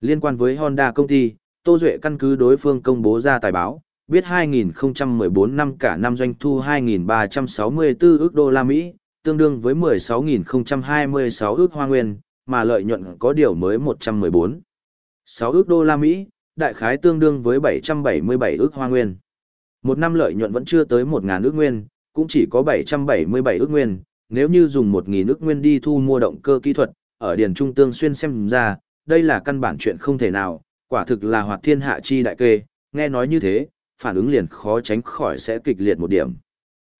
Liên quan với Honda công ty, Tô Duệ căn cứ đối phương công bố ra tài báo, biết 2014 năm cả năm doanh thu 2.364 ước đô la Mỹ, tương đương với 16.026 ước hoa nguyên, mà lợi nhuận có điều mới 114. 6 ước đô la Mỹ, đại khái tương đương với 777 ước hoa nguyên. Một năm lợi nhuận vẫn chưa tới 1.000 ước nguyên, cũng chỉ có 777 ước nguyên, nếu như dùng 1.000 ước nguyên đi thu mua động cơ kỹ thuật, ở Điền Trung Tương Xuyên xem ra, đây là căn bản chuyện không thể nào, quả thực là hoạt thiên hạ chi đại kê, nghe nói như thế, phản ứng liền khó tránh khỏi sẽ kịch liệt một điểm.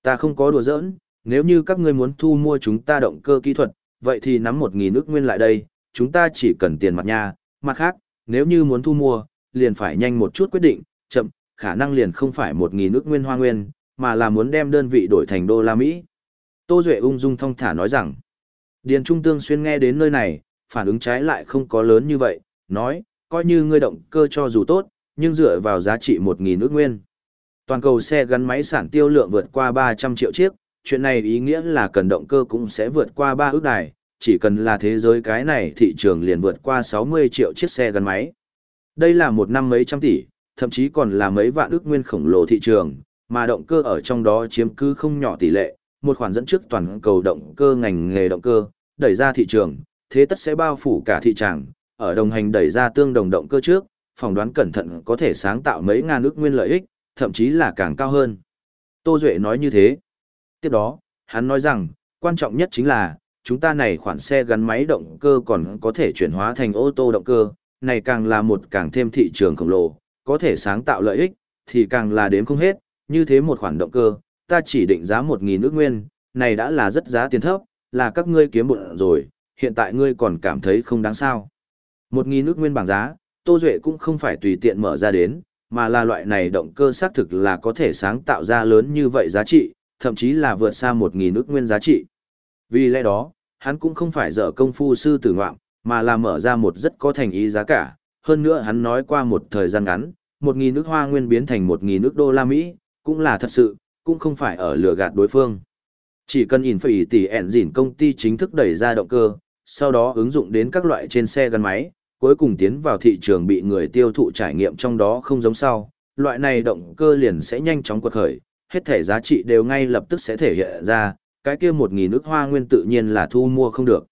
Ta không có đùa giỡn, nếu như các ngươi muốn thu mua chúng ta động cơ kỹ thuật, vậy thì nắm 1.000 ước nguyên lại đây, chúng ta chỉ cần tiền mặt nha, mặt khác, nếu như muốn thu mua, liền phải nhanh một chút quyết định, chậm, khả năng liền không phải 1.000 ước nguyên hoa nguyên, mà là muốn đem đơn vị đổi thành đô la Mỹ. Tô Duệ ung dung thong thả nói rằng, Điền Trung Tương Xuyên nghe đến nơi này, phản ứng trái lại không có lớn như vậy, nói, coi như ngươi động cơ cho dù tốt, nhưng dựa vào giá trị 1.000 ước nguyên. Toàn cầu xe gắn máy sản tiêu lượng vượt qua 300 triệu chiếc, chuyện này ý nghĩa là cần động cơ cũng sẽ vượt qua 3 ước đài, chỉ cần là thế giới cái này thị trường liền vượt qua 60 triệu chiếc xe gắn máy. Đây là một năm mấy trăm tỷ, thậm chí còn là mấy vạn ước nguyên khổng lồ thị trường, mà động cơ ở trong đó chiếm cứ không nhỏ tỷ lệ, một khoản dẫn trước toàn cầu động cơ ngành nghề động cơ, đẩy ra thị trường, thế tất sẽ bao phủ cả thị trường, ở đồng hành đẩy ra tương đồng động cơ trước, phỏng đoán cẩn thận có thể sáng tạo mấy ngàn ước nguyên lợi ích, thậm chí là càng cao hơn. Tô Duệ nói như thế. Tiếp đó, hắn nói rằng, quan trọng nhất chính là, chúng ta này khoản xe gắn máy động cơ còn có thể chuyển hóa thành ô tô động cơ, này càng là một càng thêm thị trường khổng lồ, có thể sáng tạo lợi ích, thì càng là đếm không hết, như thế một khoản động cơ, ta chỉ định giá 1.000 nước nguyên, này đã là rất giá tiền thấp, là các ngươi kiếm bộn rồi, hiện tại ngươi còn cảm thấy không đáng sao. 1.000 nước nguyên bảng giá, Tô Duệ cũng không phải tùy tiện mở ra đến, mà là loại này động cơ xác thực là có thể sáng tạo ra lớn như vậy giá trị, thậm chí là vượt xa 1.000 nước nguyên giá trị. Vì lẽ đó, hắn cũng không phải dở công phu sư tử ngoạm, mà là mở ra một rất có thành ý giá cả. Hơn nữa hắn nói qua một thời gian ngắn, 1.000 nước hoa nguyên biến thành 1.000 nước đô la Mỹ, cũng là thật sự, cũng không phải ở lừa gạt đối phương. Chỉ cần in phải tỷ ẻn dỉn công ty chính thức đẩy ra động cơ, sau đó ứng dụng đến các loại trên xe gắn máy, cuối cùng tiến vào thị trường bị người tiêu thụ trải nghiệm trong đó không giống sau, loại này động cơ liền sẽ nhanh chóng quật khởi, hết thể giá trị đều ngay lập tức sẽ thể hiện ra, cái kia một nghìn nước hoa nguyên tự nhiên là thu mua không được.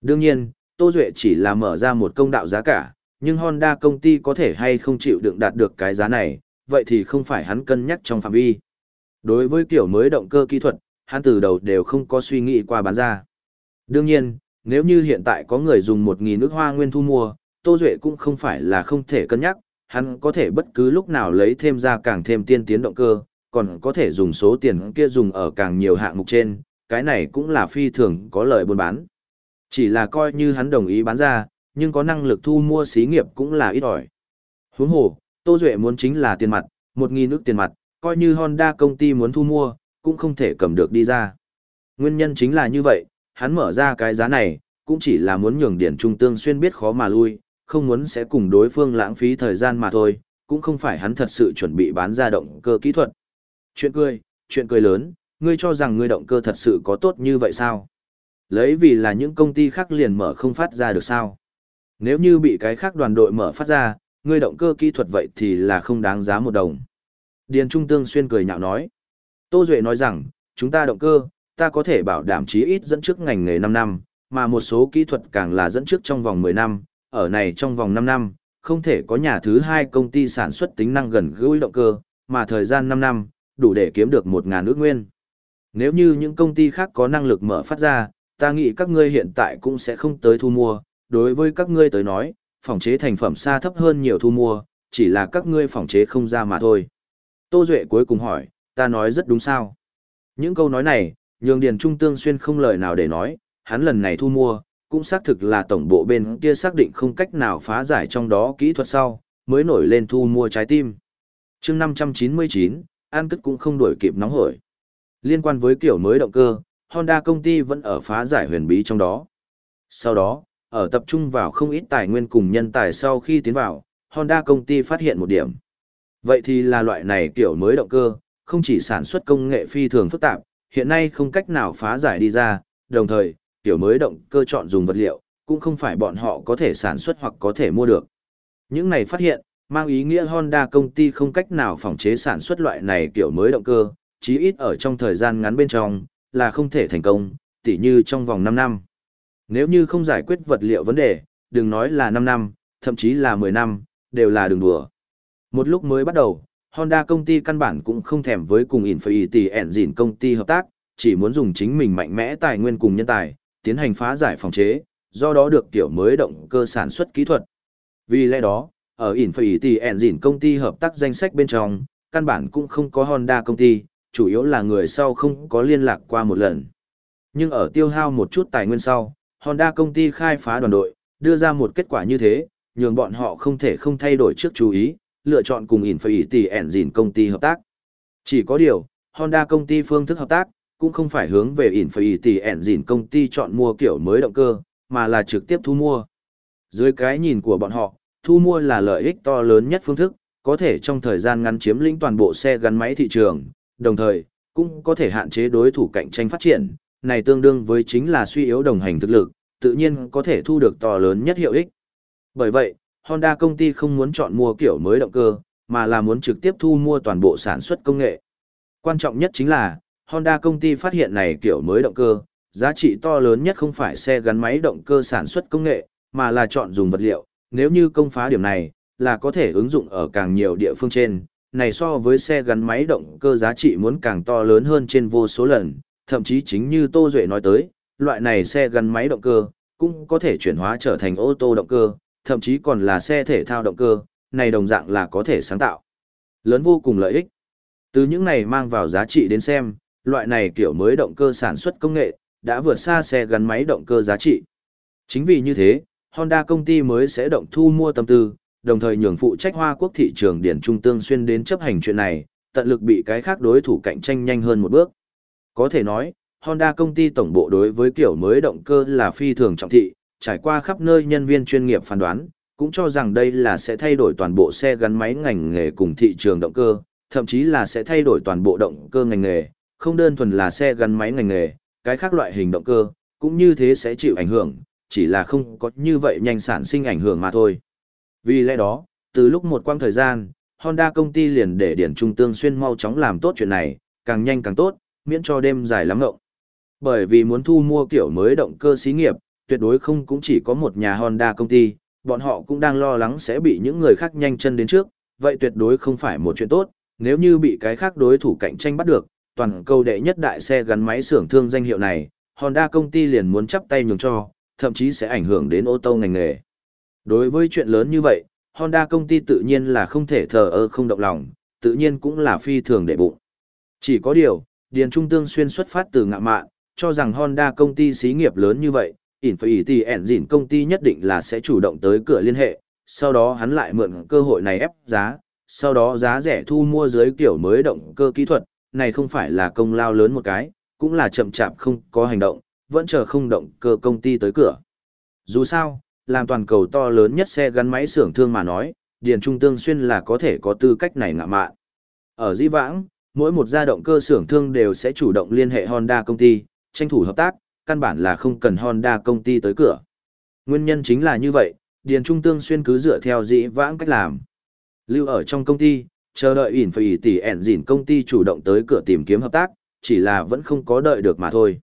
Đương nhiên, Tô Duệ chỉ là mở ra một công đạo giá cả, nhưng Honda công ty có thể hay không chịu đựng đạt được cái giá này, vậy thì không phải hắn cân nhắc trong phạm vi. Đối với kiểu mới động cơ kỹ thuật, hắn từ đầu đều không có suy nghĩ qua bán ra. Đương nhiên, nếu như hiện tại có người dùng 1.000 nước hoa nguyên thu mua, Tô Duệ cũng không phải là không thể cân nhắc, hắn có thể bất cứ lúc nào lấy thêm ra càng thêm tiên tiến động cơ, còn có thể dùng số tiền kia dùng ở càng nhiều hạng mục trên, cái này cũng là phi thường có lợi buôn bán. Chỉ là coi như hắn đồng ý bán ra, nhưng có năng lực thu mua xí nghiệp cũng là ít ỏi. Huống hồ, Tô Duệ muốn chính là tiền mặt, 1.000 nước tiền mặt, coi như Honda công ty muốn thu mua, cũng không thể cầm được đi ra. Nguyên nhân chính là như vậy, hắn mở ra cái giá này, cũng chỉ là muốn nhường điển trung tương xuyên biết khó mà lui, không muốn sẽ cùng đối phương lãng phí thời gian mà thôi, cũng không phải hắn thật sự chuẩn bị bán ra động cơ kỹ thuật. Chuyện cười, chuyện cười lớn, ngươi cho rằng ngươi động cơ thật sự có tốt như vậy sao? Lấy vì là những công ty khác liền mở không phát ra được sao? Nếu như bị cái khác đoàn đội mở phát ra, ngươi động cơ kỹ thuật vậy thì là không đáng giá một đồng. Điền Trung Tương xuyên cười nhạo nói. Tô Duệ nói rằng, chúng ta động cơ, ta có thể bảo đảm chí ít dẫn trước ngành nghề 5 năm, mà một số kỹ thuật càng là dẫn trước trong vòng 10 năm, ở này trong vòng 5 năm, không thể có nhà thứ hai công ty sản xuất tính năng gần gũi động cơ, mà thời gian 5 năm, đủ để kiếm được 1.000 ước nguyên. Nếu như những công ty khác có năng lực mở phát ra, ta nghĩ các ngươi hiện tại cũng sẽ không tới thu mua, đối với các ngươi tới nói, phòng chế thành phẩm xa thấp hơn nhiều thu mua, chỉ là các ngươi phòng chế không ra mà thôi. Tô Duệ cuối cùng hỏi, ta nói rất đúng sao. Những câu nói này, nhường Điền Trung Tương Xuyên không lời nào để nói, hắn lần này thu mua, cũng xác thực là tổng bộ bên kia xác định không cách nào phá giải trong đó kỹ thuật sau, mới nổi lên thu mua trái tim. chương 599, An Cất cũng không đuổi kịp nóng hổi. Liên quan với kiểu mới động cơ, Honda công ty vẫn ở phá giải huyền bí trong đó. Sau đó, ở tập trung vào không ít tài nguyên cùng nhân tài sau khi tiến vào, Honda công ty phát hiện một điểm. Vậy thì là loại này kiểu mới động cơ, không chỉ sản xuất công nghệ phi thường phức tạp, hiện nay không cách nào phá giải đi ra, đồng thời, kiểu mới động cơ chọn dùng vật liệu, cũng không phải bọn họ có thể sản xuất hoặc có thể mua được. Những này phát hiện, mang ý nghĩa Honda công ty không cách nào phòng chế sản xuất loại này kiểu mới động cơ, chí ít ở trong thời gian ngắn bên trong, là không thể thành công, tỉ như trong vòng 5 năm. Nếu như không giải quyết vật liệu vấn đề, đừng nói là 5 năm, thậm chí là 10 năm, đều là đường đùa. Một lúc mới bắt đầu, Honda công ty căn bản cũng không thèm với cùng Infinity Engine công ty hợp tác, chỉ muốn dùng chính mình mạnh mẽ tài nguyên cùng nhân tài, tiến hành phá giải phòng chế, do đó được kiểu mới động cơ sản xuất kỹ thuật. Vì lẽ đó, ở Infinity Engine công ty hợp tác danh sách bên trong, căn bản cũng không có Honda công ty, chủ yếu là người sau không có liên lạc qua một lần. Nhưng ở tiêu hao một chút tài nguyên sau, Honda công ty khai phá đoàn đội, đưa ra một kết quả như thế, nhường bọn họ không thể không thay đổi trước chú ý, lựa chọn cùng Infinity Engine công ty hợp tác. Chỉ có điều, Honda công ty phương thức hợp tác, cũng không phải hướng về Infinity Engine công ty chọn mua kiểu mới động cơ, mà là trực tiếp thu mua. Dưới cái nhìn của bọn họ, thu mua là lợi ích to lớn nhất phương thức, có thể trong thời gian ngắn chiếm lĩnh toàn bộ xe gắn máy thị trường, đồng thời, cũng có thể hạn chế đối thủ cạnh tranh phát triển, này tương đương với chính là suy yếu đồng hành thực lực, tự nhiên có thể thu được to lớn nhất hiệu ích. Bởi vậy, Honda công ty không muốn chọn mua kiểu mới động cơ, mà là muốn trực tiếp thu mua toàn bộ sản xuất công nghệ. Quan trọng nhất chính là, Honda công ty phát hiện này kiểu mới động cơ, giá trị to lớn nhất không phải xe gắn máy động cơ sản xuất công nghệ, mà là chọn dùng vật liệu, nếu như công phá điểm này, là có thể ứng dụng ở càng nhiều địa phương trên, này so với xe gắn máy động cơ giá trị muốn càng to lớn hơn trên vô số lần, thậm chí chính như Tô Duệ nói tới, loại này xe gắn máy động cơ, cũng có thể chuyển hóa trở thành ô tô động cơ, thậm chí còn là xe thể thao động cơ, này đồng dạng là có thể sáng tạo. Lớn vô cùng lợi ích. Từ những này mang vào giá trị đến xem, loại này kiểu mới động cơ sản xuất công nghệ, đã vượt xa xe gắn máy động cơ giá trị. Chính vì như thế, Honda công ty mới sẽ động thu mua tâm tư, đồng thời nhường phụ trách Hoa Quốc thị trường điển trung tương xuyên đến chấp hành chuyện này, tận lực bị cái khác đối thủ cạnh tranh nhanh hơn một bước. Có thể nói, Honda công ty tổng bộ đối với kiểu mới động cơ là phi thường trọng thị, trải qua khắp nơi nhân viên chuyên nghiệp phán đoán, cũng cho rằng đây là sẽ thay đổi toàn bộ xe gắn máy ngành nghề cùng thị trường động cơ, thậm chí là sẽ thay đổi toàn bộ động cơ ngành nghề, không đơn thuần là xe gắn máy ngành nghề, cái khác loại hình động cơ, cũng như thế sẽ chịu ảnh hưởng, chỉ là không có như vậy nhanh sản sinh ảnh hưởng mà thôi. Vì lẽ đó, từ lúc một quãng thời gian, Honda công ty liền để điển trung tương xuyên mau chóng làm tốt chuyện này, càng nhanh càng tốt, miễn cho đêm dài lắm ngộng. Bởi vì muốn thu mua kiểu mới động cơ xí nghiệp, tuyệt đối không cũng chỉ có một nhà Honda công ty, bọn họ cũng đang lo lắng sẽ bị những người khác nhanh chân đến trước, vậy tuyệt đối không phải một chuyện tốt, nếu như bị cái khác đối thủ cạnh tranh bắt được, toàn cầu đệ nhất đại xe gắn máy xưởng thương danh hiệu này, Honda công ty liền muốn chắp tay nhường cho, thậm chí sẽ ảnh hưởng đến ô tô ngành nghề. Đối với chuyện lớn như vậy, Honda công ty tự nhiên là không thể thờ ơ không động lòng, tự nhiên cũng là phi thường để bụng. Chỉ có điều, Điền Trung Tương xuyên xuất phát từ ngạ mạn, cho rằng Honda công ty xí nghiệp lớn như vậy, Infinity Engine công ty nhất định là sẽ chủ động tới cửa liên hệ, sau đó hắn lại mượn cơ hội này ép giá, sau đó giá rẻ thu mua dưới kiểu mới động cơ kỹ thuật, này không phải là công lao lớn một cái, cũng là chậm chạp không có hành động, vẫn chờ không động cơ công ty tới cửa. Dù sao, làm toàn cầu to lớn nhất xe gắn máy xưởng thương mà nói, Điền Trung Tương Xuyên là có thể có tư cách này ngạ mạn. Ở Di Vãng, mỗi một gia động cơ xưởng thương đều sẽ chủ động liên hệ Honda công ty, tranh thủ hợp tác, căn bản là không cần Honda công ty tới cửa. Nguyên nhân chính là như vậy, Điền Trung Tương Xuyên cứ dựa theo dĩ vãng cách làm. Lưu ở trong công ty, chờ đợi ỉn phải tỷ ẻn dỉn công ty chủ động tới cửa tìm kiếm hợp tác, chỉ là vẫn không có đợi được mà thôi.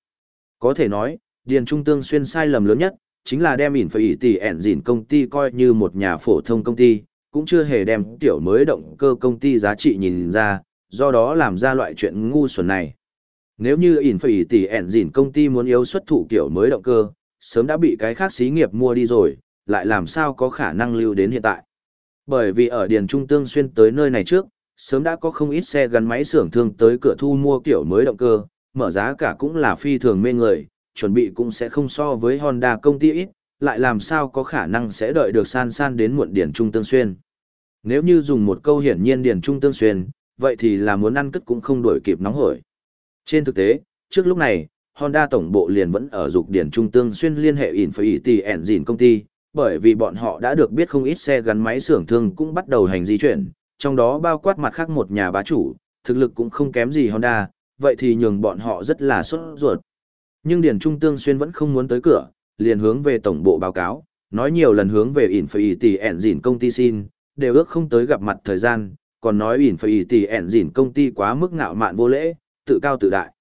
Có thể nói, Điền Trung Tương Xuyên sai lầm lớn nhất, chính là đem ỉn phải tỷ ẻn dỉn công ty coi như một nhà phổ thông công ty, cũng chưa hề đem tiểu mới động cơ công ty giá trị nhìn ra, do đó làm ra loại chuyện ngu xuẩn này. Nếu như ỉn phải tỷ ẻn dỉn công ty muốn yếu xuất thủ kiểu mới động cơ, sớm đã bị cái khác xí nghiệp mua đi rồi, lại làm sao có khả năng lưu đến hiện tại. Bởi vì ở Điền Trung Tương xuyên tới nơi này trước, sớm đã có không ít xe gắn máy xưởng thương tới cửa thu mua kiểu mới động cơ, mở giá cả cũng là phi thường mê người, chuẩn bị cũng sẽ không so với Honda công ty ít, lại làm sao có khả năng sẽ đợi được san san đến muộn Điền Trung Tương xuyên. Nếu như dùng một câu hiển nhiên Điền Trung Tương xuyên, vậy thì là muốn ăn cất cũng không đổi kịp nóng hổi. Trên thực tế, trước lúc này, Honda tổng bộ liền vẫn ở dục điển trung tương xuyên liên hệ Infinity Engine công ty, bởi vì bọn họ đã được biết không ít xe gắn máy xưởng thương cũng bắt đầu hành di chuyển, trong đó bao quát mặt khác một nhà bá chủ, thực lực cũng không kém gì Honda, vậy thì nhường bọn họ rất là sốt ruột. Nhưng Điển Trung Tương Xuyên vẫn không muốn tới cửa, liền hướng về tổng bộ báo cáo, nói nhiều lần hướng về ỉn phải ẻn dỉn công ty xin, đều ước không tới gặp mặt thời gian, còn nói ỉn phải ẻn dỉn công ty quá mức ngạo mạn vô lễ, tự cao tự đại.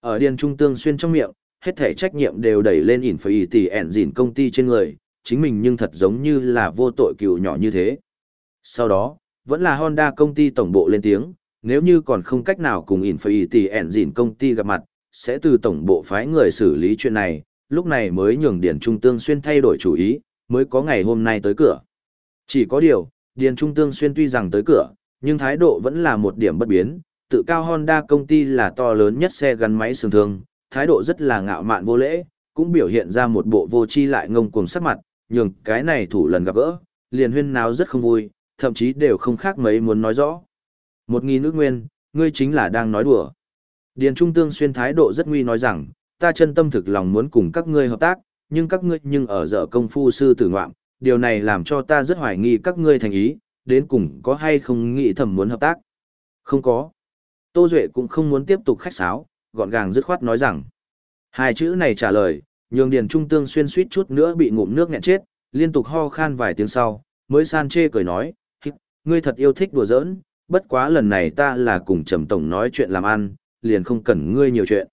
Ở điền trung tương xuyên trong miệng, hết thể trách nhiệm đều đẩy lên ỉn phải tỷ ẻn dỉn công ty trên người, chính mình nhưng thật giống như là vô tội cựu nhỏ như thế. Sau đó, vẫn là Honda công ty tổng bộ lên tiếng, nếu như còn không cách nào cùng ỉn phải tỷ ẻn dìn công ty gặp mặt, sẽ từ tổng bộ phái người xử lý chuyện này, lúc này mới nhường Điền Trung Tương Xuyên thay đổi chủ ý, mới có ngày hôm nay tới cửa. Chỉ có điều, Điền Trung Tương Xuyên tuy rằng tới cửa, nhưng thái độ vẫn là một điểm bất biến, tự cao Honda công ty là to lớn nhất xe gắn máy sừng thương, thái độ rất là ngạo mạn vô lễ, cũng biểu hiện ra một bộ vô chi lại ngông cuồng sắc mặt, nhường cái này thủ lần gặp gỡ, liền huyên náo rất không vui, thậm chí đều không khác mấy muốn nói rõ. Một nghìn nước nguyên, ngươi chính là đang nói đùa. Điền Trung Tương xuyên thái độ rất nguy nói rằng, ta chân tâm thực lòng muốn cùng các ngươi hợp tác, nhưng các ngươi nhưng ở dở công phu sư tử ngoạm, điều này làm cho ta rất hoài nghi các ngươi thành ý, đến cùng có hay không nghĩ thầm muốn hợp tác. Không có. Tô Duệ cũng không muốn tiếp tục khách sáo, gọn gàng dứt khoát nói rằng. Hai chữ này trả lời, nhường Điền Trung Tương xuyên suýt chút nữa bị ngụm nước nghẹn chết, liên tục ho khan vài tiếng sau, mới san chê cười nói, ngươi thật yêu thích đùa giỡn, bất quá lần này ta là cùng Trầm Tổng nói chuyện làm ăn, liền không cần ngươi nhiều chuyện.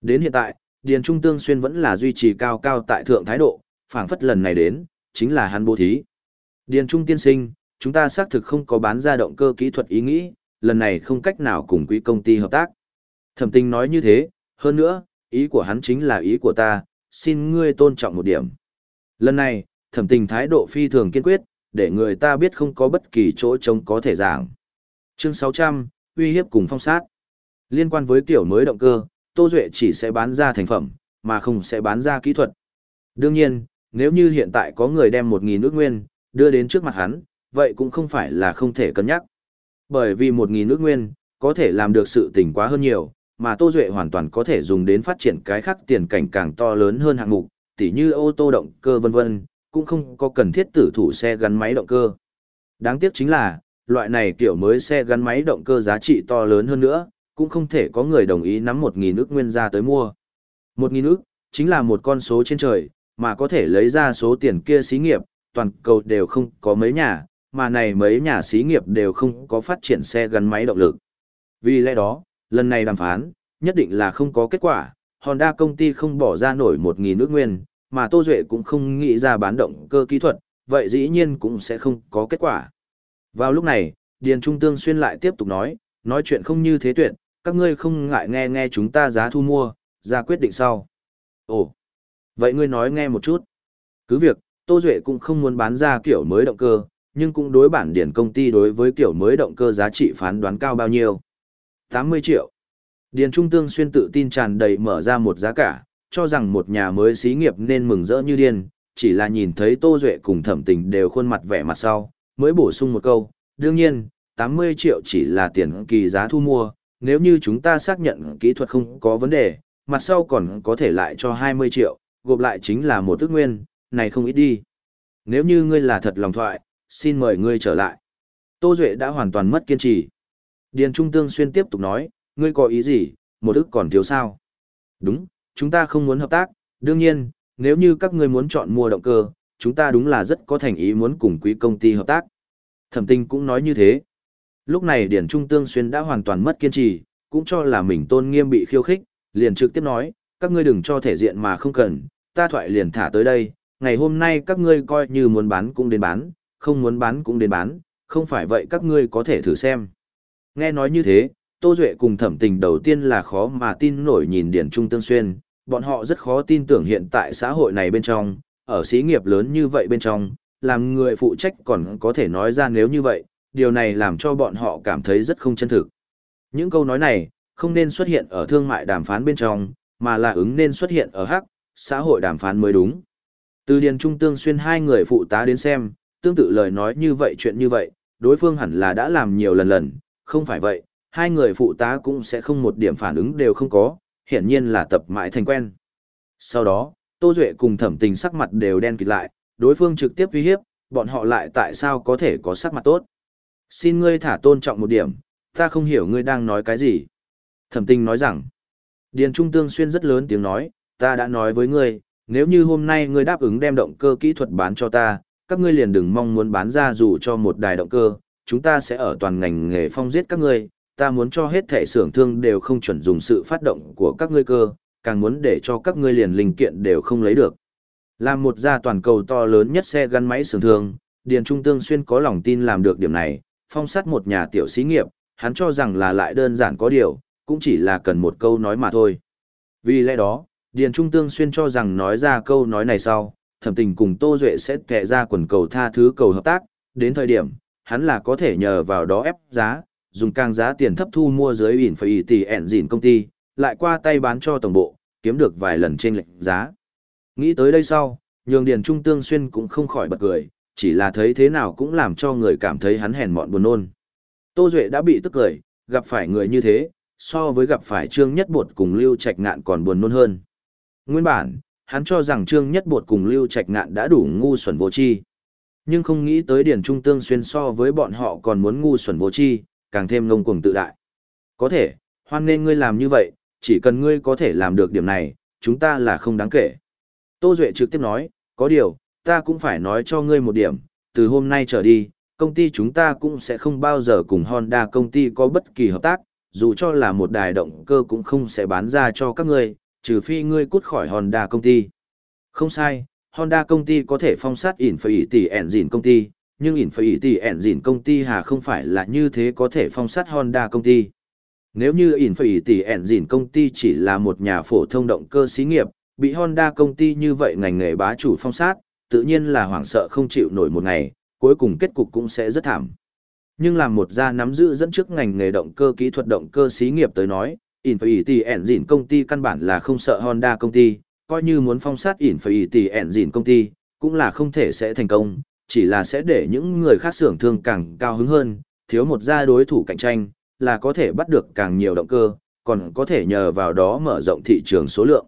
Đến hiện tại, Điền Trung Tương Xuyên vẫn là duy trì cao cao tại thượng thái độ, phảng phất lần này đến, chính là hắn bố thí. Điền Trung tiên sinh, chúng ta xác thực không có bán ra động cơ kỹ thuật ý nghĩ, lần này không cách nào cùng quý công ty hợp tác. Thẩm tình nói như thế, hơn nữa, ý của hắn chính là ý của ta, xin ngươi tôn trọng một điểm. Lần này, thẩm tình thái độ phi thường kiên quyết, để người ta biết không có bất kỳ chỗ trống có thể giảng. Chương 600, uy hiếp cùng phong sát. Liên quan với kiểu mới động cơ, Tô Duệ chỉ sẽ bán ra thành phẩm, mà không sẽ bán ra kỹ thuật. Đương nhiên, nếu như hiện tại có người đem 1.000 nước nguyên, đưa đến trước mặt hắn, vậy cũng không phải là không thể cân nhắc. Bởi vì 1.000 nước nguyên, có thể làm được sự tình quá hơn nhiều, mà Tô Duệ hoàn toàn có thể dùng đến phát triển cái khác tiền cảnh càng to lớn hơn hạng mục, tỉ như ô tô động cơ vân vân, cũng không có cần thiết tử thủ xe gắn máy động cơ. Đáng tiếc chính là, loại này kiểu mới xe gắn máy động cơ giá trị to lớn hơn nữa, cũng không thể có người đồng ý nắm 1.000 ức nguyên ra tới mua. 1.000 ức, chính là một con số trên trời, mà có thể lấy ra số tiền kia xí nghiệp, toàn cầu đều không có mấy nhà, mà này mấy nhà xí nghiệp đều không có phát triển xe gắn máy động lực. Vì lẽ đó, lần này đàm phán, nhất định là không có kết quả, Honda công ty không bỏ ra nổi 1.000 nước nguyên, mà Tô Duệ cũng không nghĩ ra bán động cơ kỹ thuật, vậy dĩ nhiên cũng sẽ không có kết quả. Vào lúc này, Điền Trung Tương Xuyên lại tiếp tục nói, nói chuyện không như thế tuyệt, các ngươi không ngại nghe nghe chúng ta giá thu mua, ra quyết định sau. Ồ, vậy ngươi nói nghe một chút. Cứ việc, Tô Duệ cũng không muốn bán ra kiểu mới động cơ, nhưng cũng đối bản điển công ty đối với kiểu mới động cơ giá trị phán đoán cao bao nhiêu. 80 triệu. Điền Trung Tương Xuyên tự tin tràn đầy mở ra một giá cả, cho rằng một nhà mới xí nghiệp nên mừng rỡ như điên, chỉ là nhìn thấy Tô Duệ cùng thẩm tình đều khuôn mặt vẻ mặt sau, mới bổ sung một câu, đương nhiên, 80 triệu chỉ là tiền kỳ giá thu mua, nếu như chúng ta xác nhận kỹ thuật không có vấn đề, mặt sau còn có thể lại cho 20 triệu, gộp lại chính là một ước nguyên, này không ít đi. Nếu như ngươi là thật lòng thoại, xin mời ngươi trở lại. Tô Duệ đã hoàn toàn mất kiên trì. Điền Trung Tương Xuyên tiếp tục nói, ngươi có ý gì, một ức còn thiếu sao? Đúng, chúng ta không muốn hợp tác, đương nhiên, nếu như các ngươi muốn chọn mua động cơ, chúng ta đúng là rất có thành ý muốn cùng quý công ty hợp tác. Thẩm tinh cũng nói như thế. Lúc này Điển Trung Tương Xuyên đã hoàn toàn mất kiên trì, cũng cho là mình tôn nghiêm bị khiêu khích, liền trực tiếp nói, các ngươi đừng cho thể diện mà không cần, ta thoại liền thả tới đây, ngày hôm nay các ngươi coi như muốn bán cũng đến bán, không muốn bán cũng đến bán, không phải vậy các ngươi có thể thử xem. Nghe nói như thế, Tô Duệ cùng thẩm tình đầu tiên là khó mà tin nổi nhìn Điển Trung Tương Xuyên, bọn họ rất khó tin tưởng hiện tại xã hội này bên trong, ở xí nghiệp lớn như vậy bên trong, làm người phụ trách còn có thể nói ra nếu như vậy, điều này làm cho bọn họ cảm thấy rất không chân thực. Những câu nói này, không nên xuất hiện ở thương mại đàm phán bên trong, mà là ứng nên xuất hiện ở hắc, xã hội đàm phán mới đúng. Từ Điền Trung Tương Xuyên hai người phụ tá đến xem, tương tự lời nói như vậy chuyện như vậy, đối phương hẳn là đã làm nhiều lần lần, không phải vậy, hai người phụ tá cũng sẽ không một điểm phản ứng đều không có, hiển nhiên là tập mãi thành quen. Sau đó, Tô Duệ cùng thẩm tình sắc mặt đều đen kịt lại, đối phương trực tiếp uy hiếp, bọn họ lại tại sao có thể có sắc mặt tốt. Xin ngươi thả tôn trọng một điểm, ta không hiểu ngươi đang nói cái gì. Thẩm tình nói rằng, Điền Trung Tương Xuyên rất lớn tiếng nói, ta đã nói với ngươi, nếu như hôm nay ngươi đáp ứng đem động cơ kỹ thuật bán cho ta, các ngươi liền đừng mong muốn bán ra dù cho một đài động cơ, chúng ta sẽ ở toàn ngành nghề phong giết các ngươi, ta muốn cho hết thể xưởng thương đều không chuẩn dùng sự phát động của các ngươi cơ, càng muốn để cho các ngươi liền linh kiện đều không lấy được. Làm một gia toàn cầu to lớn nhất xe gắn máy xưởng thương, Điền Trung Tương Xuyên có lòng tin làm được điểm này, phong sát một nhà tiểu xí nghiệp, hắn cho rằng là lại đơn giản có điều, cũng chỉ là cần một câu nói mà thôi. Vì lẽ đó, Điền Trung Tương Xuyên cho rằng nói ra câu nói này sau, thẩm tình cùng Tô Duệ sẽ kẹ ra quần cầu tha thứ cầu hợp tác, đến thời điểm, hắn là có thể nhờ vào đó ép giá, dùng càng giá tiền thấp thu mua dưới ỉn phải tỷ ẻn dỉn công ty, lại qua tay bán cho tổng bộ, kiếm được vài lần trên lệnh giá. Nghĩ tới đây sau, nhường Điền Trung Tương Xuyên cũng không khỏi bật cười, chỉ là thấy thế nào cũng làm cho người cảm thấy hắn hèn mọn buồn nôn. Tô Duệ đã bị tức cười, gặp phải người như thế, so với gặp phải Trương Nhất Bột cùng Lưu Trạch Ngạn còn buồn nôn hơn. Nguyên bản, hắn cho rằng Trương Nhất Bột cùng Lưu Trạch Ngạn đã đủ ngu xuẩn vô tri. Nhưng không nghĩ tới Điền Trung Tương xuyên so với bọn họ còn muốn ngu xuẩn vô tri, càng thêm ngông cuồng tự đại. Có thể, hoan nên ngươi làm như vậy, chỉ cần ngươi có thể làm được điểm này, chúng ta là không đáng kể. Tô Duệ trực tiếp nói, có điều, ta cũng phải nói cho ngươi một điểm, từ hôm nay trở đi, công ty chúng ta cũng sẽ không bao giờ cùng Honda công ty có bất kỳ hợp tác, dù cho là một đài động cơ cũng không sẽ bán ra cho các ngươi, trừ phi ngươi cút khỏi Honda công ty. Không sai, Honda công ty có thể phong sát ỉn phải tỷ ẻn dìn công ty, nhưng ỉn phải tỷ ẻn dìn công ty hà không phải là như thế có thể phong sát Honda công ty. Nếu như ỉn phải tỷ ẻn dìn công ty chỉ là một nhà phổ thông động cơ xí nghiệp, bị Honda công ty như vậy ngành nghề bá chủ phong sát, tự nhiên là hoảng sợ không chịu nổi một ngày, cuối cùng kết cục cũng sẽ rất thảm. Nhưng làm một gia nắm giữ dẫn trước ngành nghề động cơ kỹ thuật động cơ xí nghiệp tới nói, Infinity Engine công ty căn bản là không sợ Honda công ty, coi như muốn phong sát Infinity Engine công ty, cũng là không thể sẽ thành công, chỉ là sẽ để những người khác xưởng thương càng cao hứng hơn, thiếu một gia đối thủ cạnh tranh, là có thể bắt được càng nhiều động cơ, còn có thể nhờ vào đó mở rộng thị trường số lượng.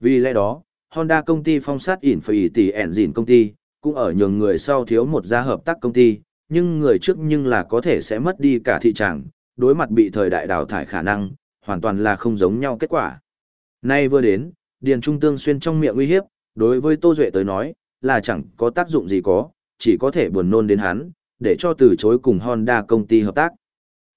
Vì lẽ đó, Honda công ty phong sát Infinity Engine công ty, cũng ở nhường người sau thiếu một gia hợp tác công ty, nhưng người trước nhưng là có thể sẽ mất đi cả thị trường, đối mặt bị thời đại đào thải khả năng, hoàn toàn là không giống nhau kết quả. Nay vừa đến, Điền Trung Tương xuyên trong miệng uy hiếp, đối với Tô Duệ tới nói, là chẳng có tác dụng gì có, chỉ có thể buồn nôn đến hắn, để cho từ chối cùng Honda công ty hợp tác.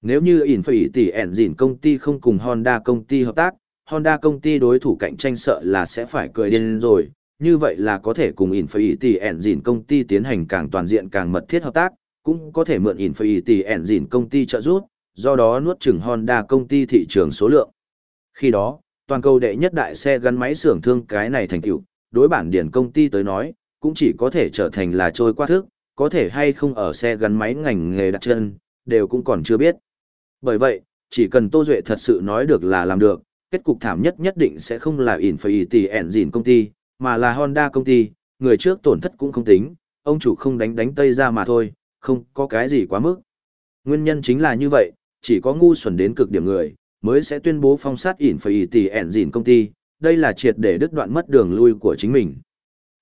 Nếu như ỉn phải tỷ ẻn công ty không cùng Honda công ty hợp tác, Honda công ty đối thủ cạnh tranh sợ là sẽ phải cười điên rồi, như vậy là có thể cùng Infinity Engine công ty tiến hành càng toàn diện càng mật thiết hợp tác, cũng có thể mượn Infinity Engine công ty trợ giúp, do đó nuốt chửng Honda công ty thị trường số lượng. Khi đó, toàn cầu đệ nhất đại xe gắn máy xưởng thương cái này thành tựu, đối bản điển công ty tới nói, cũng chỉ có thể trở thành là trôi qua thức, có thể hay không ở xe gắn máy ngành nghề đặt chân, đều cũng còn chưa biết. Bởi vậy, chỉ cần Tô Duệ thật sự nói được là làm được, kết cục thảm nhất nhất định sẽ không là Infinity Engine công ty, mà là Honda công ty, người trước tổn thất cũng không tính, ông chủ không đánh đánh tây ra mà thôi, không có cái gì quá mức. Nguyên nhân chính là như vậy, chỉ có ngu xuẩn đến cực điểm người, mới sẽ tuyên bố phong sát ỉn phải tỷ ẻn dìn công ty, đây là triệt để đứt đoạn mất đường lui của chính mình.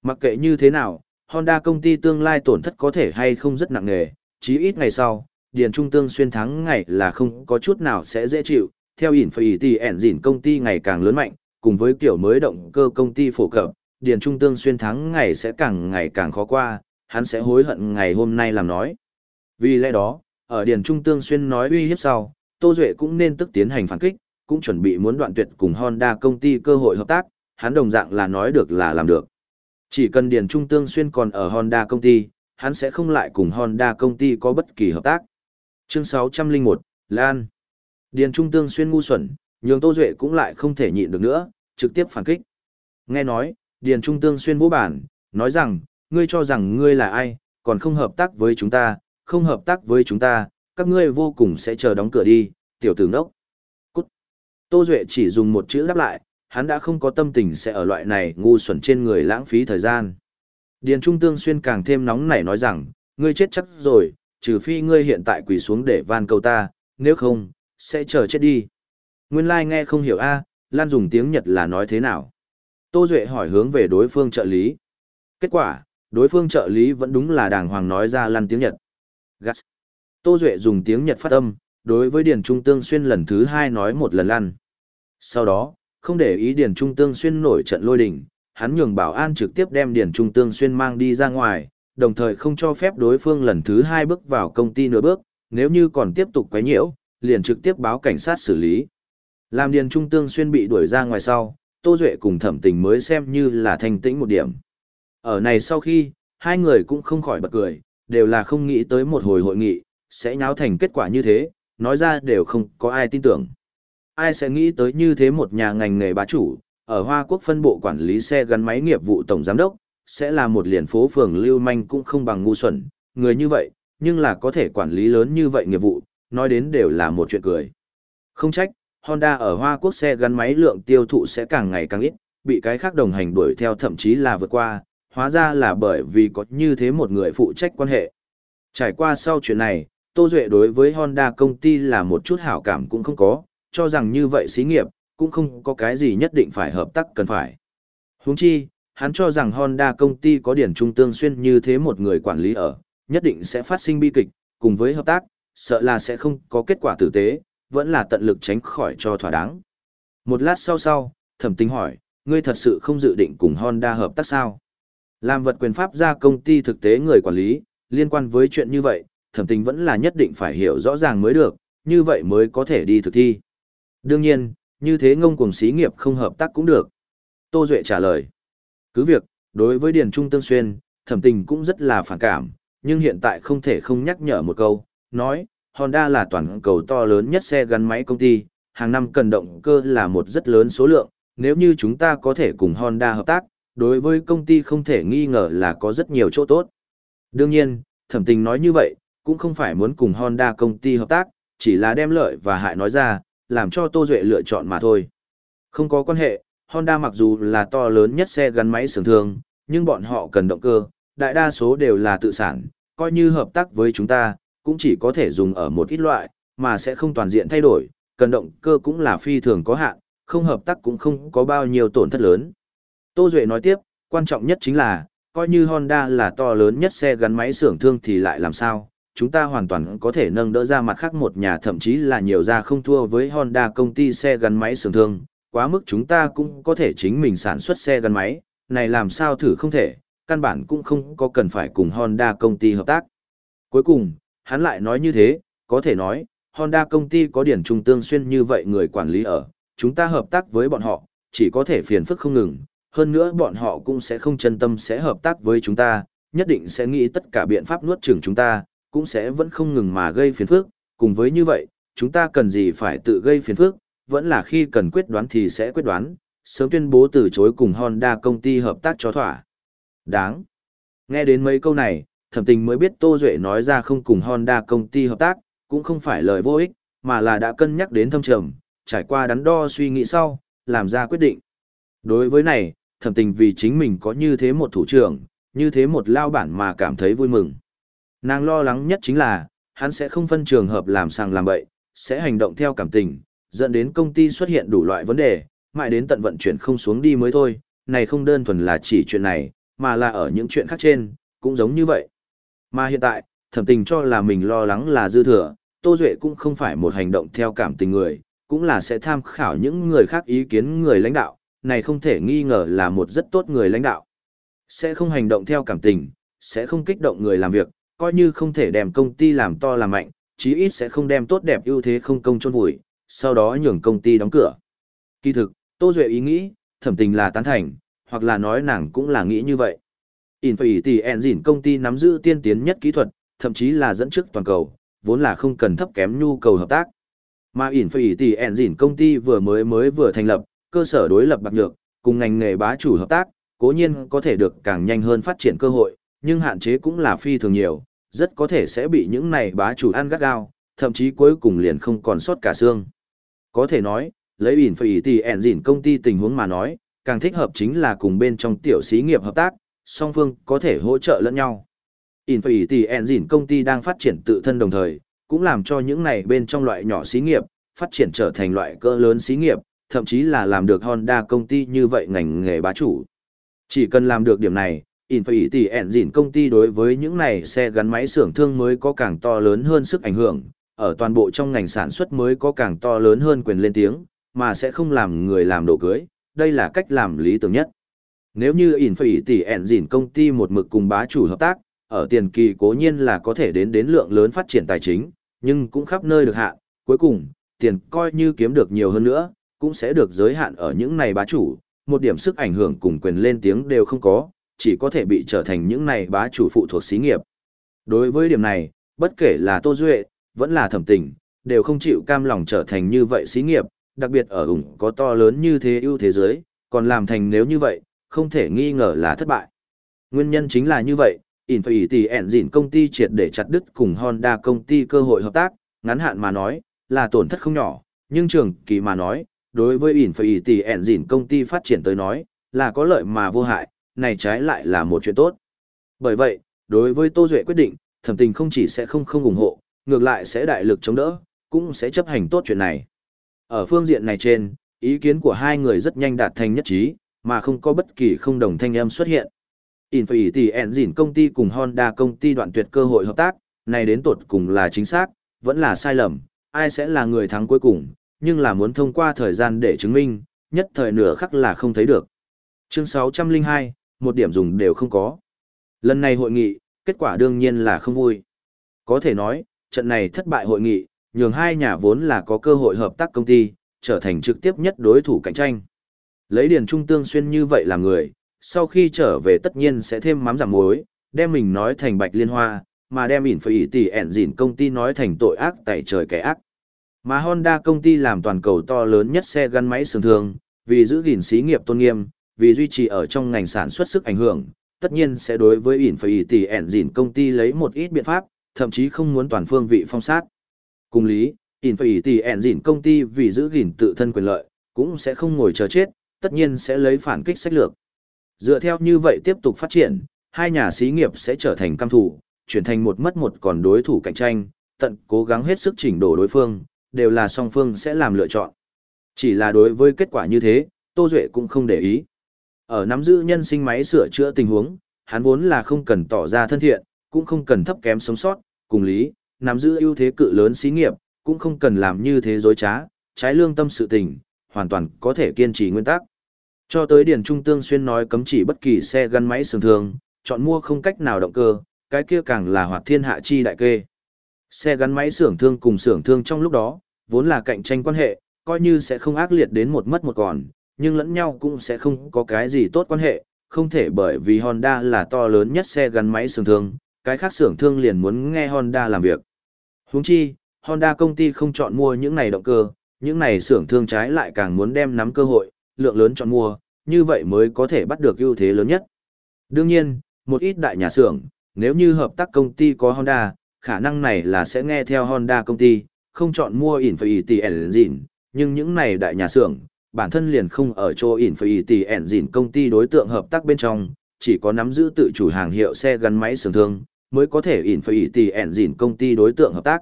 Mặc kệ như thế nào, Honda công ty tương lai tổn thất có thể hay không rất nặng nề, chí ít ngày sau, Điền Trung Tương xuyên thắng ngày là không có chút nào sẽ dễ chịu, theo ỉn phải tỷ ẻn dìn công ty ngày càng lớn mạnh, cùng với kiểu mới động cơ công ty phổ cập, Điền Trung Tương xuyên thắng ngày sẽ càng ngày càng khó qua, hắn sẽ hối hận ngày hôm nay làm nói. Vì lẽ đó, ở Điền Trung Tương xuyên nói uy hiếp sau, Tô Duệ cũng nên tức tiến hành phản kích, cũng chuẩn bị muốn đoạn tuyệt cùng Honda công ty cơ hội hợp tác, hắn đồng dạng là nói được là làm được. Chỉ cần Điền Trung Tương xuyên còn ở Honda công ty, hắn sẽ không lại cùng Honda công ty có bất kỳ hợp tác. Chương 601, Lan. Điền Trung Tương xuyên ngu xuẩn, nhường Tô Duệ cũng lại không thể nhịn được nữa, trực tiếp phản kích. Nghe nói, Điền Trung Tương xuyên vũ bản, nói rằng, ngươi cho rằng ngươi là ai, còn không hợp tác với chúng ta, không hợp tác với chúng ta, các ngươi vô cùng sẽ chờ đóng cửa đi, tiểu tử nốc. Cút. Tô Duệ chỉ dùng một chữ đáp lại, hắn đã không có tâm tình sẽ ở loại này ngu xuẩn trên người lãng phí thời gian. Điền Trung Tương xuyên càng thêm nóng nảy nói rằng, ngươi chết chắc rồi, trừ phi ngươi hiện tại quỳ xuống để van cầu ta, nếu không, sẽ chờ chết đi. Nguyên lai like nghe không hiểu a Lan dùng tiếng Nhật là nói thế nào. Tô Duệ hỏi hướng về đối phương trợ lý. Kết quả, đối phương trợ lý vẫn đúng là đàng hoàng nói ra Lan tiếng Nhật. Gas. Tô Duệ dùng tiếng Nhật phát âm, đối với Điền Trung Tương Xuyên lần thứ hai nói một lần lăn. Sau đó, không để ý Điền Trung Tương Xuyên nổi trận lôi đỉnh, hắn nhường bảo an trực tiếp đem Điền Trung Tương Xuyên mang đi ra ngoài, đồng thời không cho phép đối phương lần thứ hai bước vào công ty nửa bước, nếu như còn tiếp tục quấy nhiễu, liền trực tiếp báo cảnh sát xử lý. Làm Điền Trung Tương Xuyên bị đuổi ra ngoài sau, Tô Duệ cùng thẩm tình mới xem như là thanh tĩnh một điểm. Ở này sau khi, hai người cũng không khỏi bật cười, đều là không nghĩ tới một hồi hội nghị, sẽ nháo thành kết quả như thế, nói ra đều không có ai tin tưởng. Ai sẽ nghĩ tới như thế một nhà ngành nghề bá chủ, ở Hoa Quốc phân bộ quản lý xe gắn máy nghiệp vụ tổng giám đốc, sẽ là một liền phố phường lưu manh cũng không bằng ngu xuẩn, người như vậy, nhưng là có thể quản lý lớn như vậy nghiệp vụ, nói đến đều là một chuyện cười. Không trách, Honda ở Hoa Quốc xe gắn máy lượng tiêu thụ sẽ càng ngày càng ít, bị cái khác đồng hành đuổi theo thậm chí là vượt qua, hóa ra là bởi vì có như thế một người phụ trách quan hệ. Trải qua sau chuyện này, Tô Duệ đối với Honda công ty là một chút hảo cảm cũng không có, cho rằng như vậy xí nghiệp, cũng không có cái gì nhất định phải hợp tác cần phải. Huống chi, hắn cho rằng Honda công ty có điển trung tương xuyên như thế một người quản lý ở, nhất định sẽ phát sinh bi kịch, cùng với hợp tác, sợ là sẽ không có kết quả tử tế, vẫn là tận lực tránh khỏi cho thỏa đáng. Một lát sau sau, thẩm tính hỏi, ngươi thật sự không dự định cùng Honda hợp tác sao? Làm vật quyền pháp ra công ty thực tế người quản lý, liên quan với chuyện như vậy, thẩm tình vẫn là nhất định phải hiểu rõ ràng mới được, như vậy mới có thể đi thực thi. Đương nhiên, như thế ngông cùng xí nghiệp không hợp tác cũng được. Tô Duệ trả lời. Cứ việc, đối với Điền Trung Tương Xuyên, thẩm tình cũng rất là phản cảm, nhưng hiện tại không thể không nhắc nhở một câu, nói, Honda là toàn cầu to lớn nhất xe gắn máy công ty, hàng năm cần động cơ là một rất lớn số lượng, nếu như chúng ta có thể cùng Honda hợp tác, đối với công ty không thể nghi ngờ là có rất nhiều chỗ tốt. Đương nhiên, thẩm tình nói như vậy, cũng không phải muốn cùng Honda công ty hợp tác, chỉ là đem lợi và hại nói ra, làm cho Tô Duệ lựa chọn mà thôi. Không có quan hệ, Honda mặc dù là to lớn nhất xe gắn máy sưởng thường, nhưng bọn họ cần động cơ, đại đa số đều là tự sản, coi như hợp tác với chúng ta, cũng chỉ có thể dùng ở một ít loại, mà sẽ không toàn diện thay đổi, cần động cơ cũng là phi thường có hạn, không hợp tác cũng không có bao nhiêu tổn thất lớn. Tô Duệ nói tiếp, quan trọng nhất chính là, coi như Honda là to lớn nhất xe gắn máy xưởng thương thì lại làm sao, chúng ta hoàn toàn có thể nâng đỡ ra mặt khác một nhà thậm chí là nhiều ra không thua với Honda công ty xe gắn máy xưởng thương, quá mức chúng ta cũng có thể chính mình sản xuất xe gắn máy, này làm sao thử không thể, căn bản cũng không có cần phải cùng Honda công ty hợp tác. Cuối cùng, hắn lại nói như thế, có thể nói, Honda công ty có điển trung tương xuyên như vậy người quản lý ở, chúng ta hợp tác với bọn họ, chỉ có thể phiền phức không ngừng, hơn nữa bọn họ cũng sẽ không chân tâm sẽ hợp tác với chúng ta, nhất định sẽ nghĩ tất cả biện pháp nuốt chửng chúng ta, cũng sẽ vẫn không ngừng mà gây phiền phức, cùng với như vậy, chúng ta cần gì phải tự gây phiền phức, vẫn là khi cần quyết đoán thì sẽ quyết đoán, sớm tuyên bố từ chối cùng Honda công ty hợp tác cho thỏa. Đáng. Nghe đến mấy câu này, thẩm tình mới biết Tô Duệ nói ra không cùng Honda công ty hợp tác, cũng không phải lời vô ích, mà là đã cân nhắc đến thâm trầm, trải qua đắn đo suy nghĩ sau, làm ra quyết định. Đối với này, thẩm tình vì chính mình có như thế một thủ trưởng, như thế một lao bản mà cảm thấy vui mừng. Nàng lo lắng nhất chính là, hắn sẽ không phân trường hợp làm sàng làm bậy, sẽ hành động theo cảm tình, dẫn đến công ty xuất hiện đủ loại vấn đề, mãi đến tận vận chuyển không xuống đi mới thôi, này không đơn thuần là chỉ chuyện này, mà là ở những chuyện khác trên, cũng giống như vậy. Mà hiện tại, thẩm tình cho là mình lo lắng là dư thừa, Tô Duệ cũng không phải một hành động theo cảm tình người, cũng là sẽ tham khảo những người khác ý kiến người lãnh đạo, này không thể nghi ngờ là một rất tốt người lãnh đạo. Sẽ không hành động theo cảm tình, sẽ không kích động người làm việc, coi như không thể đem công ty làm to làm mạnh, chí ít sẽ không đem tốt đẹp ưu thế không công chôn vùi, sau đó nhường công ty đóng cửa. Kỳ thực, Tô Duệ ý nghĩ, thẩm tình là tán thành, hoặc là nói nàng cũng là nghĩ như vậy. Infinity Engine công ty nắm giữ tiên tiến nhất kỹ thuật, thậm chí là dẫn trước toàn cầu, vốn là không cần thấp kém nhu cầu hợp tác. Mà Infinity Engine công ty vừa mới mới vừa thành lập, cơ sở đối lập bạc nhược, cùng ngành nghề bá chủ hợp tác, cố nhiên có thể được càng nhanh hơn phát triển cơ hội, nhưng hạn chế cũng là phi thường nhiều, rất có thể sẽ bị những này bá chủ ăn gắt gao, thậm chí cuối cùng liền không còn sót cả xương. Có thể nói, lấy Infinity dỉn công ty tình huống mà nói, càng thích hợp chính là cùng bên trong tiểu xí nghiệp hợp tác, song phương có thể hỗ trợ lẫn nhau. Infinity Engine công ty đang phát triển tự thân đồng thời, cũng làm cho những này bên trong loại nhỏ xí nghiệp, phát triển trở thành loại cỡ lớn xí nghiệp, thậm chí là làm được Honda công ty như vậy ngành nghề bá chủ. Chỉ cần làm được điểm này, Infinity Engine công ty đối với những này xe gắn máy xưởng thương mới có càng to lớn hơn sức ảnh hưởng, ở toàn bộ trong ngành sản xuất mới có càng to lớn hơn quyền lên tiếng, mà sẽ không làm người làm đồ cưới, đây là cách làm lý tưởng nhất. Nếu như Infiniti Engine công ty một mực cùng bá chủ hợp tác, ở tiền kỳ cố nhiên là có thể đến đến lượng lớn phát triển tài chính, nhưng cũng khắp nơi được hạn, cuối cùng, tiền coi như kiếm được nhiều hơn nữa, cũng sẽ được giới hạn ở những này bá chủ, một điểm sức ảnh hưởng cùng quyền lên tiếng đều không có, chỉ có thể bị trở thành những này bá chủ phụ thuộc xí nghiệp. Đối với điểm này, bất kể là Tô Duệ, vẫn là thẩm tình, đều không chịu cam lòng trở thành như vậy xí nghiệp, đặc biệt ở ủng có to lớn như thế ưu thế giới, còn làm thành nếu như vậy, không thể nghi ngờ là thất bại. Nguyên nhân chính là như vậy, Infinity Engine công ty triệt để chặt đứt cùng Honda công ty cơ hội hợp tác, ngắn hạn mà nói, là tổn thất không nhỏ, nhưng trường kỳ mà nói, đối với Infinity dỉn công ty phát triển tới nói, là có lợi mà vô hại, này trái lại là một chuyện tốt. Bởi vậy, đối với Tô Duệ quyết định, thẩm tình không chỉ sẽ không không ủng hộ, ngược lại sẽ đại lực chống đỡ, cũng sẽ chấp hành tốt chuyện này. Ở phương diện này trên, ý kiến của hai người rất nhanh đạt thành nhất trí, mà không có bất kỳ không đồng thanh âm xuất hiện. Infinity Engine công ty cùng Honda công ty đoạn tuyệt cơ hội hợp tác, này đến tột cùng là chính xác, vẫn là sai lầm, ai sẽ là người thắng cuối cùng, nhưng là muốn thông qua thời gian để chứng minh, nhất thời nửa khắc là không thấy được. Chương 602, một điểm dùng đều không có. Lần này hội nghị, kết quả đương nhiên là không vui. Có thể nói, trận này thất bại hội nghị, nhường hai nhà vốn là có cơ hội hợp tác công ty, trở thành trực tiếp nhất đối thủ cạnh tranh. Lấy Điền Trung Tương Xuyên như vậy làm người, sau khi trở về tất nhiên sẽ thêm mắm giảm muối, đem mình nói thành bạch liên hoa, mà đem ỉn phải ỉ tỷ ẻn dỉn công ty nói thành tội ác tại trời kẻ ác. Mà Honda công ty làm toàn cầu to lớn nhất xe gắn máy sừng thường, vì giữ gìn xí nghiệp tôn nghiêm, vì duy trì ở trong ngành sản xuất sức ảnh hưởng, tất nhiên sẽ đối với ỉn phải ỉ tỷ ẻn dỉn công ty lấy một ít biện pháp, thậm chí không muốn toàn phương vị phong sát. Cùng lý, ỉn phải ỉ tỷ ẻn dỉn công ty vì giữ gìn tự thân quyền lợi, cũng sẽ không ngồi chờ chết, tất nhiên sẽ lấy phản kích sách lược. Dựa theo như vậy tiếp tục phát triển, hai nhà xí nghiệp sẽ trở thành cam thủ, chuyển thành một mất một còn đối thủ cạnh tranh, tận cố gắng hết sức chỉnh đổ đối phương, đều là song phương sẽ làm lựa chọn. Chỉ là đối với kết quả như thế, Tô Duệ cũng không để ý. Ở nắm giữ nhân sinh máy sửa chữa tình huống, hắn vốn là không cần tỏ ra thân thiện, cũng không cần thấp kém sống sót, cùng lý, nắm giữ ưu thế cự lớn xí nghiệp, cũng không cần làm như thế dối trá, trái lương tâm sự tình, hoàn toàn có thể kiên trì nguyên tắc. Cho tới Điền Trung Tương Xuyên nói cấm chỉ bất kỳ xe gắn máy sường thường, chọn mua không cách nào động cơ, cái kia càng là hoạt thiên hạ chi đại kê. Xe gắn máy xưởng thương cùng xưởng thương trong lúc đó, vốn là cạnh tranh quan hệ, coi như sẽ không ác liệt đến một mất một còn, nhưng lẫn nhau cũng sẽ không có cái gì tốt quan hệ, không thể bởi vì Honda là to lớn nhất xe gắn máy xưởng thương, cái khác xưởng thương liền muốn nghe Honda làm việc. Huống chi, Honda công ty không chọn mua những này động cơ, những này xưởng thương trái lại càng muốn đem nắm cơ hội, lượng lớn chọn mua, như vậy mới có thể bắt được ưu thế lớn nhất. Đương nhiên, một ít đại nhà xưởng, nếu như hợp tác công ty có Honda, khả năng này là sẽ nghe theo Honda công ty, không chọn mua Infinity Engine, nhưng những này đại nhà xưởng, bản thân liền không ở chỗ Infinity Engine công ty đối tượng hợp tác bên trong, chỉ có nắm giữ tự chủ hàng hiệu xe gắn máy xưởng thương, mới có thể Infinity Engine công ty đối tượng hợp tác.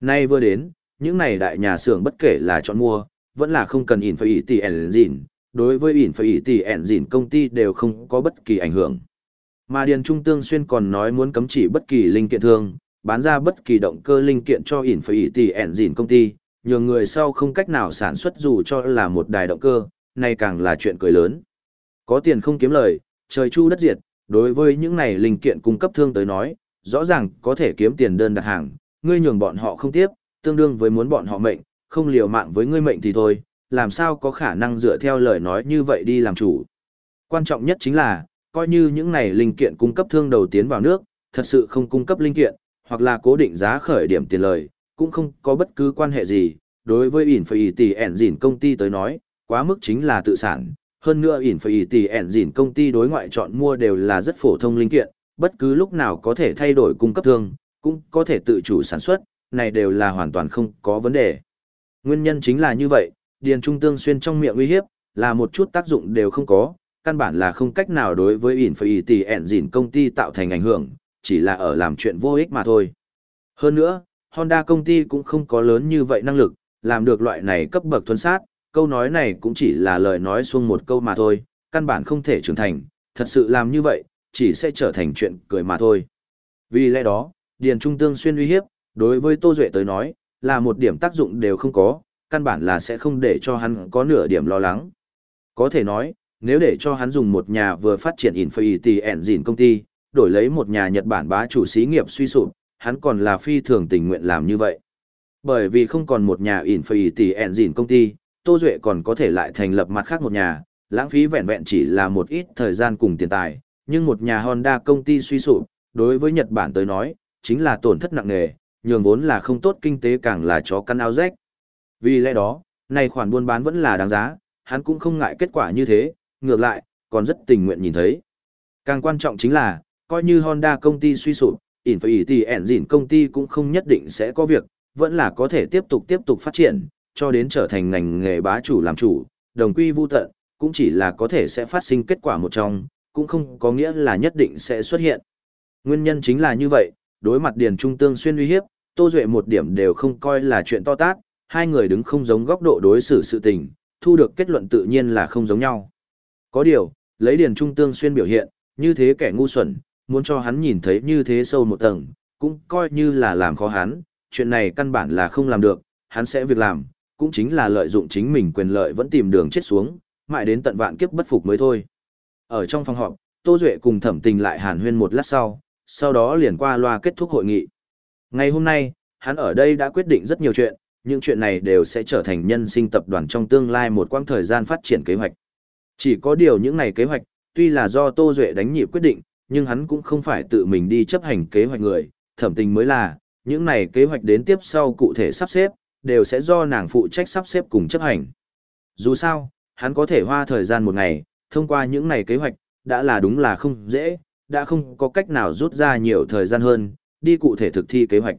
Nay vừa đến, những này đại nhà xưởng bất kể là chọn mua, vẫn là không cần Infinity Engine, đối với Infinity Engine công ty đều không có bất kỳ ảnh hưởng. Mà Điền Trung Tương Xuyên còn nói muốn cấm chỉ bất kỳ linh kiện thương, bán ra bất kỳ động cơ linh kiện cho ỉn phải tỷ ẻn dìn công ty, nhường người sau không cách nào sản xuất dù cho là một đài động cơ, này càng là chuyện cười lớn. Có tiền không kiếm lời, trời chu đất diệt, đối với những này linh kiện cung cấp thương tới nói, rõ ràng có thể kiếm tiền đơn đặt hàng, ngươi nhường bọn họ không tiếp, tương đương với muốn bọn họ mệnh, không liều mạng với ngươi mệnh thì thôi, làm sao có khả năng dựa theo lời nói như vậy đi làm chủ. Quan trọng nhất chính là, coi như những này linh kiện cung cấp thương đầu tiến vào nước, thật sự không cung cấp linh kiện, hoặc là cố định giá khởi điểm tiền lời, cũng không có bất cứ quan hệ gì. Đối với Infinity Engine công ty tới nói, quá mức chính là tự sản. Hơn nữa Infinity Engine công ty đối ngoại chọn mua đều là rất phổ thông linh kiện, bất cứ lúc nào có thể thay đổi cung cấp thương, cũng có thể tự chủ sản xuất, này đều là hoàn toàn không có vấn đề. Nguyên nhân chính là như vậy, điền trung tương xuyên trong miệng uy hiếp, là một chút tác dụng đều không có, căn bản là không cách nào đối với Infinity Engine công ty tạo thành ảnh hưởng, chỉ là ở làm chuyện vô ích mà thôi. Hơn nữa, Honda công ty cũng không có lớn như vậy năng lực, làm được loại này cấp bậc thuần sát, câu nói này cũng chỉ là lời nói xuông một câu mà thôi, căn bản không thể trưởng thành, thật sự làm như vậy, chỉ sẽ trở thành chuyện cười mà thôi. Vì lẽ đó, Điền Trung Tương xuyên uy hiếp, đối với Tô Duệ tới nói, là một điểm tác dụng đều không có, căn bản là sẽ không để cho hắn có nửa điểm lo lắng. Có thể nói, nếu để cho hắn dùng một nhà vừa phát triển Infinity Engine công ty, đổi lấy một nhà Nhật Bản bá chủ xí nghiệp suy sụp, hắn còn là phi thường tình nguyện làm như vậy. Bởi vì không còn một nhà Infinity Engine công ty, Tô Duệ còn có thể lại thành lập mặt khác một nhà, lãng phí vẹn vẹn chỉ là một ít thời gian cùng tiền tài, nhưng một nhà Honda công ty suy sụp, đối với Nhật Bản tới nói, chính là tổn thất nặng nề, nhường vốn là không tốt kinh tế càng là chó căn áo rách. Vì lẽ đó, này khoản buôn bán vẫn là đáng giá, hắn cũng không ngại kết quả như thế, ngược lại, còn rất tình nguyện nhìn thấy. Càng quan trọng chính là, coi như Honda công ty suy sụp, Infinity Engine công ty cũng không nhất định sẽ có việc, vẫn là có thể tiếp tục tiếp tục phát triển, cho đến trở thành ngành nghề bá chủ làm chủ, đồng quy vu tận, cũng chỉ là có thể sẽ phát sinh kết quả một trong, cũng không có nghĩa là nhất định sẽ xuất hiện. Nguyên nhân chính là như vậy, đối mặt Điền Trung Tương xuyên uy hiếp, Tô Duệ một điểm đều không coi là chuyện to tát, hai người đứng không giống góc độ đối xử sự tình, thu được kết luận tự nhiên là không giống nhau. Có điều, lấy Điền Trung Tương xuyên biểu hiện, như thế kẻ ngu xuẩn, muốn cho hắn nhìn thấy như thế sâu một tầng, cũng coi như là làm khó hắn, chuyện này căn bản là không làm được, hắn sẽ việc làm, cũng chính là lợi dụng chính mình quyền lợi vẫn tìm đường chết xuống, mãi đến tận vạn kiếp bất phục mới thôi. Ở trong phòng họp, Tô Duệ cùng thẩm tình lại hàn huyên một lát sau, sau đó liền qua loa kết thúc hội nghị. Ngày hôm nay, hắn ở đây đã quyết định rất nhiều chuyện, những chuyện này đều sẽ trở thành nhân sinh tập đoàn trong tương lai một quãng thời gian phát triển kế hoạch. Chỉ có điều những này kế hoạch, tuy là do Tô Duệ đánh nhịp quyết định, nhưng hắn cũng không phải tự mình đi chấp hành kế hoạch người, thẩm tình mới là, những này kế hoạch đến tiếp sau cụ thể sắp xếp, đều sẽ do nàng phụ trách sắp xếp cùng chấp hành. Dù sao, hắn có thể hoa thời gian một ngày, thông qua những này kế hoạch, đã là đúng là không dễ, đã không có cách nào rút ra nhiều thời gian hơn, đi cụ thể thực thi kế hoạch.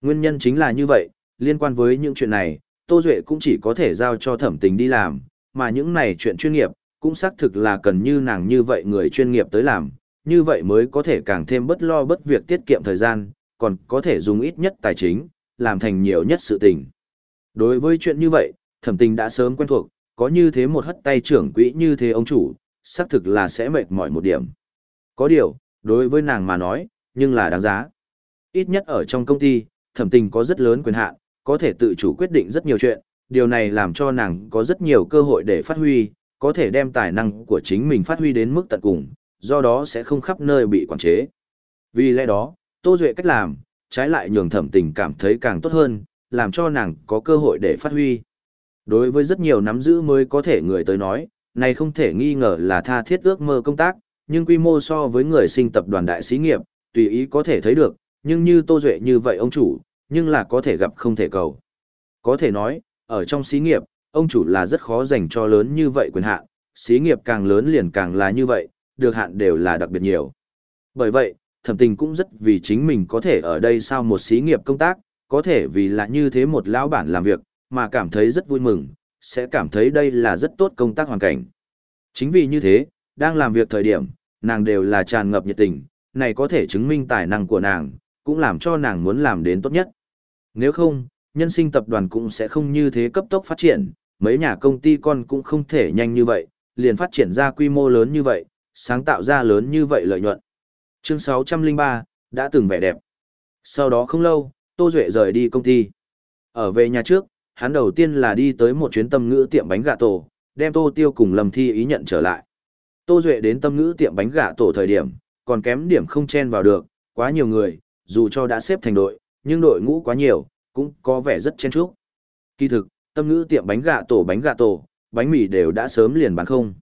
Nguyên nhân chính là như vậy, liên quan với những chuyện này, Tô Duệ cũng chỉ có thể giao cho thẩm tình đi làm, mà những này chuyện chuyên nghiệp, cũng xác thực là cần như nàng như vậy người chuyên nghiệp tới làm, như vậy mới có thể càng thêm bất lo bất việc tiết kiệm thời gian, còn có thể dùng ít nhất tài chính, làm thành nhiều nhất sự tình. Đối với chuyện như vậy, thẩm tình đã sớm quen thuộc, có như thế một hất tay trưởng quỹ như thế ông chủ, xác thực là sẽ mệt mỏi một điểm. Có điều, đối với nàng mà nói, nhưng là đáng giá. Ít nhất ở trong công ty, thẩm tình có rất lớn quyền hạn, có thể tự chủ quyết định rất nhiều chuyện, điều này làm cho nàng có rất nhiều cơ hội để phát huy, có thể đem tài năng của chính mình phát huy đến mức tận cùng, do đó sẽ không khắp nơi bị quản chế. Vì lẽ đó, Tô Duệ cách làm, trái lại nhường thẩm tình cảm thấy càng tốt hơn, làm cho nàng có cơ hội để phát huy. Đối với rất nhiều nắm giữ mới có thể người tới nói, này không thể nghi ngờ là tha thiết ước mơ công tác, nhưng quy mô so với người sinh tập đoàn đại sĩ nghiệp, tùy ý có thể thấy được, nhưng như Tô Duệ như vậy ông chủ, nhưng là có thể gặp không thể cầu. Có thể nói, ở trong xí nghiệp, ông chủ là rất khó dành cho lớn như vậy quyền hạn, xí nghiệp càng lớn liền càng là như vậy, được hạn đều là đặc biệt nhiều. Bởi vậy, thẩm tình cũng rất vì chính mình có thể ở đây sao một xí nghiệp công tác, có thể vì là như thế một lão bản làm việc, mà cảm thấy rất vui mừng, sẽ cảm thấy đây là rất tốt công tác hoàn cảnh. Chính vì như thế, đang làm việc thời điểm, nàng đều là tràn ngập nhiệt tình, này có thể chứng minh tài năng của nàng, cũng làm cho nàng muốn làm đến tốt nhất. Nếu không, nhân sinh tập đoàn cũng sẽ không như thế cấp tốc phát triển, mấy nhà công ty con cũng không thể nhanh như vậy, liền phát triển ra quy mô lớn như vậy, sáng tạo ra lớn như vậy lợi nhuận. Chương 603, đã từng vẻ đẹp. Sau đó không lâu, Tô Duệ rời đi công ty. Ở về nhà trước, hắn đầu tiên là đi tới một chuyến tâm ngữ tiệm bánh gà tổ, đem Tô Tiêu cùng Lâm Thi ý nhận trở lại. Tô Duệ đến tâm ngữ tiệm bánh gà tổ thời điểm, còn kém điểm không chen vào được, quá nhiều người, dù cho đã xếp thành đội, nhưng đội ngũ quá nhiều, cũng có vẻ rất chen chúc. Kỳ thực, tâm ngữ tiệm bánh gà tổ bánh gà tổ, bánh mì đều đã sớm liền bán không.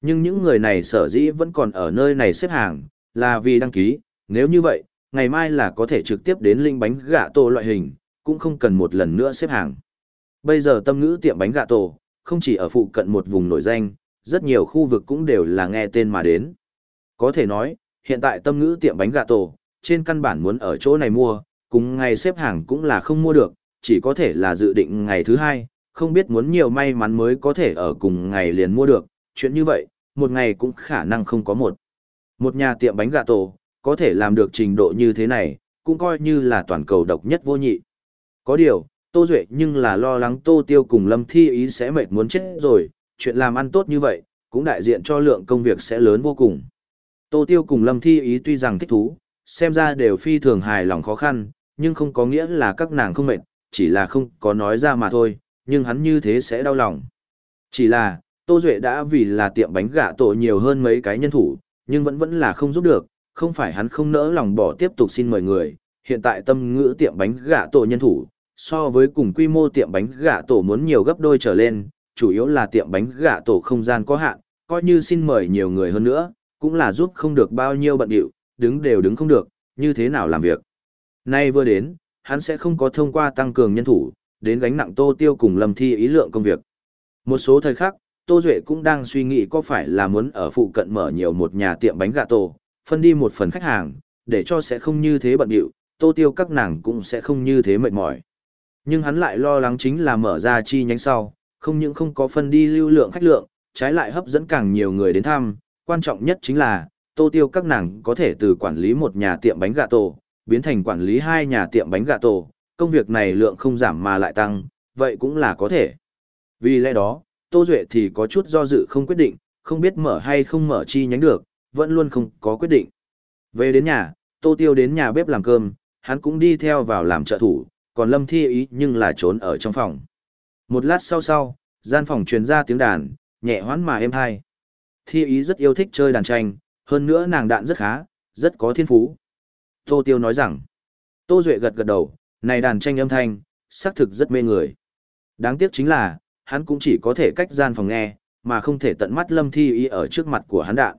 Nhưng những người này sở dĩ vẫn còn ở nơi này xếp hàng, là vì đăng ký, nếu như vậy, ngày mai là có thể trực tiếp đến linh bánh gà tổ loại hình, cũng không cần một lần nữa xếp hàng. Bây giờ tâm ngữ tiệm bánh gà tổ, không chỉ ở phụ cận một vùng nổi danh, rất nhiều khu vực cũng đều là nghe tên mà đến. Có thể nói, hiện tại tâm ngữ tiệm bánh gà tổ, trên căn bản muốn ở chỗ này mua, cùng ngày xếp hàng cũng là không mua được, chỉ có thể là dự định ngày thứ hai, không biết muốn nhiều may mắn mới có thể ở cùng ngày liền mua được, chuyện như vậy, một ngày cũng khả năng không có một. Một nhà tiệm bánh gà tổ, có thể làm được trình độ như thế này, cũng coi như là toàn cầu độc nhất vô nhị. Có điều, Tô Duệ nhưng là lo lắng Tô Tiêu cùng Lâm Thi ý sẽ mệt muốn chết rồi, chuyện làm ăn tốt như vậy, cũng đại diện cho lượng công việc sẽ lớn vô cùng. Tô Tiêu cùng Lâm Thi ý tuy rằng thích thú, xem ra đều phi thường hài lòng khó khăn, nhưng không có nghĩa là các nàng không mệt, chỉ là không có nói ra mà thôi, nhưng hắn như thế sẽ đau lòng. Chỉ là, Tô Duệ đã vì là tiệm bánh gà tổ nhiều hơn mấy cái nhân thủ, nhưng vẫn vẫn là không giúp được, không phải hắn không nỡ lòng bỏ tiếp tục xin mời người, hiện tại tâm ngữ tiệm bánh gà tổ nhân thủ, so với cùng quy mô tiệm bánh gà tổ muốn nhiều gấp đôi trở lên, chủ yếu là tiệm bánh gà tổ không gian có hạn, coi như xin mời nhiều người hơn nữa, cũng là giúp không được bao nhiêu bận điệu, đứng đều đứng không được, như thế nào làm việc. Nay vừa đến, hắn sẽ không có thông qua tăng cường nhân thủ, đến gánh nặng tô tiêu cùng lâm thi ý lượng công việc. Một số thời khắc, Tô Duệ cũng đang suy nghĩ có phải là muốn ở phụ cận mở nhiều một nhà tiệm bánh gà tổ, phân đi một phần khách hàng, để cho sẽ không như thế bận điệu, tô tiêu các nàng cũng sẽ không như thế mệt mỏi. Nhưng hắn lại lo lắng chính là mở ra chi nhánh sau, không những không có phân đi lưu lượng khách lượng, trái lại hấp dẫn càng nhiều người đến thăm, quan trọng nhất chính là, tô tiêu các nàng có thể từ quản lý một nhà tiệm bánh gà tổ, biến thành quản lý hai nhà tiệm bánh gà tổ, công việc này lượng không giảm mà lại tăng, vậy cũng là có thể. Vì lẽ đó, Tô Duệ thì có chút do dự không quyết định, không biết mở hay không mở chi nhánh được, vẫn luôn không có quyết định. Về đến nhà, Tô Tiêu đến nhà bếp làm cơm, hắn cũng đi theo vào làm trợ thủ, còn Lâm Thi ý nhưng là trốn ở trong phòng. Một lát sau sau, gian phòng truyền ra tiếng đàn, nhẹ hoán mà êm hai. Thi ý rất yêu thích chơi đàn tranh, hơn nữa nàng đạn rất khá, rất có thiên phú. Tô Tiêu nói rằng, Tô Duệ gật gật đầu, này đàn tranh âm thanh, xác thực rất mê người. Đáng tiếc chính là, hắn cũng chỉ có thể cách gian phòng nghe, mà không thể tận mắt Lâm Thi ý ở trước mặt của hắn đạn.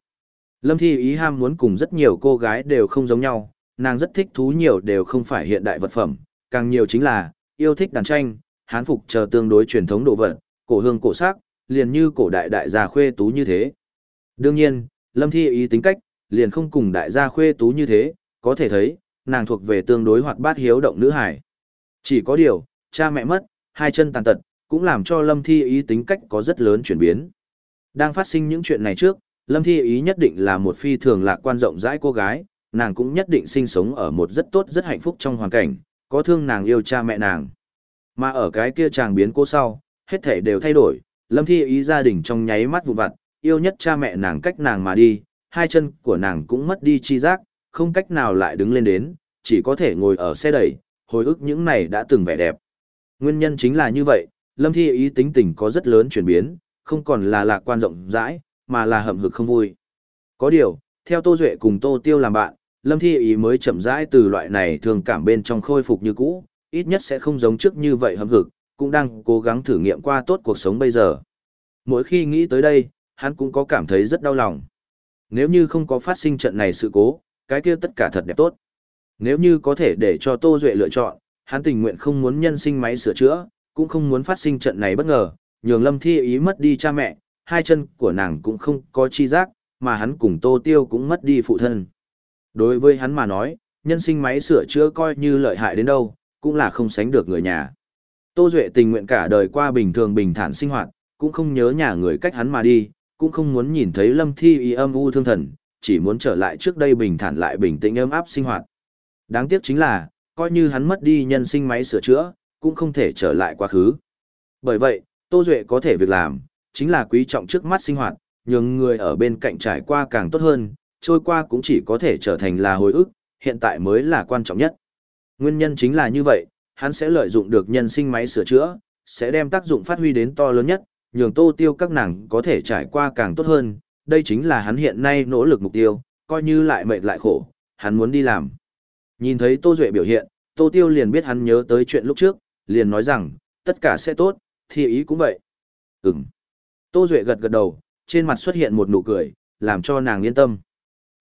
Lâm Thi ý ham muốn cùng rất nhiều cô gái đều không giống nhau, nàng rất thích thú nhiều đều không phải hiện đại vật phẩm, càng nhiều chính là, yêu thích đàn tranh, hán phục chờ tương đối truyền thống đồ vật, cổ hương cổ sắc, liền như cổ đại đại gia khuê tú như thế. Đương nhiên, Lâm Thi ý tính cách, liền không cùng đại gia khuê tú như thế, có thể thấy, nàng thuộc về tương đối hoạt bát hiếu động nữ hải. Chỉ có điều, cha mẹ mất, hai chân tàn tật, cũng làm cho Lâm Thi ý tính cách có rất lớn chuyển biến. Đang phát sinh những chuyện này trước, Lâm Thi ý nhất định là một phi thường lạc quan rộng rãi cô gái, nàng cũng nhất định sinh sống ở một rất tốt rất hạnh phúc trong hoàn cảnh, có thương nàng yêu cha mẹ nàng. Mà ở cái kia chàng biến cô sau, hết thể đều thay đổi, Lâm Thi ý gia đình trong nháy mắt vụ vặt, yêu nhất cha mẹ nàng cách nàng mà đi, hai chân của nàng cũng mất đi chi giác, không cách nào lại đứng lên đến, chỉ có thể ngồi ở xe đẩy, hồi ức những này đã từng vẻ đẹp. Nguyên nhân chính là như vậy, Lâm Thi ý tính tình có rất lớn chuyển biến, không còn là lạc quan rộng rãi, mà là hậm hực không vui. Có điều, theo Tô Duệ cùng Tô Tiêu làm bạn, Lâm Thi ý mới chậm rãi từ loại này thường cảm bên trong khôi phục như cũ, ít nhất sẽ không giống trước như vậy hậm hực, cũng đang cố gắng thử nghiệm qua tốt cuộc sống bây giờ. Mỗi khi nghĩ tới đây, hắn cũng có cảm thấy rất đau lòng. Nếu như không có phát sinh trận này sự cố, cái kia tất cả thật đẹp tốt. Nếu như có thể để cho Tô Duệ lựa chọn, hắn tình nguyện không muốn nhân sinh máy sửa chữa, cũng không muốn phát sinh trận này bất ngờ, nhường Lâm Thi ý mất đi cha mẹ, hai chân của nàng cũng không có chi giác, mà hắn cùng Tô Tiêu cũng mất đi phụ thân. Đối với hắn mà nói, nhân sinh máy sửa chữa coi như lợi hại đến đâu, cũng là không sánh được người nhà. Tô Duệ tình nguyện cả đời qua bình thường bình thản sinh hoạt, cũng không nhớ nhà người cách hắn mà đi, cũng không muốn nhìn thấy Lâm Thi ý âm u thương thần, chỉ muốn trở lại trước đây bình thản lại bình tĩnh ấm áp sinh hoạt. Đáng tiếc chính là, coi như hắn mất đi nhân sinh máy sửa chữa, cũng không thể trở lại quá khứ. Bởi vậy, Tô Duệ có thể việc làm, chính là quý trọng trước mắt sinh hoạt, nhường người ở bên cạnh trải qua càng tốt hơn, trôi qua cũng chỉ có thể trở thành là hồi ức, hiện tại mới là quan trọng nhất. Nguyên nhân chính là như vậy, hắn sẽ lợi dụng được nhân sinh máy sửa chữa, sẽ đem tác dụng phát huy đến to lớn nhất, nhường tô tiêu các nàng có thể trải qua càng tốt hơn, đây chính là hắn hiện nay nỗ lực mục tiêu, coi như lại mệt lại khổ, hắn muốn đi làm. Nhìn thấy Tô Duệ biểu hiện, Tô Tiêu liền biết hắn nhớ tới chuyện lúc trước, liền nói rằng, tất cả sẽ tốt, thì ý cũng vậy. Ừm. Tô Duệ gật gật đầu, trên mặt xuất hiện một nụ cười, làm cho nàng yên tâm.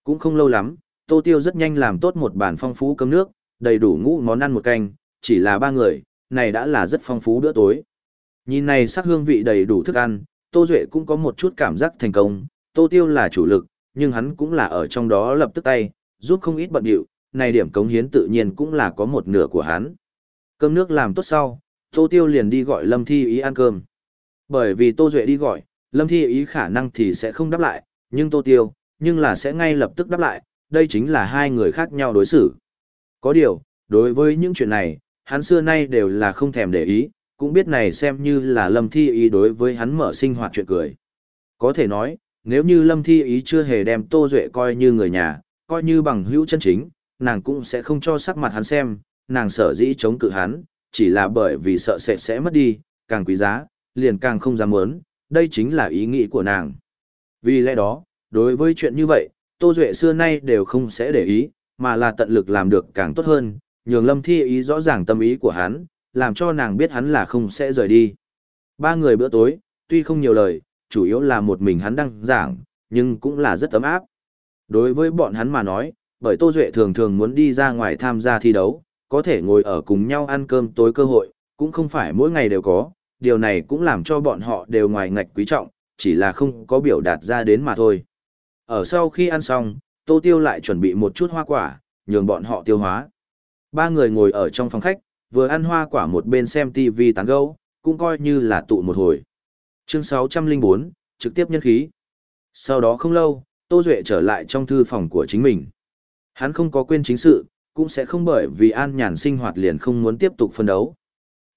Cũng không lâu lắm, Tô Tiêu rất nhanh làm tốt một bản phong phú cơm nước, đầy đủ ngũ món ăn một canh, chỉ là ba người, này đã là rất phong phú bữa tối. Nhìn này sắc hương vị đầy đủ thức ăn, Tô Duệ cũng có một chút cảm giác thành công, Tô Tiêu là chủ lực, nhưng hắn cũng là ở trong đó lập tức tay, giúp không ít bận điệu, này điểm cống hiến tự nhiên cũng là có một nửa của hắn. Cơm nước làm tốt sau, Tô Tiêu liền đi gọi Lâm Thi Ý ăn cơm. Bởi vì Tô Duệ đi gọi, Lâm Thi Ý khả năng thì sẽ không đáp lại, nhưng Tô Tiêu, nhưng là sẽ ngay lập tức đáp lại, đây chính là hai người khác nhau đối xử. Có điều, đối với những chuyện này, hắn xưa nay đều là không thèm để ý, cũng biết này xem như là Lâm Thi Ý đối với hắn mở sinh hoạt chuyện cười. Có thể nói, nếu như Lâm Thi Ý chưa hề đem Tô Duệ coi như người nhà, coi như bằng hữu chân chính, nàng cũng sẽ không cho sắc mặt hắn xem, nàng sợ dĩ chống cự hắn, chỉ là bởi vì sợ sệt sẽ mất đi, càng quý giá, liền càng không dám muốn, đây chính là ý nghĩ của nàng. Vì lẽ đó, đối với chuyện như vậy, Tô Duệ xưa nay đều không sẽ để ý, mà là tận lực làm được càng tốt hơn, nhường Lâm Thi ý rõ ràng tâm ý của hắn, làm cho nàng biết hắn là không sẽ rời đi. Ba người bữa tối, tuy không nhiều lời, chủ yếu là một mình hắn đang giảng, nhưng cũng là rất ấm áp. Đối với bọn hắn mà nói, bởi Tô Duệ thường thường muốn đi ra ngoài tham gia thi đấu, có thể ngồi ở cùng nhau ăn cơm tối cơ hội, cũng không phải mỗi ngày đều có, điều này cũng làm cho bọn họ đều ngoài ngạch quý trọng, chỉ là không có biểu đạt ra đến mà thôi. Ở sau khi ăn xong, Tô Tiêu lại chuẩn bị một chút hoa quả, nhường bọn họ tiêu hóa. Ba người ngồi ở trong phòng khách, vừa ăn hoa quả một bên xem TV tán gẫu, cũng coi như là tụ một hồi. Chương 604, trực tiếp nhân khí. Sau đó không lâu, Tô Duệ trở lại trong thư phòng của chính mình. Hắn không có quên chính sự, cũng sẽ không bởi vì an nhàn sinh hoạt liền không muốn tiếp tục phân đấu.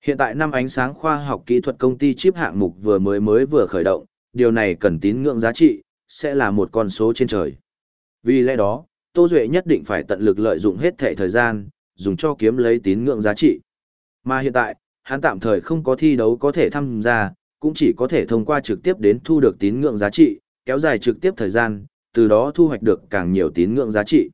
Hiện tại năm ánh sáng khoa học kỹ thuật công ty chip hạng mục vừa mới mới vừa khởi động, điều này cần tín ngưỡng giá trị, sẽ là một con số trên trời. Vì lẽ đó, Tô Duệ nhất định phải tận lực lợi dụng hết thể thời gian, dùng cho kiếm lấy tín ngưỡng giá trị. Mà hiện tại, hắn tạm thời không có thi đấu có thể tham gia, cũng chỉ có thể thông qua trực tiếp đến thu được tín ngưỡng giá trị, kéo dài trực tiếp thời gian, từ đó thu hoạch được càng nhiều tín ngưỡng giá trị.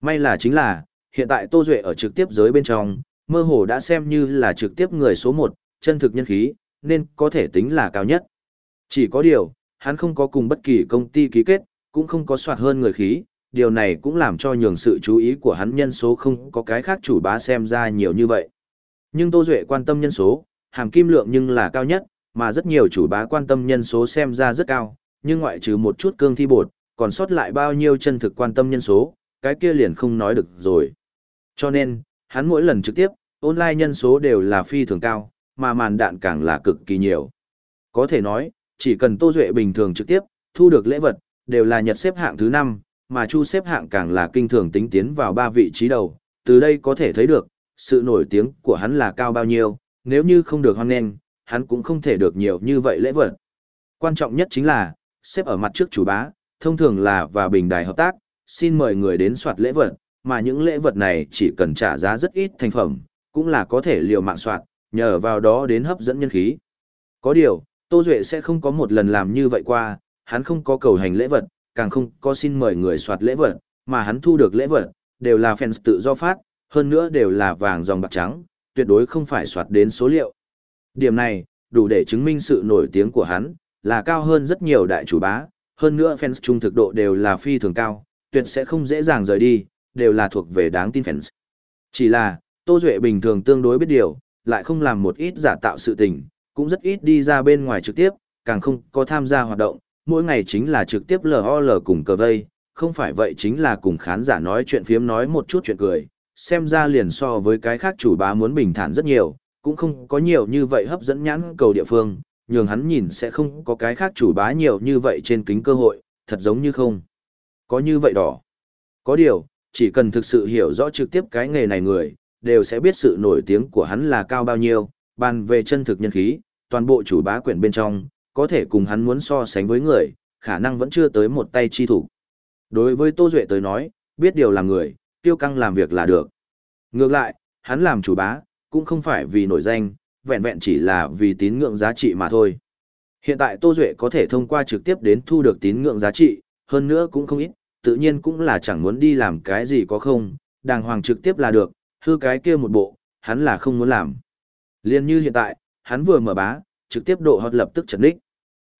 May là chính là, hiện tại Tô Duệ ở trực tiếp giới bên trong, mơ hồ đã xem như là trực tiếp người số 1, chân thực nhân khí, nên có thể tính là cao nhất. Chỉ có điều, hắn không có cùng bất kỳ công ty ký kết, cũng không có soạt hơn người khí, điều này cũng làm cho nhường sự chú ý của hắn nhân số không có cái khác chủ bá xem ra nhiều như vậy. Nhưng Tô Duệ quan tâm nhân số, hàm kim lượng nhưng là cao nhất, mà rất nhiều chủ bá quan tâm nhân số xem ra rất cao, nhưng ngoại trừ một chút cương thi bột, còn sót lại bao nhiêu chân thực quan tâm nhân số, cái kia liền không nói được rồi. Cho nên, hắn mỗi lần trực tiếp, online nhân số đều là phi thường cao, mà màn đạn càng là cực kỳ nhiều. Có thể nói, chỉ cần Tô Duệ bình thường trực tiếp, thu được lễ vật, đều là nhật xếp hạng thứ 5, mà Chu xếp hạng càng là kinh thường tính tiến vào 3 vị trí đầu. Từ đây có thể thấy được, sự nổi tiếng của hắn là cao bao nhiêu, nếu như không được hoan nghênh, hắn cũng không thể được nhiều như vậy lễ vật. Quan trọng nhất chính là, xếp ở mặt trước chủ bá, thông thường là và bình đài hợp tác, xin mời người đến soạt lễ vật, mà những lễ vật này chỉ cần trả giá rất ít thành phẩm, cũng là có thể liều mạng soạt, nhờ vào đó đến hấp dẫn nhân khí. Có điều, Tô Duệ sẽ không có một lần làm như vậy qua, hắn không có cầu hành lễ vật, càng không có xin mời người soạt lễ vật, mà hắn thu được lễ vật, đều là fans tự do phát, hơn nữa đều là vàng dòng bạc trắng, tuyệt đối không phải soạt đến số liệu. Điểm này, đủ để chứng minh sự nổi tiếng của hắn, là cao hơn rất nhiều đại chủ bá, hơn nữa fans trung thực độ đều là phi thường cao, tuyệt sẽ không dễ dàng rời đi, đều là thuộc về đáng tin fans. Chỉ là, Tô Duệ bình thường tương đối biết điều, lại không làm một ít giả tạo sự tình, cũng rất ít đi ra bên ngoài trực tiếp, càng không có tham gia hoạt động, mỗi ngày chính là trực tiếp LOL cùng cờ vây, không phải vậy chính là cùng khán giả nói chuyện phiếm nói một chút chuyện cười, xem ra liền so với cái khác chủ bá muốn bình thản rất nhiều, cũng không có nhiều như vậy hấp dẫn nhãn cầu địa phương, nhường hắn nhìn sẽ không có cái khác chủ bá nhiều như vậy trên kính cơ hội, thật giống như không. Có như vậy đỏ. Có điều, chỉ cần thực sự hiểu rõ trực tiếp cái nghề này người, đều sẽ biết sự nổi tiếng của hắn là cao bao nhiêu, bàn về chân thực nhân khí, toàn bộ chủ bá quyển bên trong, có thể cùng hắn muốn so sánh với người, khả năng vẫn chưa tới một tay chi thủ. Đối với Tô Duệ tới nói, biết điều làm người, tiêu căng làm việc là được. Ngược lại, hắn làm chủ bá, cũng không phải vì nổi danh, vẹn vẹn chỉ là vì tín ngưỡng giá trị mà thôi. Hiện tại Tô Duệ có thể thông qua trực tiếp đến thu được tín ngưỡng giá trị, hơn nữa cũng không ít, tự nhiên cũng là chẳng muốn đi làm cái gì có không, đàng hoàng trực tiếp là được, hư cái kia một bộ, hắn là không muốn làm. Liên như hiện tại, hắn vừa mở bá, trực tiếp độ hot lập tức chấn đích.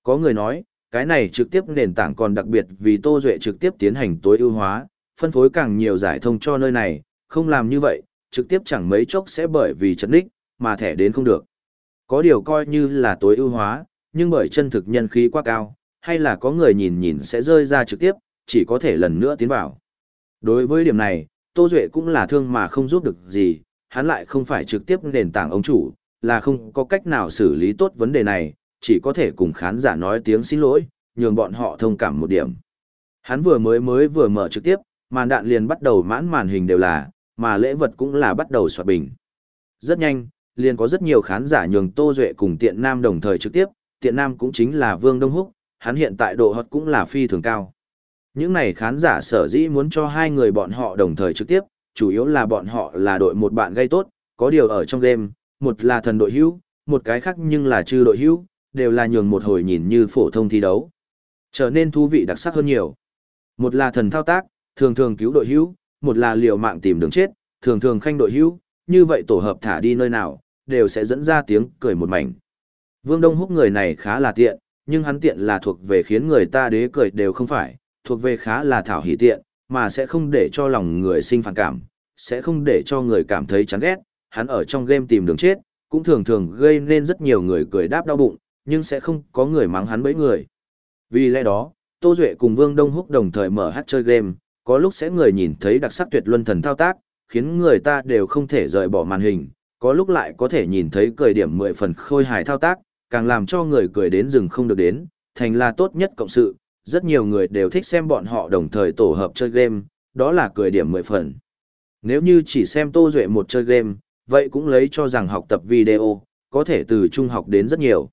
Có người nói, cái này trực tiếp nền tảng còn đặc biệt vì Tô Duệ trực tiếp tiến hành tối ưu hóa, phân phối càng nhiều giải thông cho nơi này, không làm như vậy, trực tiếp chẳng mấy chốc sẽ bởi vì chấn đích, mà thẻ đến không được. Có điều coi như là tối ưu hóa, nhưng bởi chân thực nhân khí quá cao, hay là có người nhìn nhìn sẽ rơi ra trực tiếp, chỉ có thể lần nữa tiến vào. Đối với điểm này, Tô Duệ cũng là thương mà không giúp được gì, hắn lại không phải trực tiếp nền tảng ông chủ, là không có cách nào xử lý tốt vấn đề này, chỉ có thể cùng khán giả nói tiếng xin lỗi, nhường bọn họ thông cảm một điểm. Hắn vừa mới mới vừa mở trực tiếp, màn đạn liền bắt đầu mãn màn hình đều là, mà lễ vật cũng là bắt đầu soạt bình. Rất nhanh, liền có rất nhiều khán giả nhường Tô Duệ cùng Tiện Nam đồng thời trực tiếp, Tiện Nam cũng chính là Vương Đông Húc, hắn hiện tại độ hot cũng là phi thường cao. Những này khán giả sở dĩ muốn cho hai người bọn họ đồng thời trực tiếp, chủ yếu là bọn họ là đội một bạn gây tốt, có điều ở trong game, một là thần đội hữu, một cái khác nhưng là chư đội hữu, đều là nhường một hồi nhìn như phổ thông thi đấu. Trở nên thú vị đặc sắc hơn nhiều. Một là thần thao tác, thường thường cứu đội hữu, một là liều mạng tìm đường chết, thường thường khanh đội hữu, như vậy tổ hợp thả đi nơi nào, đều sẽ dẫn ra tiếng cười một mảnh. Vương Đông Húc người này khá là tiện, nhưng hắn tiện là thuộc về khiến người ta đế cười đều không phải, thuộc về khá là thảo hỷ tiện, mà sẽ không để cho lòng người sinh phản cảm, sẽ không để cho người cảm thấy chán ghét, hắn ở trong game tìm đường chết, cũng thường thường gây nên rất nhiều người cười đáp đau bụng, nhưng sẽ không có người mắng hắn bấy người. Vì lẽ đó, Tô Duệ cùng Vương Đông Húc đồng thời mở hát chơi game, có lúc sẽ người nhìn thấy đặc sắc tuyệt luân thần thao tác, khiến người ta đều không thể rời bỏ màn hình, có lúc lại có thể nhìn thấy cười điểm 10 phần khôi hài thao tác, càng làm cho người cười đến rừng không được đến, thành là tốt nhất cộng sự, rất nhiều người đều thích xem bọn họ đồng thời tổ hợp chơi game, đó là cười điểm 10 phần. Nếu như chỉ xem Tô Duệ một chơi game, vậy cũng lấy cho rằng học tập video, có thể từ trung học đến rất nhiều.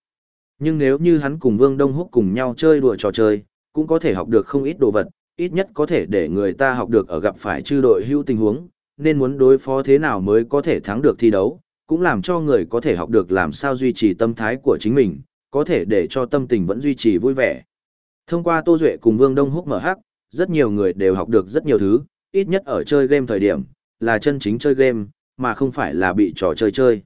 Nhưng nếu như hắn cùng Vương Đông Húc cùng nhau chơi đùa trò chơi, cũng có thể học được không ít đồ vật, ít nhất có thể để người ta học được ở gặp phải chư đội hưu tình huống, nên muốn đối phó thế nào mới có thể thắng được thi đấu, cũng làm cho người có thể học được làm sao duy trì tâm thái của chính mình, có thể để cho tâm tình vẫn duy trì vui vẻ. Thông qua Tô Duệ cùng Vương Đông Húc mở hắc, rất nhiều người đều học được rất nhiều thứ, ít nhất ở chơi game thời điểm, là chân chính chơi game, mà không phải là bị trò chơi chơi.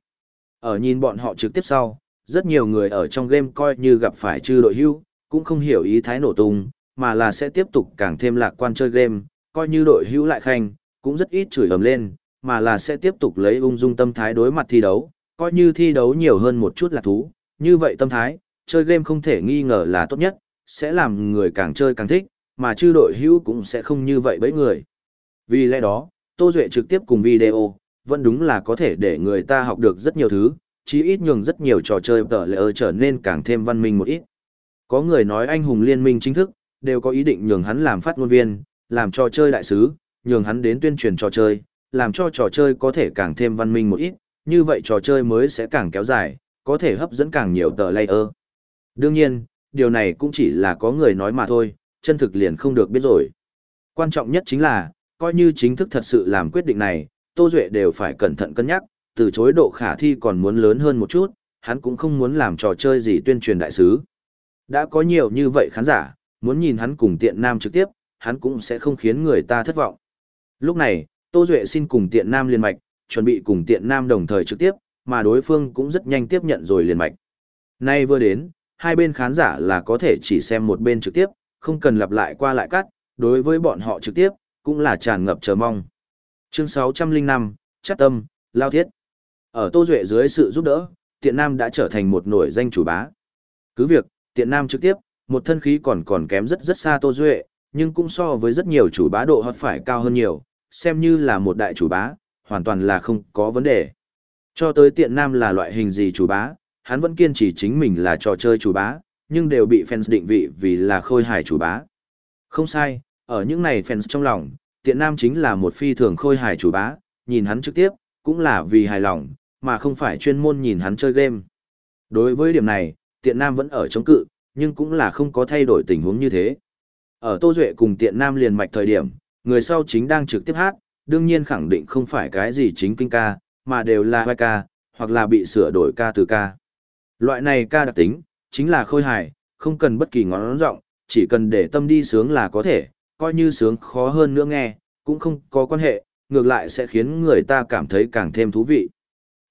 Ở nhìn bọn họ trực tiếp sau, rất nhiều người ở trong game coi như gặp phải chư đội hưu, cũng không hiểu ý thái nổ tung, mà là sẽ tiếp tục càng thêm lạc quan chơi game, coi như đội hữu lại khanh, cũng rất ít chửi ầm lên, mà là sẽ tiếp tục lấy ung dung tâm thái đối mặt thi đấu, coi như thi đấu nhiều hơn một chút là thú, như vậy tâm thái, chơi game không thể nghi ngờ là tốt nhất, sẽ làm người càng chơi càng thích, mà chư đội hữu cũng sẽ không như vậy bấy người. Vì lẽ đó, Tô Duệ trực tiếp cùng video, vẫn đúng là có thể để người ta học được rất nhiều thứ, chí ít nhường rất nhiều trò chơi tờ lệ trở nên càng thêm văn minh một ít. Có người nói anh hùng liên minh chính thức, đều có ý định nhường hắn làm phát ngôn viên, làm trò chơi đại sứ, nhường hắn đến tuyên truyền trò chơi, làm cho trò chơi có thể càng thêm văn minh một ít, như vậy trò chơi mới sẽ càng kéo dài, có thể hấp dẫn càng nhiều tờ layer. Đương nhiên, điều này cũng chỉ là có người nói mà thôi, chân thực liền không được biết rồi. Quan trọng nhất chính là, coi như chính thức thật sự làm quyết định này, Tô Duệ đều phải cẩn thận cân nhắc, từ chối độ khả thi còn muốn lớn hơn một chút, hắn cũng không muốn làm trò chơi gì tuyên truyền đại sứ. Đã có nhiều như vậy khán giả, muốn nhìn hắn cùng tiện nam trực tiếp, hắn cũng sẽ không khiến người ta thất vọng. Lúc này, Tô Duệ xin cùng tiện nam liên mạch, chuẩn bị cùng tiện nam đồng thời trực tiếp, mà đối phương cũng rất nhanh tiếp nhận rồi liên mạch. Nay vừa đến, hai bên khán giả là có thể chỉ xem một bên trực tiếp, không cần lặp lại qua lại cắt, đối với bọn họ trực tiếp, cũng là tràn ngập chờ mong. Chương 605, Chắc Tâm, Lao Thiết. Ở Tô Duệ dưới sự giúp đỡ, Tiện Nam đã trở thành một nổi danh chủ bá. Cứ việc, Tiện Nam trực tiếp, một thân khí còn còn kém rất rất xa Tô Duệ, nhưng cũng so với rất nhiều chủ bá độ hot phải cao hơn nhiều, xem như là một đại chủ bá, hoàn toàn là không có vấn đề. Cho tới Tiện Nam là loại hình gì chủ bá, hắn vẫn kiên trì chính mình là trò chơi chủ bá, nhưng đều bị fans định vị vì là khôi hài chủ bá. Không sai, ở những này fans trong lòng, tiện nam chính là một phi thường khôi hài chủ bá, nhìn hắn trực tiếp, cũng là vì hài lòng, mà không phải chuyên môn nhìn hắn chơi game. Đối với điểm này, tiện nam vẫn ở chống cự, nhưng cũng là không có thay đổi tình huống như thế. Ở Tô Duệ cùng tiện nam liền mạch thời điểm, người sau chính đang trực tiếp hát, đương nhiên khẳng định không phải cái gì chính kinh ca, mà đều là vai ca, hoặc là bị sửa đổi ca từ ca. Loại này ca đặc tính, chính là khôi hài, không cần bất kỳ ngón rộng, chỉ cần để tâm đi sướng là có thể, coi như sướng khó hơn nữa nghe, cũng không có quan hệ, ngược lại sẽ khiến người ta cảm thấy càng thêm thú vị.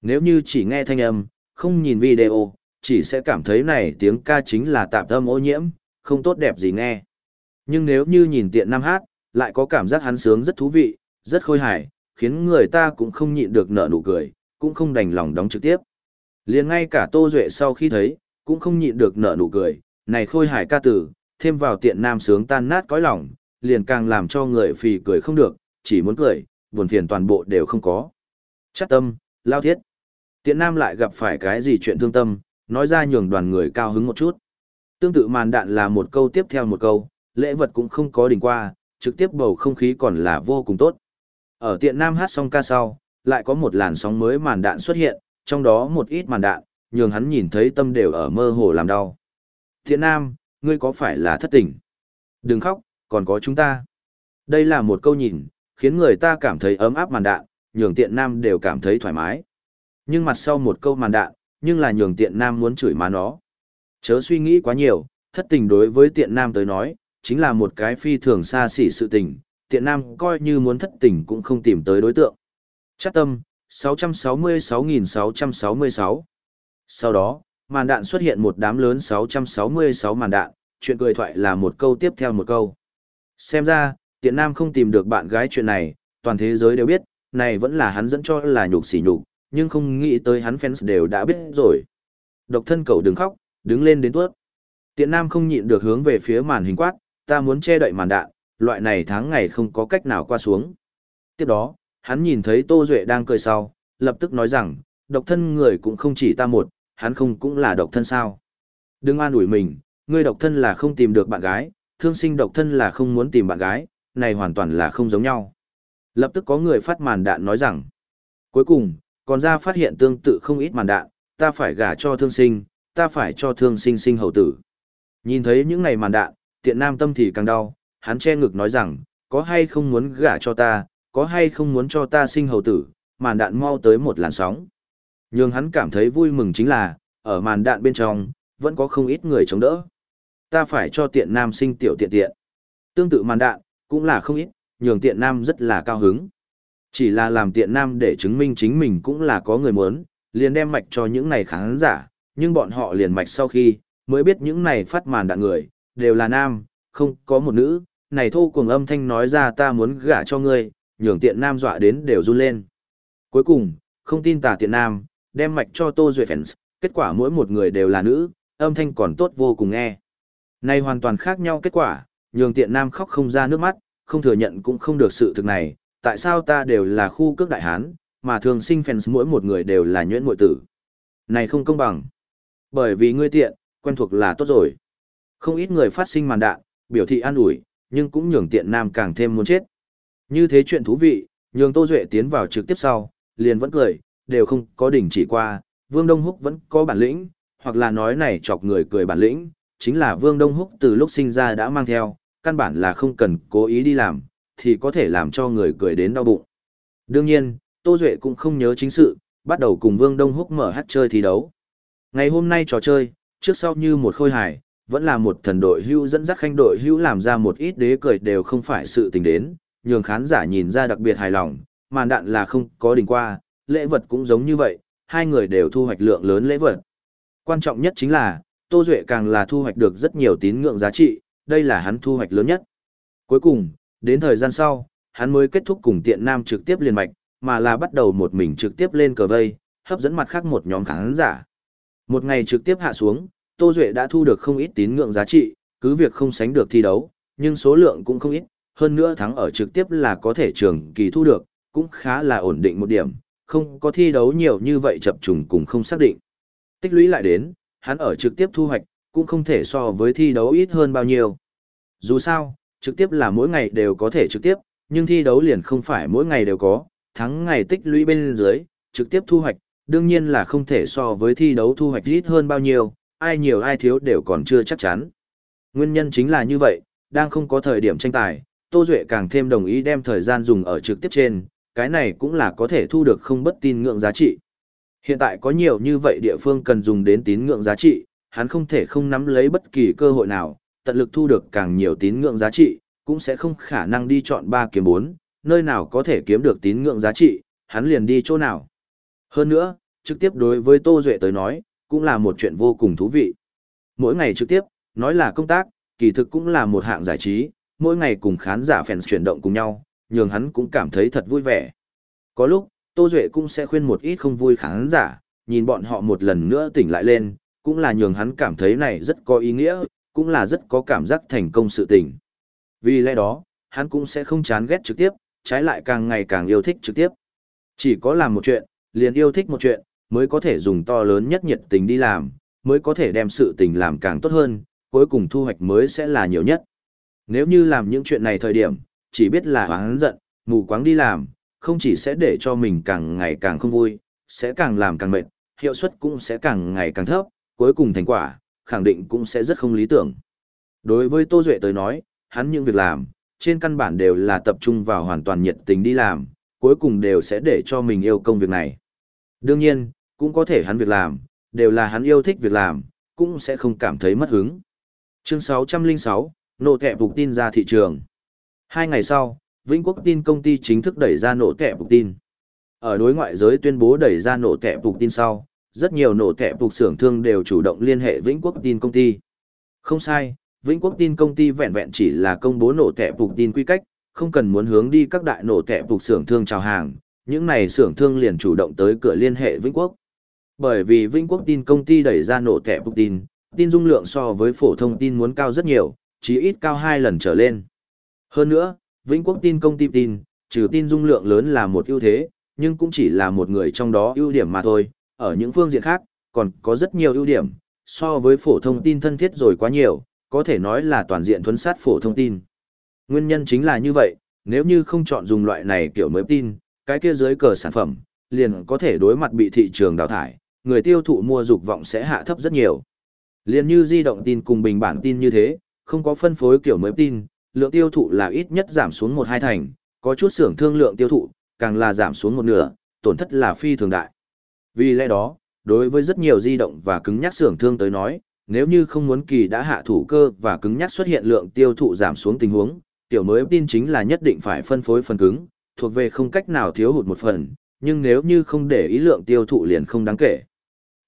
Nếu như chỉ nghe thanh âm, không nhìn video, chỉ sẽ cảm thấy này tiếng ca chính là tạm tâm ô nhiễm, không tốt đẹp gì nghe. Nhưng nếu như nhìn tiện nam hát, lại có cảm giác hắn sướng rất thú vị, rất khôi hài, khiến người ta cũng không nhịn được nở nụ cười, cũng không đành lòng đóng trực tiếp. liền ngay cả Tô Duệ sau khi thấy, cũng không nhịn được nở nụ cười, này khôi hài ca tử, thêm vào tiện nam sướng tan nát cõi lòng, liền càng làm cho người phì cười không được, chỉ muốn cười, buồn phiền toàn bộ đều không có. Chắc tâm, lao thiết. Tiện nam lại gặp phải cái gì chuyện thương tâm, nói ra nhường đoàn người cao hứng một chút. Tương tự màn đạn là một câu tiếp theo một câu, lễ vật cũng không có đỉnh qua, trực tiếp bầu không khí còn là vô cùng tốt. Ở tiện nam hát xong ca sau, lại có một làn sóng mới màn đạn xuất hiện, trong đó một ít màn đạn, nhường hắn nhìn thấy tâm đều ở mơ hồ làm đau. Tiện nam, ngươi có phải là thất tình? Đừng khóc, còn có chúng ta. Đây là một câu nhìn, khiến người ta cảm thấy ấm áp màn đạn, nhường tiện nam đều cảm thấy thoải mái. Nhưng mặt sau một câu màn đạn, nhưng là nhường tiện nam muốn chửi má nó. Chớ suy nghĩ quá nhiều, thất tình đối với tiện nam tới nói, chính là một cái phi thường xa xỉ sự tình, tiện nam coi như muốn thất tình cũng không tìm tới đối tượng. Chắc tâm, 666.666. Sau đó, màn đạn xuất hiện một đám lớn 666 màn đạn, chuyện cười thoại là một câu tiếp theo một câu. Xem ra, tiện nam không tìm được bạn gái chuyện này, toàn thế giới đều biết, này vẫn là hắn dẫn cho là nhục xỉ nhục, nhưng không nghĩ tới hắn fans đều đã biết rồi. Độc thân cầu đừng khóc, đứng lên đến tuốt. Tiện nam không nhịn được hướng về phía màn hình quát, ta muốn che đậy màn đạn, loại này tháng ngày không có cách nào qua xuống. Tiếp đó, hắn nhìn thấy Tô Duệ đang cười sau, lập tức nói rằng, độc thân người cũng không chỉ ta một, hắn không cũng là độc thân sao. Đừng an ủi mình, ngươi độc thân là không tìm được bạn gái, thương sinh độc thân là không muốn tìm bạn gái, này hoàn toàn là không giống nhau. Lập tức có người phát màn đạn nói rằng, cuối cùng, còn ra phát hiện tương tự không ít màn đạn, ta phải gả cho thương sinh, ta phải cho thương sinh sinh hậu tử. Nhìn thấy những ngày màn đạn, tiện nam tâm thì càng đau, hắn che ngực nói rằng, có hay không muốn gả cho ta, có hay không muốn cho ta sinh hậu tử, màn đạn mau tới một làn sóng. Nhưng hắn cảm thấy vui mừng chính là, ở màn đạn bên trong, vẫn có không ít người chống đỡ. Ta phải cho tiện nam sinh tiểu tiện tiện. Tương tự màn đạn, cũng là không ít, nhường tiện nam rất là cao hứng. Chỉ là làm tiện nam để chứng minh chính mình cũng là có người muốn, liền đem mạch cho những này khán giả, nhưng bọn họ liền mạch sau khi, mới biết những này phát màn đạn người, đều là nam, không có một nữ, này thô cuồng âm thanh nói ra ta muốn gả cho ngươi, nhường tiện nam dọa đến đều run lên. Cuối cùng, không tin tà tiện nam, đem mạch cho Tô Duệ Fans, kết quả mỗi một người đều là nữ, âm thanh còn tốt vô cùng nghe. Này hoàn toàn khác nhau kết quả, nhường tiện nam khóc không ra nước mắt, không thừa nhận cũng không được sự thực này, tại sao ta đều là khu cước đại hán, mà thường sinh fans mỗi một người đều là nhuyễn muội tử. Này không công bằng. Bởi vì ngươi tiện, quen thuộc là tốt rồi. Không ít người phát sinh màn đạn, biểu thị an ủi, nhưng cũng nhường tiện nam càng thêm muốn chết. Như thế chuyện thú vị, nhường Tô Duệ tiến vào trực tiếp sau, liền vẫn cười, đều không có đỉnh chỉ qua, Vương Đông Húc vẫn có bản lĩnh, hoặc là nói này chọc người cười bản lĩnh, chính là Vương Đông Húc từ lúc sinh ra đã mang theo, căn bản là không cần cố ý đi làm, thì có thể làm cho người cười đến đau bụng. Đương nhiên, Tô Duệ cũng không nhớ chính sự, bắt đầu cùng Vương Đông Húc mở hát chơi thi đấu. Ngày hôm nay trò chơi, trước sau như một khôi hài, vẫn là một thần đội hưu dẫn dắt khanh đội hưu làm ra một ít đế cười đều không phải sự tình đến, nhường khán giả nhìn ra đặc biệt hài lòng, màn đạn là không có đỉnh qua, lễ vật cũng giống như vậy, hai người đều thu hoạch lượng lớn lễ vật. Quan trọng nhất chính là, Tô Duệ càng là thu hoạch được rất nhiều tín ngưỡng giá trị, đây là hắn thu hoạch lớn nhất. Cuối cùng, đến thời gian sau, hắn mới kết thúc cùng tiện nam trực tiếp liên mạch, mà là bắt đầu một mình trực tiếp lên cờ vây, hấp dẫn mặt khác một nhóm khán giả. Một ngày trực tiếp hạ xuống, Tô Duệ đã thu được không ít tín ngưỡng giá trị, cứ việc không sánh được thi đấu, nhưng số lượng cũng không ít, hơn nữa thắng ở trực tiếp là có thể trường kỳ thu được, cũng khá là ổn định một điểm, không có thi đấu nhiều như vậy chập trùng cùng không xác định. Tích lũy lại đến, hắn ở trực tiếp thu hoạch, cũng không thể so với thi đấu ít hơn bao nhiêu. Dù sao, trực tiếp là mỗi ngày đều có thể trực tiếp, nhưng thi đấu liền không phải mỗi ngày đều có, thắng ngày tích lũy bên dưới, trực tiếp thu hoạch, đương nhiên là không thể so với thi đấu thu hoạch ít hơn bao nhiêu, ai nhiều ai thiếu đều còn chưa chắc chắn. Nguyên nhân chính là như vậy, đang không có thời điểm tranh tài, Tô Duệ càng thêm đồng ý đem thời gian dùng ở trực tiếp trên, cái này cũng là có thể thu được không bất tin ngưỡng giá trị. Hiện tại có nhiều như vậy địa phương cần dùng đến tín ngưỡng giá trị, hắn không thể không nắm lấy bất kỳ cơ hội nào, tận lực thu được càng nhiều tín ngưỡng giá trị, cũng sẽ không khả năng đi chọn 3 kiếm 4, nơi nào có thể kiếm được tín ngưỡng giá trị, hắn liền đi chỗ nào. Hơn nữa, trực tiếp đối với Tô Duệ tới nói, cũng là một chuyện vô cùng thú vị. Mỗi ngày trực tiếp, nói là công tác, kỳ thực cũng là một hạng giải trí, mỗi ngày cùng khán giả fans chuyển động cùng nhau, nhường hắn cũng cảm thấy thật vui vẻ. Có lúc, Tô Duệ cũng sẽ khuyên một ít không vui khán giả, nhìn bọn họ một lần nữa tỉnh lại lên, cũng là nhường hắn cảm thấy này rất có ý nghĩa, cũng là rất có cảm giác thành công sự tình. Vì lẽ đó, hắn cũng sẽ không chán ghét trực tiếp, trái lại càng ngày càng yêu thích trực tiếp. Chỉ có làm một chuyện, liền yêu thích một chuyện, mới có thể dùng to lớn nhất nhiệt tình đi làm, mới có thể đem sự tình làm càng tốt hơn, cuối cùng thu hoạch mới sẽ là nhiều nhất. Nếu như làm những chuyện này thời điểm, chỉ biết là oán giận, mù quáng đi làm, không chỉ sẽ để cho mình càng ngày càng không vui, sẽ càng làm càng mệt, hiệu suất cũng sẽ càng ngày càng thấp, cuối cùng thành quả, khẳng định cũng sẽ rất không lý tưởng. Đối với Tô Duệ tới nói, hắn những việc làm, trên căn bản đều là tập trung vào hoàn toàn nhiệt tình đi làm, cuối cùng đều sẽ để cho mình yêu công việc này. Đương nhiên, cũng có thể hắn việc làm, đều là hắn yêu thích việc làm, cũng sẽ không cảm thấy mất hứng. Chương 606, nổ kẹ phục tin ra thị trường. Hai ngày sau, Vĩnh Quốc tin công ty chính thức đẩy ra nổ kẹ phục tin. Ở đối ngoại giới tuyên bố đẩy ra nổ kẹ phục tin sau, rất nhiều nổ kẹ phục xưởng thương đều chủ động liên hệ Vĩnh Quốc tin công ty. Không sai, Vĩnh Quốc tin công ty vẹn vẹn chỉ là công bố nổ kẹ phục tin quy cách, không cần muốn hướng đi các đại nổ kẹ phục xưởng thương chào hàng, những này xưởng thương liền chủ động tới cửa liên hệ Vĩnh Quốc. Bởi vì Vĩnh Quốc tin công ty đẩy ra nổ thẻ phục tin, tin dung lượng so với phổ thông tin muốn cao rất nhiều, chỉ ít cao hai lần trở lên. Hơn nữa, Vĩnh Quốc tin công ty tin, trừ tin dung lượng lớn là một ưu thế, nhưng cũng chỉ là một người trong đó ưu điểm mà thôi, ở những phương diện khác, còn có rất nhiều ưu điểm, so với phổ thông tin thân thiết rồi quá nhiều, có thể nói là toàn diện thuấn sát phổ thông tin. Nguyên nhân chính là như vậy, nếu như không chọn dùng loại này kiểu mới tin, cái kia dưới cờ sản phẩm, liền có thể đối mặt bị thị trường đào thải, người tiêu thụ mua dục vọng sẽ hạ thấp rất nhiều. Liên như di động tin cùng bình bản tin như thế, không có phân phối kiểu mới tin, lượng tiêu thụ là ít nhất giảm xuống một hai thành, có chút xưởng thương lượng tiêu thụ, càng là giảm xuống một nửa, tổn thất là phi thường đại. Vì lẽ đó, đối với rất nhiều di động và cứng nhắc xưởng thương tới nói, nếu như không muốn kỳ đã hạ thủ cơ và cứng nhắc xuất hiện lượng tiêu thụ giảm xuống tình huống, tiểu mới tin chính là nhất định phải phân phối phần cứng, thuộc về không cách nào thiếu hụt một phần, nhưng nếu như không để ý lượng tiêu thụ liền không đáng kể.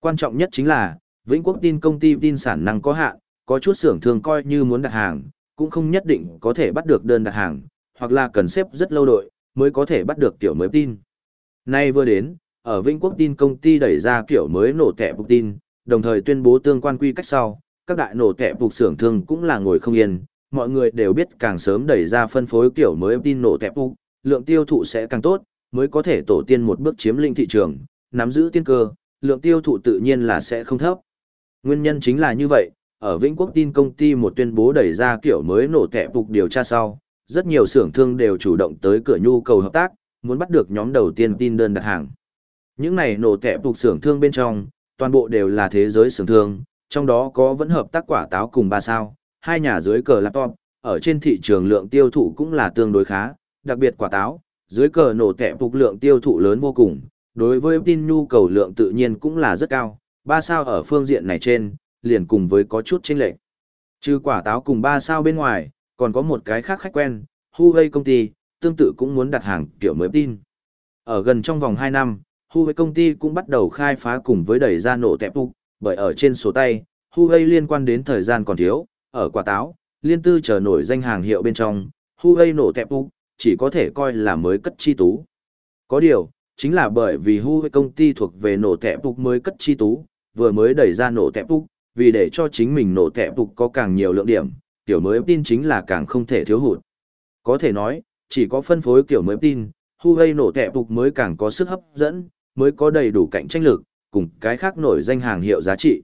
Quan trọng nhất chính là, Vĩnh Quốc tin công ty tin sản năng có hạn, có chút xưởng thường coi như muốn đặt hàng, cũng không nhất định có thể bắt được đơn đặt hàng, hoặc là cần xếp rất lâu đội, mới có thể bắt được kiểu mới tin. Nay vừa đến, ở Vĩnh Quốc tin công ty đẩy ra kiểu mới nổ tẻ phục tin, đồng thời tuyên bố tương quan quy cách sau, các đại nổ tẻ phục xưởng thương cũng là ngồi không yên, mọi người đều biết càng sớm đẩy ra phân phối kiểu mới tin nổ tẻ phục, lượng tiêu thụ sẽ càng tốt, mới có thể tổ tiên một bước chiếm lĩnh thị trường, nắm giữ tiên cơ, lượng tiêu thụ tự nhiên là sẽ không thấp. Nguyên nhân chính là như vậy, ở Vĩnh Quốc tin công ty một tuyên bố đẩy ra kiểu mới nổ tẻ phục điều tra sau, rất nhiều xưởng thương đều chủ động tới cửa nhu cầu hợp tác, muốn bắt được nhóm đầu tiên tin đơn đặt hàng. Những này nổ tẻ phục xưởng thương bên trong, toàn bộ đều là thế giới xưởng thương, trong đó có vẫn hợp tác quả táo cùng ba sao, hai nhà dưới cờ laptop, ở trên thị trường lượng tiêu thụ cũng là tương đối khá, đặc biệt quả táo, dưới cờ nổ tẻ phục lượng tiêu thụ lớn vô cùng, đối với tin nhu cầu lượng tự nhiên cũng là rất cao, ba sao ở phương diện này trên, liền cùng với có chút chênh lệch. Trừ quả táo cùng ba sao bên ngoài, còn có một cái khác khách quen, Huawei công ty, tương tự cũng muốn đặt hàng kiểu mới tin. Ở gần trong vòng 2 năm, Huawei công ty cũng bắt đầu khai phá cùng với đẩy ra nổ tẹp phục, bởi ở trên số tay, Huawei liên quan đến thời gian còn thiếu, ở quả táo, liên tư chờ nổi danh hàng hiệu bên trong, Huawei nổ tẹp phục, chỉ có thể coi là mới cất chi tú. Có điều, chính là bởi vì Huawei công ty thuộc về nổ tẹp phục mới cất chi tú, vừa mới đẩy ra nổ tẹp phục, vì để cho chính mình nổ tẹp phục có càng nhiều lượng điểm, kiểu mới tin chính là càng không thể thiếu hụt. Có thể nói, chỉ có phân phối kiểu mới tin, Huawei nổ tẹp phục mới càng có sức hấp dẫn, mới có đầy đủ cạnh tranh lực, cùng cái khác nổi danh hàng hiệu giá trị.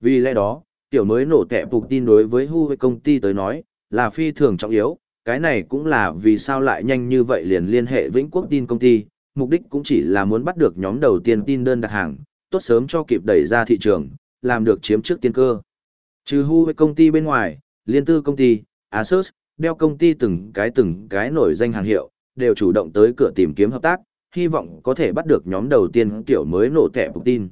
Vì lẽ đó, tiểu mới nổ tẹp phục tin đối với Huawei công ty tới nói, là phi thường trọng yếu, cái này cũng là vì sao lại nhanh như vậy liền liên hệ Vĩnh Quốc tin công ty, mục đích cũng chỉ là muốn bắt được nhóm đầu tiên tin đơn đặt hàng, tốt sớm cho kịp đẩy ra thị trường, làm được chiếm trước tiên cơ. Trừ với công ty bên ngoài, liên tư công ty, Asus, đeo công ty từng cái từng cái nổi danh hàng hiệu, đều chủ động tới cửa tìm kiếm hợp tác, hy vọng có thể bắt được nhóm đầu tiên kiểu mới nổ tẻ phục tin.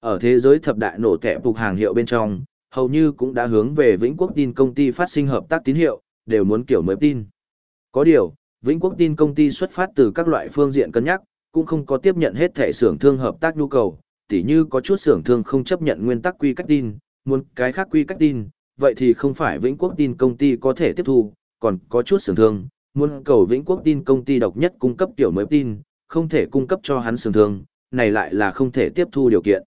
Ở thế giới thập đại nổ tẻ phục hàng hiệu bên trong, hầu như cũng đã hướng về Vĩnh Quốc tin công ty phát sinh hợp tác tín hiệu, đều muốn kiểu mới tin. Có điều, Vĩnh Quốc tin công ty xuất phát từ các loại phương diện cân nhắc, cũng không có tiếp nhận hết thẻ xưởng thương hợp tác nhu cầu, tỉ như có chút xưởng thương không chấp nhận nguyên tắc quy cách tin, muốn cái khác quy cách tin, vậy thì không phải Vĩnh Quốc tin công ty có thể tiếp thu, còn có chút xưởng thương, muốn cầu Vĩnh Quốc tin công ty độc nhất cung cấp tiểu mới tin, không thể cung cấp cho hắn xưởng thương, này lại là không thể tiếp thu điều kiện.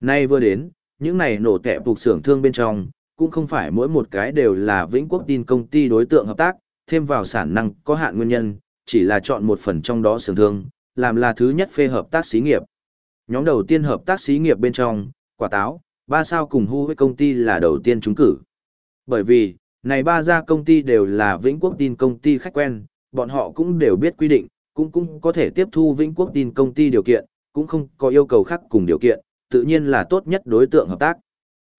Nay vừa đến, những này nổ tệ phục xưởng thương bên trong, cũng không phải mỗi một cái đều là Vĩnh Quốc tin công ty đối tượng hợp tác, thêm vào sản năng có hạn nguyên nhân, chỉ là chọn một phần trong đó sưởng thương, làm là thứ nhất phê hợp tác xí nghiệp. Nhóm đầu tiên hợp tác xí nghiệp bên trong, quả táo, ba sao cùng hu với công ty là đầu tiên trúng cử. Bởi vì, này ba gia công ty đều là Vĩnh Quốc tin công ty khách quen, bọn họ cũng đều biết quy định, cũng cũng có thể tiếp thu Vĩnh Quốc tin công ty điều kiện, cũng không có yêu cầu khác cùng điều kiện, tự nhiên là tốt nhất đối tượng hợp tác.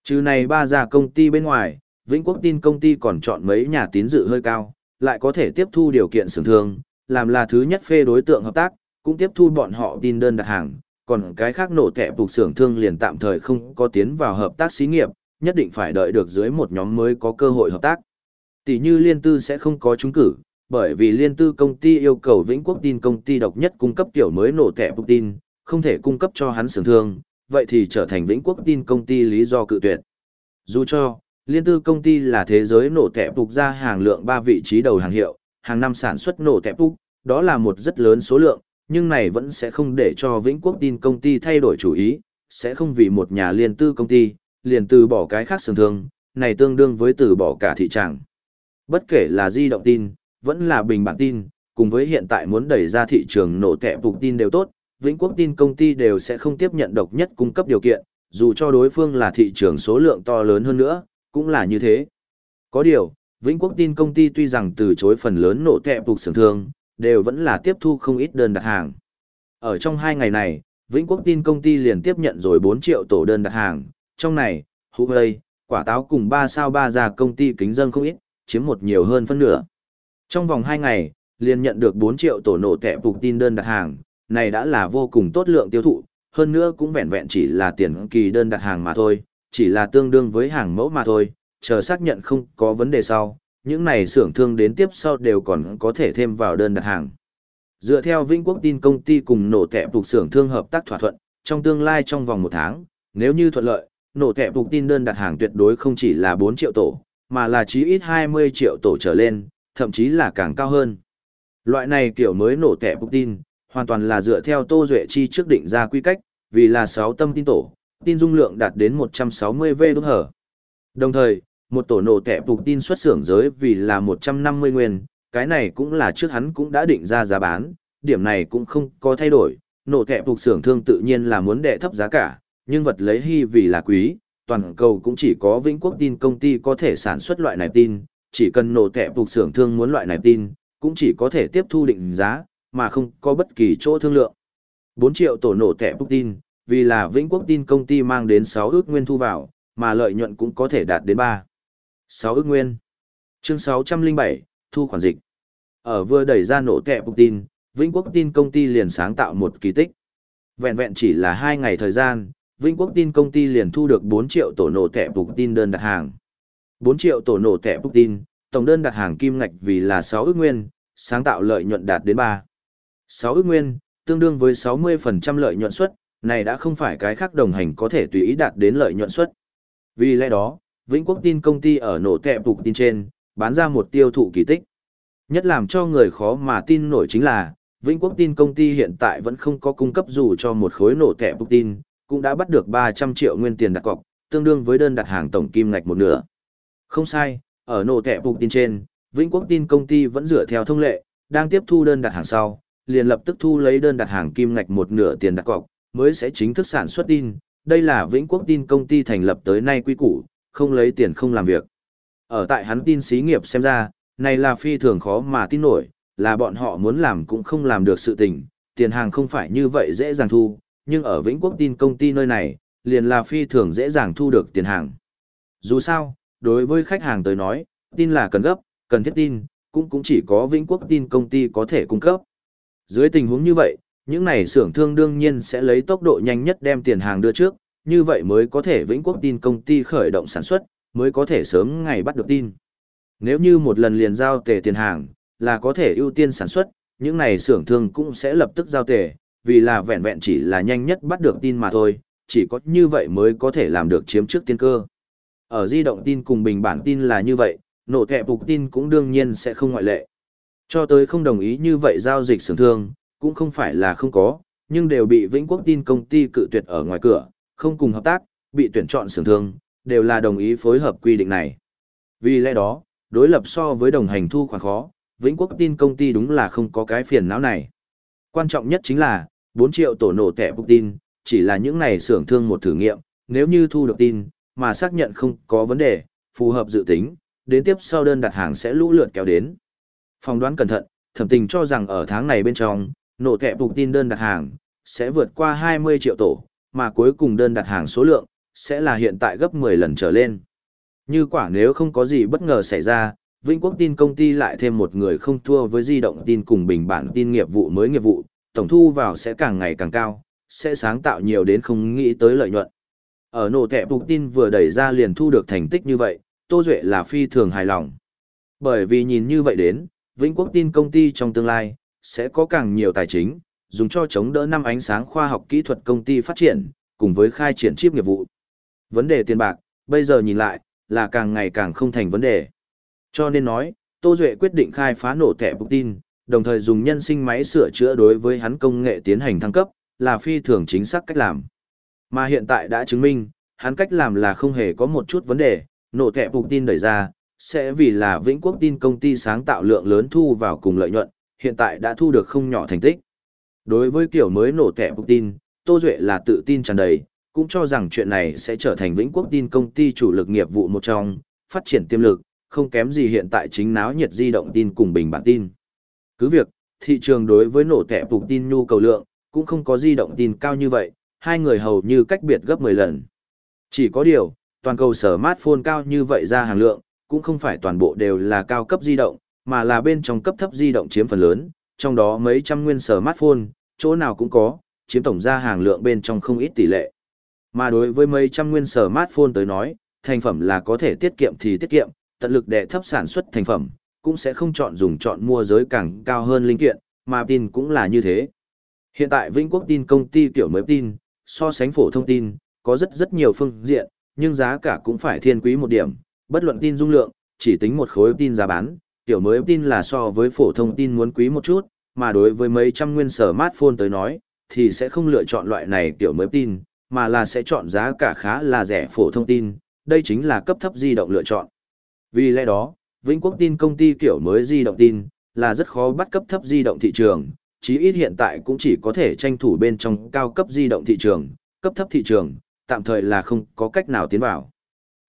Trừ này ba gia công ty bên ngoài, Vĩnh Quốc tin công ty còn chọn mấy nhà tín dự hơi cao, lại có thể tiếp thu điều kiện sưởng thương, làm là thứ nhất phê đối tượng hợp tác, cũng tiếp thu bọn họ tin đơn đặt hàng, còn cái khác nổ tệ phục sưởng thương liền tạm thời không có tiến vào hợp tác xí nghiệp, nhất định phải đợi được dưới một nhóm mới có cơ hội hợp tác. Tỷ như liên tư sẽ không có trúng cử, bởi vì liên tư công ty yêu cầu Vĩnh Quốc tin công ty độc nhất cung cấp kiểu mới nổ tệ phục tin, không thể cung cấp cho hắn sưởng thương, vậy thì trở thành Vĩnh Quốc tin công ty lý do cự tuyệt. Dù cho, liên tư công ty là thế giới nổ tẹp phục ra hàng lượng 3 vị trí đầu hàng hiệu, hàng năm sản xuất nổ tẹp phục, đó là một rất lớn số lượng, nhưng này vẫn sẽ không để cho Vĩnh Quốc tin công ty thay đổi chủ ý, sẽ không vì một nhà liên tư công ty, liền từ bỏ cái khác sường thương, này tương đương với từ bỏ cả thị trường. Bất kể là di động tin, vẫn là bình bản tin, cùng với hiện tại muốn đẩy ra thị trường nổ tẹp phục tin đều tốt, Vĩnh Quốc tin công ty đều sẽ không tiếp nhận độc nhất cung cấp điều kiện, dù cho đối phương là thị trường số lượng to lớn hơn nữa, cũng là như thế. Có điều, Vĩnh Quốc tin công ty tuy rằng từ chối phần lớn nổ tệ phục sưởng thương, đều vẫn là tiếp thu không ít đơn đặt hàng. Ở trong hai ngày này, Vĩnh Quốc tin công ty liền tiếp nhận rồi 4 triệu tổ đơn đặt hàng, trong này, Huawei, quả táo cùng 3 sao 3 gia công ty kính dân không ít, chiếm một nhiều hơn phân nửa. Trong vòng 2 ngày, liền nhận được 4 triệu tổ nổ tệ phục tin đơn đặt hàng, này đã là vô cùng tốt lượng tiêu thụ, hơn nữa cũng vẹn vẹn chỉ là tiền kỳ đơn đặt hàng mà thôi, chỉ là tương đương với hàng mẫu mà thôi, chờ xác nhận không có vấn đề sau, những này xưởng thương đến tiếp sau đều còn có thể thêm vào đơn đặt hàng. Dựa theo Vĩnh Quốc tin công ty cùng nổ tệ phục xưởng thương hợp tác thỏa thuận, trong tương lai trong vòng một tháng, nếu như thuận lợi, nổ tệ phục tin đơn đặt hàng tuyệt đối không chỉ là 4 triệu tổ, mà là chí ít 20 triệu tổ trở lên, thậm chí là càng cao hơn. Loại này kiểu mới nổ tệ phục tin, hoàn toàn là dựa theo Tô Duệ Chi trước định ra quy cách, vì là 6 tâm tin tổ, tin dung lượng đạt đến 160 V đúng hở. Đồng thời, một tổ nổ tẻ phục tin xuất xưởng giới vì là 150 nguyên, cái này cũng là trước hắn cũng đã định ra giá bán, điểm này cũng không có thay đổi, nổ tẻ phục xưởng thương tự nhiên là muốn đệ thấp giá cả, nhưng vật lấy hy vì là quý, toàn cầu cũng chỉ có Vĩnh Quốc tin công ty có thể sản xuất loại này tin, chỉ cần nổ tẻ phục xưởng thương muốn loại này tin, cũng chỉ có thể tiếp thu định giá, mà không có bất kỳ chỗ thương lượng. 4 triệu tổ nổ tẻ phục tin, vì là Vĩnh Quốc tin công ty mang đến 6 ước nguyên thu vào, mà lợi nhuận cũng có thể đạt đến 3. 6 ước nguyên. Chương 607, thu khoản dịch. Ở vừa đẩy ra nổ kẹ bục tin, Vĩnh Quốc tin công ty liền sáng tạo một kỳ tích. Vẹn vẹn chỉ là 2 ngày thời gian, Vĩnh Quốc tin công ty liền thu được 4 triệu tổ nổ kẹ bục tin đơn đặt hàng. 4 triệu tổ nổ kẹ bục tin, tổng đơn đặt hàng kim ngạch vì là 6 ước nguyên, sáng tạo lợi nhuận đạt đến 3. 6 ước nguyên, tương đương với 60% lợi nhuận suất, này đã không phải cái khác đồng hành có thể tùy ý đạt đến lợi nhuận suất. Vì lẽ đó, Vĩnh Quốc tin công ty ở nổ tẹp phục tin trên, bán ra một tiêu thụ kỳ tích. Nhất làm cho người khó mà tin nổi chính là, Vĩnh Quốc tin công ty hiện tại vẫn không có cung cấp dù cho một khối nổ tẹp phục tin, cũng đã bắt được 300 triệu nguyên tiền đặt cọc, tương đương với đơn đặt hàng tổng kim ngạch một nửa. Không sai, ở nổ tẹp phục tin trên, Vĩnh Quốc tin công ty vẫn dựa theo thông lệ, đang tiếp thu đơn đặt hàng sau, liền lập tức thu lấy đơn đặt hàng kim ngạch một nửa tiền đặt cọc, mới sẽ chính thức sản xuất tin. Đây là Vĩnh Quốc tin công ty thành lập tới nay quy củ, không lấy tiền không làm việc. Ở tại hắn tin xí nghiệp xem ra, này là phi thường khó mà tin nổi, là bọn họ muốn làm cũng không làm được sự tình, tiền hàng không phải như vậy dễ dàng thu, nhưng ở Vĩnh Quốc tin công ty nơi này, liền là phi thường dễ dàng thu được tiền hàng. Dù sao, đối với khách hàng tới nói, tin là cần gấp, cần thiết tin, cũng cũng chỉ có Vĩnh Quốc tin công ty có thể cung cấp. Dưới tình huống như vậy, những này xưởng thương đương nhiên sẽ lấy tốc độ nhanh nhất đem tiền hàng đưa trước, như vậy mới có thể Vĩnh Quốc tin công ty khởi động sản xuất, mới có thể sớm ngày bắt được tin. Nếu như một lần liền giao tề tiền hàng, là có thể ưu tiên sản xuất, những này xưởng thương cũng sẽ lập tức giao tề, vì là vẹn vẹn chỉ là nhanh nhất bắt được tin mà thôi, chỉ có như vậy mới có thể làm được chiếm trước tiên cơ. Ở di động tin cùng bình bản tin là như vậy, nổ kẹp phục tin cũng đương nhiên sẽ không ngoại lệ. Cho tới không đồng ý như vậy giao dịch xưởng thương, cũng không phải là không có, nhưng đều bị Vĩnh Quốc tin công ty cự tuyệt ở ngoài cửa, không cùng hợp tác, bị tuyển chọn xưởng thương, đều là đồng ý phối hợp quy định này. Vì lẽ đó, đối lập so với đồng hành thu khoản khó, Vĩnh Quốc tin công ty đúng là không có cái phiền não này. Quan trọng nhất chính là, 4 triệu tổ nổ tệ bục tin, chỉ là những này xưởng thương một thử nghiệm, nếu như thu được tin, mà xác nhận không có vấn đề, phù hợp dự tính, đến tiếp sau đơn đặt hàng sẽ lũ lượt kéo đến. Phòng đoán cẩn thận, thẩm tình cho rằng ở tháng này bên trong, nổ thẻ bục tin đơn đặt hàng, sẽ vượt qua 20 triệu tổ, mà cuối cùng đơn đặt hàng số lượng, sẽ là hiện tại gấp 10 lần trở lên. Như quả nếu không có gì bất ngờ xảy ra, Vĩnh Quốc tin công ty lại thêm một người không thua với di động tin cùng bình bản tin nghiệp vụ mới nghiệp vụ, tổng thu vào sẽ càng ngày càng cao, sẽ sáng tạo nhiều đến không nghĩ tới lợi nhuận. Ở nổ thẻ phục tin vừa đẩy ra liền thu được thành tích như vậy, Tô Duệ là phi thường hài lòng. Bởi vì nhìn như vậy đến, Vĩnh Quốc tin công ty trong tương lai, sẽ có càng nhiều tài chính, dùng cho chống đỡ năm ánh sáng khoa học kỹ thuật công ty phát triển, cùng với khai triển chip nghiệp vụ. Vấn đề tiền bạc, bây giờ nhìn lại, là càng ngày càng không thành vấn đề. Cho nên nói, Tô Duệ quyết định khai phá nổ thẻ tin, đồng thời dùng nhân sinh máy sửa chữa đối với hắn công nghệ tiến hành thăng cấp, là phi thường chính xác cách làm. Mà hiện tại đã chứng minh, hắn cách làm là không hề có một chút vấn đề, nổ thẻ tin đẩy ra, sẽ vì là Vĩnh Quốc tin công ty sáng tạo lượng lớn thu vào cùng lợi nhuận, hiện tại đã thu được không nhỏ thành tích. Đối với kiểu mới nổ thẻ tin, Tô Duệ là tự tin tràn đầy, cũng cho rằng chuyện này sẽ trở thành Vĩnh Quốc tin công ty chủ lực nghiệp vụ một trong, phát triển tiềm lực, không kém gì hiện tại chính náo nhiệt di động tin cùng bình bản tin. Cứ việc, thị trường đối với nổ thẻ bục tin nhu cầu lượng, cũng không có di động tin cao như vậy, hai người hầu như cách biệt gấp 10 lần. Chỉ có điều, toàn cầu smartphone cao như vậy ra hàng lượng, cũng không phải toàn bộ đều là cao cấp di động, mà là bên trong cấp thấp di động chiếm phần lớn, trong đó mấy trăm nguyên sở smartphone, chỗ nào cũng có, chiếm tổng ra hàng lượng bên trong không ít tỷ lệ. Mà đối với mấy trăm nguyên sở smartphone tới nói, thành phẩm là có thể tiết kiệm thì tiết kiệm, tận lực để thấp sản xuất thành phẩm, cũng sẽ không chọn dùng chọn mua giới càng cao hơn linh kiện, mà tin cũng là như thế. Hiện tại Vĩnh Quốc tin công ty kiểu mới tin, so sánh phổ thông tin, có rất rất nhiều phương diện, nhưng giá cả cũng phải thiên quý một điểm, bất luận tin dung lượng, chỉ tính một khối tin giá bán, Tiểu mới tin là so với phổ thông tin muốn quý một chút, mà đối với mấy trăm nguyên sở smartphone tới nói, thì sẽ không lựa chọn loại này tiểu mới tin, mà là sẽ chọn giá cả khá là rẻ phổ thông tin, đây chính là cấp thấp di động lựa chọn. Vì lẽ đó, Vĩnh Quốc tin công ty kiểu mới di động tin, là rất khó bắt cấp thấp di động thị trường, chí ít hiện tại cũng chỉ có thể tranh thủ bên trong cao cấp di động thị trường, cấp thấp thị trường, tạm thời là không có cách nào tiến vào.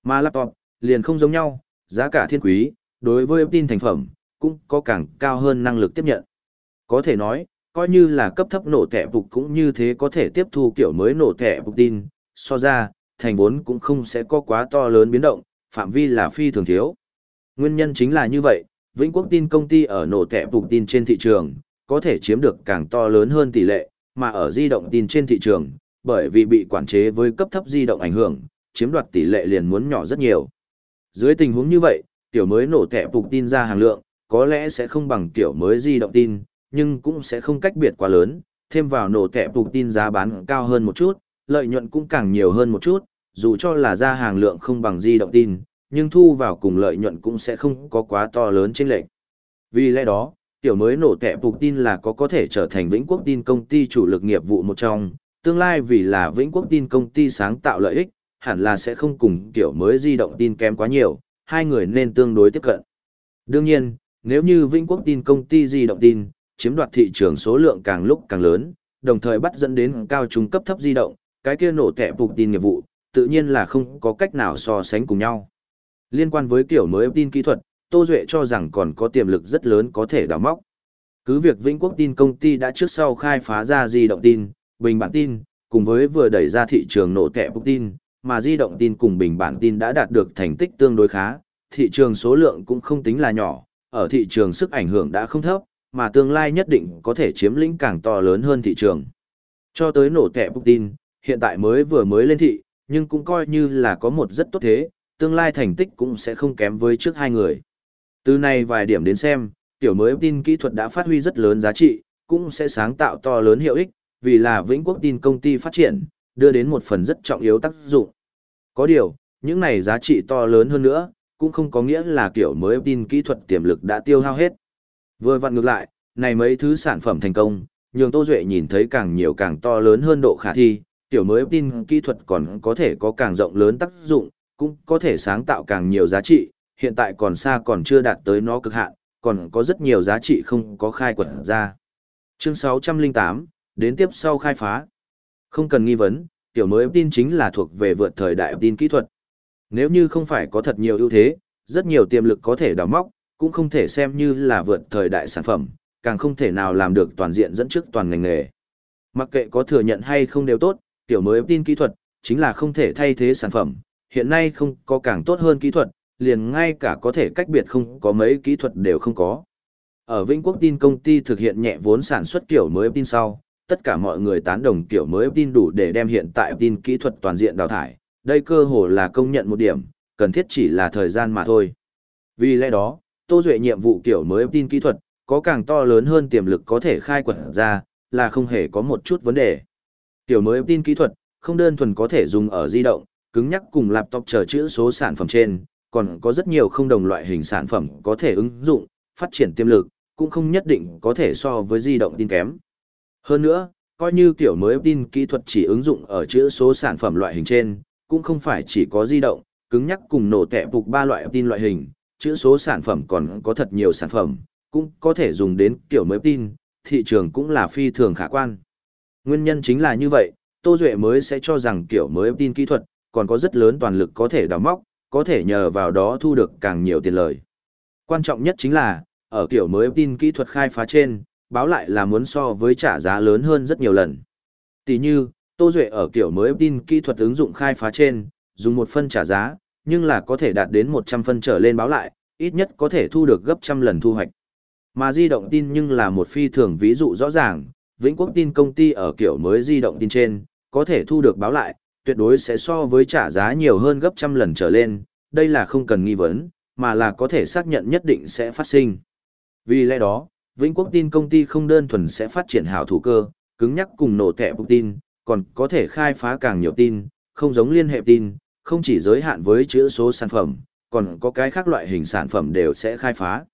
Mà laptop, liền không giống nhau, giá cả thiên quý, đối với tin thành phẩm, cũng có càng cao hơn năng lực tiếp nhận. Có thể nói, coi như là cấp thấp nổ thẻ phục cũng như thế có thể tiếp thu kiểu mới nổ thẻ phục tin, so ra, thành vốn cũng không sẽ có quá to lớn biến động, phạm vi là phi thường thiếu. Nguyên nhân chính là như vậy, Vĩnh Quốc tin công ty ở nổ thẻ phục tin trên thị trường, có thể chiếm được càng to lớn hơn tỷ lệ, mà ở di động tin trên thị trường, bởi vì bị quản chế với cấp thấp di động ảnh hưởng, chiếm đoạt tỷ lệ liền muốn nhỏ rất nhiều. Dưới tình huống như vậy, kiểu mới nổ tẻ phục tin ra hàng lượng, có lẽ sẽ không bằng kiểu mới di động tin, nhưng cũng sẽ không cách biệt quá lớn, thêm vào nổ tẻ phục tin giá bán cao hơn một chút, lợi nhuận cũng càng nhiều hơn một chút, dù cho là ra hàng lượng không bằng di động tin, nhưng thu vào cùng lợi nhuận cũng sẽ không có quá to lớn trên lệch. Vì lẽ đó, tiểu mới nổ tẻ phục tin là có có thể trở thành Vĩnh Quốc tin công ty chủ lực nghiệp vụ một trong, tương lai vì là Vĩnh Quốc tin công ty sáng tạo lợi ích, hẳn là sẽ không cùng tiểu mới di động tin kém quá nhiều, hai người nên tương đối tiếp cận. Đương nhiên, nếu như Vĩnh Quốc tin công ty di động tin, chiếm đoạt thị trường số lượng càng lúc càng lớn, đồng thời bắt dẫn đến cao trung cấp thấp di động, cái kia nổ tệ phục tin nghiệp vụ, tự nhiên là không có cách nào so sánh cùng nhau. Liên quan với kiểu mới tin kỹ thuật, Tô Duệ cho rằng còn có tiềm lực rất lớn có thể đào móc. Cứ việc Vĩnh Quốc tin công ty đã trước sau khai phá ra di động tin, bình bản tin, cùng với vừa đẩy ra thị trường nổ kẹ tin, mà di động tin cùng bình bản tin đã đạt được thành tích tương đối khá, thị trường số lượng cũng không tính là nhỏ, ở thị trường sức ảnh hưởng đã không thấp, mà tương lai nhất định có thể chiếm lĩnh càng to lớn hơn thị trường. Cho tới nổ kẹ tin, hiện tại mới vừa mới lên thị, nhưng cũng coi như là có một rất tốt thế, tương lai thành tích cũng sẽ không kém với trước hai người. Từ này vài điểm đến xem, tiểu mới tin kỹ thuật đã phát huy rất lớn giá trị, cũng sẽ sáng tạo to lớn hiệu ích, vì là Vĩnh Quốc tin công ty phát triển, đưa đến một phần rất trọng yếu tác dụng. Có điều, những này giá trị to lớn hơn nữa, cũng không có nghĩa là kiểu mới tin kỹ thuật tiềm lực đã tiêu hao hết. Vừa vặn ngược lại, này mấy thứ sản phẩm thành công, nhường Tô Duệ nhìn thấy càng nhiều càng to lớn hơn độ khả thi, tiểu mới tin kỹ thuật còn có thể có càng rộng lớn tác dụng, cũng có thể sáng tạo càng nhiều giá trị, hiện tại còn xa còn chưa đạt tới nó cực hạn, còn có rất nhiều giá trị không có khai quật ra. Chương 608, đến tiếp sau khai phá. Không cần nghi vấn, tiểu mới tin chính là thuộc về vượt thời đại tin kỹ thuật. Nếu như không phải có thật nhiều ưu thế, rất nhiều tiềm lực có thể đào móc, cũng không thể xem như là vượt thời đại sản phẩm, càng không thể nào làm được toàn diện dẫn trước toàn ngành nghề. Mặc kệ có thừa nhận hay không đều tốt, tiểu mới tin kỹ thuật, chính là không thể thay thế sản phẩm, hiện nay không có càng tốt hơn kỹ thuật, liền ngay cả có thể cách biệt không có mấy kỹ thuật đều không có. Ở Vĩnh Quốc tin công ty thực hiện nhẹ vốn sản xuất kiểu mới tin sau, tất cả mọi người tán đồng kiểu mới tin đủ để đem hiện tại tin kỹ thuật toàn diện đào thải, đây cơ hồ là công nhận một điểm, cần thiết chỉ là thời gian mà thôi. Vì lẽ đó, Tô Duệ nhiệm vụ kiểu mới tin kỹ thuật, có càng to lớn hơn tiềm lực có thể khai quật ra, là không hề có một chút vấn đề. Kiểu mới tin kỹ thuật, không đơn thuần có thể dùng ở di động, cứng nhắc cùng laptop chờ chữ số sản phẩm trên, còn có rất nhiều không đồng loại hình sản phẩm có thể ứng dụng, phát triển tiềm lực, cũng không nhất định có thể so với di động tin kém. Hơn nữa, coi như kiểu mới tin kỹ thuật chỉ ứng dụng ở chữ số sản phẩm loại hình trên, cũng không phải chỉ có di động, cứng nhắc cùng nổ tẹp phục ba loại tin loại hình, chữ số sản phẩm còn có thật nhiều sản phẩm, cũng có thể dùng đến kiểu mới tin, thị trường cũng là phi thường khả quan. Nguyên nhân chính là như vậy, Tô Duệ mới sẽ cho rằng kiểu mới tin kỹ thuật, còn có rất lớn toàn lực có thể đào móc, có thể nhờ vào đó thu được càng nhiều tiền lời. Quan trọng nhất chính là, ở kiểu mới tin kỹ thuật khai phá trên, báo lại là muốn so với trả giá lớn hơn rất nhiều lần. Tỷ như, Tô Duệ ở kiểu mới tin kỹ thuật ứng dụng khai phá trên, dùng một phân trả giá, nhưng là có thể đạt đến 100 phân trở lên báo lại, ít nhất có thể thu được gấp trăm lần thu hoạch. Mà di động tin nhưng là một phi thường ví dụ rõ ràng, Vĩnh Quốc tin công ty ở kiểu mới di động tin trên, có thể thu được báo lại, tuyệt đối sẽ so với trả giá nhiều hơn gấp trăm lần trở lên, đây là không cần nghi vấn, mà là có thể xác nhận nhất định sẽ phát sinh. Vì lẽ đó, Vĩnh Quốc tin công ty không đơn thuần sẽ phát triển hảo thủ cơ, cứng nhắc cùng nổ tệ tin, còn có thể khai phá càng nhiều tin, không giống liên hệ tin, không chỉ giới hạn với chữ số sản phẩm, còn có cái khác loại hình sản phẩm đều sẽ khai phá.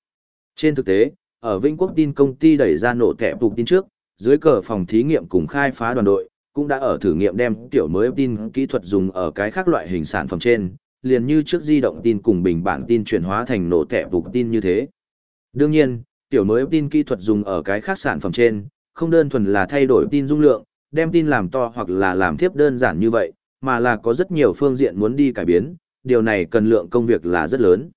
Trên thực tế, ở Vĩnh Quốc tin công ty đẩy ra nổ tệ tin trước, dưới cờ phòng thí nghiệm cùng khai phá đoàn đội, cũng đã ở thử nghiệm đem tiểu mới tin kỹ thuật dùng ở cái khác loại hình sản phẩm trên, liền như trước di động tin cùng bình bản tin chuyển hóa thành nổ tệ bục tin như thế. Đương nhiên, tiểu mới tin kỹ thuật dùng ở cái khác sản phẩm trên, không đơn thuần là thay đổi tin dung lượng, đem tin làm to hoặc là làm thiếp đơn giản như vậy, mà là có rất nhiều phương diện muốn đi cải biến, điều này cần lượng công việc là rất lớn.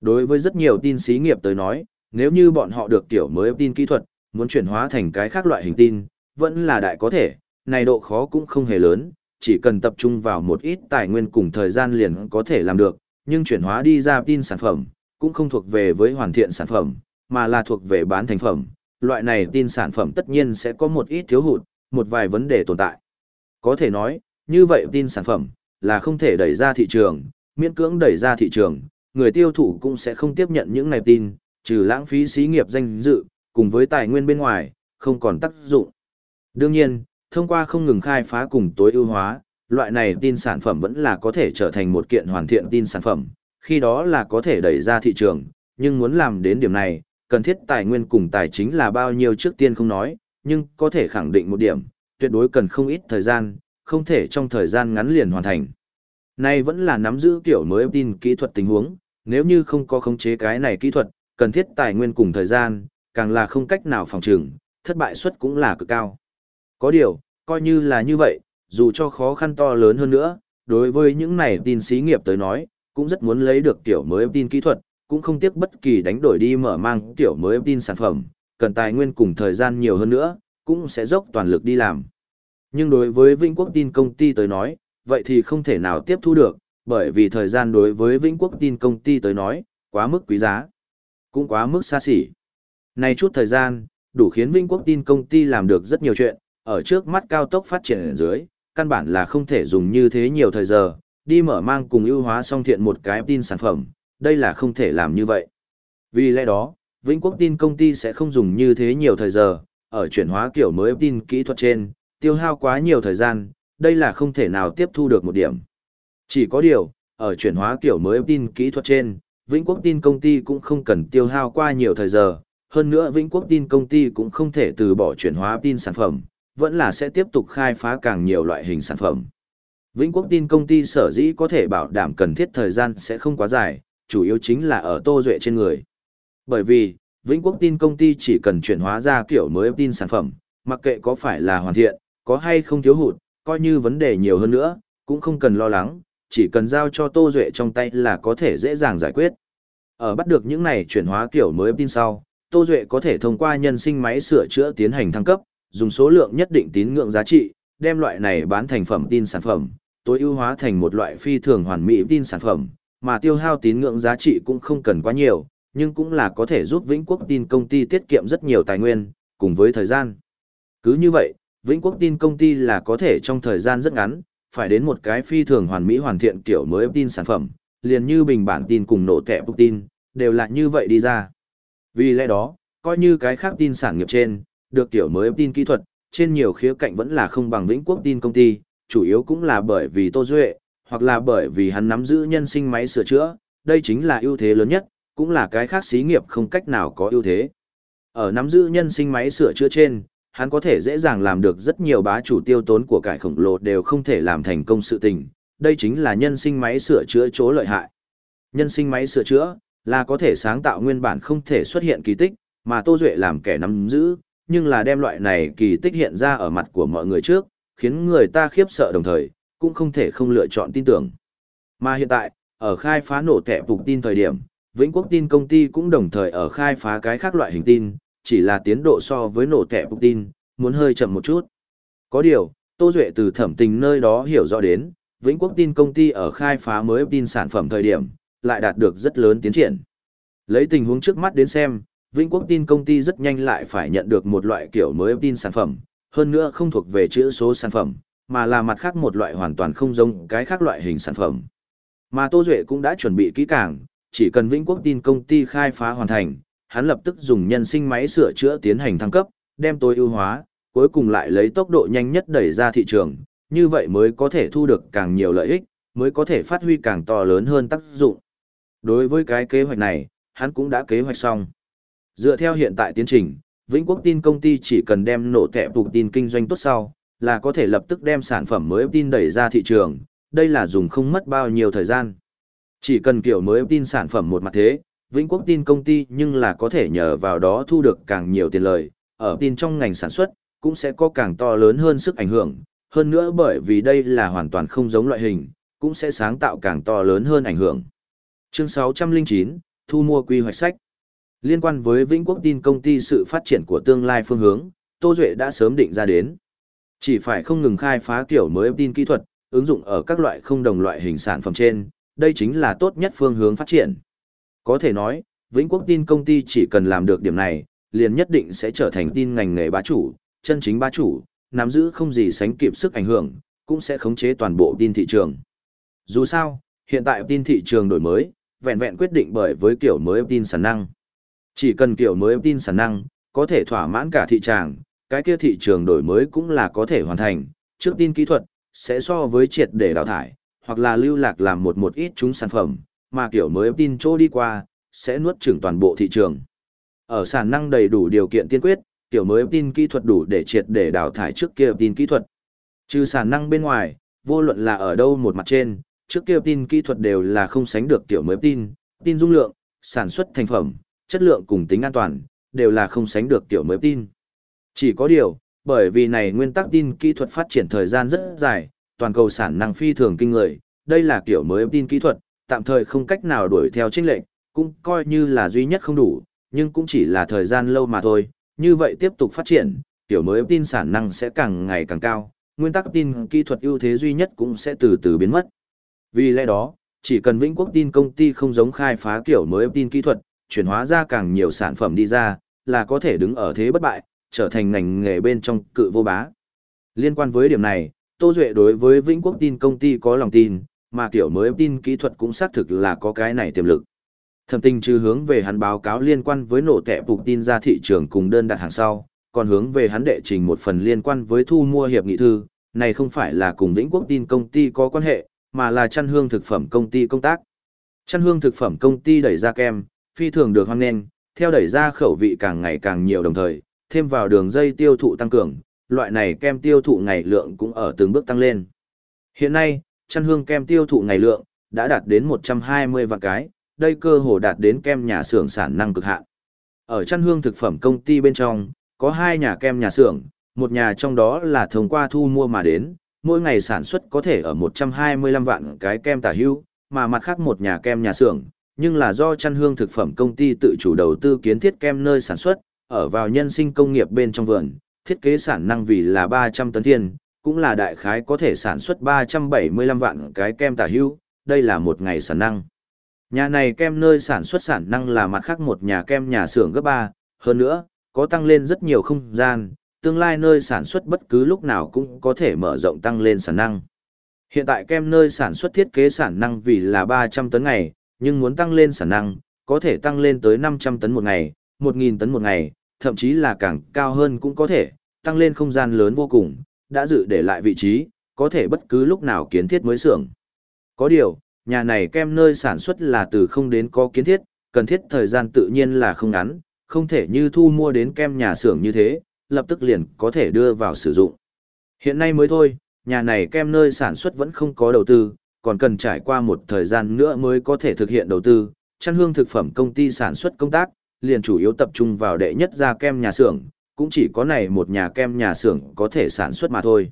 Đối với rất nhiều tin xí nghiệp tới nói, nếu như bọn họ được tiểu mới tin kỹ thuật, muốn chuyển hóa thành cái khác loại hình tin, vẫn là đại có thể, này độ khó cũng không hề lớn, chỉ cần tập trung vào một ít tài nguyên cùng thời gian liền có thể làm được, nhưng chuyển hóa đi ra tin sản phẩm, cũng không thuộc về với hoàn thiện sản phẩm, mà là thuộc về bán thành phẩm. Loại này tin sản phẩm tất nhiên sẽ có một ít thiếu hụt, một vài vấn đề tồn tại. Có thể nói, như vậy tin sản phẩm là không thể đẩy ra thị trường, miễn cưỡng đẩy ra thị trường, người tiêu thụ cũng sẽ không tiếp nhận những này tin, trừ lãng phí xí nghiệp danh dự, cùng với tài nguyên bên ngoài, không còn tác dụng. Đương nhiên, thông qua không ngừng khai phá cùng tối ưu hóa, loại này tin sản phẩm vẫn là có thể trở thành một kiện hoàn thiện tin sản phẩm, khi đó là có thể đẩy ra thị trường, nhưng muốn làm đến điểm này, cần thiết tài nguyên cùng tài chính là bao nhiêu trước tiên không nói, nhưng có thể khẳng định một điểm, tuyệt đối cần không ít thời gian, không thể trong thời gian ngắn liền hoàn thành. Này vẫn là nắm giữ kiểu mới tin kỹ thuật tình huống, nếu như không có khống chế cái này kỹ thuật, cần thiết tài nguyên cùng thời gian, càng là không cách nào phòng trừng, thất bại suất cũng là cực cao. Có điều, coi như là như vậy, dù cho khó khăn to lớn hơn nữa, đối với những này tin xí nghiệp tới nói, cũng rất muốn lấy được kiểu mới tin kỹ thuật, cũng không tiếc bất kỳ đánh đổi đi mở mang tiểu mới tin sản phẩm, cần tài nguyên cùng thời gian nhiều hơn nữa, cũng sẽ dốc toàn lực đi làm. Nhưng đối với Vĩnh Quốc tin công ty tới nói, vậy thì không thể nào tiếp thu được, bởi vì thời gian đối với Vĩnh Quốc tin công ty tới nói, quá mức quý giá, cũng quá mức xa xỉ. Này chút thời gian, đủ khiến Vĩnh Quốc tin công ty làm được rất nhiều chuyện, ở trước mắt cao tốc phát triển ở dưới, căn bản là không thể dùng như thế nhiều thời giờ, đi mở mang cùng ưu hóa song thiện một cái tin sản phẩm, đây là không thể làm như vậy. Vì lẽ đó, Vĩnh Quốc tin công ty sẽ không dùng như thế nhiều thời giờ, ở chuyển hóa kiểu mới tin kỹ thuật trên, tiêu hao quá nhiều thời gian, đây là không thể nào tiếp thu được một điểm. Chỉ có điều, ở chuyển hóa kiểu mới tin kỹ thuật trên, Vĩnh Quốc tin công ty cũng không cần tiêu hao qua nhiều thời giờ, hơn nữa Vĩnh Quốc tin công ty cũng không thể từ bỏ chuyển hóa tin sản phẩm, vẫn là sẽ tiếp tục khai phá càng nhiều loại hình sản phẩm. Vĩnh Quốc tin công ty sở dĩ có thể bảo đảm cần thiết thời gian sẽ không quá dài, chủ yếu chính là ở Tô Duệ trên người. Bởi vì, Vĩnh Quốc tin công ty chỉ cần chuyển hóa ra kiểu mới tin sản phẩm, mặc kệ có phải là hoàn thiện, có hay không thiếu hụt, coi như vấn đề nhiều hơn nữa, cũng không cần lo lắng, chỉ cần giao cho Tô Duệ trong tay là có thể dễ dàng giải quyết. Ở bắt được những này chuyển hóa kiểu mới tin sau, Tô Duệ có thể thông qua nhân sinh máy sửa chữa tiến hành thăng cấp, dùng số lượng nhất định tín ngưỡng giá trị, đem loại này bán thành phẩm tin sản phẩm, tối ưu hóa thành một loại phi thường hoàn mỹ tin sản phẩm, mà tiêu hao tín ngưỡng giá trị cũng không cần quá nhiều, nhưng cũng là có thể giúp Vĩnh Quốc tin công ty tiết kiệm rất nhiều tài nguyên, cùng với thời gian. Cứ như vậy, Vĩnh Quốc tin công ty là có thể trong thời gian rất ngắn, phải đến một cái phi thường hoàn mỹ hoàn thiện kiểu mới tin sản phẩm, liền như bình bản tin cùng nổ tẹp tin, đều là như vậy đi ra. Vì lẽ đó, coi như cái khác tin sản nghiệp trên, được kiểu mới tin kỹ thuật, trên nhiều khía cạnh vẫn là không bằng Vĩnh Quốc tin công ty, chủ yếu cũng là bởi vì Tô Duệ, hoặc là bởi vì hắn nắm giữ nhân sinh máy sửa chữa, đây chính là ưu thế lớn nhất, cũng là cái khác xí nghiệp không cách nào có ưu thế. Ở nắm giữ nhân sinh máy sửa chữa trên, hắn có thể dễ dàng làm được rất nhiều bá chủ tiêu tốn của cải khổng lồ đều không thể làm thành công sự tình, đây chính là nhân sinh máy sửa chữa chỗ lợi hại. Nhân sinh máy sửa chữa là có thể sáng tạo nguyên bản không thể xuất hiện kỳ tích, mà Tô Duệ làm kẻ nắm giữ, nhưng là đem loại này kỳ tích hiện ra ở mặt của mọi người trước, khiến người ta khiếp sợ đồng thời, cũng không thể không lựa chọn tin tưởng. Mà hiện tại, ở khai phá nổ tệ phục tin thời điểm, Vĩnh Quốc tin công ty cũng đồng thời ở khai phá cái khác loại hình tin, chỉ là tiến độ so với nổ tệ phục tin, muốn hơi chậm một chút. Có điều, Tô Duệ từ thẩm tình nơi đó hiểu rõ đến, Vĩnh Quốc tin công ty ở khai phá mới tin sản phẩm thời điểm, lại đạt được rất lớn tiến triển. Lấy tình huống trước mắt đến xem, Vĩnh Quốc tin công ty rất nhanh lại phải nhận được một loại kiểu mới tin sản phẩm, hơn nữa không thuộc về chữ số sản phẩm, mà là mặt khác một loại hoàn toàn không giống cái khác loại hình sản phẩm. Mà Tô Duệ cũng đã chuẩn bị kỹ càng, chỉ cần Vĩnh Quốc tin công ty khai phá hoàn thành, hắn lập tức dùng nhân sinh máy sửa chữa tiến hành thăng cấp, đem tối ưu hóa, cuối cùng lại lấy tốc độ nhanh nhất đẩy ra thị trường, như vậy mới có thể thu được càng nhiều lợi ích, mới có thể phát huy càng to lớn hơn tác dụng. Đối với cái kế hoạch này, hắn cũng đã kế hoạch xong. Dựa theo hiện tại tiến trình, Vĩnh Quốc tin công ty chỉ cần đem nổ tệ phục tin kinh doanh tốt sau, là có thể lập tức đem sản phẩm mới tin đẩy ra thị trường, đây là dùng không mất bao nhiêu thời gian. Chỉ cần kiểu mới tin sản phẩm một mặt thế, Vĩnh Quốc tin công ty nhưng là có thể nhờ vào đó thu được càng nhiều tiền lời, ở tin trong ngành sản xuất, cũng sẽ có càng to lớn hơn sức ảnh hưởng, hơn nữa bởi vì đây là hoàn toàn không giống loại hình, cũng sẽ sáng tạo càng to lớn hơn ảnh hưởng. Chương 609, Thu mua quy hoạch sách. Liên quan với Vĩnh Quốc tin công ty sự phát triển của tương lai phương hướng, Tô Duệ đã sớm định ra đến. Chỉ phải không ngừng khai phá kiểu mới tin kỹ thuật, ứng dụng ở các loại không đồng loại hình sản phẩm trên, đây chính là tốt nhất phương hướng phát triển. Có thể nói, Vĩnh Quốc tin công ty chỉ cần làm được điểm này, liền nhất định sẽ trở thành tin ngành nghề bá chủ, chân chính bá chủ, nắm giữ không gì sánh kịp sức ảnh hưởng, cũng sẽ khống chế toàn bộ tin thị trường. Dù sao, hiện tại tin thị trường đổi mới, vẹn vẹn quyết định bởi với kiểu mới tin sản năng. Chỉ cần kiểu mới tin sản năng, có thể thỏa mãn cả thị trường, cái kia thị trường đổi mới cũng là có thể hoàn thành, trước tin kỹ thuật, sẽ so với triệt để đào thải, hoặc là lưu lạc làm một một ít chúng sản phẩm, mà kiểu mới tin chỗ đi qua, sẽ nuốt chửng toàn bộ thị trường. Ở sản năng đầy đủ điều kiện tiên quyết, kiểu mới tin kỹ thuật đủ để triệt để đào thải trước kia tin kỹ thuật. Trừ sản năng bên ngoài, vô luận là ở đâu một mặt trên, trước kia tin kỹ thuật đều là không sánh được kiểu mới tin, tin dung lượng, sản xuất thành phẩm, chất lượng cùng tính an toàn, đều là không sánh được kiểu mới tin. Chỉ có điều, bởi vì này nguyên tắc tin kỹ thuật phát triển thời gian rất dài, toàn cầu sản năng phi thường kinh người, đây là kiểu mới tin kỹ thuật, tạm thời không cách nào đuổi theo chênh lệnh, cũng coi như là duy nhất không đủ, nhưng cũng chỉ là thời gian lâu mà thôi, như vậy tiếp tục phát triển, kiểu mới tin sản năng sẽ càng ngày càng cao, nguyên tắc tin kỹ thuật ưu thế duy nhất cũng sẽ từ từ biến mất. Vì lẽ đó, chỉ cần Vĩnh Quốc tin công ty không giống khai phá kiểu mới tin kỹ thuật, chuyển hóa ra càng nhiều sản phẩm đi ra, là có thể đứng ở thế bất bại, trở thành ngành nghề bên trong cự vô bá. Liên quan với điểm này, Tô Duệ đối với Vĩnh Quốc tin công ty có lòng tin, mà kiểu mới tin kỹ thuật cũng xác thực là có cái này tiềm lực. Thẩm tình trừ hướng về hắn báo cáo liên quan với nổ tệ phục tin ra thị trường cùng đơn đặt hàng sau, còn hướng về hắn đệ trình một phần liên quan với thu mua hiệp nghị thư, này không phải là cùng Vĩnh Quốc tin công ty có quan hệ, mà là chăn hương thực phẩm công ty công tác. Chăn hương thực phẩm công ty đẩy ra kem, phi thường được hoan nghênh, theo đẩy ra khẩu vị càng ngày càng nhiều đồng thời, thêm vào đường dây tiêu thụ tăng cường, loại này kem tiêu thụ ngày lượng cũng ở từng bước tăng lên. Hiện nay, chăn hương kem tiêu thụ ngày lượng đã đạt đến 120 vạn cái, đây cơ hồ đạt đến kem nhà xưởng sản năng cực hạn. Ở chăn hương thực phẩm công ty bên trong, có hai nhà kem nhà xưởng, một nhà trong đó là thông qua thu mua mà đến, mỗi ngày sản xuất có thể ở 125 vạn cái kem tả hưu, mà mặt khác một nhà kem nhà xưởng, nhưng là do chăn hương thực phẩm công ty tự chủ đầu tư kiến thiết kem nơi sản xuất, ở vào nhân sinh công nghiệp bên trong vườn, thiết kế sản năng vì là 300 tấn thiên, cũng là đại khái có thể sản xuất 375 vạn cái kem tả hữu, đây là một ngày sản năng. Nhà này kem nơi sản xuất sản năng là mặt khác một nhà kem nhà xưởng gấp 3, hơn nữa, có tăng lên rất nhiều không gian, tương lai nơi sản xuất bất cứ lúc nào cũng có thể mở rộng tăng lên sản năng. Hiện tại kem nơi sản xuất thiết kế sản năng vì là 300 tấn ngày, nhưng muốn tăng lên sản năng, có thể tăng lên tới 500 tấn một ngày, 1.000 tấn một ngày, thậm chí là càng cao hơn cũng có thể, tăng lên không gian lớn vô cùng, đã dự để lại vị trí, có thể bất cứ lúc nào kiến thiết mới xưởng. Có điều, nhà này kem nơi sản xuất là từ không đến có kiến thiết, cần thiết thời gian tự nhiên là không ngắn, không thể như thu mua đến kem nhà xưởng như thế, lập tức liền có thể đưa vào sử dụng. Hiện nay mới thôi, nhà này kem nơi sản xuất vẫn không có đầu tư, còn cần trải qua một thời gian nữa mới có thể thực hiện đầu tư. Chăn hương thực phẩm công ty sản xuất công tác, liền chủ yếu tập trung vào đệ nhất gia kem nhà xưởng, cũng chỉ có này một nhà kem nhà xưởng có thể sản xuất mà thôi.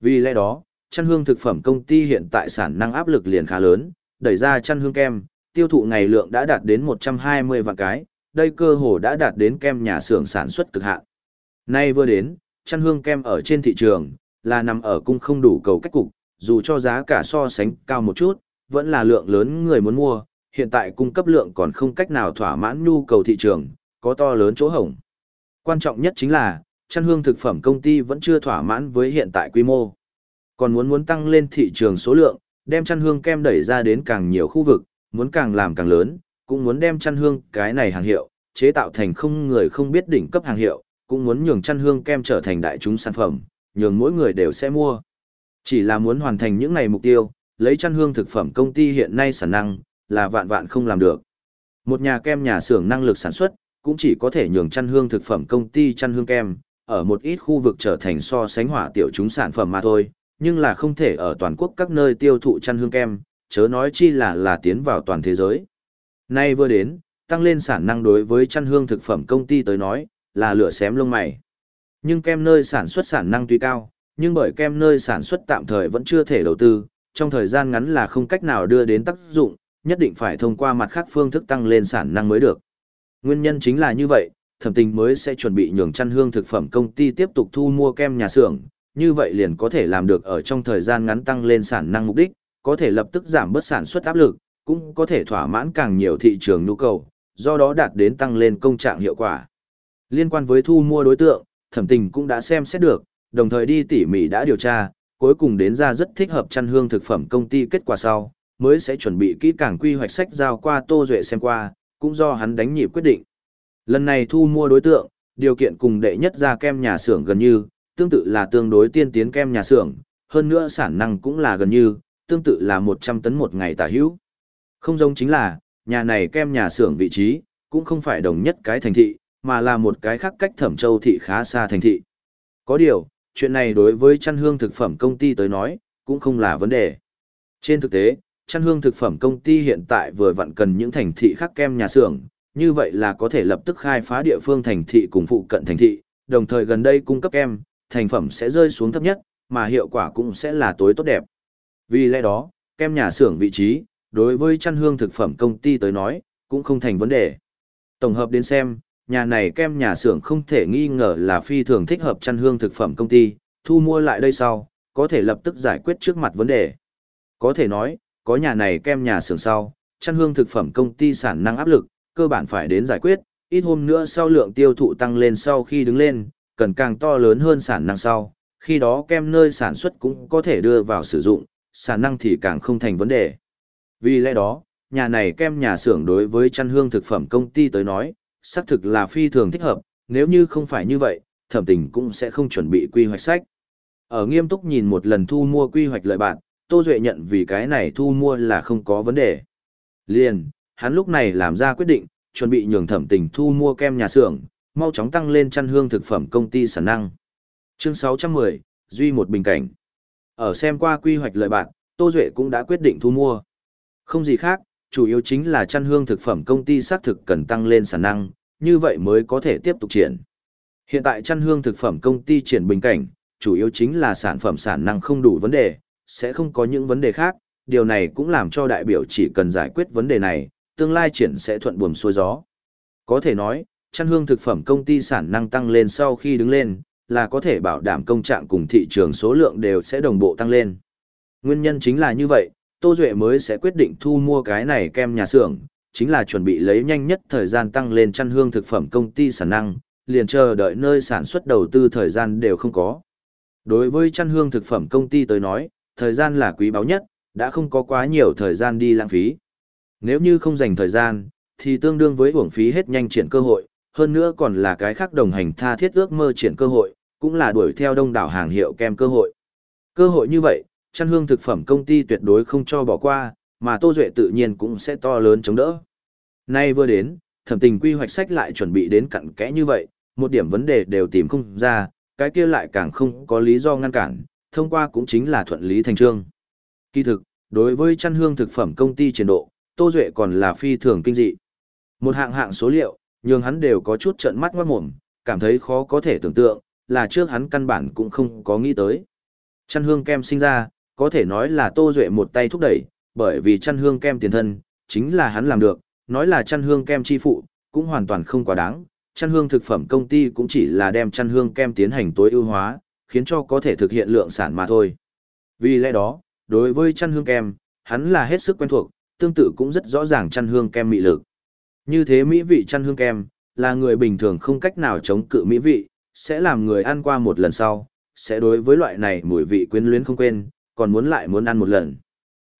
Vì lẽ đó, chăn hương thực phẩm công ty hiện tại sản năng áp lực liền khá lớn, đẩy ra chăn hương kem, tiêu thụ ngày lượng đã đạt đến 120 vạn cái, đây cơ hồ đã đạt đến kem nhà xưởng sản xuất cực hạn. Nay vừa đến, chăn hương kem ở trên thị trường, là nằm ở cung không đủ cầu cách cục, dù cho giá cả so sánh cao một chút, vẫn là lượng lớn người muốn mua, hiện tại cung cấp lượng còn không cách nào thỏa mãn nhu cầu thị trường, có to lớn chỗ hổng. Quan trọng nhất chính là, chăn hương thực phẩm công ty vẫn chưa thỏa mãn với hiện tại quy mô. Còn muốn muốn tăng lên thị trường số lượng, đem chăn hương kem đẩy ra đến càng nhiều khu vực, muốn càng làm càng lớn, cũng muốn đem chăn hương cái này hàng hiệu, chế tạo thành không người không biết đỉnh cấp hàng hiệu, cũng muốn nhường chăn hương kem trở thành đại chúng sản phẩm, nhường mỗi người đều sẽ mua. Chỉ là muốn hoàn thành những này mục tiêu, lấy chăn hương thực phẩm công ty hiện nay sản năng, là vạn vạn không làm được. Một nhà kem nhà xưởng năng lực sản xuất, cũng chỉ có thể nhường chăn hương thực phẩm công ty chăn hương kem, ở một ít khu vực trở thành so sánh hỏa tiểu chúng sản phẩm mà thôi, nhưng là không thể ở toàn quốc các nơi tiêu thụ chăn hương kem, chớ nói chi là là tiến vào toàn thế giới. Nay vừa đến, tăng lên sản năng đối với chăn hương thực phẩm công ty tới nói, là lửa xém lông mày. Nhưng kem nơi sản xuất sản năng tuy cao, nhưng bởi kem nơi sản xuất tạm thời vẫn chưa thể đầu tư, trong thời gian ngắn là không cách nào đưa đến tác dụng, nhất định phải thông qua mặt khác phương thức tăng lên sản năng mới được. Nguyên nhân chính là như vậy, thẩm tình mới sẽ chuẩn bị nhường chăn hương thực phẩm công ty tiếp tục thu mua kem nhà xưởng, như vậy liền có thể làm được ở trong thời gian ngắn tăng lên sản năng mục đích, có thể lập tức giảm bớt sản xuất áp lực, cũng có thể thỏa mãn càng nhiều thị trường nhu cầu, do đó đạt đến tăng lên công trạng hiệu quả. Liên quan với thu mua đối tượng, thẩm tình cũng đã xem xét được, đồng thời đi tỉ mỉ đã điều tra, cuối cùng đến ra rất thích hợp chăn hương thực phẩm công ty kết quả sau, mới sẽ chuẩn bị kỹ càng quy hoạch sách giao qua Tô Duệ xem qua, cũng do hắn đánh nhịp quyết định. Lần này thu mua đối tượng, điều kiện cùng đệ nhất ra kem nhà xưởng gần như, tương tự là tương đối tiên tiến kem nhà xưởng, hơn nữa sản năng cũng là gần như, tương tự là 100 tấn một ngày tả hữu. Không giống chính là, nhà này kem nhà xưởng vị trí, cũng không phải đồng nhất cái thành thị, mà là một cái khác cách thẩm châu thị khá xa thành thị. Có điều, chuyện này đối với chăn hương thực phẩm công ty tới nói, cũng không là vấn đề. Trên thực tế, chăn hương thực phẩm công ty hiện tại vừa vặn cần những thành thị khác kem nhà xưởng, như vậy là có thể lập tức khai phá địa phương thành thị cùng phụ cận thành thị, đồng thời gần đây cung cấp kem, thành phẩm sẽ rơi xuống thấp nhất, mà hiệu quả cũng sẽ là tối tốt đẹp. Vì lẽ đó, kem nhà xưởng vị trí, đối với chăn hương thực phẩm công ty tới nói, cũng không thành vấn đề. Tổng hợp đến xem, nhà này kem nhà xưởng không thể nghi ngờ là phi thường thích hợp chăn hương thực phẩm công ty, thu mua lại đây sau, có thể lập tức giải quyết trước mặt vấn đề. Có thể nói, có nhà này kem nhà xưởng sau, chăn hương thực phẩm công ty sản năng áp lực, cơ bản phải đến giải quyết, ít hôm nữa sau lượng tiêu thụ tăng lên sau khi đứng lên, cần càng to lớn hơn sản năng sau, khi đó kem nơi sản xuất cũng có thể đưa vào sử dụng, sản năng thì càng không thành vấn đề. Vì lẽ đó, nhà này kem nhà xưởng đối với chăn hương thực phẩm công ty tới nói, xác thực là phi thường thích hợp, nếu như không phải như vậy, thẩm tình cũng sẽ không chuẩn bị quy hoạch sách. Ở nghiêm túc nhìn một lần thu mua quy hoạch lợi bạn, Tô Duệ nhận vì cái này thu mua là không có vấn đề. Liền, hắn lúc này làm ra quyết định, chuẩn bị nhường thẩm tình thu mua kem nhà xưởng, mau chóng tăng lên chăn hương thực phẩm công ty sản năng. Chương 610, Duy một bình cảnh. Ở xem qua quy hoạch lợi bạn, Tô Duệ cũng đã quyết định thu mua. Không gì khác, chủ yếu chính là chăn hương thực phẩm công ty xác thực cần tăng lên sản năng, như vậy mới có thể tiếp tục triển. Hiện tại chăn hương thực phẩm công ty triển bình cảnh, chủ yếu chính là sản phẩm sản năng không đủ vấn đề, sẽ không có những vấn đề khác, điều này cũng làm cho đại biểu chỉ cần giải quyết vấn đề này, tương lai triển sẽ thuận buồm xuôi gió. Có thể nói, chăn hương thực phẩm công ty sản năng tăng lên sau khi đứng lên, là có thể bảo đảm công trạng cùng thị trường số lượng đều sẽ đồng bộ tăng lên. Nguyên nhân chính là như vậy, Tô Duệ mới sẽ quyết định thu mua cái này kem nhà xưởng, chính là chuẩn bị lấy nhanh nhất thời gian tăng lên chăn hương thực phẩm công ty sản năng, liền chờ đợi nơi sản xuất đầu tư thời gian đều không có. Đối với chăn hương thực phẩm công ty tới nói, thời gian là quý báu nhất, đã không có quá nhiều thời gian đi lãng phí. Nếu như không dành thời gian, thì tương đương với uổng phí hết nhanh triển cơ hội, hơn nữa còn là cái khác đồng hành tha thiết ước mơ triển cơ hội, cũng là đuổi theo đông đảo hàng hiệu kem cơ hội. Cơ hội như vậy, chăn hương thực phẩm công ty tuyệt đối không cho bỏ qua, mà Tô Duệ tự nhiên cũng sẽ to lớn chống đỡ. Nay vừa đến, thẩm tình quy hoạch sách lại chuẩn bị đến cặn kẽ như vậy, một điểm vấn đề đều tìm không ra, cái kia lại càng không có lý do ngăn cản, thông qua cũng chính là thuận lý thành trương. Kỳ thực, đối với chăn hương thực phẩm công ty triển độ, Tô Duệ còn là phi thường kinh dị. Một hạng hạng số liệu, nhưng hắn đều có chút trận mắt ngoát mồm, cảm thấy khó có thể tưởng tượng, là trước hắn căn bản cũng không có nghĩ tới. Chăn hương kem sinh ra, có thể nói là Tô Duệ một tay thúc đẩy, bởi vì chăn hương kem tiền thân, chính là hắn làm được, nói là chăn hương kem chi phụ, cũng hoàn toàn không quá đáng. Chăn hương thực phẩm công ty cũng chỉ là đem chăn hương kem tiến hành tối ưu hóa, khiến cho có thể thực hiện lượng sản mà thôi. Vì lẽ đó, đối với chăn hương kem, hắn là hết sức quen thuộc, tương tự cũng rất rõ ràng chăn hương kem mị lực. Như thế mỹ vị chăn hương kem, là người bình thường không cách nào chống cự mỹ vị, sẽ làm người ăn qua một lần sau, sẽ đối với loại này mùi vị quyến luyến không quên, còn muốn lại muốn ăn một lần.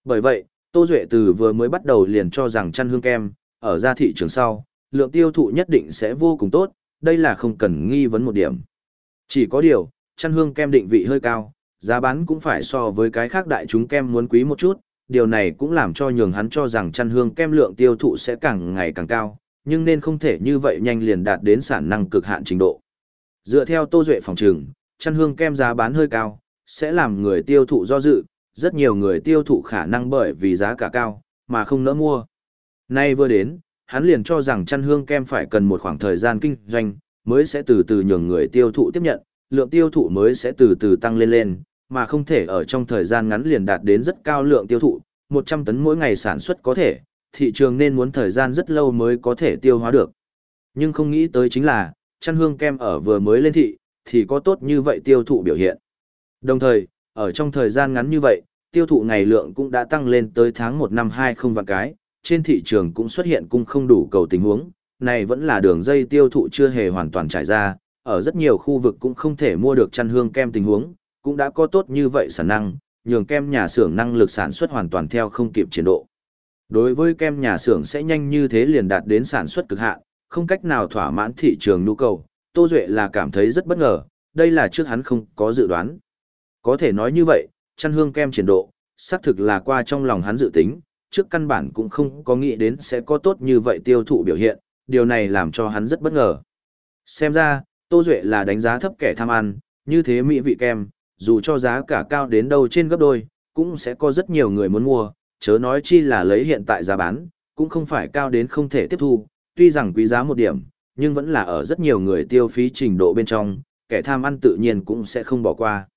Bởi vậy, Tô Duệ từ vừa mới bắt đầu liền cho rằng chăn hương kem, ở ra thị trường sau, lượng tiêu thụ nhất định sẽ vô cùng tốt, đây là không cần nghi vấn một điểm. Chỉ có điều, chăn hương kem định vị hơi cao, giá bán cũng phải so với cái khác đại chúng kem muốn quý một chút, điều này cũng làm cho nhường hắn cho rằng chăn hương kem lượng tiêu thụ sẽ càng ngày càng cao, nhưng nên không thể như vậy nhanh liền đạt đến sản năng cực hạn trình độ. Dựa theo Tô Duệ phòng trường, chăn hương kem giá bán hơi cao, sẽ làm người tiêu thụ do dự, rất nhiều người tiêu thụ khả năng bởi vì giá cả cao, mà không nỡ mua. Nay vừa đến, hắn liền cho rằng chăn hương kem phải cần một khoảng thời gian kinh doanh, mới sẽ từ từ nhường người tiêu thụ tiếp nhận, lượng tiêu thụ mới sẽ từ từ tăng lên lên, mà không thể ở trong thời gian ngắn liền đạt đến rất cao lượng tiêu thụ, 100 tấn mỗi ngày sản xuất có thể, thị trường nên muốn thời gian rất lâu mới có thể tiêu hóa được. Nhưng không nghĩ tới chính là, chăn hương kem ở vừa mới lên thị, thì có tốt như vậy tiêu thụ biểu hiện. Đồng thời, ở trong thời gian ngắn như vậy, tiêu thụ ngày lượng cũng đã tăng lên tới tháng 1 năm 20 vạn cái, trên thị trường cũng xuất hiện cung không đủ cầu tình huống, này vẫn là đường dây tiêu thụ chưa hề hoàn toàn trải ra, ở rất nhiều khu vực cũng không thể mua được chăn hương kem tình huống, cũng đã có tốt như vậy sản năng, nhường kem nhà xưởng năng lực sản xuất hoàn toàn theo không kịp chiến độ. Đối với kem nhà xưởng sẽ nhanh như thế liền đạt đến sản xuất cực hạn, không cách nào thỏa mãn thị trường nhu cầu, Tô Duệ là cảm thấy rất bất ngờ, đây là trước hắn không có dự đoán. Có thể nói như vậy, chăn hương kem triển độ, xác thực là qua trong lòng hắn dự tính, trước căn bản cũng không có nghĩ đến sẽ có tốt như vậy tiêu thụ biểu hiện, điều này làm cho hắn rất bất ngờ. Xem ra, Tô Duệ là đánh giá thấp kẻ tham ăn, như thế mỹ vị kem, dù cho giá cả cao đến đâu trên gấp đôi, cũng sẽ có rất nhiều người muốn mua, chớ nói chi là lấy hiện tại giá bán, cũng không phải cao đến không thể tiếp thu, tuy rằng quý giá một điểm, nhưng vẫn là ở rất nhiều người tiêu phí trình độ bên trong, kẻ tham ăn tự nhiên cũng sẽ không bỏ qua.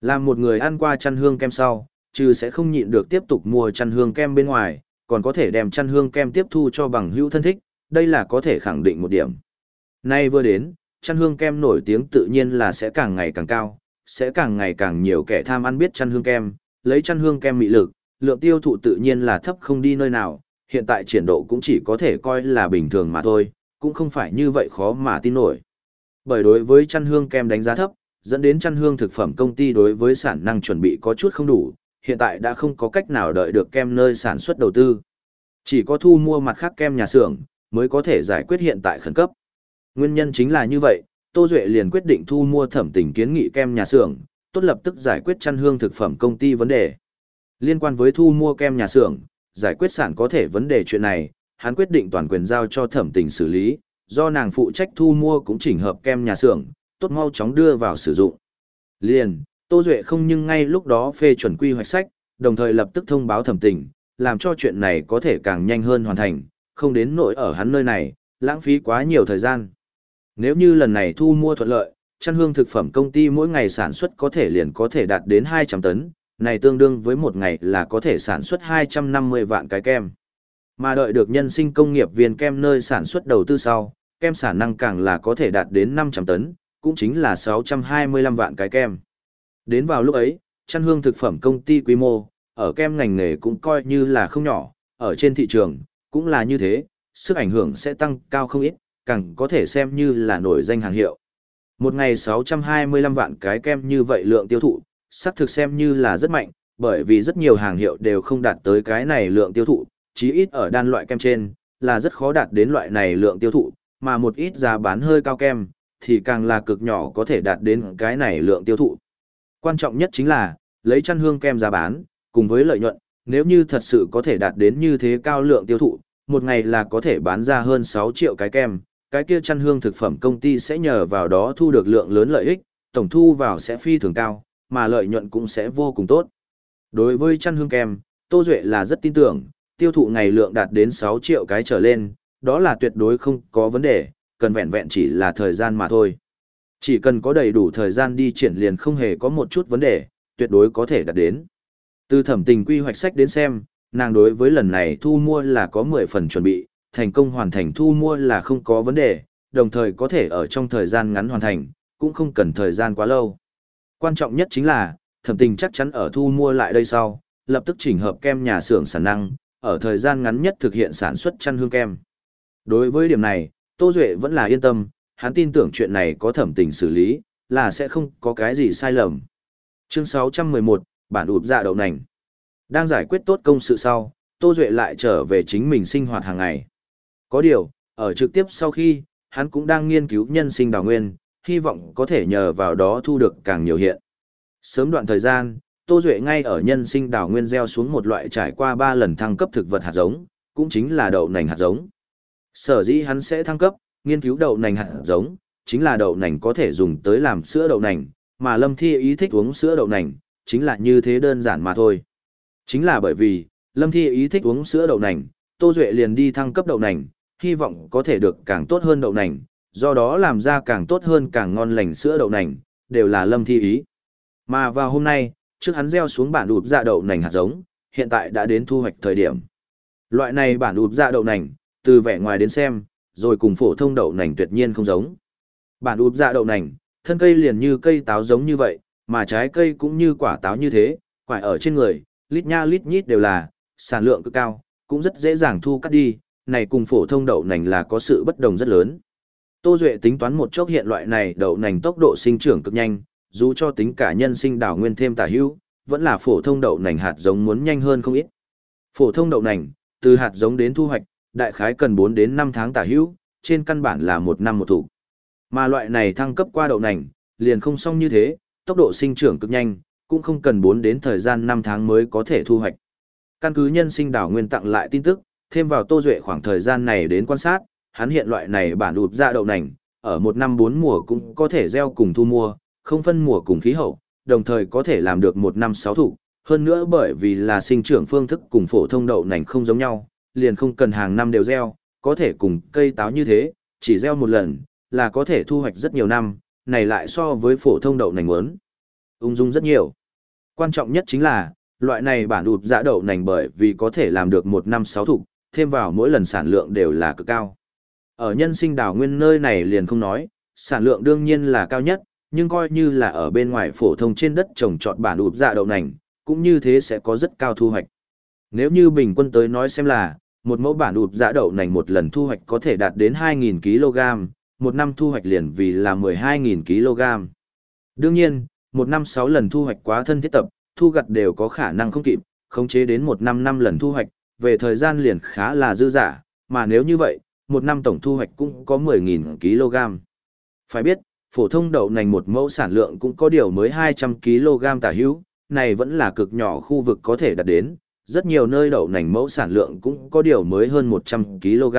Làm một người ăn qua chăn hương kem sau, chứ sẽ không nhịn được tiếp tục mua chăn hương kem bên ngoài, còn có thể đem chăn hương kem tiếp thu cho bằng hữu thân thích, đây là có thể khẳng định một điểm. Nay vừa đến, chăn hương kem nổi tiếng tự nhiên là sẽ càng ngày càng cao, sẽ càng ngày càng nhiều kẻ tham ăn biết chăn hương kem, lấy chăn hương kem mị lực, lượng tiêu thụ tự nhiên là thấp không đi nơi nào, hiện tại triển độ cũng chỉ có thể coi là bình thường mà thôi, cũng không phải như vậy khó mà tin nổi. Bởi đối với chăn hương kem đánh giá thấp, dẫn đến chăn hương thực phẩm công ty đối với sản năng chuẩn bị có chút không đủ, hiện tại đã không có cách nào đợi được kem nơi sản xuất đầu tư. Chỉ có thu mua mặt khác kem nhà xưởng mới có thể giải quyết hiện tại khẩn cấp. Nguyên nhân chính là như vậy, Tô Duệ liền quyết định thu mua thẩm tình kiến nghị kem nhà xưởng, tốt lập tức giải quyết chăn hương thực phẩm công ty vấn đề. Liên quan với thu mua kem nhà xưởng, giải quyết sản có thể vấn đề chuyện này, hắn quyết định toàn quyền giao cho thẩm tình xử lý, do nàng phụ trách thu mua cũng chỉnh hợp kem nhà xưởng, tốt mau chóng đưa vào sử dụng. Liền, Tô Duệ không nhưng ngay lúc đó phê chuẩn quy hoạch sách, đồng thời lập tức thông báo thẩm tình, làm cho chuyện này có thể càng nhanh hơn hoàn thành, không đến nỗi ở hắn nơi này, lãng phí quá nhiều thời gian. Nếu như lần này thu mua thuận lợi, chăn hương thực phẩm công ty mỗi ngày sản xuất có thể liền có thể đạt đến 200 tấn, này tương đương với một ngày là có thể sản xuất 250 vạn cái kem. Mà đợi được nhân sinh công nghiệp viên kem nơi sản xuất đầu tư sau, kem sản năng càng là có thể đạt đến 500 tấn, cũng chính là 625 vạn cái kem. Đến vào lúc ấy, chăn hương thực phẩm công ty quy mô, ở kem ngành nghề cũng coi như là không nhỏ, ở trên thị trường, cũng là như thế, sức ảnh hưởng sẽ tăng cao không ít, càng có thể xem như là nổi danh hàng hiệu. Một ngày 625 vạn cái kem như vậy lượng tiêu thụ, xác thực xem như là rất mạnh, bởi vì rất nhiều hàng hiệu đều không đạt tới cái này lượng tiêu thụ, chí ít ở đan loại kem trên, là rất khó đạt đến loại này lượng tiêu thụ, mà một ít giá bán hơi cao kem, thì càng là cực nhỏ có thể đạt đến cái này lượng tiêu thụ. Quan trọng nhất chính là, lấy chăn hương kem giá bán, cùng với lợi nhuận, nếu như thật sự có thể đạt đến như thế cao lượng tiêu thụ, một ngày là có thể bán ra hơn 6 triệu cái kem, cái kia chăn hương thực phẩm công ty sẽ nhờ vào đó thu được lượng lớn lợi ích, tổng thu vào sẽ phi thường cao, mà lợi nhuận cũng sẽ vô cùng tốt. Đối với chăn hương kem, Tô Duệ là rất tin tưởng, tiêu thụ ngày lượng đạt đến 6 triệu cái trở lên, đó là tuyệt đối không có vấn đề, cần vẹn vẹn chỉ là thời gian mà thôi. Chỉ cần có đầy đủ thời gian đi triển liền không hề có một chút vấn đề, tuyệt đối có thể đạt đến. Từ thẩm tình quy hoạch sách đến xem, nàng đối với lần này thu mua là có 10 phần chuẩn bị, thành công hoàn thành thu mua là không có vấn đề, đồng thời có thể ở trong thời gian ngắn hoàn thành, cũng không cần thời gian quá lâu. Quan trọng nhất chính là, thẩm tình chắc chắn ở thu mua lại đây sau, lập tức chỉnh hợp kem nhà xưởng sản năng, ở thời gian ngắn nhất thực hiện sản xuất chăn hương kem. Đối với điểm này, Tô Duệ vẫn là yên tâm, hắn tin tưởng chuyện này có thẩm tình xử lý, là sẽ không có cái gì sai lầm. Chương 611, bản ụp dạ đậu nành. Đang giải quyết tốt công sự sau, Tô Duệ lại trở về chính mình sinh hoạt hàng ngày. Có điều, ở trực tiếp sau khi, hắn cũng đang nghiên cứu nhân sinh đào nguyên, hy vọng có thể nhờ vào đó thu được càng nhiều hiện. Sớm đoạn thời gian, Tô Duệ ngay ở nhân sinh đào nguyên gieo xuống một loại trải qua 3 lần thăng cấp thực vật hạt giống, cũng chính là đậu nành hạt giống. Sở dĩ hắn sẽ thăng cấp, nghiên cứu đậu nành hạt giống, chính là đậu nành có thể dùng tới làm sữa đậu nành, mà Lâm Thi ý thích uống sữa đậu nành, chính là như thế đơn giản mà thôi. Chính là bởi vì, Lâm Thi ý thích uống sữa đậu nành, Tô Duệ liền đi thăng cấp đậu nành, hy vọng có thể được càng tốt hơn đậu nành, do đó làm ra càng tốt hơn càng ngon lành sữa đậu nành, đều là Lâm Thi ý. Mà vào hôm nay, trước hắn gieo xuống bản ụp dạ đậu nành hạt giống, hiện tại đã đến thu hoạch thời điểm. Loại này bản ụp dạ đậu nành, từ vẻ ngoài đến xem, rồi cùng phổ thông đậu nành tuyệt nhiên không giống. Bản ụp dạ đậu nành, thân cây liền như cây táo giống như vậy, mà trái cây cũng như quả táo như thế, quả ở trên người, lít nha lít nhít đều là, sản lượng cực cao, cũng rất dễ dàng thu cắt đi, này cùng phổ thông đậu nành là có sự bất đồng rất lớn. Tô Duệ tính toán một chốc hiện loại này đậu nành tốc độ sinh trưởng cực nhanh, dù cho tính cả nhân sinh đảo nguyên thêm tả hữu, vẫn là phổ thông đậu nành hạt giống muốn nhanh hơn không ít. Phổ thông đậu nành, từ hạt giống đến thu hoạch, đại khái cần 4 đến 5 tháng tả hữu, trên căn bản là một năm một thủ. Mà loại này thăng cấp qua đậu nành, liền không xong như thế, tốc độ sinh trưởng cực nhanh, cũng không cần 4 đến thời gian 5 tháng mới có thể thu hoạch. Căn cứ nhân sinh đảo nguyên tặng lại tin tức, thêm vào Tô Duệ khoảng thời gian này đến quan sát, hắn hiện loại này bản đụt ra đậu nành, ở một năm bốn mùa cũng có thể gieo cùng thu mua, không phân mùa cùng khí hậu, đồng thời có thể làm được một năm sáu thủ. Hơn nữa bởi vì là sinh trưởng phương thức cùng phổ thông đậu nành không giống nhau, liền không cần hàng năm đều gieo, có thể cùng cây táo như thế, chỉ gieo một lần, là có thể thu hoạch rất nhiều năm, này lại so với phổ thông đậu nành muốn. Ung dung rất nhiều. Quan trọng nhất chính là, loại này bản đụt dạ đậu nành bởi vì có thể làm được một năm sáu thục, thêm vào mỗi lần sản lượng đều là cực cao. Ở nhân sinh đảo nguyên nơi này liền không nói, sản lượng đương nhiên là cao nhất, nhưng coi như là ở bên ngoài phổ thông trên đất trồng trọt bản ụp dạ đậu nành, cũng như thế sẽ có rất cao thu hoạch. Nếu như bình quân tới nói xem là, một mẫu bản ụp dạ đậu nành một lần thu hoạch có thể đạt đến 2.000 kg, một năm thu hoạch liền vì là 12.000 kg. Đương nhiên, một năm 6 lần thu hoạch quá thân thiết tập, thu gặt đều có khả năng không kịp, khống chế đến một năm 5 lần thu hoạch, về thời gian liền khá là dư giả, mà nếu như vậy, một năm tổng thu hoạch cũng có 10.000 kg. Phải biết, phổ thông đậu nành một mẫu sản lượng cũng có điều mới 200 kg tả hữu, này vẫn là cực nhỏ khu vực có thể đạt đến, rất nhiều nơi đậu nành mẫu sản lượng cũng có điều mới hơn 100 kg.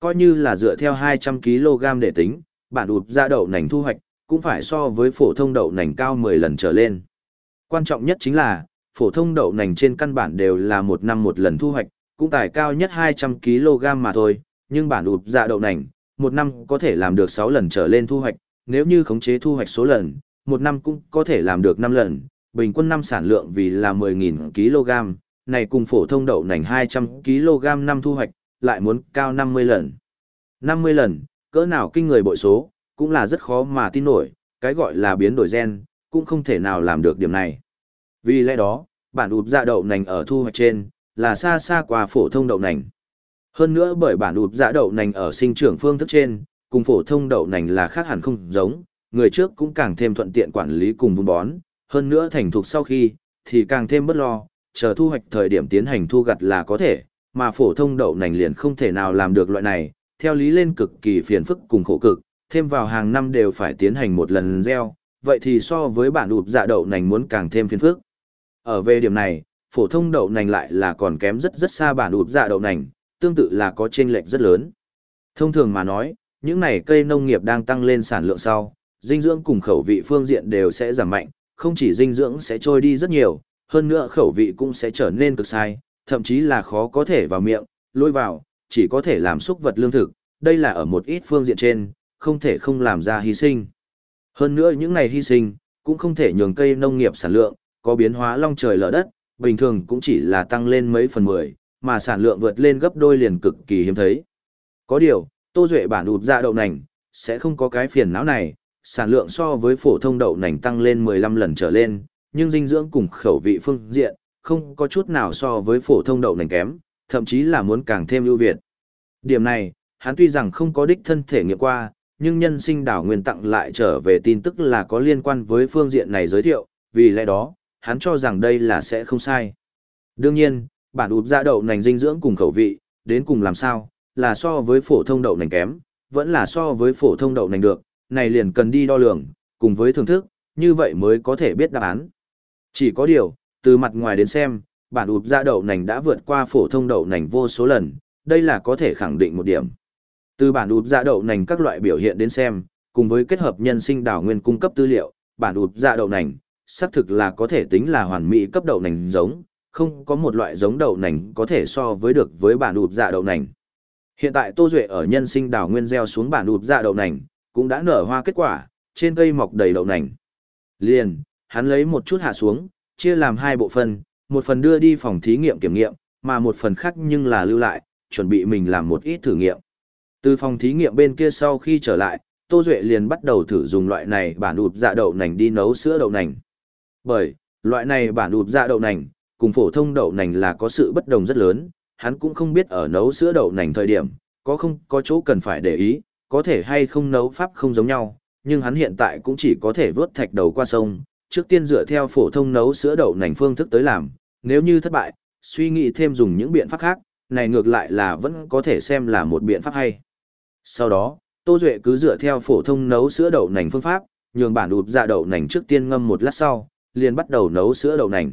Coi như là dựa theo 200 kg để tính, bản ụp ra đậu nành thu hoạch, cũng phải so với phổ thông đậu nành cao 10 lần trở lên. Quan trọng nhất chính là, phổ thông đậu nành trên căn bản đều là một năm một lần thu hoạch, cũng tải cao nhất 200 kg mà thôi, nhưng bản ụp dạ đậu nành, một năm có thể làm được 6 lần trở lên thu hoạch, nếu như khống chế thu hoạch số lần, một năm cũng có thể làm được 5 lần, bình quân năm sản lượng vì là 10.000 kg, này cùng phổ thông đậu nành 200 kg năm thu hoạch, lại muốn cao 50 lần. 50 lần, cỡ nào kinh người bội số, cũng là rất khó mà tin nổi, cái gọi là biến đổi gen, cũng không thể nào làm được điểm này. Vì lẽ đó, bản ụp dạ đậu nành ở thu hoạch trên, là xa xa qua phổ thông đậu nành. Hơn nữa bởi bản ụp dạ đậu nành ở sinh trưởng phương thức trên, cùng phổ thông đậu nành là khác hẳn không giống, người trước cũng càng thêm thuận tiện quản lý cùng vun bón, hơn nữa thành thục sau khi, thì càng thêm bất lo, chờ thu hoạch thời điểm tiến hành thu gặt là có thể, mà phổ thông đậu nành liền không thể nào làm được loại này, theo lý lên cực kỳ phiền phức cùng khổ cực, thêm vào hàng năm đều phải tiến hành một lần gieo, vậy thì so với bản ụp dạ đậu nành muốn càng thêm phiền phức. Ở về điểm này, phổ thông đậu nành lại là còn kém rất rất xa bản ụp dạ đậu nành, tương tự là có chênh lệch rất lớn. Thông thường mà nói, những này cây nông nghiệp đang tăng lên sản lượng sau, dinh dưỡng cùng khẩu vị phương diện đều sẽ giảm mạnh, không chỉ dinh dưỡng sẽ trôi đi rất nhiều, hơn nữa khẩu vị cũng sẽ trở nên cực sai, thậm chí là khó có thể vào miệng, lôi vào, chỉ có thể làm xúc vật lương thực, đây là ở một ít phương diện trên, không thể không làm ra hy sinh. Hơn nữa những này hy sinh, cũng không thể nhường cây nông nghiệp sản lượng, có biến hóa long trời lở đất, bình thường cũng chỉ là tăng lên mấy phần mười, mà sản lượng vượt lên gấp đôi liền cực kỳ hiếm thấy. Có điều, Tô Duệ bản ụp ra đậu nành, sẽ không có cái phiền não này, sản lượng so với phổ thông đậu nành tăng lên 15 lần trở lên, nhưng dinh dưỡng cùng khẩu vị phương diện, không có chút nào so với phổ thông đậu nành kém, thậm chí là muốn càng thêm ưu việt. Điểm này, hắn tuy rằng không có đích thân thể nghiệm qua, nhưng nhân sinh đảo nguyên tặng lại trở về tin tức là có liên quan với phương diện này giới thiệu, vì lẽ đó, hắn cho rằng đây là sẽ không sai. Đương nhiên, bản ụp ra dạ đậu nành dinh dưỡng cùng khẩu vị, đến cùng làm sao, là so với phổ thông đậu nành kém, vẫn là so với phổ thông đậu nành được, này liền cần đi đo lường, cùng với thưởng thức, như vậy mới có thể biết đáp án. Chỉ có điều, từ mặt ngoài đến xem, bản ụp ra dạ đậu nành đã vượt qua phổ thông đậu nành vô số lần, đây là có thể khẳng định một điểm. Từ bản ụp ra dạ đậu nành các loại biểu hiện đến xem, cùng với kết hợp nhân sinh đảo nguyên cung cấp tư liệu, bản ụp ra đậu nành, xác thực là có thể tính là hoàn mỹ cấp đậu nành giống, không có một loại giống đậu nành có thể so với được với bản ụp dạ đậu nành. Hiện tại Tô Duệ ở nhân sinh đảo nguyên gieo xuống bản ụp dạ đậu nành, cũng đã nở hoa kết quả, trên cây mọc đầy đậu nành. Liền, hắn lấy một chút hạ xuống, chia làm hai bộ phận, một phần đưa đi phòng thí nghiệm kiểm nghiệm, mà một phần khác nhưng là lưu lại, chuẩn bị mình làm một ít thử nghiệm. Từ phòng thí nghiệm bên kia sau khi trở lại, Tô Duệ liền bắt đầu thử dùng loại này bản ụp dạ đậu nành đi nấu sữa đậu nành. Bởi, loại này bản ụp dạ đậu nành, cùng phổ thông đậu nành là có sự bất đồng rất lớn, hắn cũng không biết ở nấu sữa đậu nành thời điểm, có không có chỗ cần phải để ý, có thể hay không nấu pháp không giống nhau, nhưng hắn hiện tại cũng chỉ có thể vớt thạch đầu qua sông, trước tiên dựa theo phổ thông nấu sữa đậu nành phương thức tới làm, nếu như thất bại, suy nghĩ thêm dùng những biện pháp khác, này ngược lại là vẫn có thể xem là một biện pháp hay. Sau đó, Tô Duệ cứ dựa theo phổ thông nấu sữa đậu nành phương pháp, nhường bản ụp dạ đậu nành trước tiên ngâm một lát sau, liền bắt đầu nấu sữa đậu nành.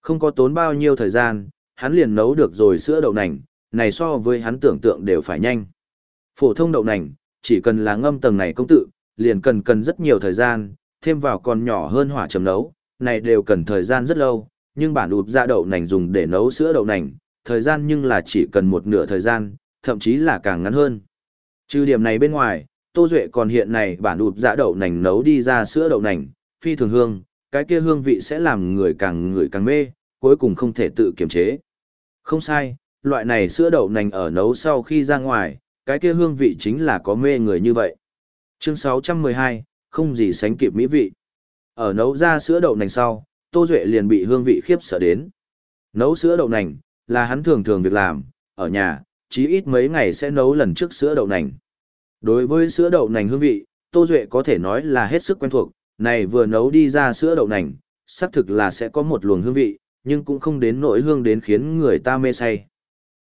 Không có tốn bao nhiêu thời gian, hắn liền nấu được rồi sữa đậu nành, này so với hắn tưởng tượng đều phải nhanh. Phổ thông đậu nành, chỉ cần là ngâm tầng này công tự, liền cần cần rất nhiều thời gian, thêm vào còn nhỏ hơn hỏa chấm nấu, này đều cần thời gian rất lâu, nhưng bản ụp ra đậu nành dùng để nấu sữa đậu nành, thời gian nhưng là chỉ cần một nửa thời gian, thậm chí là càng ngắn hơn. Trừ điểm này bên ngoài, Tô Duệ còn hiện này bản ụp dạ đậu nành nấu đi ra sữa đậu nành, phi thường hương, cái kia hương vị sẽ làm người càng người càng mê, cuối cùng không thể tự kiềm chế. Không sai, loại này sữa đậu nành ở nấu sau khi ra ngoài, cái kia hương vị chính là có mê người như vậy. Chương 612, không gì sánh kịp mỹ vị. Ở nấu ra sữa đậu nành sau, Tô Duệ liền bị hương vị khiếp sợ đến. Nấu sữa đậu nành, là hắn thường thường việc làm, ở nhà, chí ít mấy ngày sẽ nấu lần trước sữa đậu nành. Đối với sữa đậu nành hương vị, Tô Duệ có thể nói là hết sức quen thuộc, này vừa nấu đi ra sữa đậu nành, xác thực là sẽ có một luồng hương vị, nhưng cũng không đến nỗi hương đến khiến người ta mê say.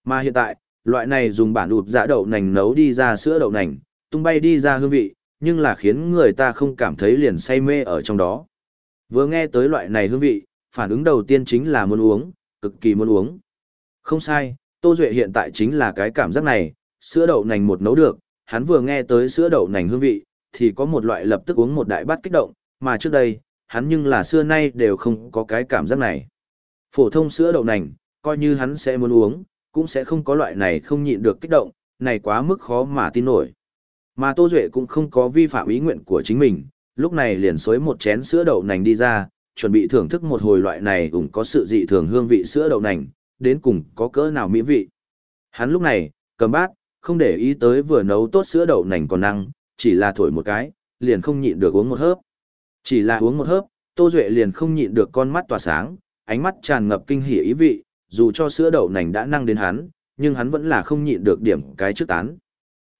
Mà hiện tại, loại này dùng bản ụt dạ đậu nành nấu đi ra sữa đậu nành, tung bay đi ra hương vị, nhưng là khiến người ta không cảm thấy liền say mê ở trong đó. Vừa nghe tới loại này hương vị, phản ứng đầu tiên chính là muốn uống, cực kỳ muốn uống. Không sai, Tô Duệ hiện tại chính là cái cảm giác này, sữa đậu nành một nấu được, hắn vừa nghe tới sữa đậu nành hương vị, thì có một loại lập tức uống một đại bát kích động, mà trước đây, hắn nhưng là xưa nay đều không có cái cảm giác này. Phổ thông sữa đậu nành, coi như hắn sẽ muốn uống, cũng sẽ không có loại này không nhịn được kích động, này quá mức khó mà tin nổi. Mà Tô Duệ cũng không có vi phạm ý nguyện của chính mình, lúc này liền xối một chén sữa đậu nành đi ra, chuẩn bị thưởng thức một hồi loại này cũng có sự dị thường hương vị sữa đậu nành, đến cùng có cỡ nào mỹ vị. Hắn lúc này, cầm bát, không để ý tới vừa nấu tốt sữa đậu nành còn năng, chỉ là thổi một cái, liền không nhịn được uống một hớp. Chỉ là uống một hớp, Tô Duệ liền không nhịn được con mắt tỏa sáng, ánh mắt tràn ngập kinh hỉ ý vị, dù cho sữa đậu nành đã năng đến hắn, nhưng hắn vẫn là không nhịn được điểm cái trước tán.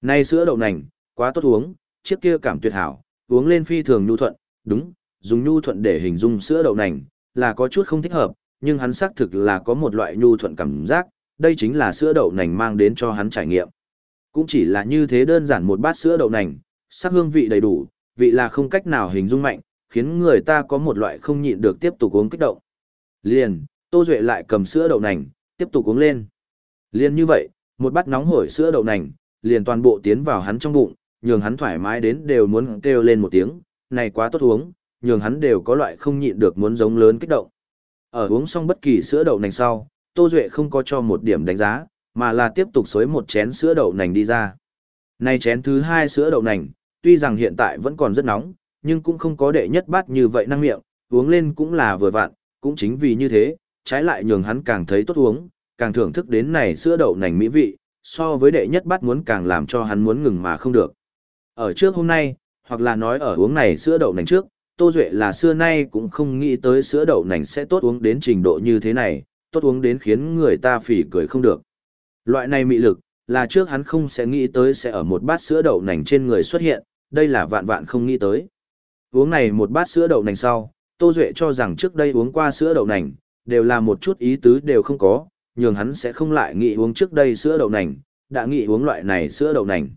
Này sữa đậu nành, quá tốt uống, chiếc kia cảm tuyệt hảo, uống lên phi thường nhu thuận, đúng, dùng nhu thuận để hình dung sữa đậu nành, là có chút không thích hợp, nhưng hắn xác thực là có một loại nhu thuận cảm giác, đây chính là sữa đậu nành mang đến cho hắn trải nghiệm. Cũng chỉ là như thế đơn giản một bát sữa đậu nành, sắc hương vị đầy đủ, vị là không cách nào hình dung mạnh, khiến người ta có một loại không nhịn được tiếp tục uống kích động. Liền, Tô Duệ lại cầm sữa đậu nành, tiếp tục uống lên. Liền như vậy, một bát nóng hổi sữa đậu nành, liền toàn bộ tiến vào hắn trong bụng, nhường hắn thoải mái đến đều muốn kêu lên một tiếng, này quá tốt uống, nhường hắn đều có loại không nhịn được muốn giống lớn kích động. Ở uống xong bất kỳ sữa đậu nành sau, Tô Duệ không có cho một điểm đánh giá, mà là tiếp tục xối một chén sữa đậu nành đi ra. Này chén thứ hai sữa đậu nành, tuy rằng hiện tại vẫn còn rất nóng, nhưng cũng không có đệ nhất bát như vậy năng miệng, uống lên cũng là vừa vặn, cũng chính vì như thế, trái lại nhường hắn càng thấy tốt uống, càng thưởng thức đến này sữa đậu nành mỹ vị, so với đệ nhất bát muốn càng làm cho hắn muốn ngừng mà không được. Ở trước hôm nay, hoặc là nói ở uống này sữa đậu nành trước, Tô Duệ là xưa nay cũng không nghĩ tới sữa đậu nành sẽ tốt uống đến trình độ như thế này, tốt uống đến khiến người ta phỉ cười không được. Loại này mị lực, là trước hắn không sẽ nghĩ tới sẽ ở một bát sữa đậu nành trên người xuất hiện, đây là vạn vạn không nghĩ tới. Uống này một bát sữa đậu nành sau, Tô Duệ cho rằng trước đây uống qua sữa đậu nành, đều là một chút ý tứ đều không có, nhường hắn sẽ không lại nghĩ uống trước đây sữa đậu nành, đã nghĩ uống loại này sữa đậu nành.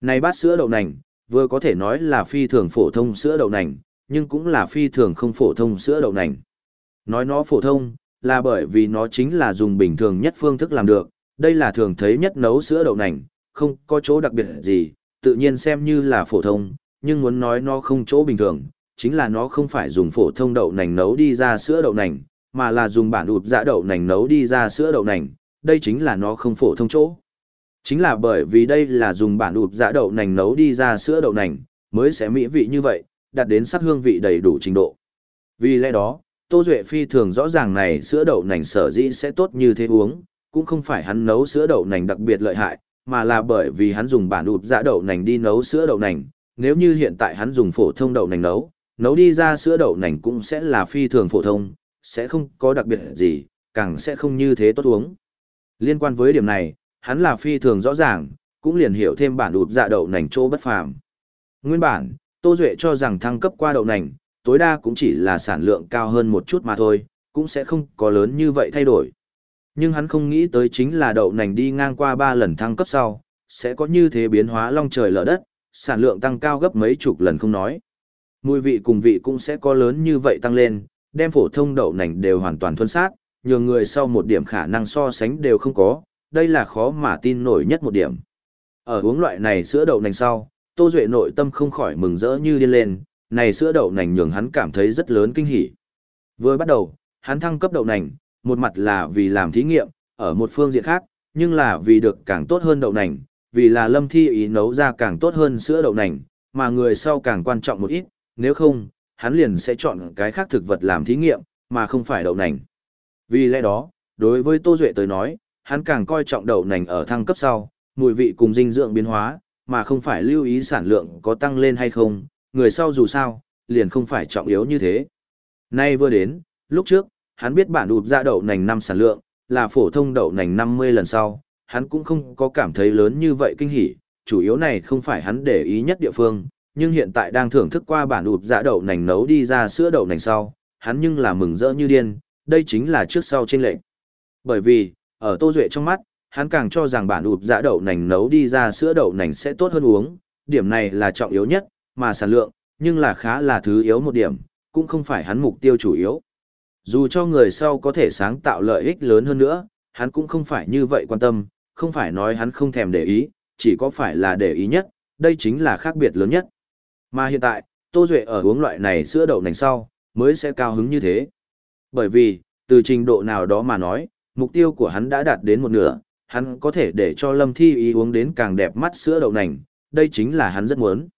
Này bát sữa đậu nành, vừa có thể nói là phi thường phổ thông sữa đậu nành, nhưng cũng là phi thường không phổ thông sữa đậu nành. Nói nó phổ thông, là bởi vì nó chính là dùng bình thường nhất phương thức làm được, đây là thường thấy nhất nấu sữa đậu nành, không có chỗ đặc biệt gì, tự nhiên xem như là phổ thông, nhưng muốn nói nó không chỗ bình thường, chính là nó không phải dùng phổ thông đậu nành nấu đi ra sữa đậu nành, mà là dùng bản ụt dạ đậu nành nấu đi ra sữa đậu nành, đây chính là nó không phổ thông chỗ. Chính là bởi vì đây là dùng bản ụt dạ đậu nành nấu đi ra sữa đậu nành, mới sẽ mỹ vị như vậy, đạt đến sắc hương vị đầy đủ trình độ. Vì lẽ đó, Tô Duệ phi thường rõ ràng này sữa đậu nành sở dĩ sẽ tốt như thế uống, cũng không phải hắn nấu sữa đậu nành đặc biệt lợi hại, mà là bởi vì hắn dùng bản ụt dạ đậu nành đi nấu sữa đậu nành, nếu như hiện tại hắn dùng phổ thông đậu nành nấu, nấu đi ra sữa đậu nành cũng sẽ là phi thường phổ thông, sẽ không có đặc biệt gì, càng sẽ không như thế tốt uống. Liên quan với điểm này, hắn là phi thường rõ ràng, cũng liền hiểu thêm bản đụt dạ đậu nành chỗ bất phàm. Nguyên bản, Tô Duệ cho rằng thăng cấp qua đậu nành, tối đa cũng chỉ là sản lượng cao hơn một chút mà thôi, cũng sẽ không có lớn như vậy thay đổi. Nhưng hắn không nghĩ tới chính là đậu nành đi ngang qua 3 lần thăng cấp sau, sẽ có như thế biến hóa long trời lở đất, sản lượng tăng cao gấp mấy chục lần không nói. Mùi vị cùng vị cũng sẽ có lớn như vậy tăng lên, đem phổ thông đậu nành đều hoàn toàn thuần sát, nhường người sau một điểm khả năng so sánh đều không có, đây là khó mà tin nổi nhất một điểm. Ở uống loại này sữa đậu nành sau, Tô Duệ nội tâm không khỏi mừng rỡ như điên lên, này sữa đậu nành nhường hắn cảm thấy rất lớn kinh hỉ. Vừa bắt đầu, hắn thăng cấp đậu nành, một mặt là vì làm thí nghiệm, ở một phương diện khác, nhưng là vì được càng tốt hơn đậu nành, vì là lâm thi ý nấu ra càng tốt hơn sữa đậu nành, mà người sau càng quan trọng một ít, nếu không, hắn liền sẽ chọn cái khác thực vật làm thí nghiệm, mà không phải đậu nành. Vì lẽ đó, đối với Tô Duệ tới nói, hắn càng coi trọng đậu nành ở thăng cấp sau, mùi vị cùng dinh dưỡng biến hóa, mà không phải lưu ý sản lượng có tăng lên hay không, người sau dù sao, liền không phải trọng yếu như thế. Nay vừa đến, lúc trước, hắn biết bản đụt ra đậu nành năm sản lượng, là phổ thông đậu nành 50 lần sau, hắn cũng không có cảm thấy lớn như vậy kinh hỉ, chủ yếu này không phải hắn để ý nhất địa phương, nhưng hiện tại đang thưởng thức qua bản ụp dạ đậu nành nấu đi ra sữa đậu nành sau, hắn nhưng là mừng rỡ như điên, đây chính là trước sau trên lệnh. Bởi vì, ở Tô Duệ trong mắt, hắn càng cho rằng bản ụp dạ đậu nành nấu đi ra sữa đậu nành sẽ tốt hơn uống, điểm này là trọng yếu nhất, mà sản lượng, nhưng là khá là thứ yếu một điểm, cũng không phải hắn mục tiêu chủ yếu. Dù cho người sau có thể sáng tạo lợi ích lớn hơn nữa, hắn cũng không phải như vậy quan tâm, không phải nói hắn không thèm để ý, chỉ có phải là để ý nhất, đây chính là khác biệt lớn nhất. Mà hiện tại, Tô Duệ ở uống loại này sữa đậu nành sau, mới sẽ cao hứng như thế. Bởi vì, từ trình độ nào đó mà nói, mục tiêu của hắn đã đạt đến một nửa, hắn có thể để cho Lâm Thi ý uống đến càng đẹp mắt sữa đậu nành, đây chính là hắn rất muốn.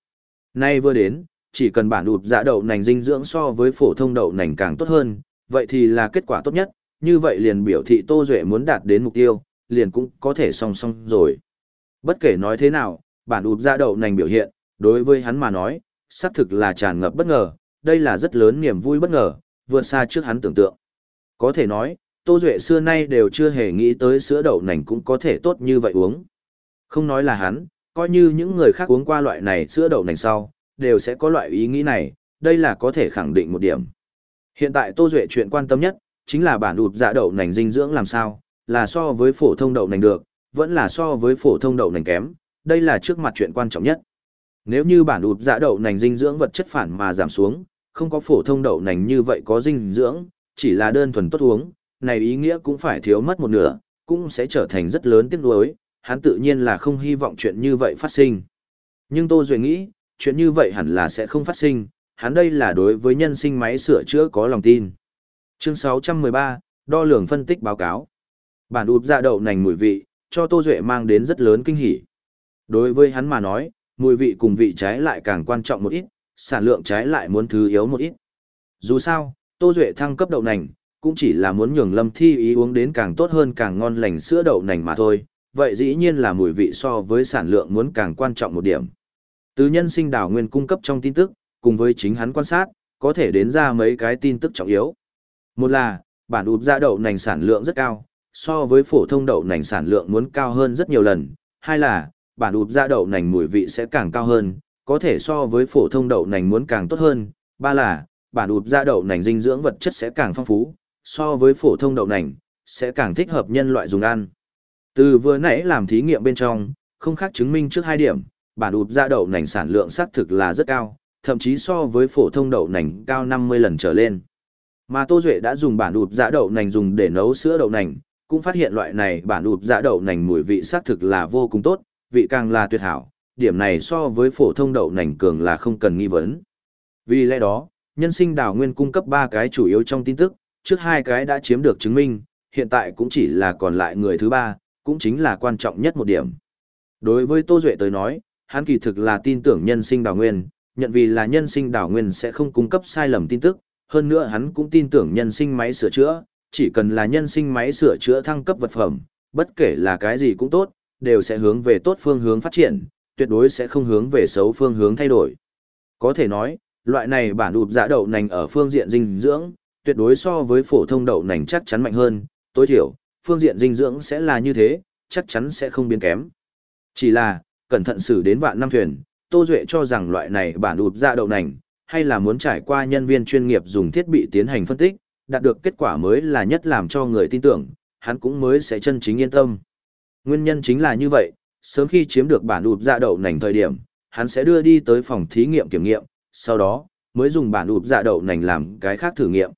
Nay vừa đến, chỉ cần bản ụt dạ đậu nành dinh dưỡng so với phổ thông đậu nành càng tốt hơn, vậy thì là kết quả tốt nhất, như vậy liền biểu thị Tô Duệ muốn đạt đến mục tiêu, liền cũng có thể song song rồi. Bất kể nói thế nào, bản ụt dạ đậu nành biểu hiện, đối với hắn mà nói, xác thực là tràn ngập bất ngờ, đây là rất lớn niềm vui bất ngờ, vượt xa trước hắn tưởng tượng. Có thể nói, Tô Duệ xưa nay đều chưa hề nghĩ tới sữa đậu nành cũng có thể tốt như vậy uống. Không nói là hắn, coi như những người khác uống qua loại này sữa đậu nành sau, đều sẽ có loại ý nghĩ này, đây là có thể khẳng định một điểm. Hiện tại Tô Duệ chuyện quan tâm nhất, chính là bản ụp dạ đậu nành dinh dưỡng làm sao, là so với phổ thông đậu nành được, vẫn là so với phổ thông đậu nành kém, đây là trước mặt chuyện quan trọng nhất. Nếu như bản ụt dạ đậu nành dinh dưỡng vật chất phản mà giảm xuống, không có phổ thông đậu nành như vậy có dinh dưỡng, chỉ là đơn thuần tốt uống, này ý nghĩa cũng phải thiếu mất một nửa, cũng sẽ trở thành rất lớn tiếc nuối, hắn tự nhiên là không hy vọng chuyện như vậy phát sinh. Nhưng Tô Duệ nghĩ, chuyện như vậy hẳn là sẽ không phát sinh, hắn đây là đối với nhân sinh máy sửa chữa có lòng tin. Chương 613, đo lường phân tích báo cáo. Bản úp dạ đậu nành mùi vị, cho Tô Duệ mang đến rất lớn kinh hỉ. Đối với hắn mà nói, mùi vị cùng vị trái lại càng quan trọng một ít, sản lượng trái lại muốn thứ yếu một ít. Dù sao, Tô Duệ thăng cấp đậu nành, cũng chỉ là muốn nhường Lâm Thi ý uống đến càng tốt hơn càng ngon lành sữa đậu nành mà thôi, vậy dĩ nhiên là mùi vị so với sản lượng muốn càng quan trọng một điểm. Từ nhân sinh đảo nguyên cung cấp trong tin tức, cùng với chính hắn quan sát, có thể đến ra mấy cái tin tức trọng yếu. Một là, bản ụp ra đậu nành sản lượng rất cao, so với phổ thông đậu nành sản lượng muốn cao hơn rất nhiều lần. Hai là, bản ụp ra đậu nành mùi vị sẽ càng cao hơn, có thể so với phổ thông đậu nành muốn càng tốt hơn. Ba là, bản ụp ra đậu nành dinh dưỡng vật chất sẽ càng phong phú, so với phổ thông đậu nành, sẽ càng thích hợp nhân loại dùng ăn. Từ vừa nãy làm thí nghiệm bên trong, không khác chứng minh trước hai điểm, bản ụp ra đậu nành sản lượng xác thực là rất cao, thậm chí so với phổ thông đậu nành cao 50 lần trở lên. Mà Tô Duệ đã dùng bản ụp dạ đậu nành dùng để nấu sữa đậu nành, cũng phát hiện loại này bản ụp dạ đậu nành mùi vị xác thực là vô cùng tốt, vị càng là tuyệt hảo, điểm này so với phổ thông đậu nành cường là không cần nghi vấn. Vì lẽ đó, nhân sinh đảo nguyên cung cấp 3 cái chủ yếu trong tin tức, trước hai cái đã chiếm được chứng minh, hiện tại cũng chỉ là còn lại người thứ ba, cũng chính là quan trọng nhất một điểm. Đối với Tô Duệ tới nói, hắn kỳ thực là tin tưởng nhân sinh đảo nguyên, nhận vì là nhân sinh đảo nguyên sẽ không cung cấp sai lầm tin tức, hơn nữa hắn cũng tin tưởng nhân sinh máy sửa chữa, chỉ cần là nhân sinh máy sửa chữa thăng cấp vật phẩm, bất kể là cái gì cũng tốt, đều sẽ hướng về tốt phương hướng phát triển, tuyệt đối sẽ không hướng về xấu phương hướng thay đổi. Có thể nói, loại này bản ụp dạ đậu nành ở phương diện dinh dưỡng, tuyệt đối so với phổ thông đậu nành chắc chắn mạnh hơn, tối thiểu, phương diện dinh dưỡng sẽ là như thế, chắc chắn sẽ không biến kém. Chỉ là, cẩn thận xử đến vạn năm thuyền, Tô Duệ cho rằng loại này bản ụp dạ đậu nành, hay là muốn trải qua nhân viên chuyên nghiệp dùng thiết bị tiến hành phân tích, đạt được kết quả mới là nhất làm cho người tin tưởng, hắn cũng mới sẽ chân chính yên tâm. Nguyên nhân chính là như vậy, sớm khi chiếm được bản ụp dạ đậu nành thời điểm, hắn sẽ đưa đi tới phòng thí nghiệm kiểm nghiệm, sau đó, mới dùng bản ụp dạ đậu nành làm cái khác thử nghiệm.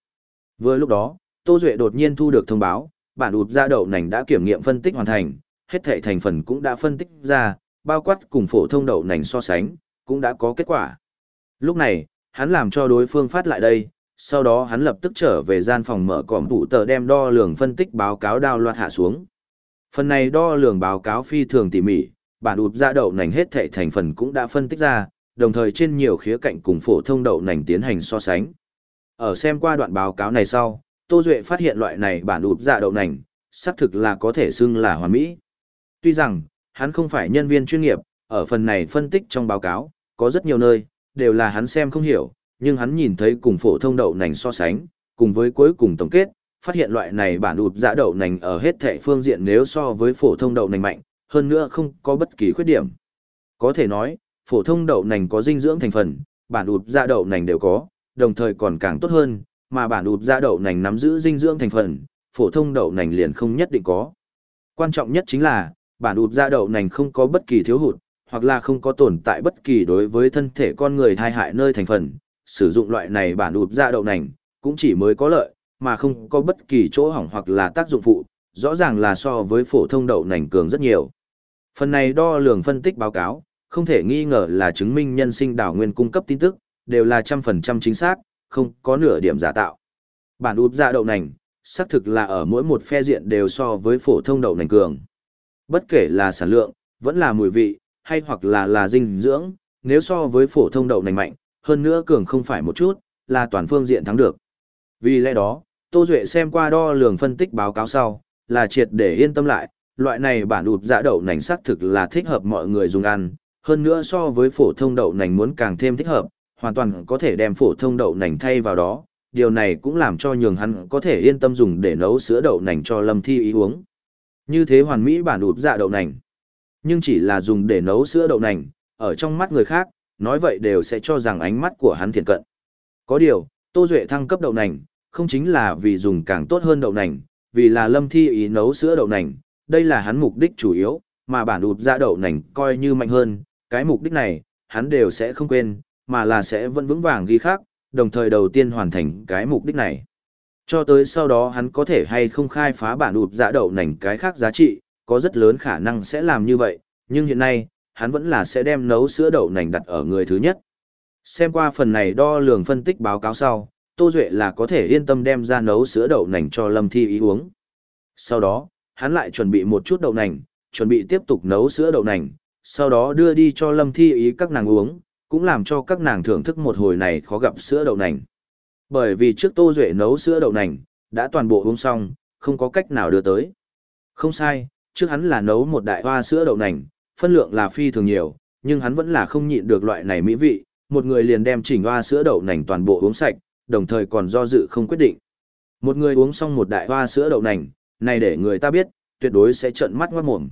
Vừa lúc đó, Tô Duệ đột nhiên thu được thông báo, bản ụp dạ đậu nành đã kiểm nghiệm phân tích hoàn thành, hết thể thành phần cũng đã phân tích ra, bao quát cùng phổ thông đậu nành so sánh, cũng đã có kết quả. Lúc này, hắn làm cho đối phương phát lại đây, sau đó hắn lập tức trở về gian phòng mở cỏm tủ tờ đem đo lường phân tích báo cáo đao loạt hạ xuống. Phần này đo lường báo cáo phi thường tỉ mỉ, bản ụp ra đậu nành hết thệ thành phần cũng đã phân tích ra, đồng thời trên nhiều khía cạnh cùng phổ thông đậu nành tiến hành so sánh. Ở xem qua đoạn báo cáo này sau, Tô Duệ phát hiện loại này bản ụp dạ đậu nành, xác thực là có thể xưng là hoàn mỹ. Tuy rằng, hắn không phải nhân viên chuyên nghiệp, ở phần này phân tích trong báo cáo, có rất nhiều nơi, đều là hắn xem không hiểu, nhưng hắn nhìn thấy cùng phổ thông đậu nành so sánh, cùng với cuối cùng tổng kết, phát hiện loại này bản ụt dạ đậu nành ở hết thể phương diện nếu so với phổ thông đậu nành mạnh, hơn nữa không có bất kỳ khuyết điểm. Có thể nói, phổ thông đậu nành có dinh dưỡng thành phần, bản ụt dạ đậu nành đều có, đồng thời còn càng tốt hơn, mà bản ụt dạ đậu nành nắm giữ dinh dưỡng thành phần, phổ thông đậu nành liền không nhất định có. Quan trọng nhất chính là, bản ụt dạ đậu nành không có bất kỳ thiếu hụt, hoặc là không có tồn tại bất kỳ đối với thân thể con người thai hại nơi thành phần, sử dụng loại này bản ụp da đậu nành, cũng chỉ mới có lợi, mà không có bất kỳ chỗ hỏng hoặc là tác dụng phụ, rõ ràng là so với phổ thông đậu nành cường rất nhiều. Phần này đo lường phân tích báo cáo, không thể nghi ngờ là chứng minh nhân sinh đảo nguyên cung cấp tin tức, đều là trăm phần trăm chính xác, không có nửa điểm giả tạo. Bản ụp da đậu nành, xác thực là ở mỗi một phe diện đều so với phổ thông đậu nành cường. Bất kể là sản lượng, vẫn là mùi vị, hay hoặc là là dinh dưỡng, nếu so với phổ thông đậu nành mạnh, hơn nữa cường không phải một chút, là toàn phương diện thắng được. Vì lẽ đó, Tô Duệ xem qua đo lường phân tích báo cáo sau, là triệt để yên tâm lại, loại này bản ụp dạ đậu nành xác thực là thích hợp mọi người dùng ăn, hơn nữa so với phổ thông đậu nành muốn càng thêm thích hợp, hoàn toàn có thể đem phổ thông đậu nành thay vào đó, điều này cũng làm cho nhường hắn có thể yên tâm dùng để nấu sữa đậu nành cho Lâm Thi ý uống. Như thế hoàn mỹ bản ụp dạ đậu nành. Nhưng chỉ là dùng để nấu sữa đậu nành, ở trong mắt người khác, nói vậy đều sẽ cho rằng ánh mắt của hắn thiện cận. Có điều, Tô Duệ thăng cấp đậu nành, không chính là vì dùng càng tốt hơn đậu nành, vì là Lâm Thi ý nấu sữa đậu nành, đây là hắn mục đích chủ yếu, mà bản ụt dạ đậu nành coi như mạnh hơn, cái mục đích này, hắn đều sẽ không quên, mà là sẽ vẫn vững vàng ghi khác, đồng thời đầu tiên hoàn thành cái mục đích này. Cho tới sau đó hắn có thể hay không khai phá bản ụt dạ đậu nành cái khác giá trị, có rất lớn khả năng sẽ làm như vậy, nhưng hiện nay, hắn vẫn là sẽ đem nấu sữa đậu nành đặt ở người thứ nhất. Xem qua phần này đo lường phân tích báo cáo sau, Tô Duệ là có thể yên tâm đem ra nấu sữa đậu nành cho Lâm Thi ý uống. Sau đó, hắn lại chuẩn bị một chút đậu nành, chuẩn bị tiếp tục nấu sữa đậu nành, sau đó đưa đi cho Lâm Thi ý các nàng uống, cũng làm cho các nàng thưởng thức một hồi này khó gặp sữa đậu nành. Bởi vì trước Tô Duệ nấu sữa đậu nành, đã toàn bộ uống xong, không có cách nào đưa tới. Không sai, trước hắn là nấu một đại hoa sữa đậu nành, phân lượng là phi thường nhiều, nhưng hắn vẫn là không nhịn được loại này mỹ vị, một người liền đem chỉnh hoa sữa đậu nành toàn bộ uống sạch, đồng thời còn do dự không quyết định. Một người uống xong một đại hoa sữa đậu nành, này để người ta biết, tuyệt đối sẽ trợn mắt ngoát mồm.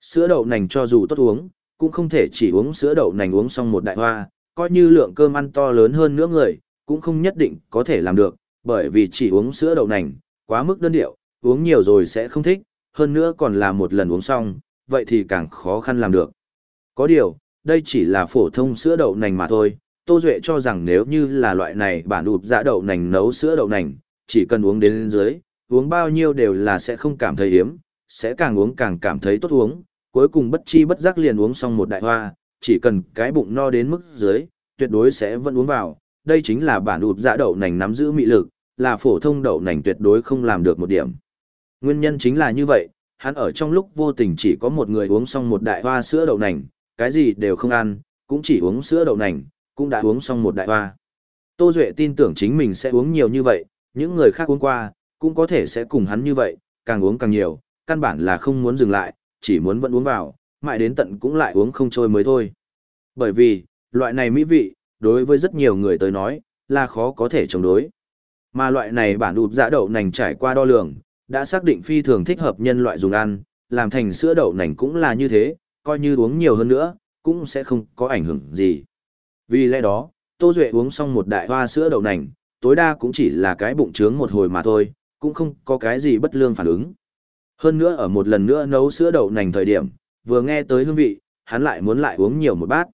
Sữa đậu nành cho dù tốt uống, cũng không thể chỉ uống sữa đậu nành uống xong một đại hoa, coi như lượng cơm ăn to lớn hơn nữa người, cũng không nhất định có thể làm được, bởi vì chỉ uống sữa đậu nành, quá mức đơn điệu, uống nhiều rồi sẽ không thích, hơn nữa còn là một lần uống xong, vậy thì càng khó khăn làm được. Có điều, đây chỉ là phổ thông sữa đậu nành mà thôi, Tô Duệ cho rằng nếu như là loại này bản ụp dạ đậu nành nấu sữa đậu nành, chỉ cần uống đến dưới, uống bao nhiêu đều là sẽ không cảm thấy hiếm, sẽ càng uống càng cảm thấy tốt uống, cuối cùng bất chi bất giác liền uống xong một đại hoa, chỉ cần cái bụng no đến mức dưới, tuyệt đối sẽ vẫn uống vào. Đây chính là bản ụp dạ đậu nành nắm giữ mị lực, là phổ thông đậu nành tuyệt đối không làm được một điểm. Nguyên nhân chính là như vậy, hắn ở trong lúc vô tình chỉ có một người uống xong một đại hoa sữa đậu nành, cái gì đều không ăn, cũng chỉ uống sữa đậu nành, cũng đã uống xong một đại hoa. Tô Duệ tin tưởng chính mình sẽ uống nhiều như vậy, những người khác uống qua, cũng có thể sẽ cùng hắn như vậy, càng uống càng nhiều, căn bản là không muốn dừng lại, chỉ muốn vẫn uống vào, mãi đến tận cũng lại uống không trôi mới thôi. Bởi vì, loại này mỹ vị, đối với rất nhiều người tới nói, là khó có thể chống đối. Mà loại này bản ụp dạ đậu nành trải qua đo lường, đã xác định phi thường thích hợp nhân loại dùng ăn, làm thành sữa đậu nành cũng là như thế, coi như uống nhiều hơn nữa, cũng sẽ không có ảnh hưởng gì. Vì lẽ đó, Tô Duệ uống xong một đại hoa sữa đậu nành, tối đa cũng chỉ là cái bụng trướng một hồi mà thôi, cũng không có cái gì bất lương phản ứng. Hơn nữa ở một lần nữa nấu sữa đậu nành thời điểm, vừa nghe tới hương vị, hắn lại muốn lại uống nhiều một bát.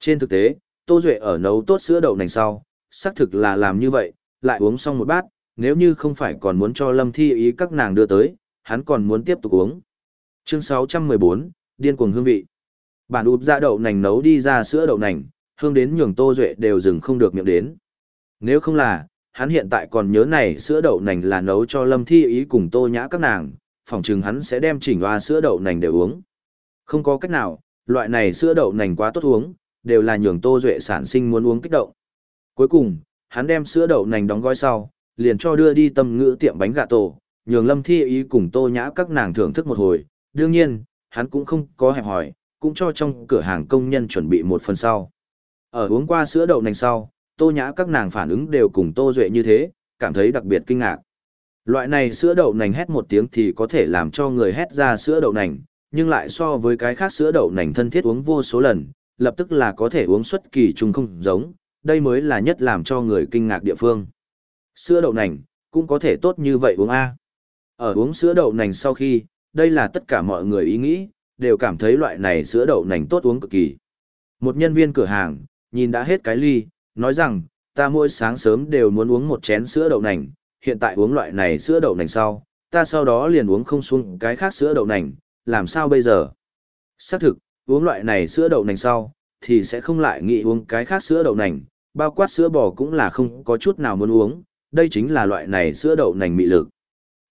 Trên thực tế, Tô Duệ ở nấu tốt sữa đậu nành sau, xác thực là làm như vậy, lại uống xong một bát, nếu như không phải còn muốn cho Lâm Thi ý các nàng đưa tới, hắn còn muốn tiếp tục uống. Chương 614, Điên cuồng hương vị. Bản úp ra dạ đậu nành nấu đi ra sữa đậu nành, hương đến nhường Tô Duệ đều dừng không được miệng đến. Nếu không là, hắn hiện tại còn nhớ này sữa đậu nành là nấu cho Lâm Thi ý cùng Tô Nhã các nàng, phòng chừng hắn sẽ đem chỉnh hoa sữa đậu nành để uống. Không có cách nào, loại này sữa đậu nành quá tốt uống, đều là nhường Tô Duệ sản sinh muốn uống kích động. Cuối cùng, hắn đem sữa đậu nành đóng gói sau, liền cho đưa đi tâm ngữ tiệm bánh gà tổ, nhường Lâm Thi ý cùng Tô Nhã các nàng thưởng thức một hồi. Đương nhiên, hắn cũng không có hẹp hỏi, cũng cho trong cửa hàng công nhân chuẩn bị một phần sau. Ở uống qua sữa đậu nành sau, Tô Nhã các nàng phản ứng đều cùng Tô Duệ như thế, cảm thấy đặc biệt kinh ngạc. Loại này sữa đậu nành hét một tiếng thì có thể làm cho người hét ra sữa đậu nành, nhưng lại so với cái khác sữa đậu nành thân thiết uống vô số lần, lập tức là có thể uống xuất kỳ trùng không giống, đây mới là nhất làm cho người kinh ngạc địa phương. Sữa đậu nành, cũng có thể tốt như vậy uống A. Ở uống sữa đậu nành sau khi, đây là tất cả mọi người ý nghĩ, đều cảm thấy loại này sữa đậu nành tốt uống cực kỳ. Một nhân viên cửa hàng, nhìn đã hết cái ly, nói rằng, ta mỗi sáng sớm đều muốn uống một chén sữa đậu nành, hiện tại uống loại này sữa đậu nành sau, ta sau đó liền uống không xuống cái khác sữa đậu nành, làm sao bây giờ? Xác thực, uống loại này sữa đậu nành sau, thì sẽ không lại nghĩ uống cái khác sữa đậu nành, bao quát sữa bò cũng là không có chút nào muốn uống, đây chính là loại này sữa đậu nành mị lực.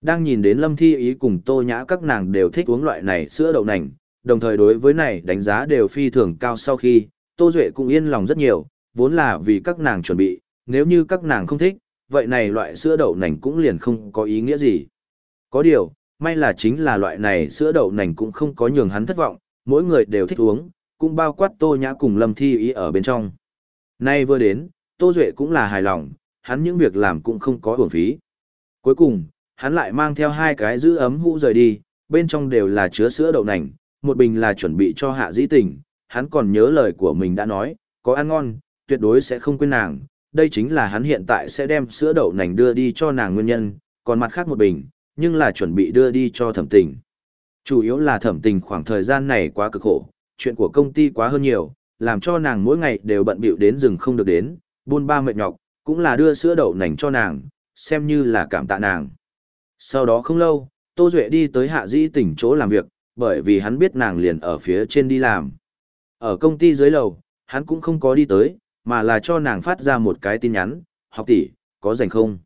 Đang nhìn đến Lâm Thi Ý cùng Tô Nhã các nàng đều thích uống loại này sữa đậu nành, đồng thời đối với này đánh giá đều phi thường cao sau khi, Tô Duệ cũng yên lòng rất nhiều, vốn là vì các nàng chuẩn bị, nếu như các nàng không thích, vậy này loại sữa đậu nành cũng liền không có ý nghĩa gì. Có điều, may là chính là loại này sữa đậu nành cũng không có nhường hắn thất vọng, mỗi người đều thích uống, cũng bao quát Tô Nhã cùng Lâm Thi Ý ở bên trong. Nay vừa đến, Tô Duệ cũng là hài lòng, hắn những việc làm cũng không có hưởng phí. Cuối cùng, hắn lại mang theo hai cái giữ ấm hũ rời đi, bên trong đều là chứa sữa đậu nành, một bình là chuẩn bị cho hạ dĩ tình, hắn còn nhớ lời của mình đã nói, có ăn ngon, tuyệt đối sẽ không quên nàng, đây chính là hắn hiện tại sẽ đem sữa đậu nành đưa đi cho nàng nguyên nhân, còn mặt khác một bình, nhưng là chuẩn bị đưa đi cho thẩm tình. Chủ yếu là thẩm tình khoảng thời gian này quá cực khổ, chuyện của công ty quá hơn nhiều, làm cho nàng mỗi ngày đều bận bịu đến rừng không được đến, buôn ba mệt nhọc, cũng là đưa sữa đậu nành cho nàng, xem như là cảm tạ nàng. Sau đó không lâu, Tô Duệ đi tới hạ dĩ tỉnh chỗ làm việc, bởi vì hắn biết nàng liền ở phía trên đi làm. Ở công ty dưới lầu, hắn cũng không có đi tới, mà là cho nàng phát ra một cái tin nhắn, học tỷ, có rảnh không?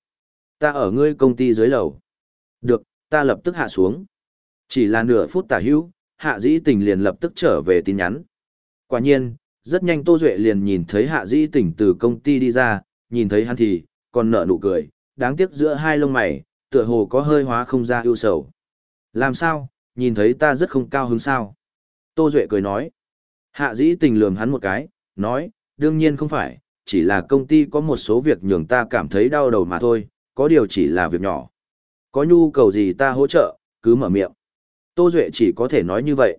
Ta ở ngươi công ty dưới lầu. Được, ta lập tức hạ xuống. Chỉ là nửa phút tả hữu, hạ dĩ tình liền lập tức trở về tin nhắn. Quả nhiên, rất nhanh Tô Duệ liền nhìn thấy hạ dĩ tình từ công ty đi ra, nhìn thấy hắn thì, còn nở nụ cười, đáng tiếc giữa hai lông mày, tựa hồ có hơi hóa không ra ưu sầu. Làm sao, nhìn thấy ta rất không cao hứng sao? Tô Duệ cười nói. Hạ dĩ tình lườm hắn một cái, nói, đương nhiên không phải, chỉ là công ty có một số việc nhường ta cảm thấy đau đầu mà thôi, có điều chỉ là việc nhỏ. Có nhu cầu gì ta hỗ trợ, cứ mở miệng. Tô Duệ chỉ có thể nói như vậy.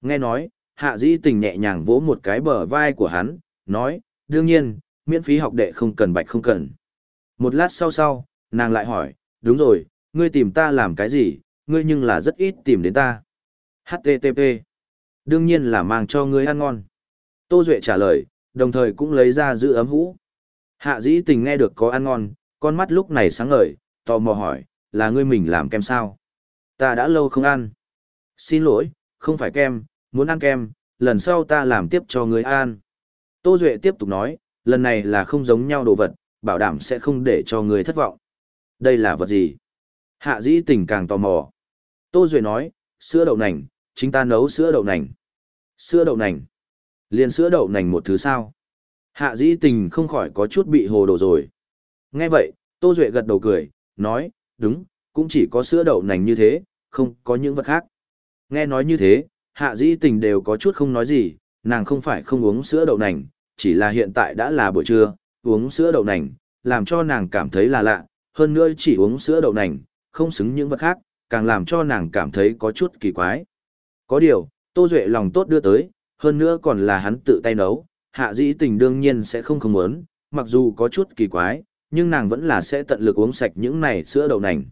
Nghe nói, hạ dĩ tình nhẹ nhàng vỗ một cái bờ vai của hắn, nói, đương nhiên, miễn phí học đệ không cần bạch không cần. Một lát sau sau, nàng lại hỏi, đúng rồi, ngươi tìm ta làm cái gì, ngươi nhưng là rất ít tìm đến ta. HTTP. Đương nhiên là mang cho ngươi ăn ngon. Tô Duệ trả lời, đồng thời cũng lấy ra giữ ấm hũ. Hạ dĩ tình nghe được có ăn ngon, con mắt lúc này sáng ngời, tò mò hỏi, là ngươi mình làm kem sao? Ta đã lâu không ăn. Xin lỗi, không phải kem, muốn ăn kem, lần sau ta làm tiếp cho ngươi ăn. Tô Duệ tiếp tục nói, lần này là không giống nhau đồ vật, bảo đảm sẽ không để cho người thất vọng. Đây là vật gì? Hạ dĩ tình càng tò mò. Tô Duệ nói, sữa đậu nành, chính ta nấu sữa đậu nành. Sữa đậu nành. Liền sữa đậu nành một thứ sao. Hạ dĩ tình không khỏi có chút bị hồ đồ rồi. Nghe vậy, Tô Duệ gật đầu cười, nói, đúng, cũng chỉ có sữa đậu nành như thế, không có những vật khác. Nghe nói như thế, hạ dĩ tình đều có chút không nói gì, nàng không phải không uống sữa đậu nành, chỉ là hiện tại đã là buổi trưa, uống sữa đậu nành, làm cho nàng cảm thấy là lạ, hơn nữa chỉ uống sữa đậu nành, không xứng những vật khác, càng làm cho nàng cảm thấy có chút kỳ quái. Có điều, Tô Duệ lòng tốt đưa tới, hơn nữa còn là hắn tự tay nấu, hạ dĩ tình đương nhiên sẽ không không muốn, mặc dù có chút kỳ quái, nhưng nàng vẫn là sẽ tận lực uống sạch những này sữa đậu nành.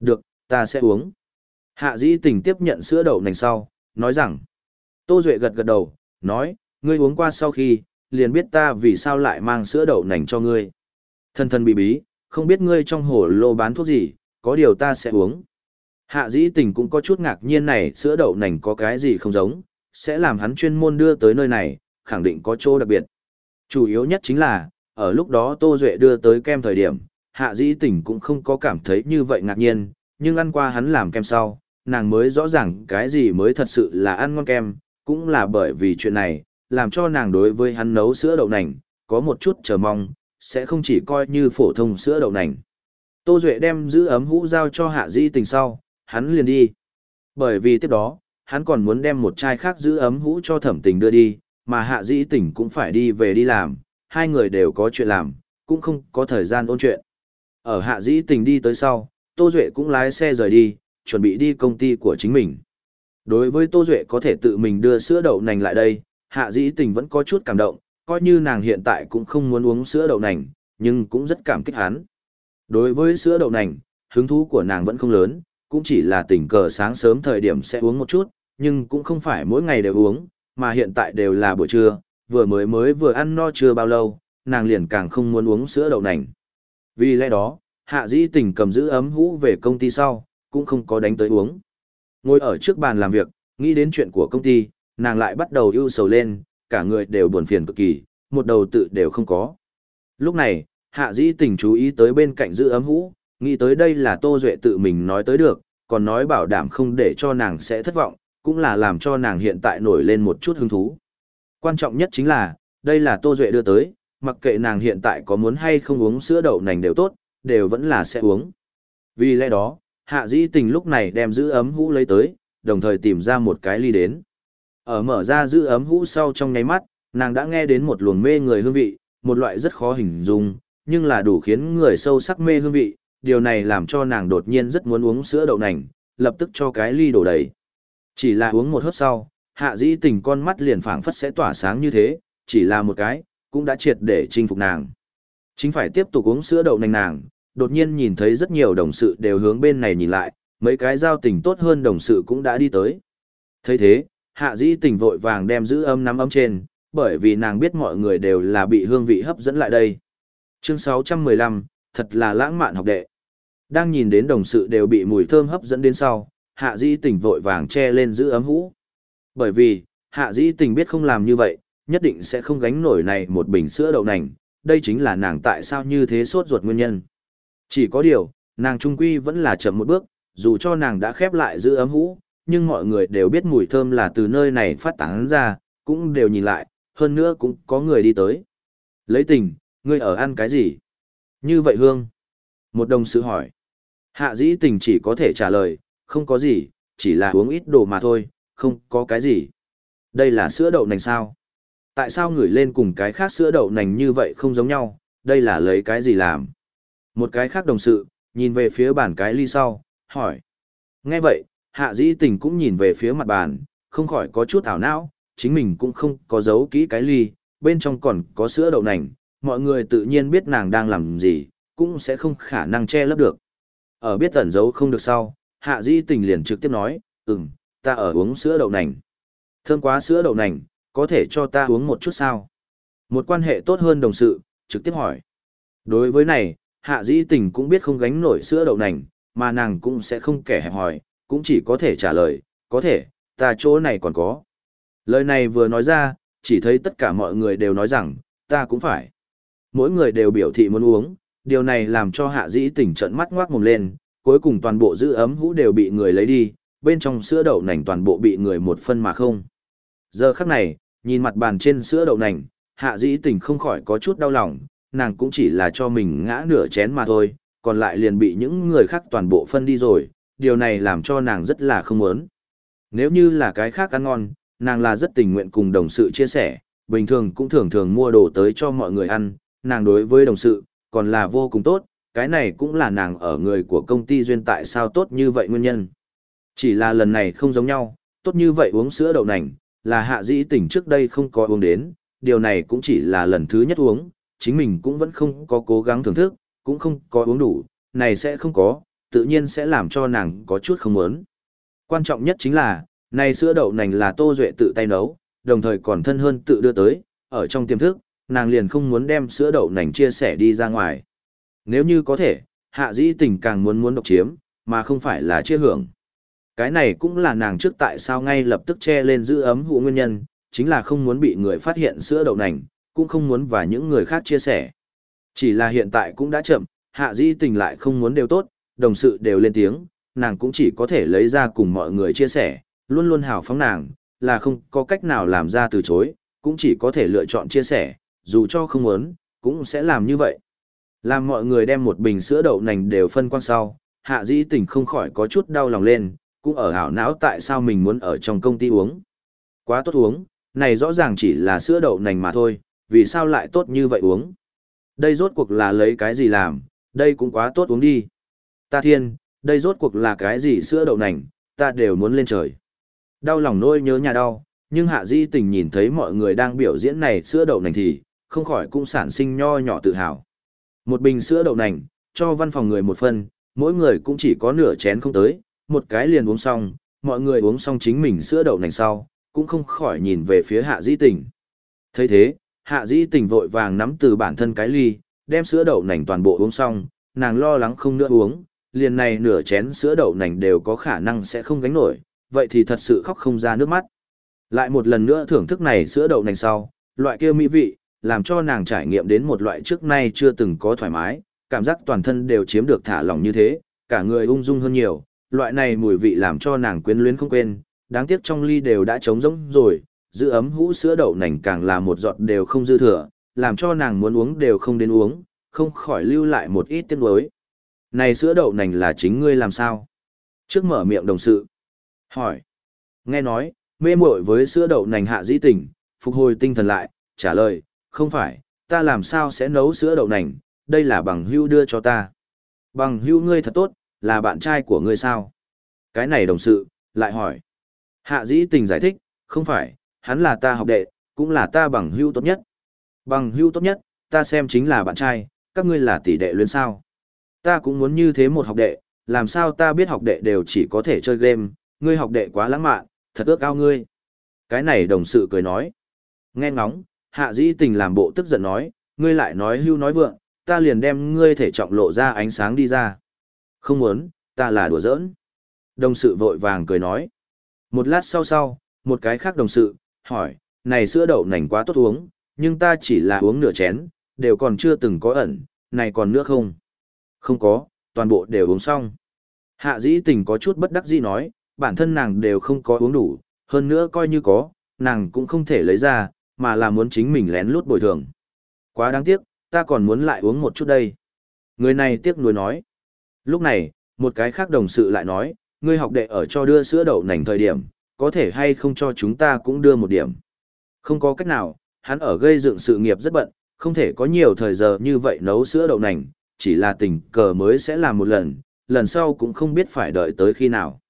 Được, ta sẽ uống. Hạ dĩ tình tiếp nhận sữa đậu nành sau, nói rằng, Tô Duệ gật gật đầu, nói, ngươi uống qua sau khi, liền biết ta vì sao lại mang sữa đậu nành cho ngươi. Thân thân bí bí, không biết ngươi trong hồ lô bán thuốc gì, có điều ta sẽ uống. Hạ dĩ tình cũng có chút ngạc nhiên này sữa đậu nành có cái gì không giống, sẽ làm hắn chuyên môn đưa tới nơi này, khẳng định có chỗ đặc biệt. Chủ yếu nhất chính là, ở lúc đó Tô Duệ đưa tới kem thời điểm, hạ dĩ tình cũng không có cảm thấy như vậy ngạc nhiên, nhưng ăn qua hắn làm kem sau, nàng mới rõ ràng cái gì mới thật sự là ăn ngon kem, cũng là bởi vì chuyện này, làm cho nàng đối với hắn nấu sữa đậu nành, có một chút chờ mong, sẽ không chỉ coi như phổ thông sữa đậu nành. Tô Duệ đem giữ ấm hũ giao cho hạ dĩ tình sau, hắn liền đi. Bởi vì tiếp đó, hắn còn muốn đem một chai khác giữ ấm hũ cho thẩm tình đưa đi, mà hạ dĩ tình cũng phải đi về đi làm, hai người đều có chuyện làm, cũng không có thời gian ôn chuyện. Ở hạ dĩ tình đi tới sau, Tô Duệ cũng lái xe rời đi, chuẩn bị đi công ty của chính mình. Đối với Tô Duệ có thể tự mình đưa sữa đậu nành lại đây, hạ dĩ tình vẫn có chút cảm động, coi như nàng hiện tại cũng không muốn uống sữa đậu nành, nhưng cũng rất cảm kích hắn. Đối với sữa đậu nành, hứng thú của nàng vẫn không lớn, cũng chỉ là tình cờ sáng sớm thời điểm sẽ uống một chút, nhưng cũng không phải mỗi ngày đều uống, mà hiện tại đều là buổi trưa, vừa mới mới vừa ăn no chưa bao lâu, nàng liền càng không muốn uống sữa đậu nành. Vì lẽ đó, hạ dĩ tình cầm giữ ấm hũ về công ty sau, cũng không có đánh tới uống. Ngồi ở trước bàn làm việc, nghĩ đến chuyện của công ty, nàng lại bắt đầu ưu sầu lên, cả người đều buồn phiền cực kỳ, một đầu tự đều không có. Lúc này, hạ dĩ tình chú ý tới bên cạnh giữ ấm hũ, nghĩ tới đây là Tô Duệ tự mình nói tới được, còn nói bảo đảm không để cho nàng sẽ thất vọng, cũng là làm cho nàng hiện tại nổi lên một chút hứng thú. Quan trọng nhất chính là, đây là Tô Duệ đưa tới, mặc kệ nàng hiện tại có muốn hay không uống sữa đậu nành đều tốt, đều vẫn là sẽ uống. Vì lẽ đó, hạ dĩ tình lúc này đem giữ ấm hũ lấy tới, đồng thời tìm ra một cái ly đến. Ở mở ra giữ ấm hũ sau trong nháy mắt, nàng đã nghe đến một luồng mê người hương vị, một loại rất khó hình dung, nhưng là đủ khiến người sâu sắc mê hương vị, điều này làm cho nàng đột nhiên rất muốn uống sữa đậu nành, lập tức cho cái ly đổ đầy. Chỉ là uống một hớp sau, hạ dĩ tình con mắt liền phảng phất sẽ tỏa sáng như thế, chỉ là một cái, cũng đã triệt để chinh phục nàng. Chính phải tiếp tục uống sữa đậu nành nàng, đột nhiên nhìn thấy rất nhiều đồng sự đều hướng bên này nhìn lại, mấy cái giao tình tốt hơn đồng sự cũng đã đi tới. thấy thế, hạ dĩ tình vội vàng đem giữ âm nắm ấm trên, bởi vì nàng biết mọi người đều là bị hương vị hấp dẫn lại đây. Chương 615, thật là lãng mạn học đệ. Đang nhìn đến đồng sự đều bị mùi thơm hấp dẫn đến sau, hạ dĩ tình vội vàng che lên giữ ấm hũ. Bởi vì, hạ dĩ tình biết không làm như vậy, nhất định sẽ không gánh nổi này một bình sữa đậu nành, đây chính là nàng tại sao như thế sốt ruột nguyên nhân. Chỉ có điều, nàng trung quy vẫn là chậm một bước, dù cho nàng đã khép lại giữ ấm hũ, nhưng mọi người đều biết mùi thơm là từ nơi này phát tán ra, cũng đều nhìn lại, hơn nữa cũng có người đi tới. Lấy tình, ngươi ở ăn cái gì? Như vậy Hương. Một đồng sự hỏi. Hạ dĩ tình chỉ có thể trả lời, không có gì, chỉ là uống ít đồ mà thôi, không có cái gì. Đây là sữa đậu nành sao? Tại sao ngửi lên cùng cái khác sữa đậu nành như vậy không giống nhau, đây là lấy cái gì làm? Một cái khác đồng sự, nhìn về phía bàn cái ly sau, hỏi. Nghe vậy, hạ dĩ tình cũng nhìn về phía mặt bàn, không khỏi có chút ảo não, chính mình cũng không có giấu kỹ cái ly, bên trong còn có sữa đậu nành, mọi người tự nhiên biết nàng đang làm gì, cũng sẽ không khả năng che lấp được. Ở biết tẩn giấu không được sau, hạ dĩ tình liền trực tiếp nói, ừm, ta ở uống sữa đậu nành. Thơm quá sữa đậu nành, có thể cho ta uống một chút sao? Một quan hệ tốt hơn đồng sự, trực tiếp hỏi. Đối với này, hạ dĩ tình cũng biết không gánh nổi sữa đậu nành, mà nàng cũng sẽ không kẻ hẹp hỏi, cũng chỉ có thể trả lời, có thể, ta chỗ này còn có. Lời này vừa nói ra, chỉ thấy tất cả mọi người đều nói rằng, ta cũng phải. Mỗi người đều biểu thị muốn uống, điều này làm cho hạ dĩ tỉnh trận mắt ngoác mồm lên, cuối cùng toàn bộ giữ ấm hũ đều bị người lấy đi, bên trong sữa đậu nành toàn bộ bị người một phân mà không. Giờ khắc này, nhìn mặt bàn trên sữa đậu nành, hạ dĩ tỉnh không khỏi có chút đau lòng, nàng cũng chỉ là cho mình ngã nửa chén mà thôi, còn lại liền bị những người khác toàn bộ phân đi rồi, điều này làm cho nàng rất là không muốn. Nếu như là cái khác ăn ngon, nàng là rất tình nguyện cùng đồng sự chia sẻ, bình thường cũng thường thường mua đồ tới cho mọi người ăn, nàng đối với đồng sự, còn là vô cùng tốt, cái này cũng là nàng ở người của công ty duyên tại sao tốt như vậy nguyên nhân. Chỉ là lần này không giống nhau, tốt như vậy uống sữa đậu nành, là hạ dĩ tỉnh trước đây không có uống đến, điều này cũng chỉ là lần thứ nhất uống, chính mình cũng vẫn không có cố gắng thưởng thức, cũng không có uống đủ, này sẽ không có, tự nhiên sẽ làm cho nàng có chút không muốn. Quan trọng nhất chính là, này sữa đậu nành là Tô Duệ tự tay nấu, đồng thời còn thân hơn tự đưa tới, ở trong tiềm thức, nàng liền không muốn đem sữa đậu nành chia sẻ đi ra ngoài. Nếu như có thể, hạ dĩ tình càng muốn muốn độc chiếm, mà không phải là chia hưởng. Cái này cũng là nàng trước tại sao ngay lập tức che lên giữ ấm hụ nguyên nhân, chính là không muốn bị người phát hiện sữa đậu nành, cũng không muốn và những người khác chia sẻ. Chỉ là hiện tại cũng đã chậm, hạ dĩ tình lại không muốn đều tốt, đồng sự đều lên tiếng, nàng cũng chỉ có thể lấy ra cùng mọi người chia sẻ, luôn luôn hào phóng nàng, là không có cách nào làm ra từ chối, cũng chỉ có thể lựa chọn chia sẻ, dù cho không muốn, cũng sẽ làm như vậy. Làm mọi người đem một bình sữa đậu nành đều phân quang sau, hạ dĩ tình không khỏi có chút đau lòng lên, cũng ở hảo não tại sao mình muốn ở trong công ty uống. Quá tốt uống, này rõ ràng chỉ là sữa đậu nành mà thôi, vì sao lại tốt như vậy uống. Đây rốt cuộc là lấy cái gì làm, đây cũng quá tốt uống đi. Ta thiên, đây rốt cuộc là cái gì sữa đậu nành, ta đều muốn lên trời. Đau lòng nôi nhớ nhà đau, nhưng hạ di tình nhìn thấy mọi người đang biểu diễn này sữa đậu nành thì, không khỏi cũng sản sinh nho nhỏ tự hào. Một bình sữa đậu nành, cho văn phòng người một phần, mỗi người cũng chỉ có nửa chén không tới, một cái liền uống xong, mọi người uống xong chính mình sữa đậu nành sau, cũng không khỏi nhìn về phía hạ di tình. thấy thế, hạ di tình vội vàng nắm từ bản thân cái ly, đem sữa đậu nành toàn bộ uống xong, nàng lo lắng không nữa uống, liền này nửa chén sữa đậu nành đều có khả năng sẽ không gánh nổi, vậy thì thật sự khóc không ra nước mắt. Lại một lần nữa thưởng thức này sữa đậu nành sau, loại kia mỹ vị, làm cho nàng trải nghiệm đến một loại trước nay chưa từng có thoải mái, cảm giác toàn thân đều chiếm được thả lỏng như thế, cả người ung dung hơn nhiều, loại này mùi vị làm cho nàng quyến luyến không quên, đáng tiếc trong ly đều đã trống rỗng rồi, giữ ấm hũ sữa đậu nành càng là một giọt đều không dư thừa, làm cho nàng muốn uống đều không đến uống, không khỏi lưu lại một ít tiếc nuối. Này sữa đậu nành là chính ngươi làm sao? Trước mở miệng đồng sự. Hỏi. Nghe nói, mê muội với sữa đậu nành hạ dĩ tình, phục hồi tinh thần lại, trả lời, không phải, ta làm sao sẽ nấu sữa đậu nành, đây là bằng hưu đưa cho ta. Bằng hưu ngươi thật tốt, là bạn trai của ngươi sao? Cái này đồng sự, lại hỏi. Hạ dĩ tình giải thích, không phải, hắn là ta học đệ, cũng là ta bằng hưu tốt nhất. Bằng hưu tốt nhất, ta xem chính là bạn trai, các ngươi là tỷ đệ luyến sao. Ta cũng muốn như thế một học đệ, làm sao ta biết học đệ đều chỉ có thể chơi game, ngươi học đệ quá lãng mạn, thật ước ao ngươi. Cái này đồng sự cười nói. Nghe ngóng, hạ dĩ tình làm bộ tức giận nói, ngươi lại nói hưu nói vượng, ta liền đem ngươi thể trọng lộ ra ánh sáng đi ra. Không muốn, ta là đùa giỡn. Đồng sự vội vàng cười nói. Một lát sau sau, một cái khác đồng sự, hỏi, này sữa đậu nành quá tốt uống, nhưng ta chỉ là uống nửa chén, đều còn chưa từng có ẩn, này còn nữa không? Không có, toàn bộ đều uống xong. Hạ dĩ tình có chút bất đắc dĩ nói, bản thân nàng đều không có uống đủ, hơn nữa coi như có, nàng cũng không thể lấy ra, mà là muốn chính mình lén lút bồi thường. Quá đáng tiếc, ta còn muốn lại uống một chút đây. Người này tiếc nuối nói. Lúc này, một cái khác đồng sự lại nói, ngươi học đệ ở cho đưa sữa đậu nành thời điểm, có thể hay không cho chúng ta cũng đưa một điểm. Không có cách nào, hắn ở gây dựng sự nghiệp rất bận, không thể có nhiều thời giờ như vậy nấu sữa đậu nành, chỉ là tình cờ mới sẽ làm một lần, lần sau cũng không biết phải đợi tới khi nào.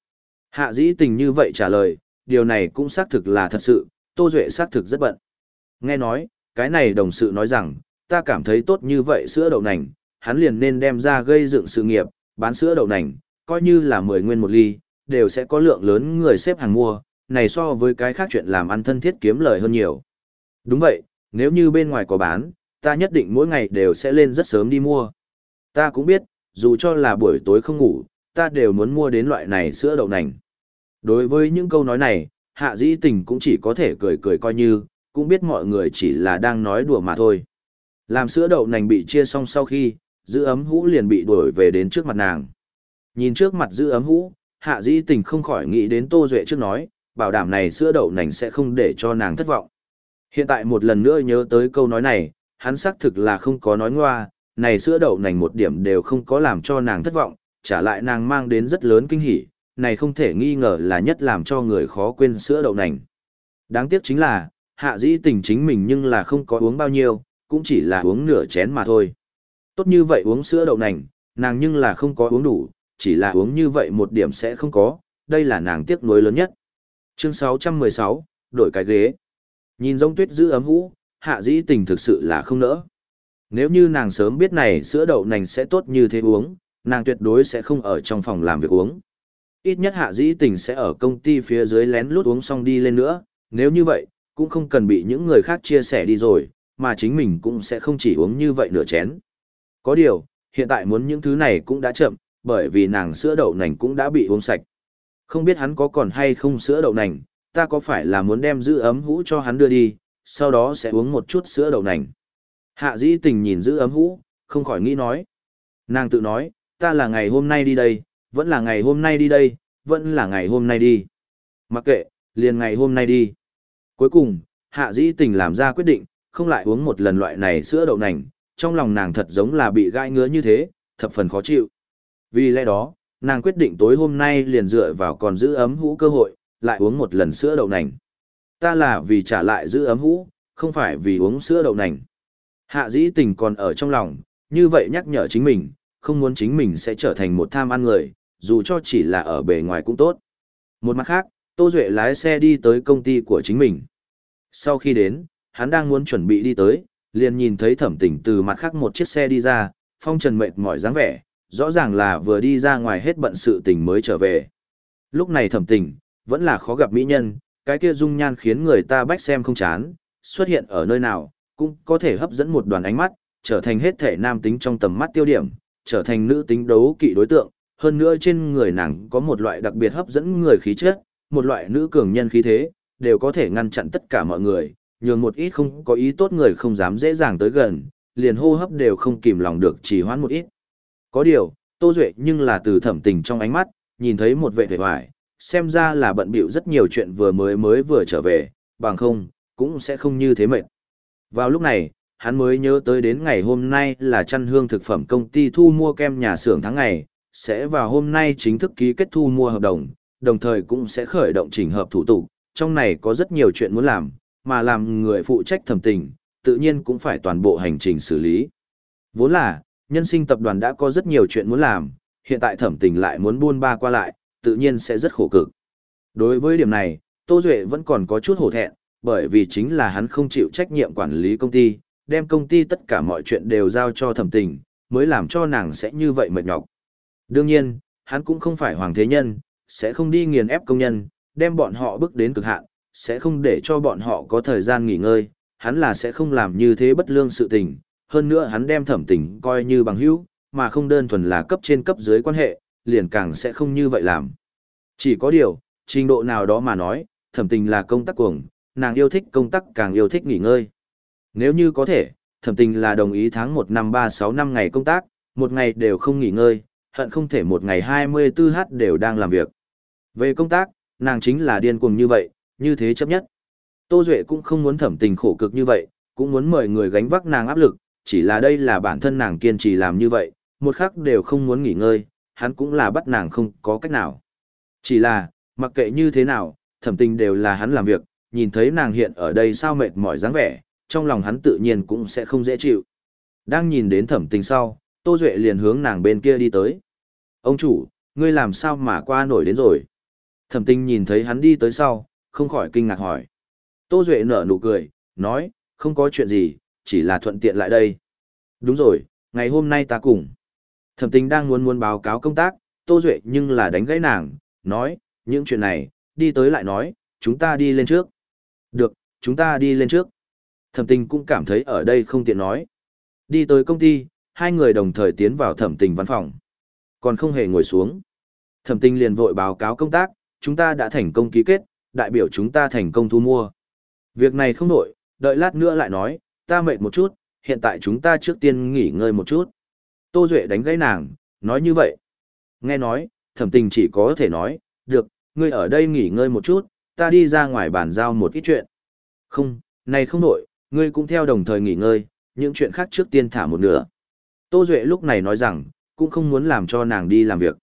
Hạ dĩ tình như vậy trả lời, điều này cũng xác thực là thật sự, Tô Duệ xác thực rất bận. Nghe nói, cái này đồng sự nói rằng, ta cảm thấy tốt như vậy sữa đậu nành, hắn liền nên đem ra gây dựng sự nghiệp, bán sữa đậu nành, coi như là 10 nguyên một ly, đều sẽ có lượng lớn người xếp hàng mua, này so với cái khác chuyện làm ăn thân thiết kiếm lời hơn nhiều. Đúng vậy, nếu như bên ngoài có bán, ta nhất định mỗi ngày đều sẽ lên rất sớm đi mua. Ta cũng biết, dù cho là buổi tối không ngủ, ta đều muốn mua đến loại này sữa đậu nành. Đối với những câu nói này, hạ dĩ tình cũng chỉ có thể cười cười coi như, cũng biết mọi người chỉ là đang nói đùa mà thôi. Làm sữa đậu nành bị chia xong sau khi, giữ ấm hũ liền bị đuổi về đến trước mặt nàng. Nhìn trước mặt giữ ấm hũ, hạ dĩ tình không khỏi nghĩ đến Tô Duệ trước nói, bảo đảm này sữa đậu nành sẽ không để cho nàng thất vọng. Hiện tại một lần nữa nhớ tới câu nói này, hắn xác thực là không có nói ngoa, này sữa đậu nành một điểm đều không có làm cho nàng thất vọng, trả lại nàng mang đến rất lớn kinh hỉ, này không thể nghi ngờ là nhất làm cho người khó quên sữa đậu nành. Đáng tiếc chính là, hạ dĩ tình chính mình nhưng là không có uống bao nhiêu, cũng chỉ là uống nửa chén mà thôi. Tốt như vậy uống sữa đậu nành, nàng nhưng là không có uống đủ, chỉ là uống như vậy một điểm sẽ không có, đây là nàng tiếc nuối lớn nhất. Chương 616, đổi cái ghế. Nhìn giống tuyết giữ ấm hũ, hạ dĩ tình thực sự là không nỡ. Nếu như nàng sớm biết này sữa đậu nành sẽ tốt như thế uống, nàng tuyệt đối sẽ không ở trong phòng làm việc uống. Ít nhất hạ dĩ tình sẽ ở công ty phía dưới lén lút uống xong đi lên nữa, nếu như vậy, cũng không cần bị những người khác chia sẻ đi rồi, mà chính mình cũng sẽ không chỉ uống như vậy nửa chén. Có điều, hiện tại muốn những thứ này cũng đã chậm, bởi vì nàng sữa đậu nành cũng đã bị uống sạch. Không biết hắn có còn hay không sữa đậu nành, ta có phải là muốn đem giữ ấm hũ cho hắn đưa đi, sau đó sẽ uống một chút sữa đậu nành. Hạ dĩ tình nhìn giữ ấm hũ, không khỏi nghĩ nói. Nàng tự nói, ta là ngày hôm nay đi đây, vẫn là ngày hôm nay đi đây, vẫn là ngày hôm nay đi. Mặc kệ, liền ngày hôm nay đi. Cuối cùng, hạ dĩ tình làm ra quyết định, không lại uống một lần loại này sữa đậu nành, trong lòng nàng thật giống là bị gai ngứa như thế, thập phần khó chịu. Vì lẽ đó, nàng quyết định tối hôm nay liền dựa vào còn giữ ấm hũ cơ hội, lại uống một lần sữa đậu nành. Ta là vì trả lại giữ ấm hũ, không phải vì uống sữa đậu nành. Hạ dĩ tình còn ở trong lòng, như vậy nhắc nhở chính mình, không muốn chính mình sẽ trở thành một tham ăn người, dù cho chỉ là ở bề ngoài cũng tốt. Một mặt khác, Tô Duệ lái xe đi tới công ty của chính mình. Sau khi đến, hắn đang muốn chuẩn bị đi tới, liền nhìn thấy thẩm tình từ mặt khác một chiếc xe đi ra, phong trần mệt mỏi dáng vẻ, rõ ràng là vừa đi ra ngoài hết bận sự tình mới trở về. Lúc này thẩm tình vẫn là khó gặp mỹ nhân, cái kia dung nhan khiến người ta bách xem không chán, xuất hiện ở nơi nào, cũng có thể hấp dẫn một đoàn ánh mắt, trở thành hết thể nam tính trong tầm mắt tiêu điểm, trở thành nữ tính đấu kỵ đối tượng, hơn nữa trên người nàng có một loại đặc biệt hấp dẫn người khí chất, một loại nữ cường nhân khí thế, đều có thể ngăn chặn tất cả mọi người, nhường một ít không có ý tốt người không dám dễ dàng tới gần, liền hô hấp đều không kìm lòng được chỉ hoãn một ít. Có điều, Tô Duệ nhưng là từ thẩm tình trong ánh mắt, nhìn thấy một vệ vẻ hoài, xem ra là bận bịu rất nhiều chuyện vừa mới mới vừa trở về, bằng không, cũng sẽ không như thế mệt. Vào lúc này, hắn mới nhớ tới đến ngày hôm nay là chăn hương thực phẩm công ty thu mua kem nhà xưởng tháng ngày, sẽ vào hôm nay chính thức ký kết thu mua hợp đồng, đồng thời cũng sẽ khởi động chỉnh hợp thủ tục, trong này có rất nhiều chuyện muốn làm, mà làm người phụ trách thẩm tình, tự nhiên cũng phải toàn bộ hành trình xử lý. Vốn là, nhân sinh tập đoàn đã có rất nhiều chuyện muốn làm, hiện tại thẩm tình lại muốn buôn ba qua lại, tự nhiên sẽ rất khổ cực. Đối với điểm này, Tô Duệ vẫn còn có chút hổ thẹn, bởi vì chính là hắn không chịu trách nhiệm quản lý công ty, đem công ty tất cả mọi chuyện đều giao cho thẩm tình, mới làm cho nàng sẽ như vậy mệt nhọc. Đương nhiên, hắn cũng không phải hoàng thế nhân, sẽ không đi nghiền ép công nhân, đem bọn họ bước đến cực hạn, sẽ không để cho bọn họ có thời gian nghỉ ngơi, hắn là sẽ không làm như thế bất lương sự tình, hơn nữa hắn đem thẩm tình coi như bằng hữu, mà không đơn thuần là cấp trên cấp dưới quan hệ, liền càng sẽ không như vậy làm. Chỉ có điều, trình độ nào đó mà nói, thẩm tình là công tác cuồng, nàng yêu thích công tác càng yêu thích nghỉ ngơi. Nếu như có thể, thẩm tình là đồng ý tháng 1 năm 36 năm ngày công tác, một ngày đều không nghỉ ngơi, hận không thể một ngày 24h đều đang làm việc. Về công tác, nàng chính là điên cuồng như vậy, như thế chấp nhất. Tô Duệ cũng không muốn thẩm tình khổ cực như vậy, cũng muốn mời người gánh vác nàng áp lực, chỉ là đây là bản thân nàng kiên trì làm như vậy, một khắc đều không muốn nghỉ ngơi, hắn cũng là bắt nàng không có cách nào. Chỉ là, mặc kệ như thế nào, thẩm tình đều là hắn làm việc, nhìn thấy nàng hiện ở đây sao mệt mỏi dáng vẻ, trong lòng hắn tự nhiên cũng sẽ không dễ chịu. Đang nhìn đến thẩm tình sau, Tô Duệ liền hướng nàng bên kia đi tới. Ông chủ, ngươi làm sao mà qua nổi đến rồi? Thẩm tình nhìn thấy hắn đi tới sau, không khỏi kinh ngạc hỏi. Tô Duệ nở nụ cười, nói, không có chuyện gì, chỉ là thuận tiện lại đây. Đúng rồi, ngày hôm nay ta cùng. Thẩm tình đang muốn muốn báo cáo công tác, Tô Duệ nhưng là đánh gãy nàng, nói, những chuyện này, đi tới lại nói, chúng ta đi lên trước. Được, chúng ta đi lên trước. Thẩm tình cũng cảm thấy ở đây không tiện nói. Đi tới công ty, hai người đồng thời tiến vào thẩm tình văn phòng. Còn không hề ngồi xuống. Thẩm tình liền vội báo cáo công tác, chúng ta đã thành công ký kết, đại biểu chúng ta thành công thu mua. Việc này không đổi, đợi lát nữa lại nói, ta mệt một chút, hiện tại chúng ta trước tiên nghỉ ngơi một chút. Tô Duệ đánh gãy nàng, nói như vậy. Nghe nói, thẩm tình chỉ có thể nói, được, ngươi ở đây nghỉ ngơi một chút, ta đi ra ngoài bàn giao một ít chuyện. Không, này không đổi, ngươi cũng theo đồng thời nghỉ ngơi, những chuyện khác trước tiên thả một nửa. Tô Duệ lúc này nói rằng, cũng không muốn làm cho nàng đi làm việc.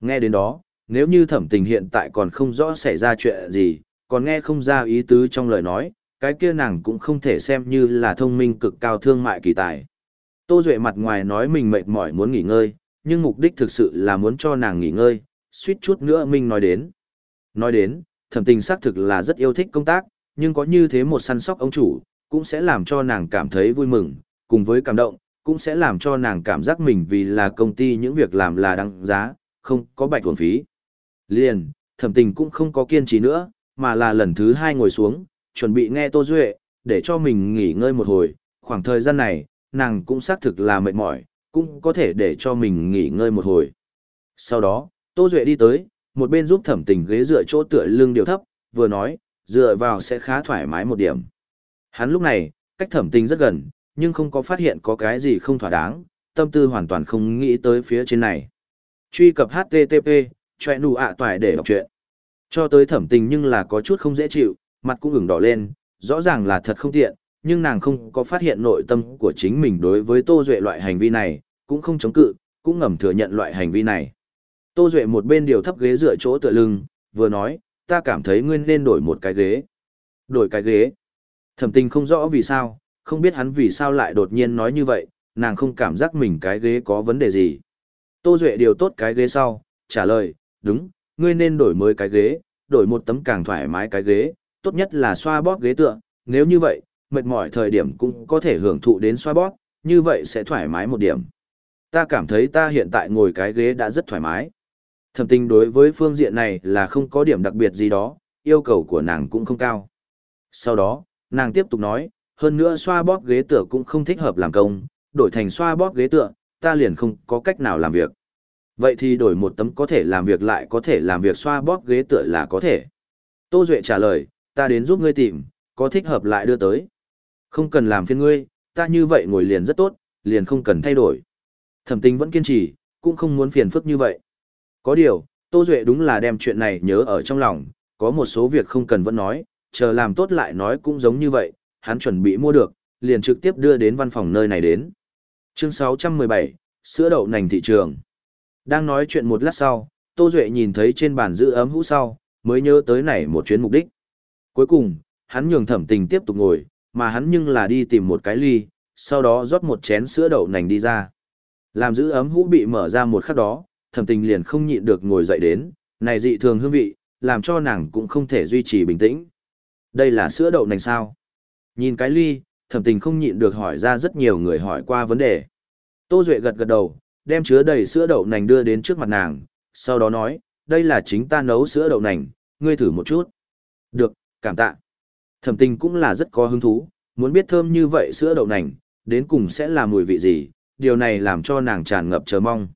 Nghe đến đó, nếu như thẩm tình hiện tại còn không rõ xảy ra chuyện gì, còn nghe không ra ý tứ trong lời nói, cái kia nàng cũng không thể xem như là thông minh cực cao thương mại kỳ tài. Tô Duệ mặt ngoài nói mình mệt mỏi muốn nghỉ ngơi, nhưng mục đích thực sự là muốn cho nàng nghỉ ngơi, suýt chút nữa mình nói đến. Nói đến, thẩm tình xác thực là rất yêu thích công tác, nhưng có như thế một săn sóc ông chủ, cũng sẽ làm cho nàng cảm thấy vui mừng, cùng với cảm động, cũng sẽ làm cho nàng cảm giác mình vì là công ty những việc làm là đăng giá, không có bạch thuần phí. Liền, thẩm tình cũng không có kiên trì nữa, mà là lần thứ hai ngồi xuống, chuẩn bị nghe Tô Duệ, để cho mình nghỉ ngơi một hồi, khoảng thời gian này, nàng cũng xác thực là mệt mỏi, cũng có thể để cho mình nghỉ ngơi một hồi. Sau đó, Tô Duệ đi tới, một bên giúp thẩm tình ghế dựa chỗ tựa lưng điều thấp, vừa nói, dựa vào sẽ khá thoải mái một điểm. Hắn lúc này, cách thẩm tình rất gần, nhưng không có phát hiện có cái gì không thỏa đáng, tâm tư hoàn toàn không nghĩ tới phía trên này. Truy cập HTTP, choẹ nụ ạ toài để đọc chuyện. Cho tới thẩm tình nhưng là có chút không dễ chịu, mặt cũng ửng đỏ lên, rõ ràng là thật không tiện, nhưng nàng không có phát hiện nội tâm của chính mình đối với Tô Duệ loại hành vi này, cũng không chống cự, cũng ngầm thừa nhận loại hành vi này. Tô Duệ một bên điều thấp ghế dựa chỗ tựa lưng, vừa nói, ta cảm thấy ngươi nên đổi một cái ghế. Đổi cái ghế. Thẩm tình không rõ vì sao, không biết hắn vì sao lại đột nhiên nói như vậy, nàng không cảm giác mình cái ghế có vấn đề gì. Tô Duệ điều tốt cái ghế sau, trả lời, đúng, ngươi nên đổi mới cái ghế, đổi một tấm càng thoải mái cái ghế, tốt nhất là xoa bóp ghế tựa, nếu như vậy, mệt mỏi thời điểm cũng có thể hưởng thụ đến xoa bóp, như vậy sẽ thoải mái một điểm. Ta cảm thấy ta hiện tại ngồi cái ghế đã rất thoải mái. Thẩm tình đối với phương diện này là không có điểm đặc biệt gì đó, yêu cầu của nàng cũng không cao. Sau đó, nàng tiếp tục nói, hơn nữa xoa bóp ghế tựa cũng không thích hợp làm công, đổi thành xoa bóp ghế tựa, ta liền không có cách nào làm việc. Vậy thì đổi một tấm có thể làm việc lại có thể làm việc xoa bóp ghế tựa là có thể. Tô Duệ trả lời, ta đến giúp ngươi tìm, có thích hợp lại đưa tới. Không cần làm phiên ngươi, ta như vậy ngồi liền rất tốt, liền không cần thay đổi. Thẩm tình vẫn kiên trì, cũng không muốn phiền phức như vậy. Có điều, Tô Duệ đúng là đem chuyện này nhớ ở trong lòng, có một số việc không cần vẫn nói, chờ làm tốt lại nói cũng giống như vậy, hắn chuẩn bị mua được, liền trực tiếp đưa đến văn phòng nơi này đến. Chương 617, sữa đậu nành thị trường. Đang nói chuyện một lát sau, Tô Duệ nhìn thấy trên bàn giữ ấm hũ sau, mới nhớ tới này một chuyến mục đích. Cuối cùng, hắn nhường thẩm tình tiếp tục ngồi, mà hắn nhưng là đi tìm một cái ly, sau đó rót một chén sữa đậu nành đi ra. Làm giữ ấm hũ bị mở ra một khắc đó, thẩm tình liền không nhịn được ngồi dậy đến, này dị thường hương vị, làm cho nàng cũng không thể duy trì bình tĩnh. Đây là sữa đậu nành sao? Nhìn cái ly, thẩm tình không nhịn được hỏi ra rất nhiều người hỏi qua vấn đề. Tô Duệ gật gật đầu, đem chứa đầy sữa đậu nành đưa đến trước mặt nàng, sau đó nói, đây là chính ta nấu sữa đậu nành, ngươi thử một chút. Được, cảm tạ. Thẩm tình cũng là rất có hứng thú, muốn biết thơm như vậy sữa đậu nành, đến cùng sẽ là mùi vị gì, điều này làm cho nàng tràn ngập chờ mong.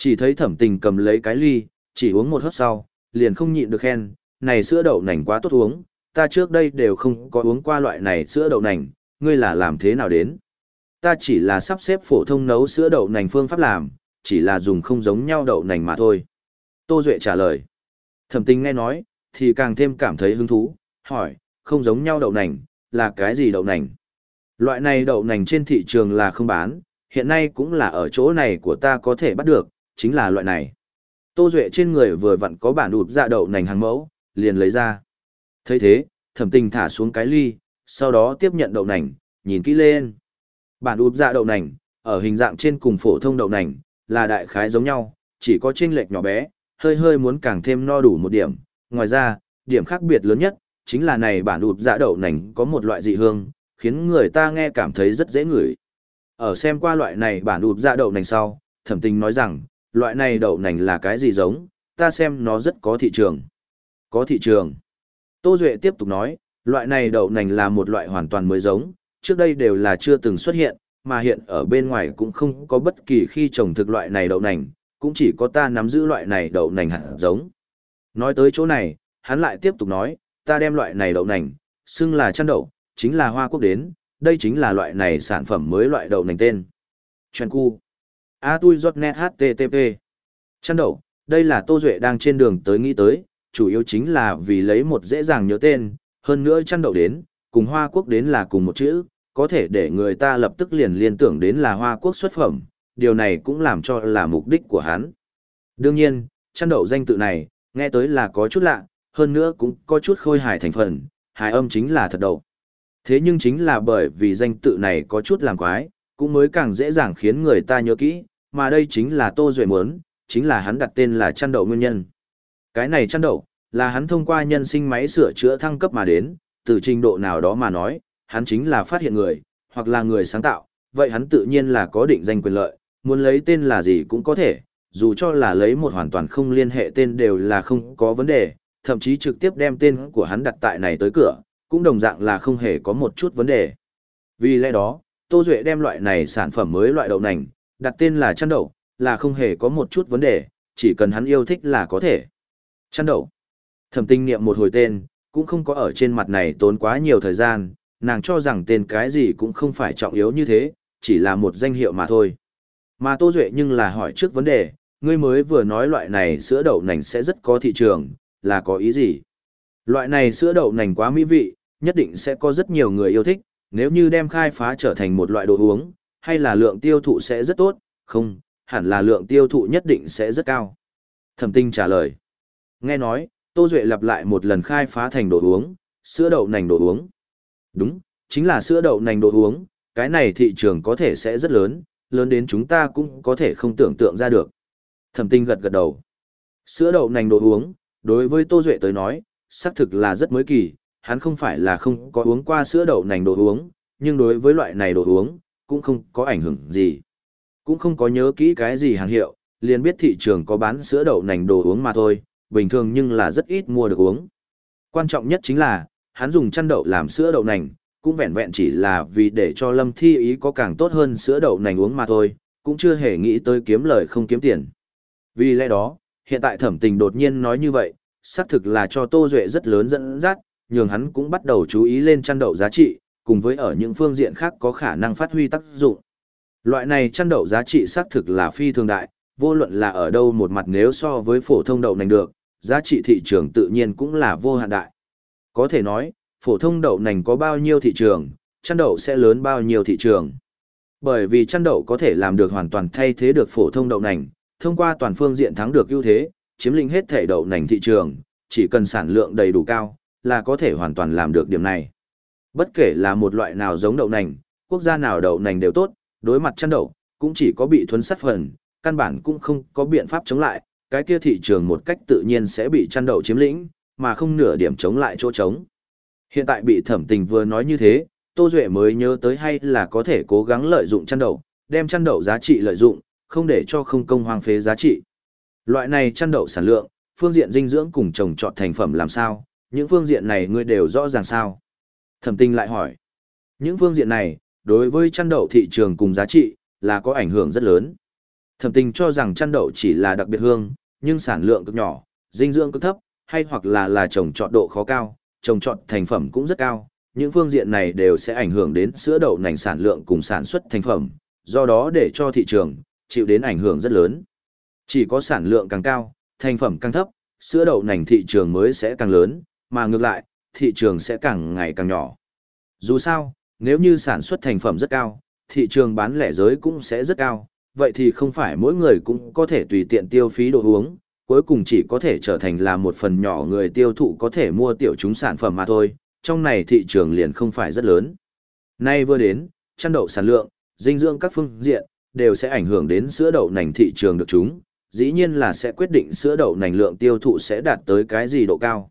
Chỉ thấy thẩm tình cầm lấy cái ly, chỉ uống một hớp sau, liền không nhịn được khen, này sữa đậu nành quá tốt uống, ta trước đây đều không có uống qua loại này sữa đậu nành, ngươi là làm thế nào đến? Ta chỉ là sắp xếp phổ thông nấu sữa đậu nành phương pháp làm, chỉ là dùng không giống nhau đậu nành mà thôi. Tô Duệ trả lời. Thẩm tình nghe nói, thì càng thêm cảm thấy hứng thú, hỏi, không giống nhau đậu nành, là cái gì đậu nành? Loại này đậu nành trên thị trường là không bán, hiện nay cũng là ở chỗ này của ta có thể bắt được, chính là loại này. Tô Duệ trên người vừa vặn có bản ụp dạ đậu nành hàng mẫu, liền lấy ra. thấy thế, thẩm tình thả xuống cái ly, sau đó tiếp nhận đậu nành, nhìn kỹ lên. Bản ụp dạ đậu nành, ở hình dạng trên cùng phổ thông đậu nành, là đại khái giống nhau, chỉ có chênh lệch nhỏ bé, hơi hơi muốn càng thêm no đủ một điểm. Ngoài ra, điểm khác biệt lớn nhất, chính là này bản ụp dạ đậu nành có một loại dị hương, khiến người ta nghe cảm thấy rất dễ ngửi. Ở xem qua loại này bản ụp dạ đậu nành sau, thẩm tình nói rằng, loại này đậu nành là cái gì giống, ta xem nó rất có thị trường. Có thị trường. Tô Duệ tiếp tục nói, loại này đậu nành là một loại hoàn toàn mới giống, trước đây đều là chưa từng xuất hiện, mà hiện ở bên ngoài cũng không có bất kỳ khi trồng thực loại này đậu nành, cũng chỉ có ta nắm giữ loại này đậu nành hạt giống. Nói tới chỗ này, hắn lại tiếp tục nói, ta đem loại này đậu nành, xưng là chăn đậu, chính là hoa quốc đến, đây chính là loại này sản phẩm mới loại đậu nành tên. Chuyện cu. A tui giọt net HTTP. Chăn đậu, đây là Tô Duệ đang trên đường tới nghĩ tới, chủ yếu chính là vì lấy một dễ dàng nhớ tên, hơn nữa chăn đậu đến, cùng Hoa Quốc đến là cùng một chữ, có thể để người ta lập tức liền liên tưởng đến là Hoa Quốc xuất phẩm, điều này cũng làm cho là mục đích của hắn. Đương nhiên, chăn đậu danh tự này, nghe tới là có chút lạ, hơn nữa cũng có chút khôi hài thành phần, hài âm chính là thật đậu. Thế nhưng chính là bởi vì danh tự này có chút làm quái, cũng mới càng dễ dàng khiến người ta nhớ kỹ, mà đây chính là Tô Duệ muốn, chính là hắn đặt tên là chăn đậu nguyên nhân. Cái này chăn đậu, là hắn thông qua nhân sinh máy sửa chữa thăng cấp mà đến, từ trình độ nào đó mà nói, hắn chính là phát hiện người, hoặc là người sáng tạo, vậy hắn tự nhiên là có định danh quyền lợi, muốn lấy tên là gì cũng có thể, dù cho là lấy một hoàn toàn không liên hệ tên đều là không có vấn đề, thậm chí trực tiếp đem tên của hắn đặt tại này tới cửa, cũng đồng dạng là không hề có một chút vấn đề. Vì lẽ đó, Tô Duệ đem loại này sản phẩm mới loại đậu nành, đặt tên là chăn đậu, là không hề có một chút vấn đề, chỉ cần hắn yêu thích là có thể. Chăn đậu. Thẩm tinh niệm một hồi tên, cũng không có ở trên mặt này tốn quá nhiều thời gian, nàng cho rằng tên cái gì cũng không phải trọng yếu như thế, chỉ là một danh hiệu mà thôi. Mà Tô Duệ nhưng là hỏi trước vấn đề, ngươi mới vừa nói loại này sữa đậu nành sẽ rất có thị trường, là có ý gì? Loại này sữa đậu nành quá mỹ vị, nhất định sẽ có rất nhiều người yêu thích, nếu như đem khai phá trở thành một loại đồ uống, hay là lượng tiêu thụ sẽ rất tốt, không, hẳn là lượng tiêu thụ nhất định sẽ rất cao. Thẩm tinh trả lời. Nghe nói, Tô Duệ lặp lại một lần khai phá thành đồ uống, sữa đậu nành đồ uống. Đúng, chính là sữa đậu nành đồ uống, cái này thị trường có thể sẽ rất lớn, lớn đến chúng ta cũng có thể không tưởng tượng ra được. Thẩm tinh gật gật đầu. Sữa đậu nành đồ uống, đối với Tô Duệ tới nói, xác thực là rất mới kỳ, hắn không phải là không có uống qua sữa đậu nành đồ uống, nhưng đối với loại này đồ uống, cũng không có ảnh hưởng gì. Cũng không có nhớ kỹ cái gì hàng hiệu, liền biết thị trường có bán sữa đậu nành đồ uống mà thôi, bình thường nhưng là rất ít mua được uống. Quan trọng nhất chính là, hắn dùng chăn đậu làm sữa đậu nành, cũng vẹn vẹn chỉ là vì để cho Lâm Thi ý có càng tốt hơn sữa đậu nành uống mà thôi, cũng chưa hề nghĩ tới kiếm lời không kiếm tiền. Vì lẽ đó, hiện tại thẩm tình đột nhiên nói như vậy, xác thực là cho Tô Duệ rất lớn dẫn dắt, nhường hắn cũng bắt đầu chú ý lên chăn đậu giá trị, cùng với ở những phương diện khác có khả năng phát huy tác dụng. Loại này chăn đậu giá trị xác thực là phi thường đại, vô luận là ở đâu một mặt nếu so với phổ thông đậu nành được, giá trị thị trường tự nhiên cũng là vô hạn đại. Có thể nói, phổ thông đậu nành có bao nhiêu thị trường, chăn đậu sẽ lớn bao nhiêu thị trường. Bởi vì chăn đậu có thể làm được hoàn toàn thay thế được phổ thông đậu nành, thông qua toàn phương diện thắng được ưu thế, chiếm lĩnh hết thể đậu nành thị trường, chỉ cần sản lượng đầy đủ cao, là có thể hoàn toàn làm được điểm này. Bất kể là một loại nào giống đậu nành, quốc gia nào đậu nành đều tốt, đối mặt chăn đậu, cũng chỉ có bị thuấn sát phần, căn bản cũng không có biện pháp chống lại, cái kia thị trường một cách tự nhiên sẽ bị chăn đậu chiếm lĩnh, mà không nửa điểm chống lại chỗ trống. Hiện tại bị thẩm tình vừa nói như thế, Tô Duệ mới nhớ tới hay là có thể cố gắng lợi dụng chăn đậu, đem chăn đậu giá trị lợi dụng, không để cho không công hoang phế giá trị. Loại này chăn đậu sản lượng, phương diện dinh dưỡng cùng trồng trọt thành phẩm làm sao, những phương diện này ngươi đều rõ ràng sao. Thẩm tinh lại hỏi, những phương diện này, đối với chăn đậu thị trường cùng giá trị, là có ảnh hưởng rất lớn. Thẩm tinh cho rằng chăn đậu chỉ là đặc biệt hương, nhưng sản lượng cực nhỏ, dinh dưỡng cực thấp, hay hoặc là là trồng trọt độ khó cao, trồng trọt thành phẩm cũng rất cao. Những phương diện này đều sẽ ảnh hưởng đến sữa đậu nành sản lượng cùng sản xuất thành phẩm, do đó để cho thị trường chịu đến ảnh hưởng rất lớn. Chỉ có sản lượng càng cao, thành phẩm càng thấp, sữa đậu nành thị trường mới sẽ càng lớn, mà ngược lại, thị trường sẽ càng ngày càng nhỏ. Dù sao, nếu như sản xuất thành phẩm rất cao, thị trường bán lẻ giới cũng sẽ rất cao, vậy thì không phải mỗi người cũng có thể tùy tiện tiêu phí đồ uống, cuối cùng chỉ có thể trở thành là một phần nhỏ người tiêu thụ có thể mua tiểu chúng sản phẩm mà thôi, trong này thị trường liền không phải rất lớn. Nay vừa đến, chăn đậu sản lượng, dinh dưỡng các phương diện, đều sẽ ảnh hưởng đến sữa đậu nành thị trường được chúng, dĩ nhiên là sẽ quyết định sữa đậu nành lượng tiêu thụ sẽ đạt tới cái gì độ cao.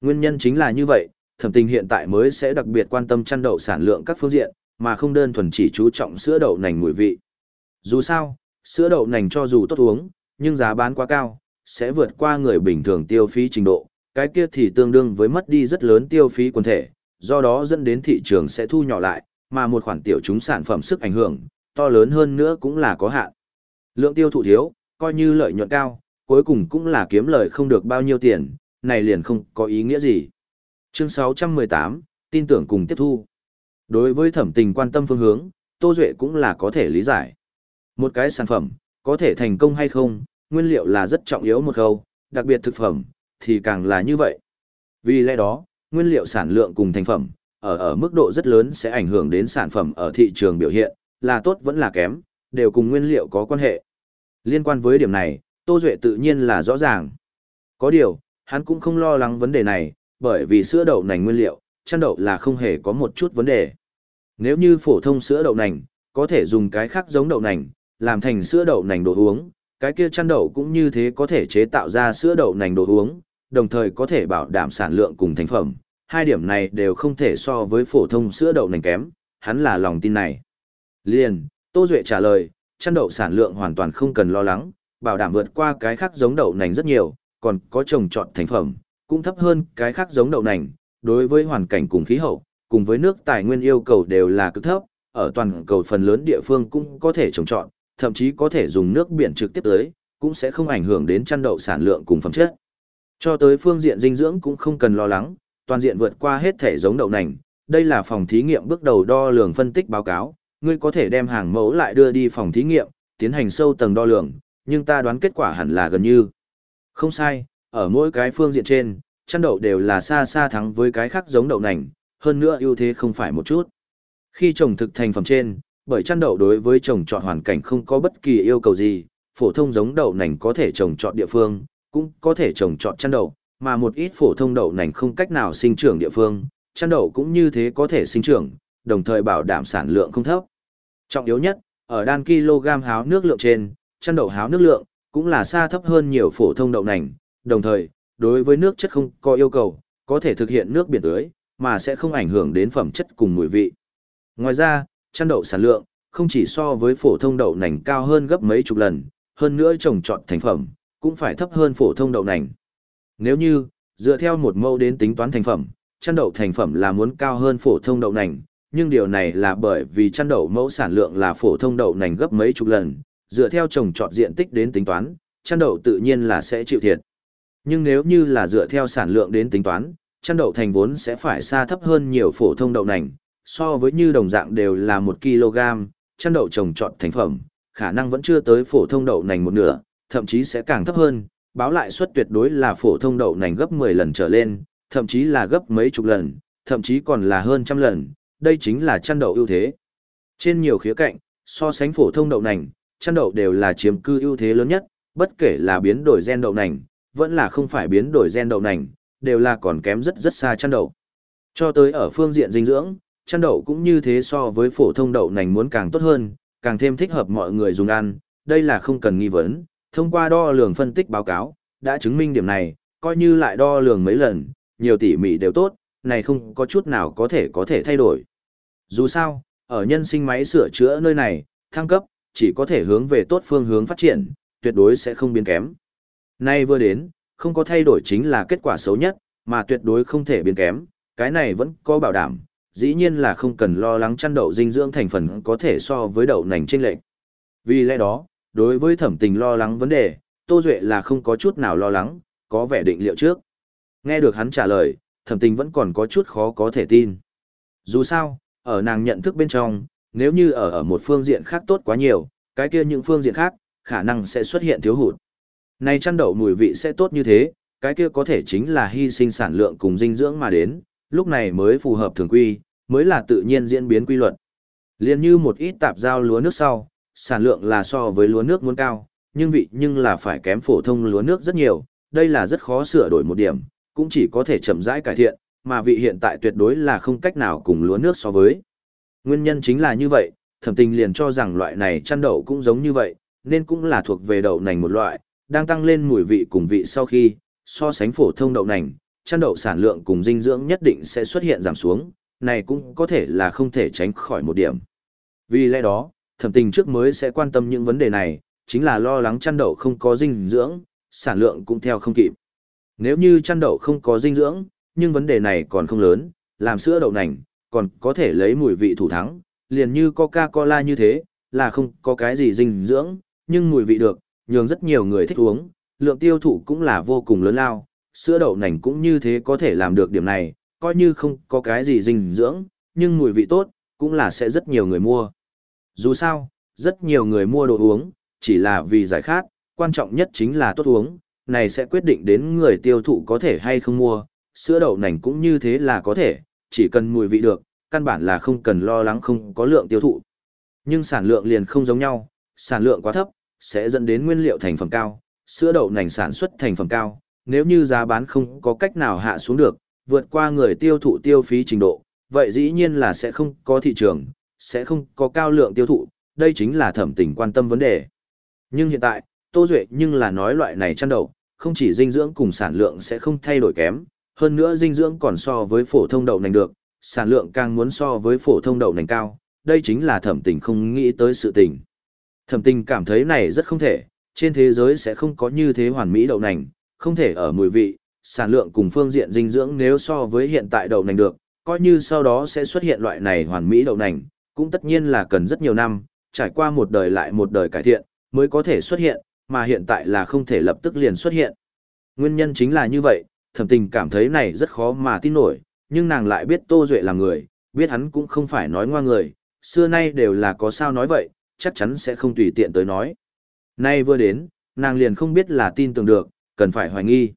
Nguyên nhân chính là như vậy, thẩm tình hiện tại mới sẽ đặc biệt quan tâm chăn đậu sản lượng các phương diện, mà không đơn thuần chỉ chú trọng sữa đậu nành mùi vị. Dù sao, sữa đậu nành cho dù tốt uống, nhưng giá bán quá cao, sẽ vượt qua người bình thường tiêu phí trình độ, cái kia thì tương đương với mất đi rất lớn tiêu phí quần thể, do đó dẫn đến thị trường sẽ thu nhỏ lại, mà một khoản tiểu chúng sản phẩm sức ảnh hưởng, to lớn hơn nữa cũng là có hạn. Lượng tiêu thụ thiếu, coi như lợi nhuận cao, cuối cùng cũng là kiếm lời không được bao nhiêu tiền, này liền không có ý nghĩa gì. Chương 618, tin tưởng cùng tiếp thu. Đối với thẩm tình quan tâm phương hướng, Tô Duệ cũng là có thể lý giải. Một cái sản phẩm, có thể thành công hay không, nguyên liệu là rất trọng yếu một khâu, đặc biệt thực phẩm, thì càng là như vậy. Vì lẽ đó, nguyên liệu sản lượng cùng thành phẩm, ở ở mức độ rất lớn sẽ ảnh hưởng đến sản phẩm ở thị trường biểu hiện, là tốt vẫn là kém, đều cùng nguyên liệu có quan hệ. Liên quan với điểm này, Tô Duệ tự nhiên là rõ ràng. Có điều, hắn cũng không lo lắng vấn đề này, bởi vì sữa đậu nành nguyên liệu, chăn đậu là không hề có một chút vấn đề. Nếu như phổ thông sữa đậu nành, có thể dùng cái khác giống đậu nành, làm thành sữa đậu nành đồ uống, cái kia chăn đậu cũng như thế có thể chế tạo ra sữa đậu nành đồ uống, đồng thời có thể bảo đảm sản lượng cùng thành phẩm. Hai điểm này đều không thể so với phổ thông sữa đậu nành kém, hắn là lòng tin này. Liền, Tô Duệ trả lời, chăn đậu sản lượng hoàn toàn không cần lo lắng, bảo đảm vượt qua cái khác giống đậu nành rất nhiều, còn có trồng trọt thành phẩm, cũng thấp hơn cái khác giống đậu nành, đối với hoàn cảnh cùng khí hậu, cùng với nước tài nguyên yêu cầu đều là cực thấp, ở toàn cầu phần lớn địa phương cũng có thể trồng trọt, thậm chí có thể dùng nước biển trực tiếp tới, cũng sẽ không ảnh hưởng đến chăn đậu sản lượng cùng phẩm chất. Cho tới phương diện dinh dưỡng cũng không cần lo lắng, toàn diện vượt qua hết thể giống đậu nành, đây là phòng thí nghiệm bước đầu đo lường phân tích báo cáo, ngươi có thể đem hàng mẫu lại đưa đi phòng thí nghiệm, tiến hành sâu tầng đo lường, nhưng ta đoán kết quả hẳn là gần như. Không sai, ở mỗi cái phương diện trên, chăn đậu đều là xa xa thắng với cái khác giống đậu nành, hơn nữa ưu thế không phải một chút. Khi trồng thực thành phẩm trên, bởi chăn đậu đối với trồng trọt hoàn cảnh không có bất kỳ yêu cầu gì, phổ thông giống đậu nành có thể trồng trọt địa phương, cũng có thể trồng trọt chăn đậu, mà một ít phổ thông đậu nành không cách nào sinh trưởng địa phương, chăn đậu cũng như thế có thể sinh trưởng, đồng thời bảo đảm sản lượng không thấp. Trọng yếu nhất, ở đan kg háo nước lượng trên, chăn đậu háo nước lượng cũng là xa thấp hơn nhiều phổ thông đậu nành, đồng thời, đối với nước chất không có yêu cầu, có thể thực hiện nước biển tưới, mà sẽ không ảnh hưởng đến phẩm chất cùng mùi vị. Ngoài ra, chăn đậu sản lượng không chỉ so với phổ thông đậu nành cao hơn gấp mấy chục lần, hơn nữa trồng trọt thành phẩm cũng phải thấp hơn phổ thông đậu nành. Nếu như dựa theo một mẫu đến tính toán thành phẩm, chăn đậu thành phẩm là muốn cao hơn phổ thông đậu nành, nhưng điều này là bởi vì chăn đậu mẫu sản lượng là phổ thông đậu nành gấp mấy chục lần, dựa theo trồng trọt diện tích đến tính toán, chăn đậu tự nhiên là sẽ chịu thiệt. Nhưng nếu như là dựa theo sản lượng đến tính toán, chăn đậu thành vốn sẽ phải xa thấp hơn nhiều phổ thông đậu nành, so với như đồng dạng đều là 1 kg, chăn đậu trồng trọt thành phẩm, khả năng vẫn chưa tới phổ thông đậu nành một nửa, thậm chí sẽ càng thấp hơn, báo lại suất tuyệt đối là phổ thông đậu nành gấp 10 lần trở lên, thậm chí là gấp mấy chục lần, thậm chí còn là hơn trăm lần, đây chính là chăn đậu ưu thế. Trên nhiều khía cạnh, so sánh phổ thông đậu nành, chăn đậu đều là chiếm cư ưu thế lớn nhất, bất kể là biến đổi gen đậu nành, vẫn là không phải biến đổi gen đậu nành, đều là còn kém rất rất xa chăn đậu. Cho tới ở phương diện dinh dưỡng, chăn đậu cũng như thế so với phổ thông đậu nành muốn càng tốt hơn, càng thêm thích hợp mọi người dùng ăn, đây là không cần nghi vấn, thông qua đo lường phân tích báo cáo, đã chứng minh điểm này, coi như lại đo lường mấy lần, nhiều tỉ mỉ đều tốt, này không có chút nào có thể có thể thay đổi. Dù sao, ở nhân sinh máy sửa chữa nơi này, thăng cấp, chỉ có thể hướng về tốt phương hướng phát triển, tuyệt đối sẽ không biến kém. Nay vừa đến, không có thay đổi chính là kết quả xấu nhất, mà tuyệt đối không thể biến kém, cái này vẫn có bảo đảm, dĩ nhiên là không cần lo lắng chăn đậu dinh dưỡng thành phần có thể so với đậu nành trên lệnh. Vì lẽ đó, đối với thẩm tình lo lắng vấn đề, Tô Duệ là không có chút nào lo lắng, có vẻ định liệu trước. Nghe được hắn trả lời, thẩm tình vẫn còn có chút khó có thể tin. Dù sao, ở nàng nhận thức bên trong, nếu như ở ở một phương diện khác tốt quá nhiều, cái kia những phương diện khác, khả năng sẽ xuất hiện thiếu hụt. Này chăn đậu mùi vị sẽ tốt như thế, cái kia có thể chính là hy sinh sản lượng cùng dinh dưỡng mà đến, lúc này mới phù hợp thường quy, mới là tự nhiên diễn biến quy luật. Liên như một ít tạp giao lúa nước sau, sản lượng là so với lúa nước muốn cao, nhưng vị nhưng là phải kém phổ thông lúa nước rất nhiều, đây là rất khó sửa đổi một điểm, cũng chỉ có thể chậm rãi cải thiện, mà vị hiện tại tuyệt đối là không cách nào cùng lúa nước so với. Nguyên nhân chính là như vậy, thẩm tình liền cho rằng loại này chăn đậu cũng giống như vậy, nên cũng là thuộc về đậu nành một loại, đang tăng lên mùi vị cùng vị sau khi, so sánh phổ thông đậu nành, chăn đậu sản lượng cùng dinh dưỡng nhất định sẽ xuất hiện giảm xuống, này cũng có thể là không thể tránh khỏi một điểm. Vì lẽ đó, thẩm tình trước mới sẽ quan tâm những vấn đề này, chính là lo lắng chăn đậu không có dinh dưỡng, sản lượng cũng theo không kịp. Nếu như chăn đậu không có dinh dưỡng, nhưng vấn đề này còn không lớn, làm sữa đậu nành, còn có thể lấy mùi vị thủ thắng, liền như Coca-Cola như thế, là không có cái gì dinh dưỡng, nhưng mùi vị được, nhường rất nhiều người thích uống, lượng tiêu thụ cũng là vô cùng lớn lao, sữa đậu nành cũng như thế có thể làm được điểm này, coi như không có cái gì dinh dưỡng, nhưng mùi vị tốt, cũng là sẽ rất nhiều người mua. Dù sao, rất nhiều người mua đồ uống, chỉ là vì giải khát, quan trọng nhất chính là tốt uống, này sẽ quyết định đến người tiêu thụ có thể hay không mua, sữa đậu nành cũng như thế là có thể, chỉ cần mùi vị được, căn bản là không cần lo lắng không có lượng tiêu thụ. Nhưng sản lượng liền không giống nhau, sản lượng quá thấp, sẽ dẫn đến nguyên liệu thành phẩm cao, sữa đậu nành sản xuất thành phẩm cao, nếu như giá bán không có cách nào hạ xuống được, vượt qua người tiêu thụ tiêu phí trình độ, vậy dĩ nhiên là sẽ không có thị trường, sẽ không có cao lượng tiêu thụ, đây chính là thẩm tình quan tâm vấn đề. Nhưng hiện tại, Tô Duệ nhưng là nói loại này chăn đầu, không chỉ dinh dưỡng cùng sản lượng sẽ không thay đổi kém, hơn nữa dinh dưỡng còn so với phổ thông đậu nành được, sản lượng càng muốn so với phổ thông đậu nành cao, đây chính là thẩm tình không nghĩ tới sự tình. Thẩm tình cảm thấy này rất không thể, trên thế giới sẽ không có như thế hoàn mỹ đậu nành, không thể ở mùi vị, sản lượng cùng phương diện dinh dưỡng nếu so với hiện tại đậu nành được, coi như sau đó sẽ xuất hiện loại này hoàn mỹ đậu nành, cũng tất nhiên là cần rất nhiều năm, trải qua một đời lại một đời cải thiện, mới có thể xuất hiện, mà hiện tại là không thể lập tức liền xuất hiện. Nguyên nhân chính là như vậy, thẩm tình cảm thấy này rất khó mà tin nổi, nhưng nàng lại biết Tô Duệ là người, biết hắn cũng không phải nói ngoa người, xưa nay đều là có sao nói vậy, chắc chắn sẽ không tùy tiện tới nói. Nay vừa đến, nàng liền không biết là tin tưởng được, cần phải hoài nghi.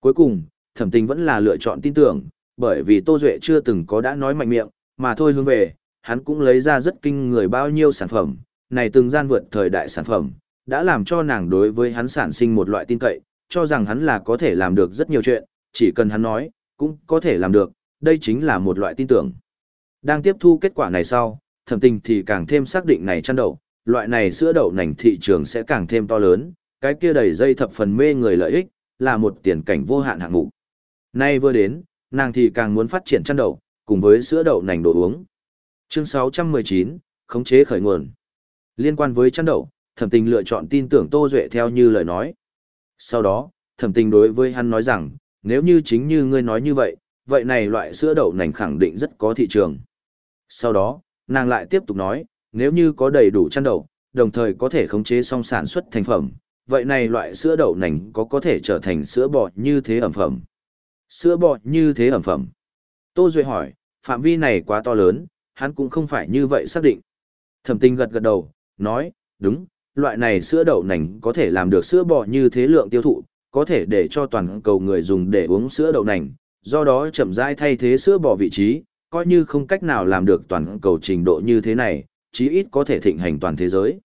Cuối cùng, thẩm tình vẫn là lựa chọn tin tưởng, bởi vì Tô Duệ chưa từng có đã nói mạnh miệng, mà thôi hướng về, hắn cũng lấy ra rất kinh người bao nhiêu sản phẩm, này từng gian vượt thời đại sản phẩm, đã làm cho nàng đối với hắn sản sinh một loại tin cậy, cho rằng hắn là có thể làm được rất nhiều chuyện, chỉ cần hắn nói, cũng có thể làm được, đây chính là một loại tin tưởng. Đang tiếp thu kết quả này sau, thẩm tình thì càng thêm xác định này chăn đậu, loại này sữa đậu nành thị trường sẽ càng thêm to lớn, cái kia đầy dây thập phần mê người lợi ích, là một tiền cảnh vô hạn hạng mục. Nay vừa đến, nàng thì càng muốn phát triển chăn đậu, cùng với sữa đậu nành đồ uống. Chương 619, khống chế khởi nguồn. Liên quan với chăn đậu, thẩm tình lựa chọn tin tưởng Tô Duệ theo như lời nói. Sau đó, thẩm tình đối với hắn nói rằng, nếu như chính như ngươi nói như vậy, vậy này loại sữa đậu nành khẳng định rất có thị trường. Sau đó, nàng lại tiếp tục nói, nếu như có đầy đủ chăn đậu, đồng thời có thể khống chế song sản xuất thành phẩm, vậy này loại sữa đậu nành có có thể trở thành sữa bò như thế ẩm phẩm. Sữa bò như thế ẩm phẩm. Tô Duệ hỏi, phạm vi này quá to lớn, hắn cũng không phải như vậy xác định. Thẩm tình gật gật đầu, nói, đúng, loại này sữa đậu nành có thể làm được sữa bò như thế lượng tiêu thụ, có thể để cho toàn cầu người dùng để uống sữa đậu nành, do đó chậm rãi thay thế sữa bò vị trí, coi như không cách nào làm được toàn cầu trình độ như thế này, chí ít có thể thịnh hành toàn thế giới.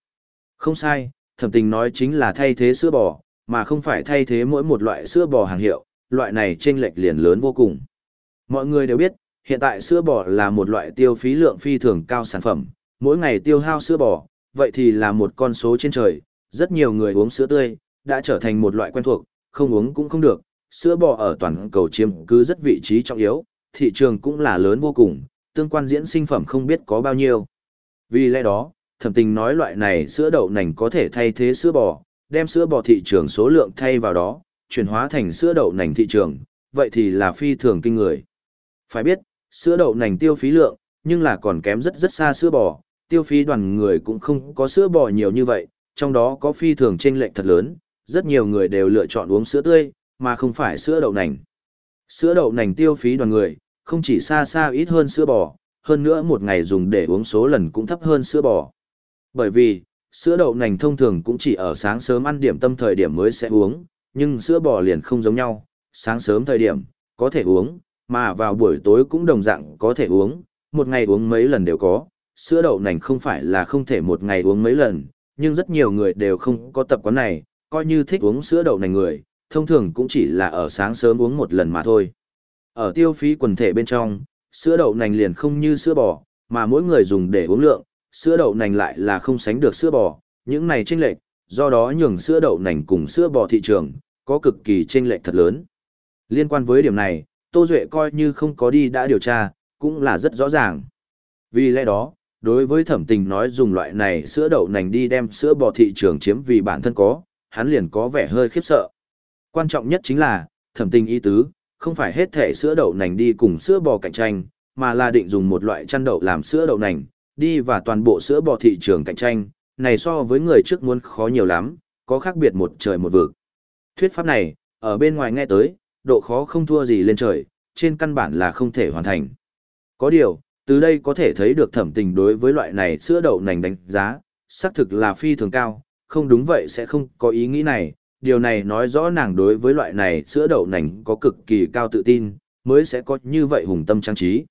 Không sai, thẩm tình nói chính là thay thế sữa bò, mà không phải thay thế mỗi một loại sữa bò hàng hiệu, loại này chênh lệch liền lớn vô cùng. Mọi người đều biết, hiện tại sữa bò là một loại tiêu phí lượng phi thường cao sản phẩm, mỗi ngày tiêu hao sữa bò, vậy thì là một con số trên trời, rất nhiều người uống sữa tươi, đã trở thành một loại quen thuộc, không uống cũng không được, sữa bò ở toàn cầu chiếm cứ rất vị trí trọng yếu, thị trường cũng là lớn vô cùng, tương quan diễn sinh phẩm không biết có bao nhiêu. Vì lẽ đó, thẩm tình nói loại này sữa đậu nành có thể thay thế sữa bò, đem sữa bò thị trường số lượng thay vào đó, chuyển hóa thành sữa đậu nành thị trường, vậy thì là phi thường kinh người. Phải biết, sữa đậu nành tiêu phí lượng, nhưng là còn kém rất rất xa sữa bò, tiêu phí đoàn người cũng không có sữa bò nhiều như vậy, trong đó có phi thường chênh lệch thật lớn, rất nhiều người đều lựa chọn uống sữa tươi, mà không phải sữa đậu nành. Sữa đậu nành tiêu phí đoàn người, không chỉ xa xa ít hơn sữa bò, hơn nữa một ngày dùng để uống số lần cũng thấp hơn sữa bò. Bởi vì, sữa đậu nành thông thường cũng chỉ ở sáng sớm ăn điểm tâm thời điểm mới sẽ uống, nhưng sữa bò liền không giống nhau, sáng sớm thời điểm, có thể uống, mà vào buổi tối cũng đồng dạng có thể uống, một ngày uống mấy lần đều có. Sữa đậu nành không phải là không thể một ngày uống mấy lần, nhưng rất nhiều người đều không có tập quán này, coi như thích uống sữa đậu nành người, thông thường cũng chỉ là ở sáng sớm uống một lần mà thôi. Ở tiêu phí quần thể bên trong, sữa đậu nành liền không như sữa bò, mà mỗi người dùng để uống lượng, sữa đậu nành lại là không sánh được sữa bò, những này chênh lệch, do đó nhường sữa đậu nành cùng sữa bò thị trường có cực kỳ chênh lệch thật lớn. Liên quan với điểm này, Tô Duệ coi như không có đi đã điều tra, cũng là rất rõ ràng. Vì lẽ đó, đối với thẩm tình nói dùng loại này sữa đậu nành đi đem sữa bò thị trường chiếm vì bản thân có, hắn liền có vẻ hơi khiếp sợ. Quan trọng nhất chính là, thẩm tình ý tứ, không phải hết thể sữa đậu nành đi cùng sữa bò cạnh tranh, mà là định dùng một loại chăn đậu làm sữa đậu nành, đi và toàn bộ sữa bò thị trường cạnh tranh, này so với người trước muốn khó nhiều lắm, có khác biệt một trời một vực. Thuyết pháp này, ở bên ngoài nghe tới, độ khó không thua gì lên trời, trên căn bản là không thể hoàn thành. Có điều, từ đây có thể thấy được thẩm tình đối với loại này sữa đậu nành đánh giá, xác thực là phi thường cao, không đúng vậy sẽ không có ý nghĩ này, điều này nói rõ nàng đối với loại này sữa đậu nành có cực kỳ cao tự tin, mới sẽ có như vậy hùng tâm trang trí.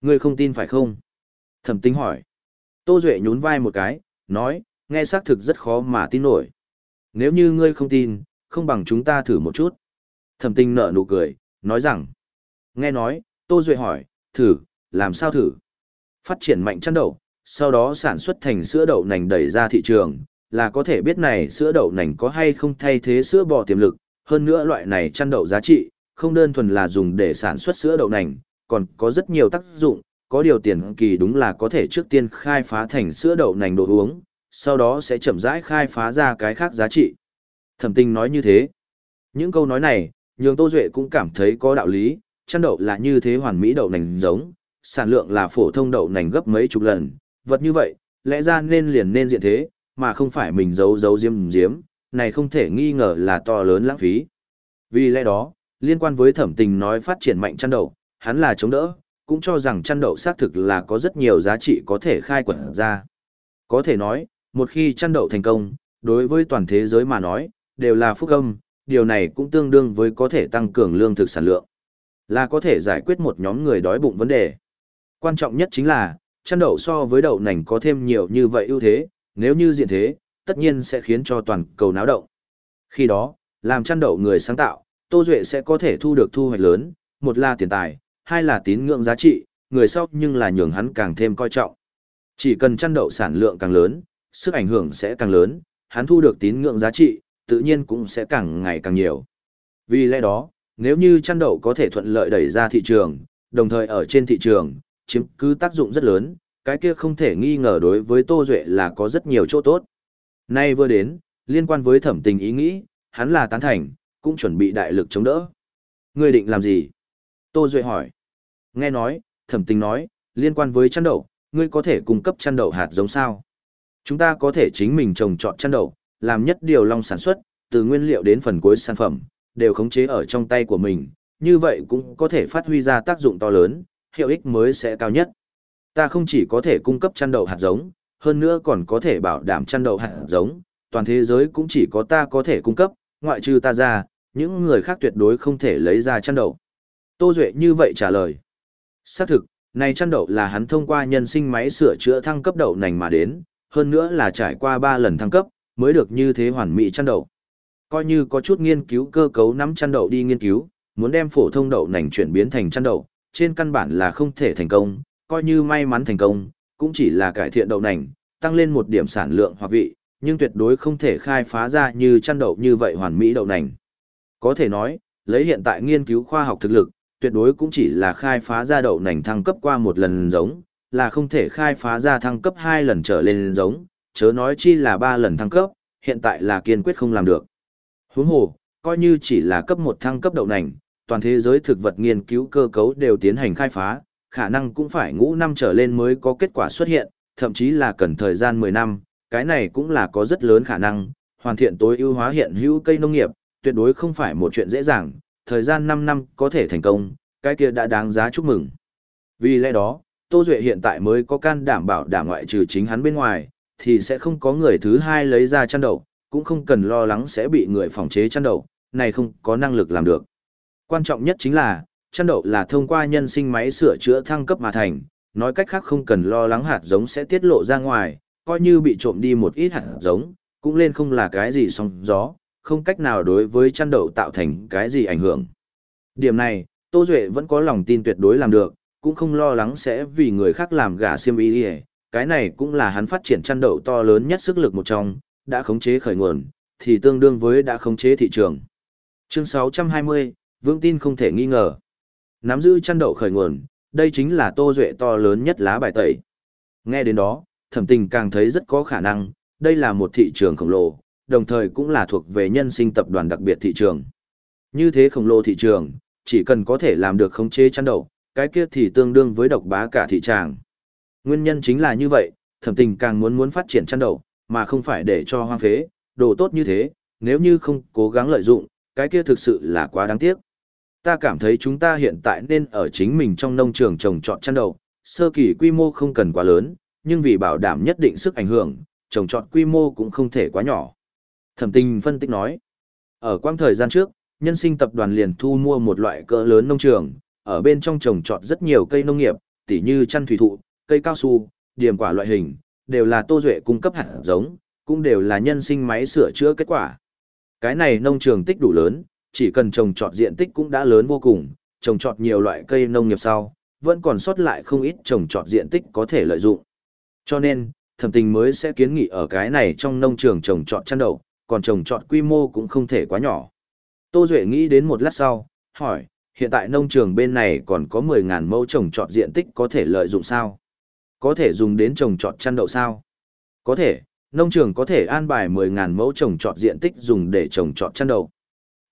Ngươi không tin phải không? Thẩm tình hỏi. Tô Duệ nhún vai một cái, nói, nghe xác thực rất khó mà tin nổi. Nếu như ngươi không tin, không bằng chúng ta thử một chút. Thẩm tinh nở nụ cười, nói rằng. Nghe nói, Tô Duệ hỏi, thử, làm sao thử? Phát triển mạnh chăn đậu, sau đó sản xuất thành sữa đậu nành đẩy ra thị trường, là có thể biết này sữa đậu nành có hay không thay thế sữa bò tiềm lực, hơn nữa loại này chăn đậu giá trị, không đơn thuần là dùng để sản xuất sữa đậu nành, còn có rất nhiều tác dụng, có điều tiền kỳ đúng là có thể trước tiên khai phá thành sữa đậu nành đồ uống, sau đó sẽ chậm rãi khai phá ra cái khác giá trị. Thẩm tinh nói như thế. Những câu nói này, nhường Tô Duệ cũng cảm thấy có đạo lý, chăn đậu là như thế hoàn mỹ đậu nành giống, sản lượng là phổ thông đậu nành gấp mấy chục lần, vật như vậy, lẽ ra nên liền nên diện thế, mà không phải mình giấu giấu diếm diếm, này không thể nghi ngờ là to lớn lãng phí. Vì lẽ đó, liên quan với thẩm tình nói phát triển mạnh chăn đậu, hắn là chống đỡ, cũng cho rằng chăn đậu xác thực là có rất nhiều giá trị có thể khai quật ra. Có thể nói, một khi chăn đậu thành công, đối với toàn thế giới mà nói, đều là phúc âm, điều này cũng tương đương với có thể tăng cường lương thực sản lượng, là có thể giải quyết một nhóm người đói bụng vấn đề. Quan trọng nhất chính là, chăn đậu so với đậu nành có thêm nhiều như vậy ưu thế, nếu như diện thế, tất nhiên sẽ khiến cho toàn cầu náo động. Khi đó, làm chăn đậu người sáng tạo, Tô Duệ sẽ có thể thu được thu hoạch lớn, một là tiền tài, hai là tín ngưỡng giá trị, người sau nhưng là nhường hắn càng thêm coi trọng. Chỉ cần chăn đậu sản lượng càng lớn, sức ảnh hưởng sẽ càng lớn, hắn thu được tín ngưỡng giá trị, tự nhiên cũng sẽ càng ngày càng nhiều. Vì lẽ đó, nếu như chăn đậu có thể thuận lợi đẩy ra thị trường, đồng thời ở trên thị trường, chiếm cứ tác dụng rất lớn, cái kia không thể nghi ngờ đối với Tô Duệ là có rất nhiều chỗ tốt. Nay vừa đến, liên quan với thẩm tình ý nghĩ, hắn là tán thành, cũng chuẩn bị đại lực chống đỡ. Ngươi định làm gì? Tô Duệ hỏi. Nghe nói, thẩm tình nói, liên quan với chăn đậu, ngươi có thể cung cấp chăn đậu hạt giống sao? Chúng ta có thể chính mình trồng trọt chăn đậu, làm nhất điều long sản xuất, từ nguyên liệu đến phần cuối sản phẩm, đều khống chế ở trong tay của mình, như vậy cũng có thể phát huy ra tác dụng to lớn, hiệu ích mới sẽ cao nhất. Ta không chỉ có thể cung cấp chăn đậu hạt giống, hơn nữa còn có thể bảo đảm chăn đậu hạt giống, toàn thế giới cũng chỉ có ta có thể cung cấp, ngoại trừ ta ra, những người khác tuyệt đối không thể lấy ra chăn đậu. Tô Duệ như vậy trả lời. Xác thực, này chăn đậu là hắn thông qua nhân sinh máy sửa chữa thăng cấp đậu nành mà đến, hơn nữa là trải qua 3 lần thăng cấp, mới được như thế hoàn mỹ chăn đậu. Coi như có chút nghiên cứu cơ cấu nắm chăn đậu đi nghiên cứu, muốn đem phổ thông đậu nành chuyển biến thành chăn đậu, trên căn bản là không thể thành công, coi như may mắn thành công, cũng chỉ là cải thiện đậu nành, tăng lên một điểm sản lượng hoặc vị, nhưng tuyệt đối không thể khai phá ra như chăn đậu như vậy hoàn mỹ đậu nành. Có thể nói, lấy hiện tại nghiên cứu khoa học thực lực, tuyệt đối cũng chỉ là khai phá ra đậu nành thăng cấp qua một lần giống, là không thể khai phá ra thăng cấp hai lần trở lên giống, chớ nói chi là ba lần thăng cấp, hiện tại là kiên quyết không làm được. Huống hồ, coi như chỉ là cấp một thăng cấp đậu nành, toàn thế giới thực vật nghiên cứu cơ cấu đều tiến hành khai phá, khả năng cũng phải ngũ năm trở lên mới có kết quả xuất hiện, thậm chí là cần thời gian 10 năm, cái này cũng là có rất lớn khả năng, hoàn thiện tối ưu hóa hiện hữu cây nông nghiệp, tuyệt đối không phải một chuyện dễ dàng, thời gian 5 năm có thể thành công, cái kia đã đáng giá chúc mừng. Vì lẽ đó, Tô Duệ hiện tại mới có can đảm bảo đảm ngoại trừ chính hắn bên ngoài, thì sẽ không có người thứ hai lấy ra chăn đậu, cũng không cần lo lắng sẽ bị người phòng chế chăn đậu, này không có năng lực làm được. Quan trọng nhất chính là, chăn đậu là thông qua nhân sinh máy sửa chữa thăng cấp mà thành, nói cách khác không cần lo lắng hạt giống sẽ tiết lộ ra ngoài, coi như bị trộm đi một ít hạt giống, cũng lên không là cái gì sóng gió, không cách nào đối với chăn đậu tạo thành cái gì ảnh hưởng. Điểm này, Tô Duệ vẫn có lòng tin tuyệt đối làm được, cũng không lo lắng sẽ vì người khác làm gà xiêm y cái này cũng là hắn phát triển chăn đậu to lớn nhất sức lực một trong, đã khống chế khởi nguồn, thì tương đương với đã khống chế thị trường. Chương 620, vương tin không thể nghi ngờ. Nắm giữ chăn đậu khởi nguồn, đây chính là Tô Duệ to lớn nhất lá bài tẩy. Nghe đến đó, thẩm tình càng thấy rất có khả năng, đây là một thị trường khổng lồ, đồng thời cũng là thuộc về nhân sinh tập đoàn đặc biệt thị trường. Như thế khổng lồ thị trường, chỉ cần có thể làm được khống chế chăn đậu, cái kia thì tương đương với độc bá cả thị trường. Nguyên nhân chính là như vậy, thẩm tình càng muốn muốn phát triển chăn đậu, mà không phải để cho hoang phế, đồ tốt như thế, nếu như không cố gắng lợi dụng, cái kia thực sự là quá đáng tiếc. Ta cảm thấy chúng ta hiện tại nên ở chính mình trong nông trường trồng trọt chăn đậu, sơ kỳ quy mô không cần quá lớn, nhưng vì bảo đảm nhất định sức ảnh hưởng, trồng trọt quy mô cũng không thể quá nhỏ. Thẩm Tinh phân tích nói, ở quang thời gian trước, nhân sinh tập đoàn liền thu mua một loại cỡ lớn nông trường, ở bên trong trồng trọt rất nhiều cây nông nghiệp, tỉ như chăn thủy thụ, cây cao su, điểm quả loại hình, đều là Tô Duệ cung cấp hạt giống, cũng đều là nhân sinh máy sửa chữa kết quả. Cái này nông trường tích đủ lớn, chỉ cần trồng trọt diện tích cũng đã lớn vô cùng, trồng trọt nhiều loại cây nông nghiệp sau, vẫn còn sót lại không ít trồng trọt diện tích có thể lợi dụng. Cho nên, thẩm tình mới sẽ kiến nghị ở cái này trong nông trường trồng trọt chăn đậu, còn trồng trọt quy mô cũng không thể quá nhỏ. Tô Duệ nghĩ đến một lát sau, hỏi, hiện tại nông trường bên này còn có 10.000 mẫu trồng trọt diện tích có thể lợi dụng sao? Có thể dùng đến trồng trọt chăn đậu sao? Có thể, nông trường có thể an bài 10.000 mẫu trồng trọt diện tích dùng để trồng trọt chăn đậu.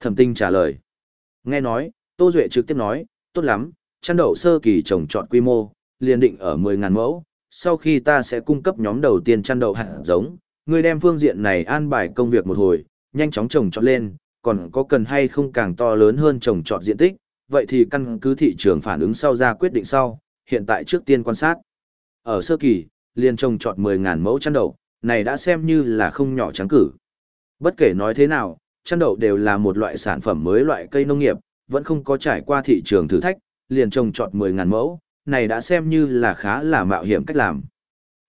Thẩm tinh trả lời. Nghe nói, Tô Duệ trực tiếp nói, tốt lắm, chăn đậu sơ kỳ trồng trọt quy mô, liền định ở 10.000 mẫu, sau khi ta sẽ cung cấp nhóm đầu tiên chăn đậu hạt giống, người đem phương diện này an bài công việc một hồi, nhanh chóng trồng trọt lên, còn có cần hay không càng to lớn hơn trồng trọt diện tích, vậy thì căn cứ thị trường phản ứng sau ra quyết định sau, hiện tại trước tiên quan sát. Ở sơ kỳ, liền trồng trọt 10.000 mẫu chăn đậu, này đã xem như là không nhỏ trắng cử. Bất kể nói thế nào, chăn đậu đều là một loại sản phẩm mới loại cây nông nghiệp, vẫn không có trải qua thị trường thử thách, liền trồng trọt 10.000 mẫu, này đã xem như là khá là mạo hiểm cách làm.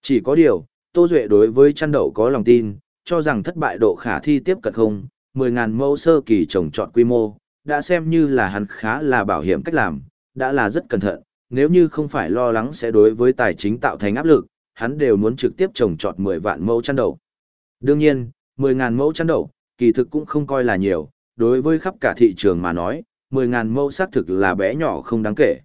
Chỉ có điều, Tô Duệ đối với chăn đậu có lòng tin, cho rằng thất bại độ khả thi tiếp cận không, 10.000 mẫu sơ kỳ trồng trọt quy mô, đã xem như là hắn khá là bảo hiểm cách làm, đã là rất cẩn thận, nếu như không phải lo lắng sẽ đối với tài chính tạo thành áp lực, hắn đều muốn trực tiếp trồng trọt 10 vạn mẫu chăn đậu. Đương nhiên, 10.000 mẫu chăn đậu, kỳ thực cũng không coi là nhiều, đối với khắp cả thị trường mà nói, 10.000 mẫu xác thực là bé nhỏ không đáng kể.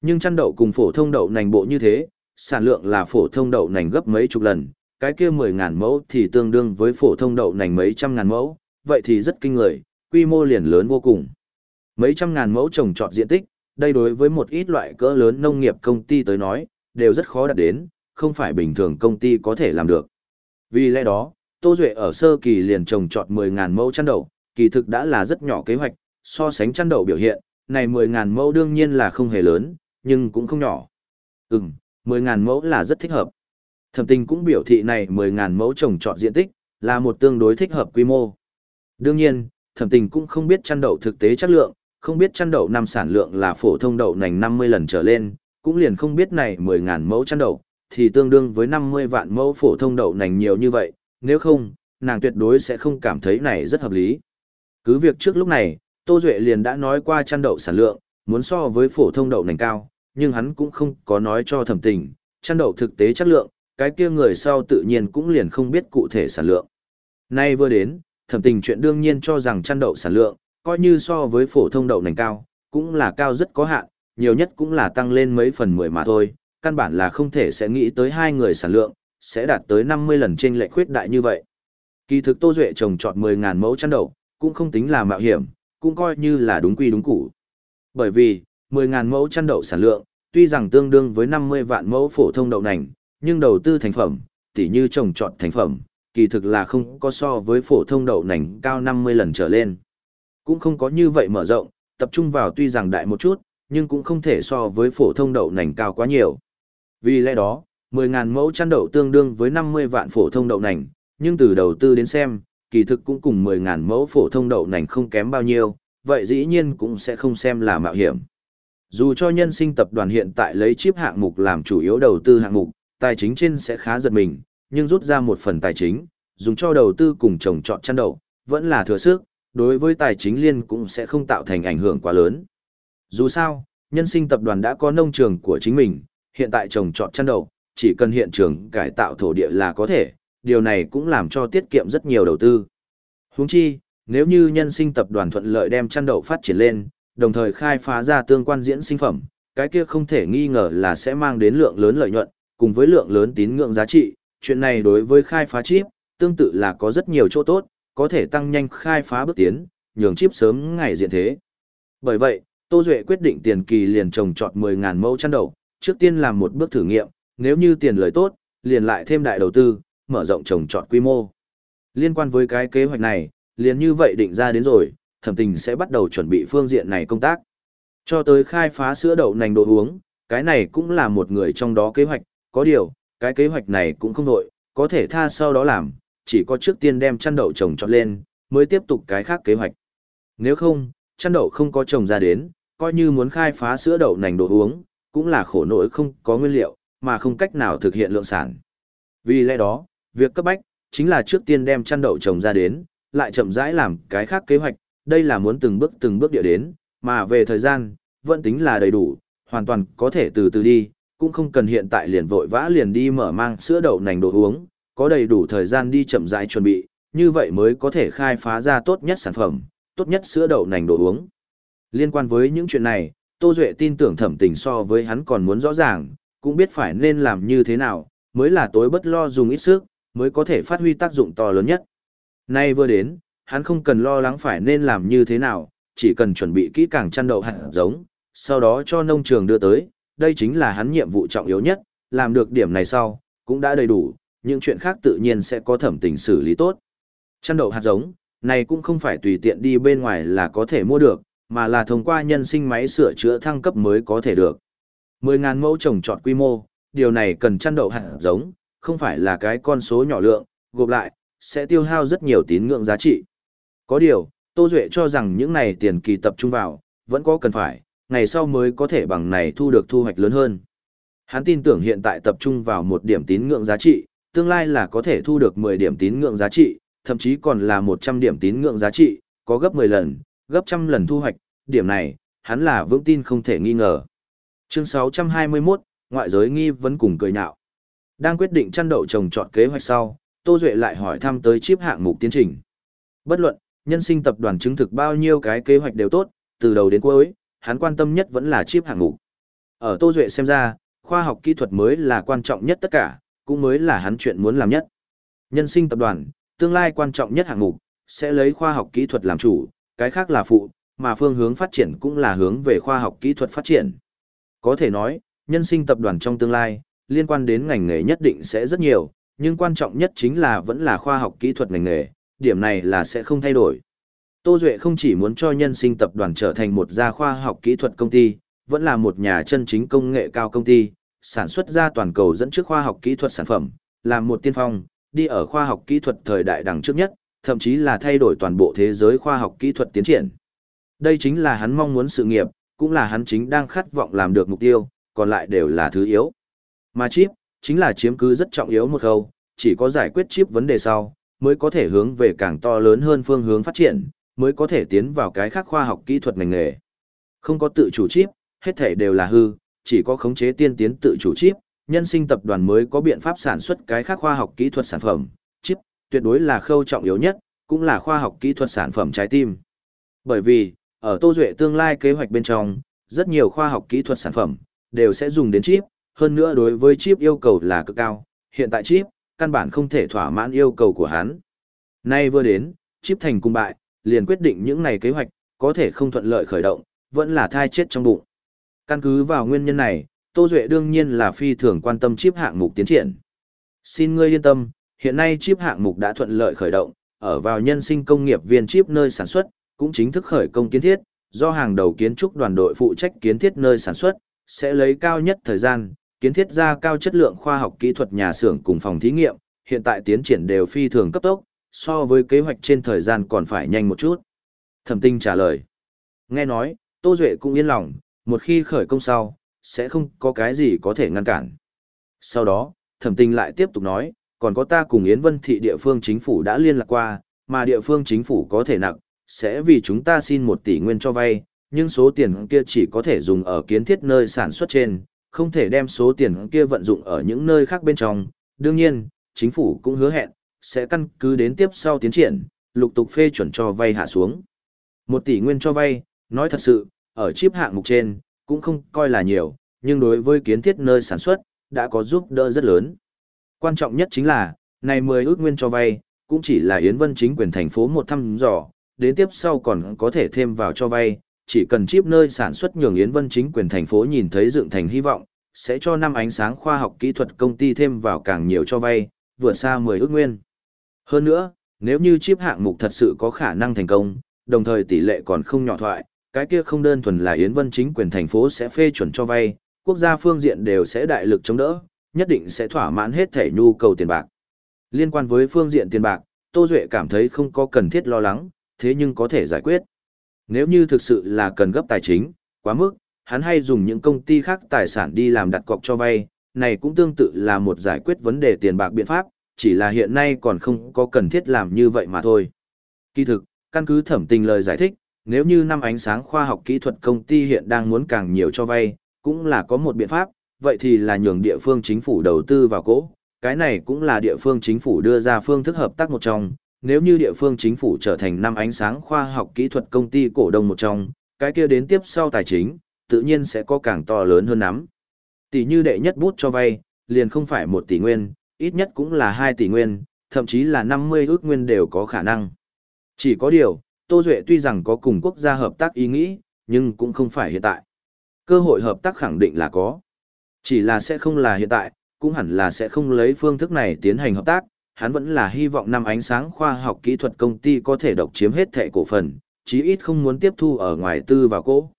Nhưng chăn đậu cùng phổ thông đậu nành bộ như thế, sản lượng là phổ thông đậu nành gấp mấy chục lần, cái kia 10.000 mẫu thì tương đương với phổ thông đậu nành mấy trăm ngàn mẫu, vậy thì rất kinh người, quy mô liền lớn vô cùng. Mấy trăm ngàn mẫu trồng trọt diện tích, đây đối với một ít loại cỡ lớn nông nghiệp công ty tới nói, đều rất khó đạt đến, không phải bình thường công ty có thể làm được. Vì lẽ đó, Tô Duệ ở sơ kỳ liền trồng trọt 10.000 mẫu chăn đậu, kỳ thực đã là rất nhỏ kế hoạch, so sánh chăn đậu biểu hiện, này 10.000 mẫu đương nhiên là không hề lớn, nhưng cũng không nhỏ. Ừm, 10.000 mẫu là rất thích hợp. Thẩm tình cũng biểu thị này 10.000 mẫu trồng trọt diện tích, là một tương đối thích hợp quy mô. Đương nhiên, thẩm tình cũng không biết chăn đậu thực tế chất lượng, không biết chăn đậu năm sản lượng là phổ thông đậu nành 50 lần trở lên, cũng liền không biết này 10.000 mẫu chăn đậu, thì tương đương với 50 vạn mẫu phổ thông đậu nành nhiều như vậy, nếu không, nàng tuyệt đối sẽ không cảm thấy này rất hợp lý. Cứ việc trước lúc này, Tô Duệ liền đã nói qua chăn đậu sản lượng, muốn so với phổ thông đậu nành cao, nhưng hắn cũng không có nói cho thẩm tình, chăn đậu thực tế chất lượng, cái kia người sau tự nhiên cũng liền không biết cụ thể sản lượng. Nay vừa đến, thẩm tình chuyện đương nhiên cho rằng chăn đậu sản lượng, coi như so với phổ thông đậu nành cao, cũng là cao rất có hạn, nhiều nhất cũng là tăng lên mấy phần mười mà thôi, căn bản là không thể sẽ nghĩ tới hai người sản lượng, sẽ đạt tới 50 lần trên lệch khuyết đại như vậy. Kỳ thực Tô Duệ trồng trọt 10.000 mẫu chăn đậu, cũng không tính là mạo hiểm, cũng coi như là đúng quy đúng củ. Bởi vì, 10.000 mẫu chăn đậu sản lượng, tuy rằng tương đương với 50 vạn mẫu phổ thông đậu nành, nhưng đầu tư thành phẩm, tỉ như trồng trọt thành phẩm, kỳ thực là không có so với phổ thông đậu nành cao 50 lần trở lên. Cũng không có như vậy mở rộng, tập trung vào tuy rằng đại một chút, nhưng cũng không thể so với phổ thông đậu nành cao quá nhiều. Vì lẽ đó, 10.000 mẫu chăn đậu tương đương với 50 vạn phổ thông đậu nành, nhưng từ đầu tư đến xem, kỳ thực cũng cùng 10.000 mẫu phổ thông đậu nành không kém bao nhiêu, vậy dĩ nhiên cũng sẽ không xem là mạo hiểm. Dù cho nhân sinh tập đoàn hiện tại lấy chip hạng mục làm chủ yếu đầu tư hạng mục, tài chính trên sẽ khá giật mình, nhưng rút ra một phần tài chính, dùng cho đầu tư cùng trồng trọt chăn đậu, vẫn là thừa sức, đối với tài chính liên cũng sẽ không tạo thành ảnh hưởng quá lớn. Dù sao, nhân sinh tập đoàn đã có nông trường của chính mình, hiện tại trồng trọt chăn đậu, chỉ cần hiện trường cải tạo thổ địa là có thể, điều này cũng làm cho tiết kiệm rất nhiều đầu tư. Huống chi, nếu như nhân sinh tập đoàn thuận lợi đem chăn đậu phát triển lên, đồng thời khai phá ra tương quan diễn sinh phẩm, cái kia không thể nghi ngờ là sẽ mang đến lượng lớn lợi nhuận, cùng với lượng lớn tín ngưỡng giá trị, chuyện này đối với khai phá chip, tương tự là có rất nhiều chỗ tốt, có thể tăng nhanh khai phá bước tiến, nhường chip sớm ngày diện thế. Bởi vậy, Tô Duệ quyết định tiền kỳ liền trồng trọt 10.000 mẫu chăn đậu, trước tiên làm một bước thử nghiệm, nếu như tiền lời tốt, liền lại thêm đại đầu tư, mở rộng trồng trọt quy mô. Liên quan với cái kế hoạch này, liền như vậy định ra đến rồi, thẩm tình sẽ bắt đầu chuẩn bị phương diện này công tác. Cho tới khai phá sữa đậu nành đồ uống, cái này cũng là một người trong đó kế hoạch, có điều, cái kế hoạch này cũng không nội, có thể tha sau đó làm, chỉ có trước tiên đem chăn đậu trồng trọt lên, mới tiếp tục cái khác kế hoạch. Nếu không, chăn đậu không có trồng ra đến, coi như muốn khai phá sữa đậu nành đồ uống, cũng là khổ nỗi không có nguyên liệu, mà không cách nào thực hiện lượng sản. Vì lẽ đó, việc cấp bách, chính là trước tiên đem chăn đậu trồng ra đến, lại chậm rãi làm cái khác kế hoạch, đây là muốn từng bước từng bước địa đến, mà về thời gian, vẫn tính là đầy đủ, hoàn toàn có thể từ từ đi, cũng không cần hiện tại liền vội vã liền đi mở mang sữa đậu nành đồ uống, có đầy đủ thời gian đi chậm rãi chuẩn bị, như vậy mới có thể khai phá ra tốt nhất sản phẩm, tốt nhất sữa đậu nành đồ uống. Liên quan với những chuyện này, Tô Duệ tin tưởng thẩm tình so với hắn còn muốn rõ ràng, cũng biết phải nên làm như thế nào, mới là tối bất lo dùng ít sức, mới có thể phát huy tác dụng to lớn nhất. Nay vừa đến, hắn không cần lo lắng phải nên làm như thế nào, chỉ cần chuẩn bị kỹ càng chăn đậu hạt giống, sau đó cho nông trường đưa tới, đây chính là hắn nhiệm vụ trọng yếu nhất, làm được điểm này sau, cũng đã đầy đủ, những chuyện khác tự nhiên sẽ có thẩm tình xử lý tốt. Chăn đậu hạt giống, này cũng không phải tùy tiện đi bên ngoài là có thể mua được, mà là thông qua nhân sinh máy sửa chữa thăng cấp mới có thể được. 10.000 mẫu trồng trọt quy mô, điều này cần chăn đậu hạt giống, không phải là cái con số nhỏ lượng, gộp lại, sẽ tiêu hao rất nhiều tín ngưỡng giá trị. Có điều, Tô Duệ cho rằng những này tiền kỳ tập trung vào, vẫn có cần phải, ngày sau mới có thể bằng này thu được thu hoạch lớn hơn. Hắn tin tưởng hiện tại tập trung vào một điểm tín ngưỡng giá trị, tương lai là có thể thu được 10 điểm tín ngưỡng giá trị, thậm chí còn là 100 điểm tín ngưỡng giá trị, có gấp 10 lần, gấp trăm lần thu hoạch, điểm này, hắn là vững tin không thể nghi ngờ. Chương 621, ngoại giới nghi vấn cùng cười nhạo. Đang quyết định chăn đậu trồng trọt kế hoạch sau, Tô Duệ lại hỏi thăm tới chip hạng mục tiến trình. Bất luận, nhân sinh tập đoàn chứng thực bao nhiêu cái kế hoạch đều tốt, từ đầu đến cuối, hắn quan tâm nhất vẫn là chip hạng mục. Ở Tô Duệ xem ra, khoa học kỹ thuật mới là quan trọng nhất tất cả, cũng mới là hắn chuyện muốn làm nhất. Nhân sinh tập đoàn, tương lai quan trọng nhất hạng mục, sẽ lấy khoa học kỹ thuật làm chủ, cái khác là phụ, mà phương hướng phát triển cũng là hướng về khoa học kỹ thuật phát triển. Có thể nói, nhân sinh tập đoàn trong tương lai, liên quan đến ngành nghề nhất định sẽ rất nhiều, nhưng quan trọng nhất chính là vẫn là khoa học kỹ thuật ngành nghề, điểm này là sẽ không thay đổi. Tô Duệ không chỉ muốn cho nhân sinh tập đoàn trở thành một gia khoa học kỹ thuật công ty, vẫn là một nhà chân chính công nghệ cao công ty, sản xuất ra toàn cầu dẫn trước khoa học kỹ thuật sản phẩm, làm một tiên phong, đi ở khoa học kỹ thuật thời đại đằng trước nhất, thậm chí là thay đổi toàn bộ thế giới khoa học kỹ thuật tiến triển. Đây chính là hắn mong muốn sự nghiệp, cũng là hắn chính đang khát vọng làm được mục tiêu, còn lại đều là thứ yếu. Mà chip, chính là chiếm cứ rất trọng yếu một khâu, chỉ có giải quyết chip vấn đề sau, mới có thể hướng về càng to lớn hơn phương hướng phát triển, mới có thể tiến vào cái khác khoa học kỹ thuật ngành nghề. Không có tự chủ chip, hết thể đều là hư, chỉ có khống chế tiên tiến tự chủ chip, nhân sinh tập đoàn mới có biện pháp sản xuất cái khác khoa học kỹ thuật sản phẩm, chip, tuyệt đối là khâu trọng yếu nhất, cũng là khoa học kỹ thuật sản phẩm trái tim. Bởi vì, ở Tô Duệ tương lai kế hoạch bên trong, rất nhiều khoa học kỹ thuật sản phẩm, đều sẽ dùng đến chip, hơn nữa đối với chip yêu cầu là cực cao, hiện tại chip, căn bản không thể thỏa mãn yêu cầu của hắn. Nay vừa đến, chip thành cung bại, liền quyết định những này kế hoạch, có thể không thuận lợi khởi động, vẫn là thai chết trong bụng. Căn cứ vào nguyên nhân này, Tô Duệ đương nhiên là phi thường quan tâm chip hạng mục tiến triển. Xin ngươi yên tâm, hiện nay chip hạng mục đã thuận lợi khởi động, ở vào nhân sinh công nghiệp viên chip nơi sản xuất, cũng chính thức khởi công kiến thiết, do hàng đầu kiến trúc đoàn đội phụ trách kiến thiết nơi sản xuất, sẽ lấy cao nhất thời gian, kiến thiết ra cao chất lượng khoa học kỹ thuật nhà xưởng cùng phòng thí nghiệm, hiện tại tiến triển đều phi thường cấp tốc, so với kế hoạch trên thời gian còn phải nhanh một chút. Thẩm tinh trả lời. Nghe nói, Tô Duệ cũng yên lòng, một khi khởi công sau, sẽ không có cái gì có thể ngăn cản. Sau đó, thẩm tinh lại tiếp tục nói, còn có ta cùng Yến Vân Thị địa phương chính phủ đã liên lạc qua, mà địa phương chính phủ có thể nặng, sẽ vì chúng ta xin một tỷ nguyên cho vay, nhưng số tiền kia chỉ có thể dùng ở kiến thiết nơi sản xuất trên, không thể đem số tiền kia vận dụng ở những nơi khác bên trong. Đương nhiên, chính phủ cũng hứa hẹn, sẽ căn cứ đến tiếp sau tiến triển, lục tục phê chuẩn cho vay hạ xuống. Một tỷ nguyên cho vay, nói thật sự, ở chip hạng mục trên, cũng không coi là nhiều, nhưng đối với kiến thiết nơi sản xuất, đã có giúp đỡ rất lớn. Quan trọng nhất chính là, này 10 ước nguyên cho vay, cũng chỉ là Yến Vân chính quyền thành phố một thăm dò, đến tiếp sau còn có thể thêm vào cho vay, chỉ cần chip nơi sản xuất nhường Yến Vân chính quyền thành phố nhìn thấy dựng thành hy vọng, sẽ cho năm ánh sáng khoa học kỹ thuật công ty thêm vào càng nhiều cho vay, vượt xa 10 ước nguyên. Hơn nữa, nếu như chip hạng mục thật sự có khả năng thành công, đồng thời tỷ lệ còn không nhỏ thoại, cái kia không đơn thuần là Yến Vân chính quyền thành phố sẽ phê chuẩn cho vay, quốc gia phương diện đều sẽ đại lực chống đỡ, nhất định sẽ thỏa mãn hết thể nhu cầu tiền bạc. Liên quan với phương diện tiền bạc, Tô Duệ cảm thấy không có cần thiết lo lắng, thế nhưng có thể giải quyết. Nếu như thực sự là cần gấp tài chính, quá mức, hắn hay dùng những công ty khác tài sản đi làm đặt cọc cho vay, này cũng tương tự là một giải quyết vấn đề tiền bạc biện pháp, chỉ là hiện nay còn không có cần thiết làm như vậy mà thôi. Kỳ thực, căn cứ thẩm tình lời giải thích, nếu như năm ánh sáng khoa học kỹ thuật công ty hiện đang muốn càng nhiều cho vay, cũng là có một biện pháp, vậy thì là nhường địa phương chính phủ đầu tư vào cỗ, cái này cũng là địa phương chính phủ đưa ra phương thức hợp tác một trong, nếu như địa phương chính phủ trở thành năm ánh sáng khoa học kỹ thuật công ty cổ đông một trong, cái kia đến tiếp sau tài chính, tự nhiên sẽ có càng to lớn hơn lắm. Tỷ như đệ nhất bút cho vay, liền không phải một tỷ nguyên, ít nhất cũng là 2 tỷ nguyên, thậm chí là 50 ước nguyên đều có khả năng. Chỉ có điều, Tô Duệ tuy rằng có cùng quốc gia hợp tác ý nghĩ, nhưng cũng không phải hiện tại. Cơ hội hợp tác khẳng định là có. Chỉ là sẽ không là hiện tại, cũng hẳn là sẽ không lấy phương thức này tiến hành hợp tác, hắn vẫn là hy vọng năm ánh sáng khoa học kỹ thuật công ty có thể độc chiếm hết thẻ cổ phần, chí ít không muốn tiếp thu ở ngoài tư vào cỗ.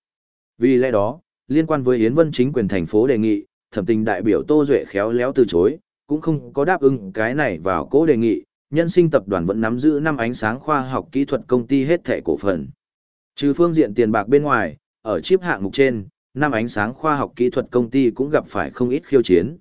Vì lẽ đó, liên quan với Yến Vân chính quyền thành phố đề nghị, thẩm tình đại biểu Tô Duệ khéo léo từ chối, cũng không có đáp ứng cái này vào cỗ đề nghị, nhân sinh tập đoàn vẫn nắm giữ năm ánh sáng khoa học kỹ thuật công ty hết thẻ cổ phần. Trừ phương diện tiền bạc bên ngoài, ở chip hạng mục trên, năm ánh sáng khoa học kỹ thuật công ty cũng gặp phải không ít khiêu chiến.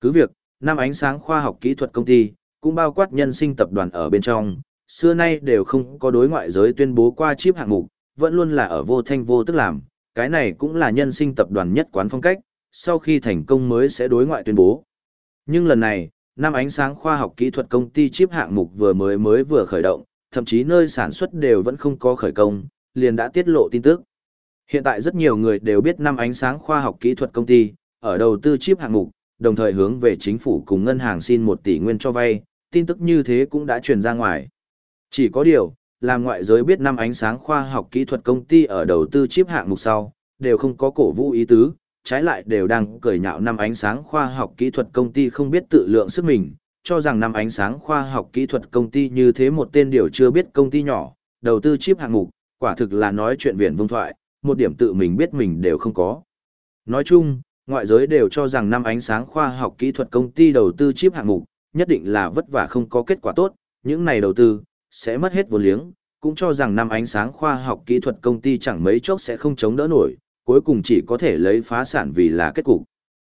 Cứ việc, năm ánh sáng khoa học kỹ thuật công ty, cũng bao quát nhân sinh tập đoàn ở bên trong, xưa nay đều không có đối ngoại giới tuyên bố qua chip hạng mục, vẫn luôn là ở vô thanh vô tức làm, cái này cũng là nhân sinh tập đoàn nhất quán phong cách, sau khi thành công mới sẽ đối ngoại tuyên bố. Nhưng lần này, năm ánh sáng khoa học kỹ thuật công ty chip hạng mục vừa mới mới vừa khởi động, thậm chí nơi sản xuất đều vẫn không có khởi công, liền đã tiết lộ tin tức. Hiện tại rất nhiều người đều biết năm ánh sáng khoa học kỹ thuật công ty, ở đầu tư chip hạng mục, đồng thời hướng về chính phủ cùng ngân hàng xin 1 tỷ nguyên cho vay, tin tức như thế cũng đã truyền ra ngoài. Chỉ có điều, làm ngoại giới biết năm ánh sáng khoa học kỹ thuật công ty ở đầu tư chip hạng mục sau, đều không có cổ vũ ý tứ, trái lại đều đang cười nhạo năm ánh sáng khoa học kỹ thuật công ty không biết tự lượng sức mình, cho rằng năm ánh sáng khoa học kỹ thuật công ty như thế một tên điều chưa biết công ty nhỏ, đầu tư chip hạng mục, quả thực là nói chuyện viển vông thoại, một điểm tự mình biết mình đều không có. Nói chung, ngoại giới đều cho rằng năm ánh sáng khoa học kỹ thuật công ty đầu tư chip hạng mục, nhất định là vất vả không có kết quả tốt, những này đầu tư, sẽ mất hết vốn liếng, cũng cho rằng năm ánh sáng khoa học kỹ thuật công ty chẳng mấy chốc sẽ không chống đỡ nổi, cuối cùng chỉ có thể lấy phá sản vì là kết cục.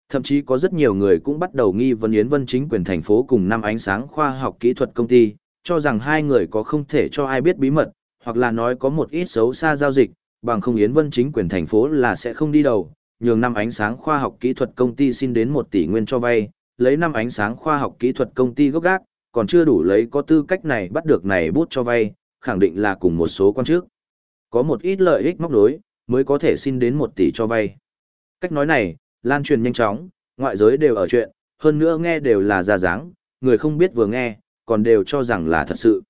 Thậm chí có rất nhiều người cũng bắt đầu nghi vấn Yến Vân chính quyền thành phố cùng năm ánh sáng khoa học kỹ thuật công ty, cho rằng hai người có không thể cho ai biết bí mật, hoặc là nói có một ít xấu xa giao dịch, bằng không Yến Vân chính quyền thành phố là sẽ không đi đầu, nhường năm ánh sáng khoa học kỹ thuật công ty xin đến 1 tỷ nguyên cho vay, lấy năm ánh sáng khoa học kỹ thuật công ty gốc gác, còn chưa đủ lấy có tư cách này bắt được này bút cho vay, khẳng định là cùng một số quan trước. Có một ít lợi ích móc đối, mới có thể xin đến một tỷ cho vay. Cách nói này, lan truyền nhanh chóng, ngoại giới đều ở chuyện, hơn nữa nghe đều là ra dáng, người không biết vừa nghe, còn đều cho rằng là thật sự.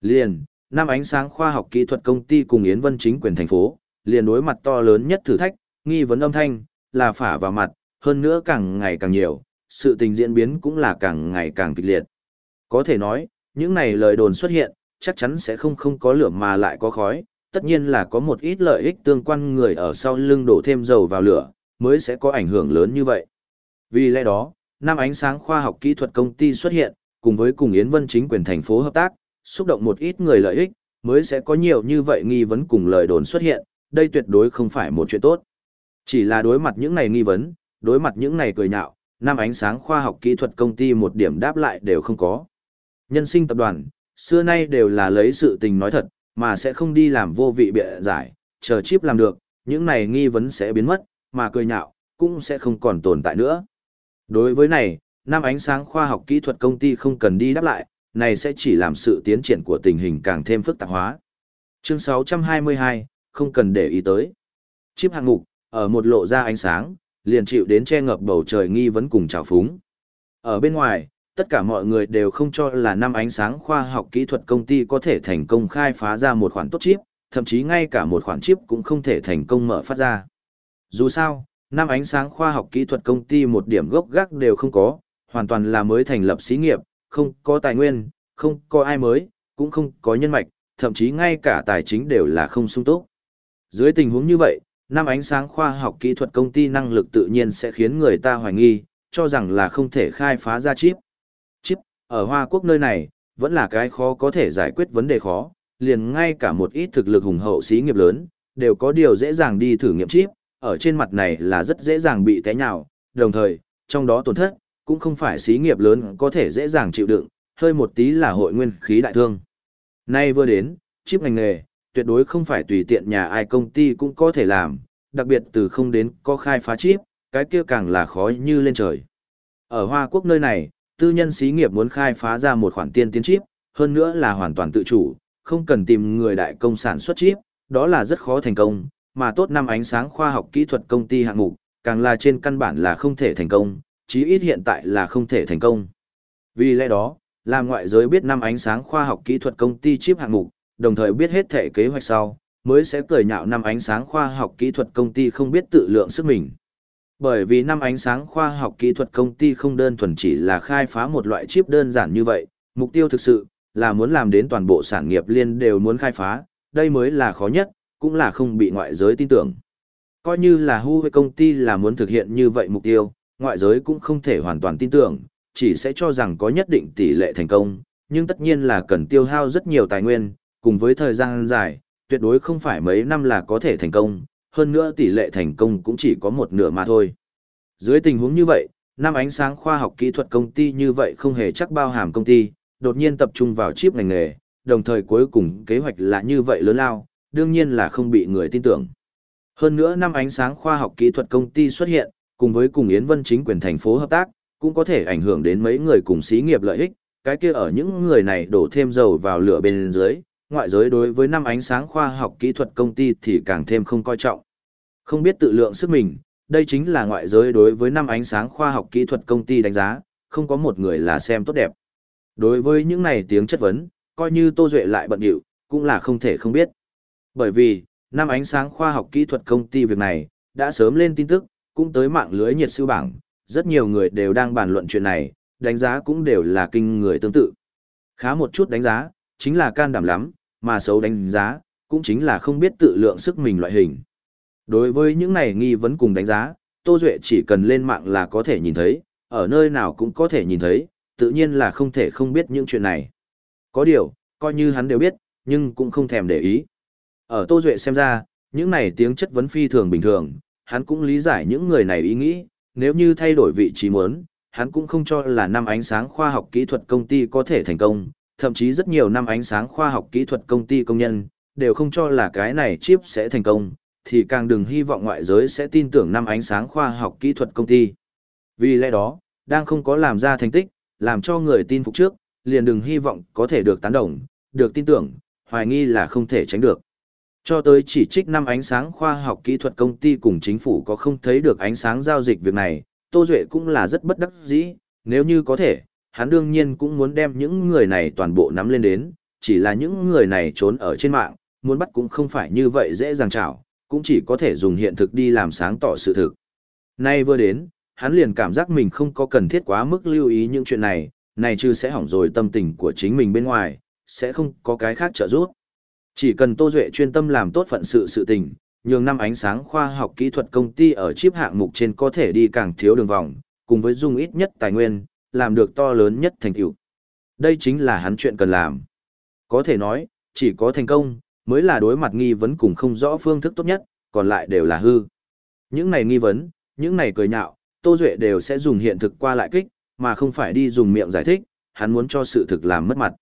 Liền, năm ánh sáng khoa học kỹ thuật công ty cùng Yến Vân chính quyền thành phố, liền đối mặt to lớn nhất thử thách, nghi vấn âm thanh, là phả vào mặt, hơn nữa càng ngày càng nhiều, sự tình diễn biến cũng là càng ngày càng kịch liệt. Có thể nói, những này lời đồn xuất hiện, chắc chắn sẽ không không có lửa mà lại có khói, tất nhiên là có một ít lợi ích tương quan người ở sau lưng đổ thêm dầu vào lửa, mới sẽ có ảnh hưởng lớn như vậy. Vì lẽ đó, năm ánh sáng khoa học kỹ thuật công ty xuất hiện, cùng với cùng Yến Vân chính quyền thành phố hợp tác, xúc động một ít người lợi ích, mới sẽ có nhiều như vậy nghi vấn cùng lời đồn xuất hiện, đây tuyệt đối không phải một chuyện tốt. Chỉ là đối mặt những này nghi vấn, đối mặt những này cười nhạo, năm ánh sáng khoa học kỹ thuật công ty một điểm đáp lại đều không có. Nhân sinh tập đoàn, xưa nay đều là lấy sự tình nói thật, mà sẽ không đi làm vô vị bịa giải, chờ chip làm được, những này nghi vấn sẽ biến mất, mà cười nhạo, cũng sẽ không còn tồn tại nữa. Đối với này, năm ánh sáng khoa học kỹ thuật công ty không cần đi đáp lại, này sẽ chỉ làm sự tiến triển của tình hình càng thêm phức tạp hóa. Chương 622, không cần để ý tới. Chip hạng mục, ở một lộ ra ánh sáng, liền chịu đến che ngập bầu trời nghi vấn cùng trào phúng. Ở bên ngoài, tất cả mọi người đều không cho là năm ánh sáng khoa học kỹ thuật công ty có thể thành công khai phá ra một khoản tốt chip, thậm chí ngay cả một khoản chip cũng không thể thành công mở phát ra. Dù sao, năm ánh sáng khoa học kỹ thuật công ty một điểm gốc gác đều không có, hoàn toàn là mới thành lập xí nghiệp, không có tài nguyên, không có ai mới, cũng không có nhân mạch, thậm chí ngay cả tài chính đều là không sung túc. Dưới tình huống như vậy, năm ánh sáng khoa học kỹ thuật công ty năng lực tự nhiên sẽ khiến người ta hoài nghi, cho rằng là không thể khai phá ra chip. Chip, ở Hoa Quốc nơi này, vẫn là cái khó có thể giải quyết vấn đề khó, liền ngay cả một ít thực lực hùng hậu xí nghiệp lớn, đều có điều dễ dàng đi thử nghiệm chip, ở trên mặt này là rất dễ dàng bị té nhào, đồng thời, trong đó tổn thất, cũng không phải xí nghiệp lớn có thể dễ dàng chịu đựng, hơi một tí là hội nguyên khí đại thương. Nay vừa đến, chip ngành nghề, tuyệt đối không phải tùy tiện nhà ai công ty cũng có thể làm, đặc biệt từ không đến có khai phá chip, cái kia càng là khó như lên trời. Ở Hoa Quốc nơi này, tư nhân xí nghiệp muốn khai phá ra một khoản tiên tiến chip, hơn nữa là hoàn toàn tự chủ, không cần tìm người đại công sản xuất chip, đó là rất khó thành công, mà tốt năm ánh sáng khoa học kỹ thuật công ty hạng mục, càng là trên căn bản là không thể thành công, chí ít hiện tại là không thể thành công. Vì lẽ đó, làm ngoại giới biết năm ánh sáng khoa học kỹ thuật công ty chip hạng mục, đồng thời biết hết thể kế hoạch sau, mới sẽ cười nhạo năm ánh sáng khoa học kỹ thuật công ty không biết tự lượng sức mình. Bởi vì năm ánh sáng khoa học kỹ thuật công ty không đơn thuần chỉ là khai phá một loại chip đơn giản như vậy, mục tiêu thực sự là muốn làm đến toàn bộ sản nghiệp liên đều muốn khai phá, đây mới là khó nhất, cũng là không bị ngoại giới tin tưởng. Coi như là Huawei công ty là muốn thực hiện như vậy mục tiêu, ngoại giới cũng không thể hoàn toàn tin tưởng, chỉ sẽ cho rằng có nhất định tỷ lệ thành công, nhưng tất nhiên là cần tiêu hao rất nhiều tài nguyên, cùng với thời gian dài, tuyệt đối không phải mấy năm là có thể thành công, hơn nữa tỷ lệ thành công cũng chỉ có một nửa mà thôi. Dưới tình huống như vậy, năm ánh sáng khoa học kỹ thuật công ty như vậy không hề chắc bao hàm công ty, đột nhiên tập trung vào chip ngành nghề, đồng thời cuối cùng kế hoạch là như vậy lớn lao, đương nhiên là không bị người tin tưởng. Hơn nữa năm ánh sáng khoa học kỹ thuật công ty xuất hiện, cùng với cùng Yến Vân chính quyền thành phố hợp tác, cũng có thể ảnh hưởng đến mấy người cùng xí nghiệp lợi ích, cái kia ở những người này đổ thêm dầu vào lửa bên dưới, ngoại giới đối với năm ánh sáng khoa học kỹ thuật công ty thì càng thêm không coi trọng. Không biết tự lượng sức mình, đây chính là ngoại giới đối với năm ánh sáng khoa học kỹ thuật công ty đánh giá, không có một người là xem tốt đẹp. Đối với những này tiếng chất vấn, coi như Tô Duệ lại bận điệu, cũng là không thể không biết. Bởi vì, năm ánh sáng khoa học kỹ thuật công ty việc này, đã sớm lên tin tức, cũng tới mạng lưới nhiệt siêu bảng, rất nhiều người đều đang bàn luận chuyện này, đánh giá cũng đều là kinh người tương tự. Khá một chút đánh giá, chính là can đảm lắm, mà xấu đánh giá, cũng chính là không biết tự lượng sức mình loại hình. Đối với những này nghi vấn cùng đánh giá, Tô Duệ chỉ cần lên mạng là có thể nhìn thấy, ở nơi nào cũng có thể nhìn thấy, tự nhiên là không thể không biết những chuyện này. Có điều, coi như hắn đều biết, nhưng cũng không thèm để ý. Ở Tô Duệ xem ra, những này tiếng chất vấn phi thường bình thường, hắn cũng lý giải những người này ý nghĩ, nếu như thay đổi vị trí muốn, hắn cũng không cho là năm ánh sáng khoa học kỹ thuật công ty có thể thành công, thậm chí rất nhiều năm ánh sáng khoa học kỹ thuật công ty công nhân, đều không cho là cái này chip sẽ thành công, thì càng đừng hy vọng ngoại giới sẽ tin tưởng năm ánh sáng khoa học kỹ thuật công ty. Vì lẽ đó, đang không có làm ra thành tích, làm cho người tin phục trước, liền đừng hy vọng có thể được tán đồng, được tin tưởng, hoài nghi là không thể tránh được. Cho tới chỉ trích năm ánh sáng khoa học kỹ thuật công ty cùng chính phủ có không thấy được ánh sáng giao dịch việc này, Tô Duệ cũng là rất bất đắc dĩ, nếu như có thể, hắn đương nhiên cũng muốn đem những người này toàn bộ nắm lên đến, chỉ là những người này trốn ở trên mạng, muốn bắt cũng không phải như vậy dễ dàng chảo, cũng chỉ có thể dùng hiện thực đi làm sáng tỏ sự thực. Nay vừa đến, hắn liền cảm giác mình không có cần thiết quá mức lưu ý những chuyện này, này chứ sẽ hỏng rồi tâm tình của chính mình bên ngoài, sẽ không có cái khác trợ giúp. Chỉ cần Tô Duệ chuyên tâm làm tốt phận sự sự tình, nhường năm ánh sáng khoa học kỹ thuật công ty ở chip hạng mục trên có thể đi càng thiếu đường vòng, cùng với dùng ít nhất tài nguyên, làm được to lớn nhất thành tựu. Đây chính là hắn chuyện cần làm. Có thể nói, chỉ có thành công, mới là đối mặt nghi vấn cùng không rõ phương thức tốt nhất, còn lại đều là hư. Những này nghi vấn, những này cười nhạo, Tô Duệ đều sẽ dùng hiện thực qua lại kích, mà không phải đi dùng miệng giải thích, hắn muốn cho sự thực làm mất mặt.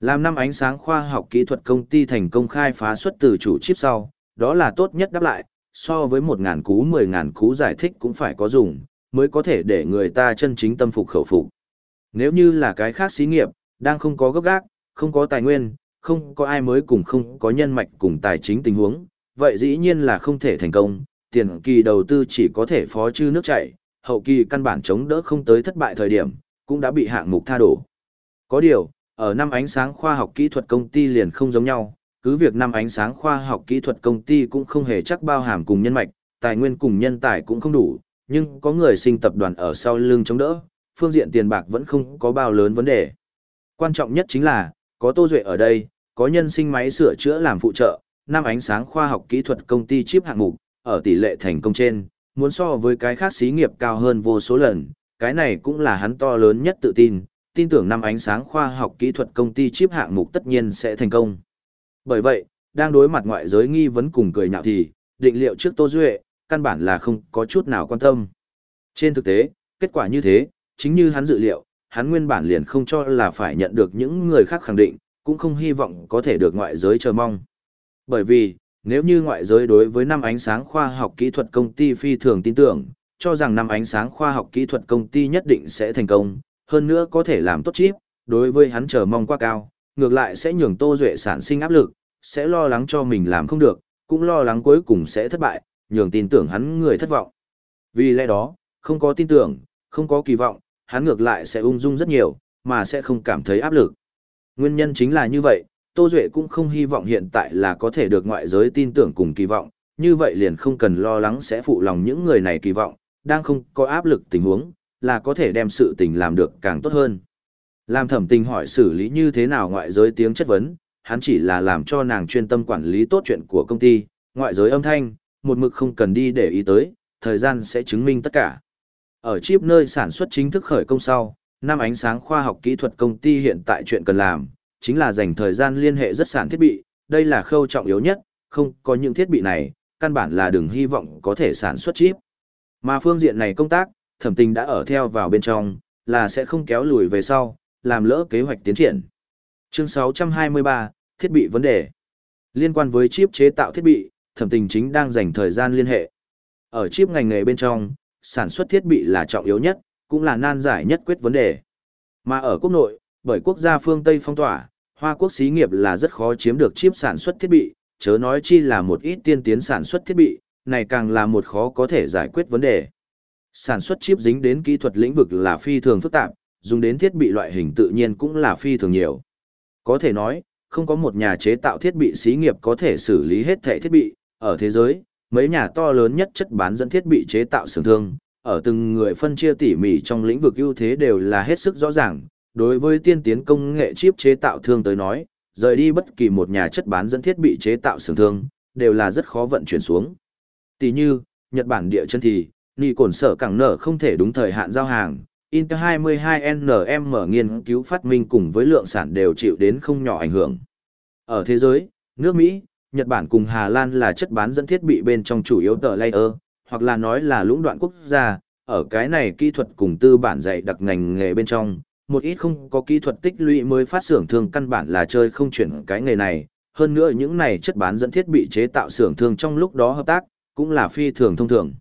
Làm năm ánh sáng khoa học kỹ thuật công ty thành công khai phá xuất từ chủ chip sau, đó là tốt nhất đáp lại, so với 1.000 cú 10.000 cú giải thích cũng phải có dùng, mới có thể để người ta chân chính tâm phục khẩu phục. Nếu như là cái khác xí nghiệp, đang không có gấp gác, không có tài nguyên, không có ai mới cùng không có nhân mạch cùng tài chính tình huống, vậy dĩ nhiên là không thể thành công, tiền kỳ đầu tư chỉ có thể phó chư nước chảy, hậu kỳ căn bản chống đỡ không tới thất bại thời điểm, cũng đã bị hạng mục tha đổ. Có điều, ở năm ánh sáng khoa học kỹ thuật công ty liền không giống nhau, cứ việc năm ánh sáng khoa học kỹ thuật công ty cũng không hề chắc bao hàm cùng nhân mạch, tài nguyên cùng nhân tài cũng không đủ, nhưng có người sinh tập đoàn ở sau lưng chống đỡ, phương diện tiền bạc vẫn không có bao lớn vấn đề. Quan trọng nhất chính là, có Tô Duệ ở đây, có nhân sinh máy sửa chữa làm phụ trợ, năm ánh sáng khoa học kỹ thuật công ty chip hạng mục, ở tỷ lệ thành công trên, muốn so với cái khác xí nghiệp cao hơn vô số lần, cái này cũng là hắn to lớn nhất tự tin, tin tưởng năm ánh sáng khoa học kỹ thuật công ty chip hạng mục tất nhiên sẽ thành công. Bởi vậy, đang đối mặt ngoại giới nghi vấn cùng cười nhạo thì, định liệu trước Tô Duệ, căn bản là không có chút nào quan tâm. Trên thực tế, kết quả như thế, chính như hắn dự liệu, hắn nguyên bản liền không cho là phải nhận được những người khác khẳng định, cũng không hy vọng có thể được ngoại giới chờ mong. Bởi vì, nếu như ngoại giới đối với năm ánh sáng khoa học kỹ thuật công ty phi thường tin tưởng, cho rằng năm ánh sáng khoa học kỹ thuật công ty nhất định sẽ thành công, hơn nữa có thể làm tốt chip, đối với hắn chờ mong quá cao, ngược lại sẽ nhường Tô Duệ sản sinh áp lực, sẽ lo lắng cho mình làm không được, cũng lo lắng cuối cùng sẽ thất bại, nhường tin tưởng hắn người thất vọng. Vì lẽ đó, không có tin tưởng, không có kỳ vọng, hắn ngược lại sẽ ung dung rất nhiều, mà sẽ không cảm thấy áp lực. Nguyên nhân chính là như vậy, Tô Duệ cũng không hy vọng hiện tại là có thể được ngoại giới tin tưởng cùng kỳ vọng, như vậy liền không cần lo lắng sẽ phụ lòng những người này kỳ vọng, đang không có áp lực tình huống, là có thể đem sự tình làm được càng tốt hơn. Làm thẩm tình hỏi xử lý như thế nào ngoại giới tiếng chất vấn, hắn chỉ là làm cho nàng chuyên tâm quản lý tốt chuyện của công ty, ngoại giới âm thanh, một mực không cần đi để ý tới, thời gian sẽ chứng minh tất cả. Ở chip nơi sản xuất chính thức khởi công sau, năm ánh sáng khoa học kỹ thuật công ty hiện tại chuyện cần làm, chính là dành thời gian liên hệ rất sản thiết bị, đây là khâu trọng yếu nhất, không có những thiết bị này, căn bản là đừng hy vọng có thể sản xuất chip. Mà phương diện này công tác, thẩm tình đã ở theo vào bên trong, là sẽ không kéo lùi về sau, làm lỡ kế hoạch tiến triển. Chương 623, thiết bị vấn đề. Liên quan với chip chế tạo thiết bị, thẩm tình chính đang dành thời gian liên hệ. Ở chip ngành nghề bên trong, sản xuất thiết bị là trọng yếu nhất, cũng là nan giải nhất quyết vấn đề. Mà ở quốc nội, bởi quốc gia phương Tây phong tỏa, Hoa quốc xí nghiệp là rất khó chiếm được chip sản xuất thiết bị, chớ nói chi là một ít tiên tiến sản xuất thiết bị, này càng là một khó có thể giải quyết vấn đề. Sản xuất chip dính đến kỹ thuật lĩnh vực là phi thường phức tạp, dùng đến thiết bị loại hình tự nhiên cũng là phi thường nhiều. Có thể nói, không có một nhà chế tạo thiết bị xí nghiệp có thể xử lý hết thể thiết bị, ở thế giới, mấy nhà to lớn nhất chất bán dẫn thiết bị chế tạo xưởng thương, ở từng người phân chia tỉ mỉ trong lĩnh vực ưu thế đều là hết sức rõ ràng. Đối với tiên tiến công nghệ chip chế tạo thương tới nói, rời đi bất kỳ một nhà chất bán dẫn thiết bị chế tạo xưởng thương, đều là rất khó vận chuyển xuống. Tỷ như, Nhật Bản địa chân thì, nì cổn sở cảng nở không thể đúng thời hạn giao hàng, Intel 22NM nghiên cứu phát minh cùng với lượng sản đều chịu đến không nhỏ ảnh hưởng. Ở thế giới, nước Mỹ, Nhật Bản cùng Hà Lan là chất bán dẫn thiết bị bên trong chủ yếu tờ layer, hoặc là nói là lũng đoạn quốc gia, ở cái này kỹ thuật cùng tư bản dạy đặc ngành nghề bên trong, một ít không có kỹ thuật tích lũy mới phát xưởng thương căn bản là chơi không chuyển cái nghề này, hơn nữa những này chất bán dẫn thiết bị chế tạo xưởng thương trong lúc đó hợp tác, cũng là phi thường thông thường.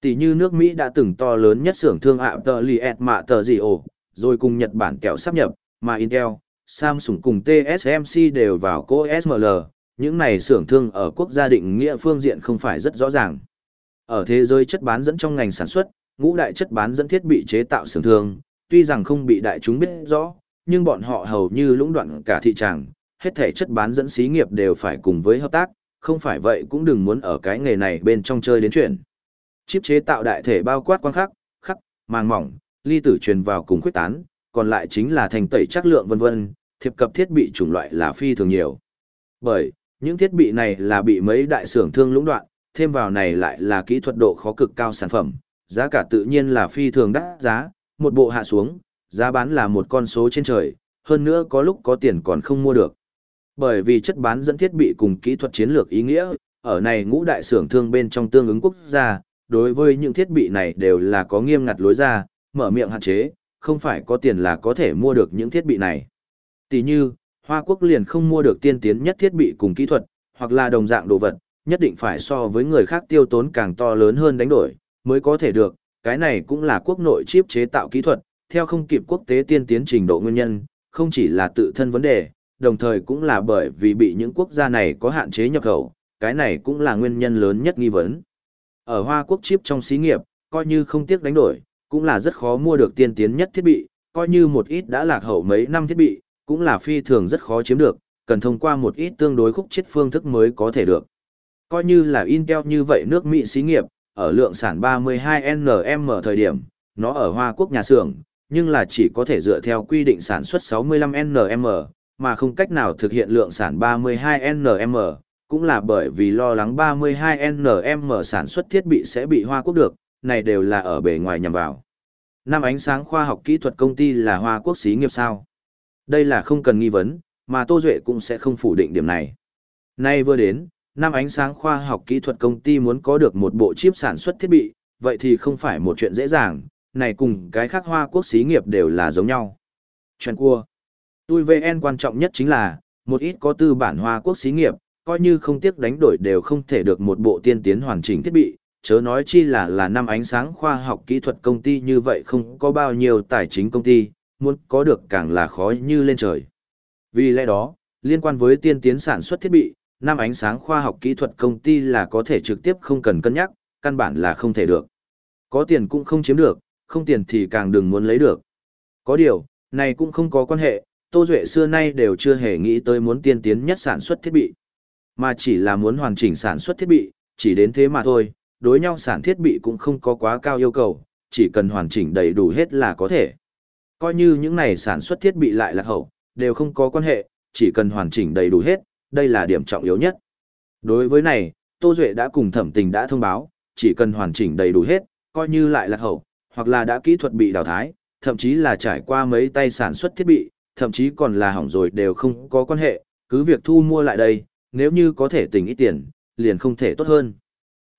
Tỷ như nước Mỹ đã từng to lớn nhất xưởng thương ạ tờ lì ẹt mạ tờ gì ổ, rồi cùng Nhật Bản kẹo sắp nhập, mà Intel, Samsung cùng TSMC đều vào cô SML, những này xưởng thương ở quốc gia định nghĩa phương diện không phải rất rõ ràng. Ở thế giới chất bán dẫn trong ngành sản xuất, ngũ đại chất bán dẫn thiết bị chế tạo xưởng thương, tuy rằng không bị đại chúng biết rõ, nhưng bọn họ hầu như lũng đoạn cả thị trường, hết thể chất bán dẫn xí nghiệp đều phải cùng với hợp tác, không phải vậy cũng đừng muốn ở cái nghề này bên trong chơi đến chuyện. Chip chế tạo đại thể bao quát quang khắc, khắc, màng mỏng, ly tử truyền vào cùng khuyết tán, còn lại chính là thành tẩy chất lượng vân vân, thiệp cập thiết bị chủng loại là phi thường nhiều. Bởi, những thiết bị này là bị mấy đại xưởng thương lũng đoạn, thêm vào này lại là kỹ thuật độ khó cực cao sản phẩm, giá cả tự nhiên là phi thường đắt giá, một bộ hạ xuống, giá bán là một con số trên trời, hơn nữa có lúc có tiền còn không mua được. Bởi vì chất bán dẫn thiết bị cùng kỹ thuật chiến lược ý nghĩa, ở này ngũ đại xưởng thương bên trong tương ứng quốc gia, đối với những thiết bị này đều là có nghiêm ngặt lối ra, mở miệng hạn chế, không phải có tiền là có thể mua được những thiết bị này. Tỷ như, Hoa Quốc liền không mua được tiên tiến nhất thiết bị cùng kỹ thuật, hoặc là đồng dạng đồ vật, nhất định phải so với người khác tiêu tốn càng to lớn hơn đánh đổi, mới có thể được, cái này cũng là quốc nội chip chế tạo kỹ thuật, theo không kịp quốc tế tiên tiến trình độ nguyên nhân, không chỉ là tự thân vấn đề, đồng thời cũng là bởi vì bị những quốc gia này có hạn chế nhập khẩu, cái này cũng là nguyên nhân lớn nhất nghi vấn. Ở Hoa Quốc chip trong xí nghiệp, coi như không tiếc đánh đổi, cũng là rất khó mua được tiên tiến nhất thiết bị, coi như một ít đã lạc hậu mấy năm thiết bị, cũng là phi thường rất khó chiếm được, cần thông qua một ít tương đối khúc chết phương thức mới có thể được. Coi như là Intel như vậy nước Mỹ xí nghiệp, ở lượng sản 32nm thời điểm, nó ở Hoa Quốc nhà xưởng, nhưng là chỉ có thể dựa theo quy định sản xuất 65nm, mà không cách nào thực hiện lượng sản 32nm, cũng là bởi vì lo lắng 32nm sản xuất thiết bị sẽ bị Hoa Quốc được, này đều là ở bề ngoài nhằm vào. Năm ánh sáng khoa học kỹ thuật công ty là Hoa Quốc xí nghiệp sao? Đây là không cần nghi vấn, mà Tô Duệ cũng sẽ không phủ định điểm này. Nay vừa đến, năm ánh sáng khoa học kỹ thuật công ty muốn có được một bộ chip sản xuất thiết bị, vậy thì không phải một chuyện dễ dàng, này cùng cái khác Hoa Quốc xí nghiệp đều là giống nhau. Chuyện cua. Tôi VN quan trọng nhất chính là, một ít có tư bản Hoa Quốc xí nghiệp, coi như không tiếc đánh đổi đều không thể được một bộ tiên tiến hoàn chỉnh thiết bị, chớ nói chi là là năm ánh sáng khoa học kỹ thuật công ty như vậy không có bao nhiêu tài chính công ty, muốn có được càng là khó như lên trời. Vì lẽ đó, liên quan với tiên tiến sản xuất thiết bị, năm ánh sáng khoa học kỹ thuật công ty là có thể trực tiếp không cần cân nhắc, căn bản là không thể được. Có tiền cũng không chiếm được, không tiền thì càng đừng muốn lấy được. Có điều, này cũng không có quan hệ, Tô Duệ xưa nay đều chưa hề nghĩ tới muốn tiên tiến nhất sản xuất thiết bị, mà chỉ là muốn hoàn chỉnh sản xuất thiết bị, chỉ đến thế mà thôi, đối nhau sản thiết bị cũng không có quá cao yêu cầu, chỉ cần hoàn chỉnh đầy đủ hết là có thể. Coi như những này sản xuất thiết bị lại là hậu, đều không có quan hệ, chỉ cần hoàn chỉnh đầy đủ hết, đây là điểm trọng yếu nhất. Đối với này, Tô Duệ đã cùng thẩm tình đã thông báo, chỉ cần hoàn chỉnh đầy đủ hết, coi như lại là hậu, hoặc là đã kỹ thuật bị đào thái, thậm chí là trải qua mấy tay sản xuất thiết bị, thậm chí còn là hỏng rồi đều không có quan hệ, cứ việc thu mua lại đây, nếu như có thể tình ít tiền, liền không thể tốt hơn.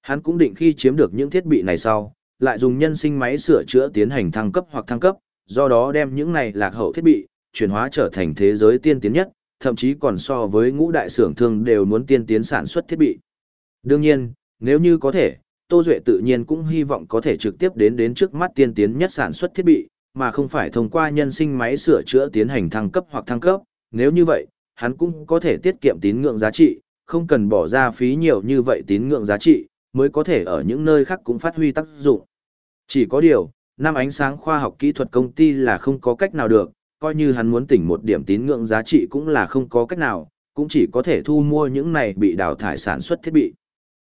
Hắn cũng định khi chiếm được những thiết bị này sau, lại dùng nhân sinh máy sửa chữa tiến hành thăng cấp hoặc thăng cấp, do đó đem những này lạc hậu thiết bị, chuyển hóa trở thành thế giới tiên tiến nhất, thậm chí còn so với ngũ đại xưởng thương đều muốn tiên tiến sản xuất thiết bị. Đương nhiên, nếu như có thể, Tô Duệ tự nhiên cũng hy vọng có thể trực tiếp đến đến trước mắt tiên tiến nhất sản xuất thiết bị, mà không phải thông qua nhân sinh máy sửa chữa tiến hành thăng cấp hoặc thăng cấp. Nếu như vậy, hắn cũng có thể tiết kiệm tín ngưỡng giá trị, không cần bỏ ra phí nhiều như vậy tín ngưỡng giá trị, mới có thể ở những nơi khác cũng phát huy tác dụng. Chỉ có điều, năm ánh sáng khoa học kỹ thuật công ty là không có cách nào được, coi như hắn muốn tỉnh một điểm tín ngưỡng giá trị cũng là không có cách nào, cũng chỉ có thể thu mua những này bị đào thải sản xuất thiết bị.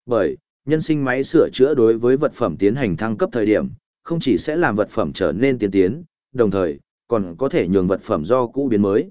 Bởi, nhân sinh máy sửa chữa đối với vật phẩm tiến hành thăng cấp thời điểm, không chỉ sẽ làm vật phẩm trở nên tiên tiến, đồng thời, còn có thể nhường vật phẩm do cũ biến mới.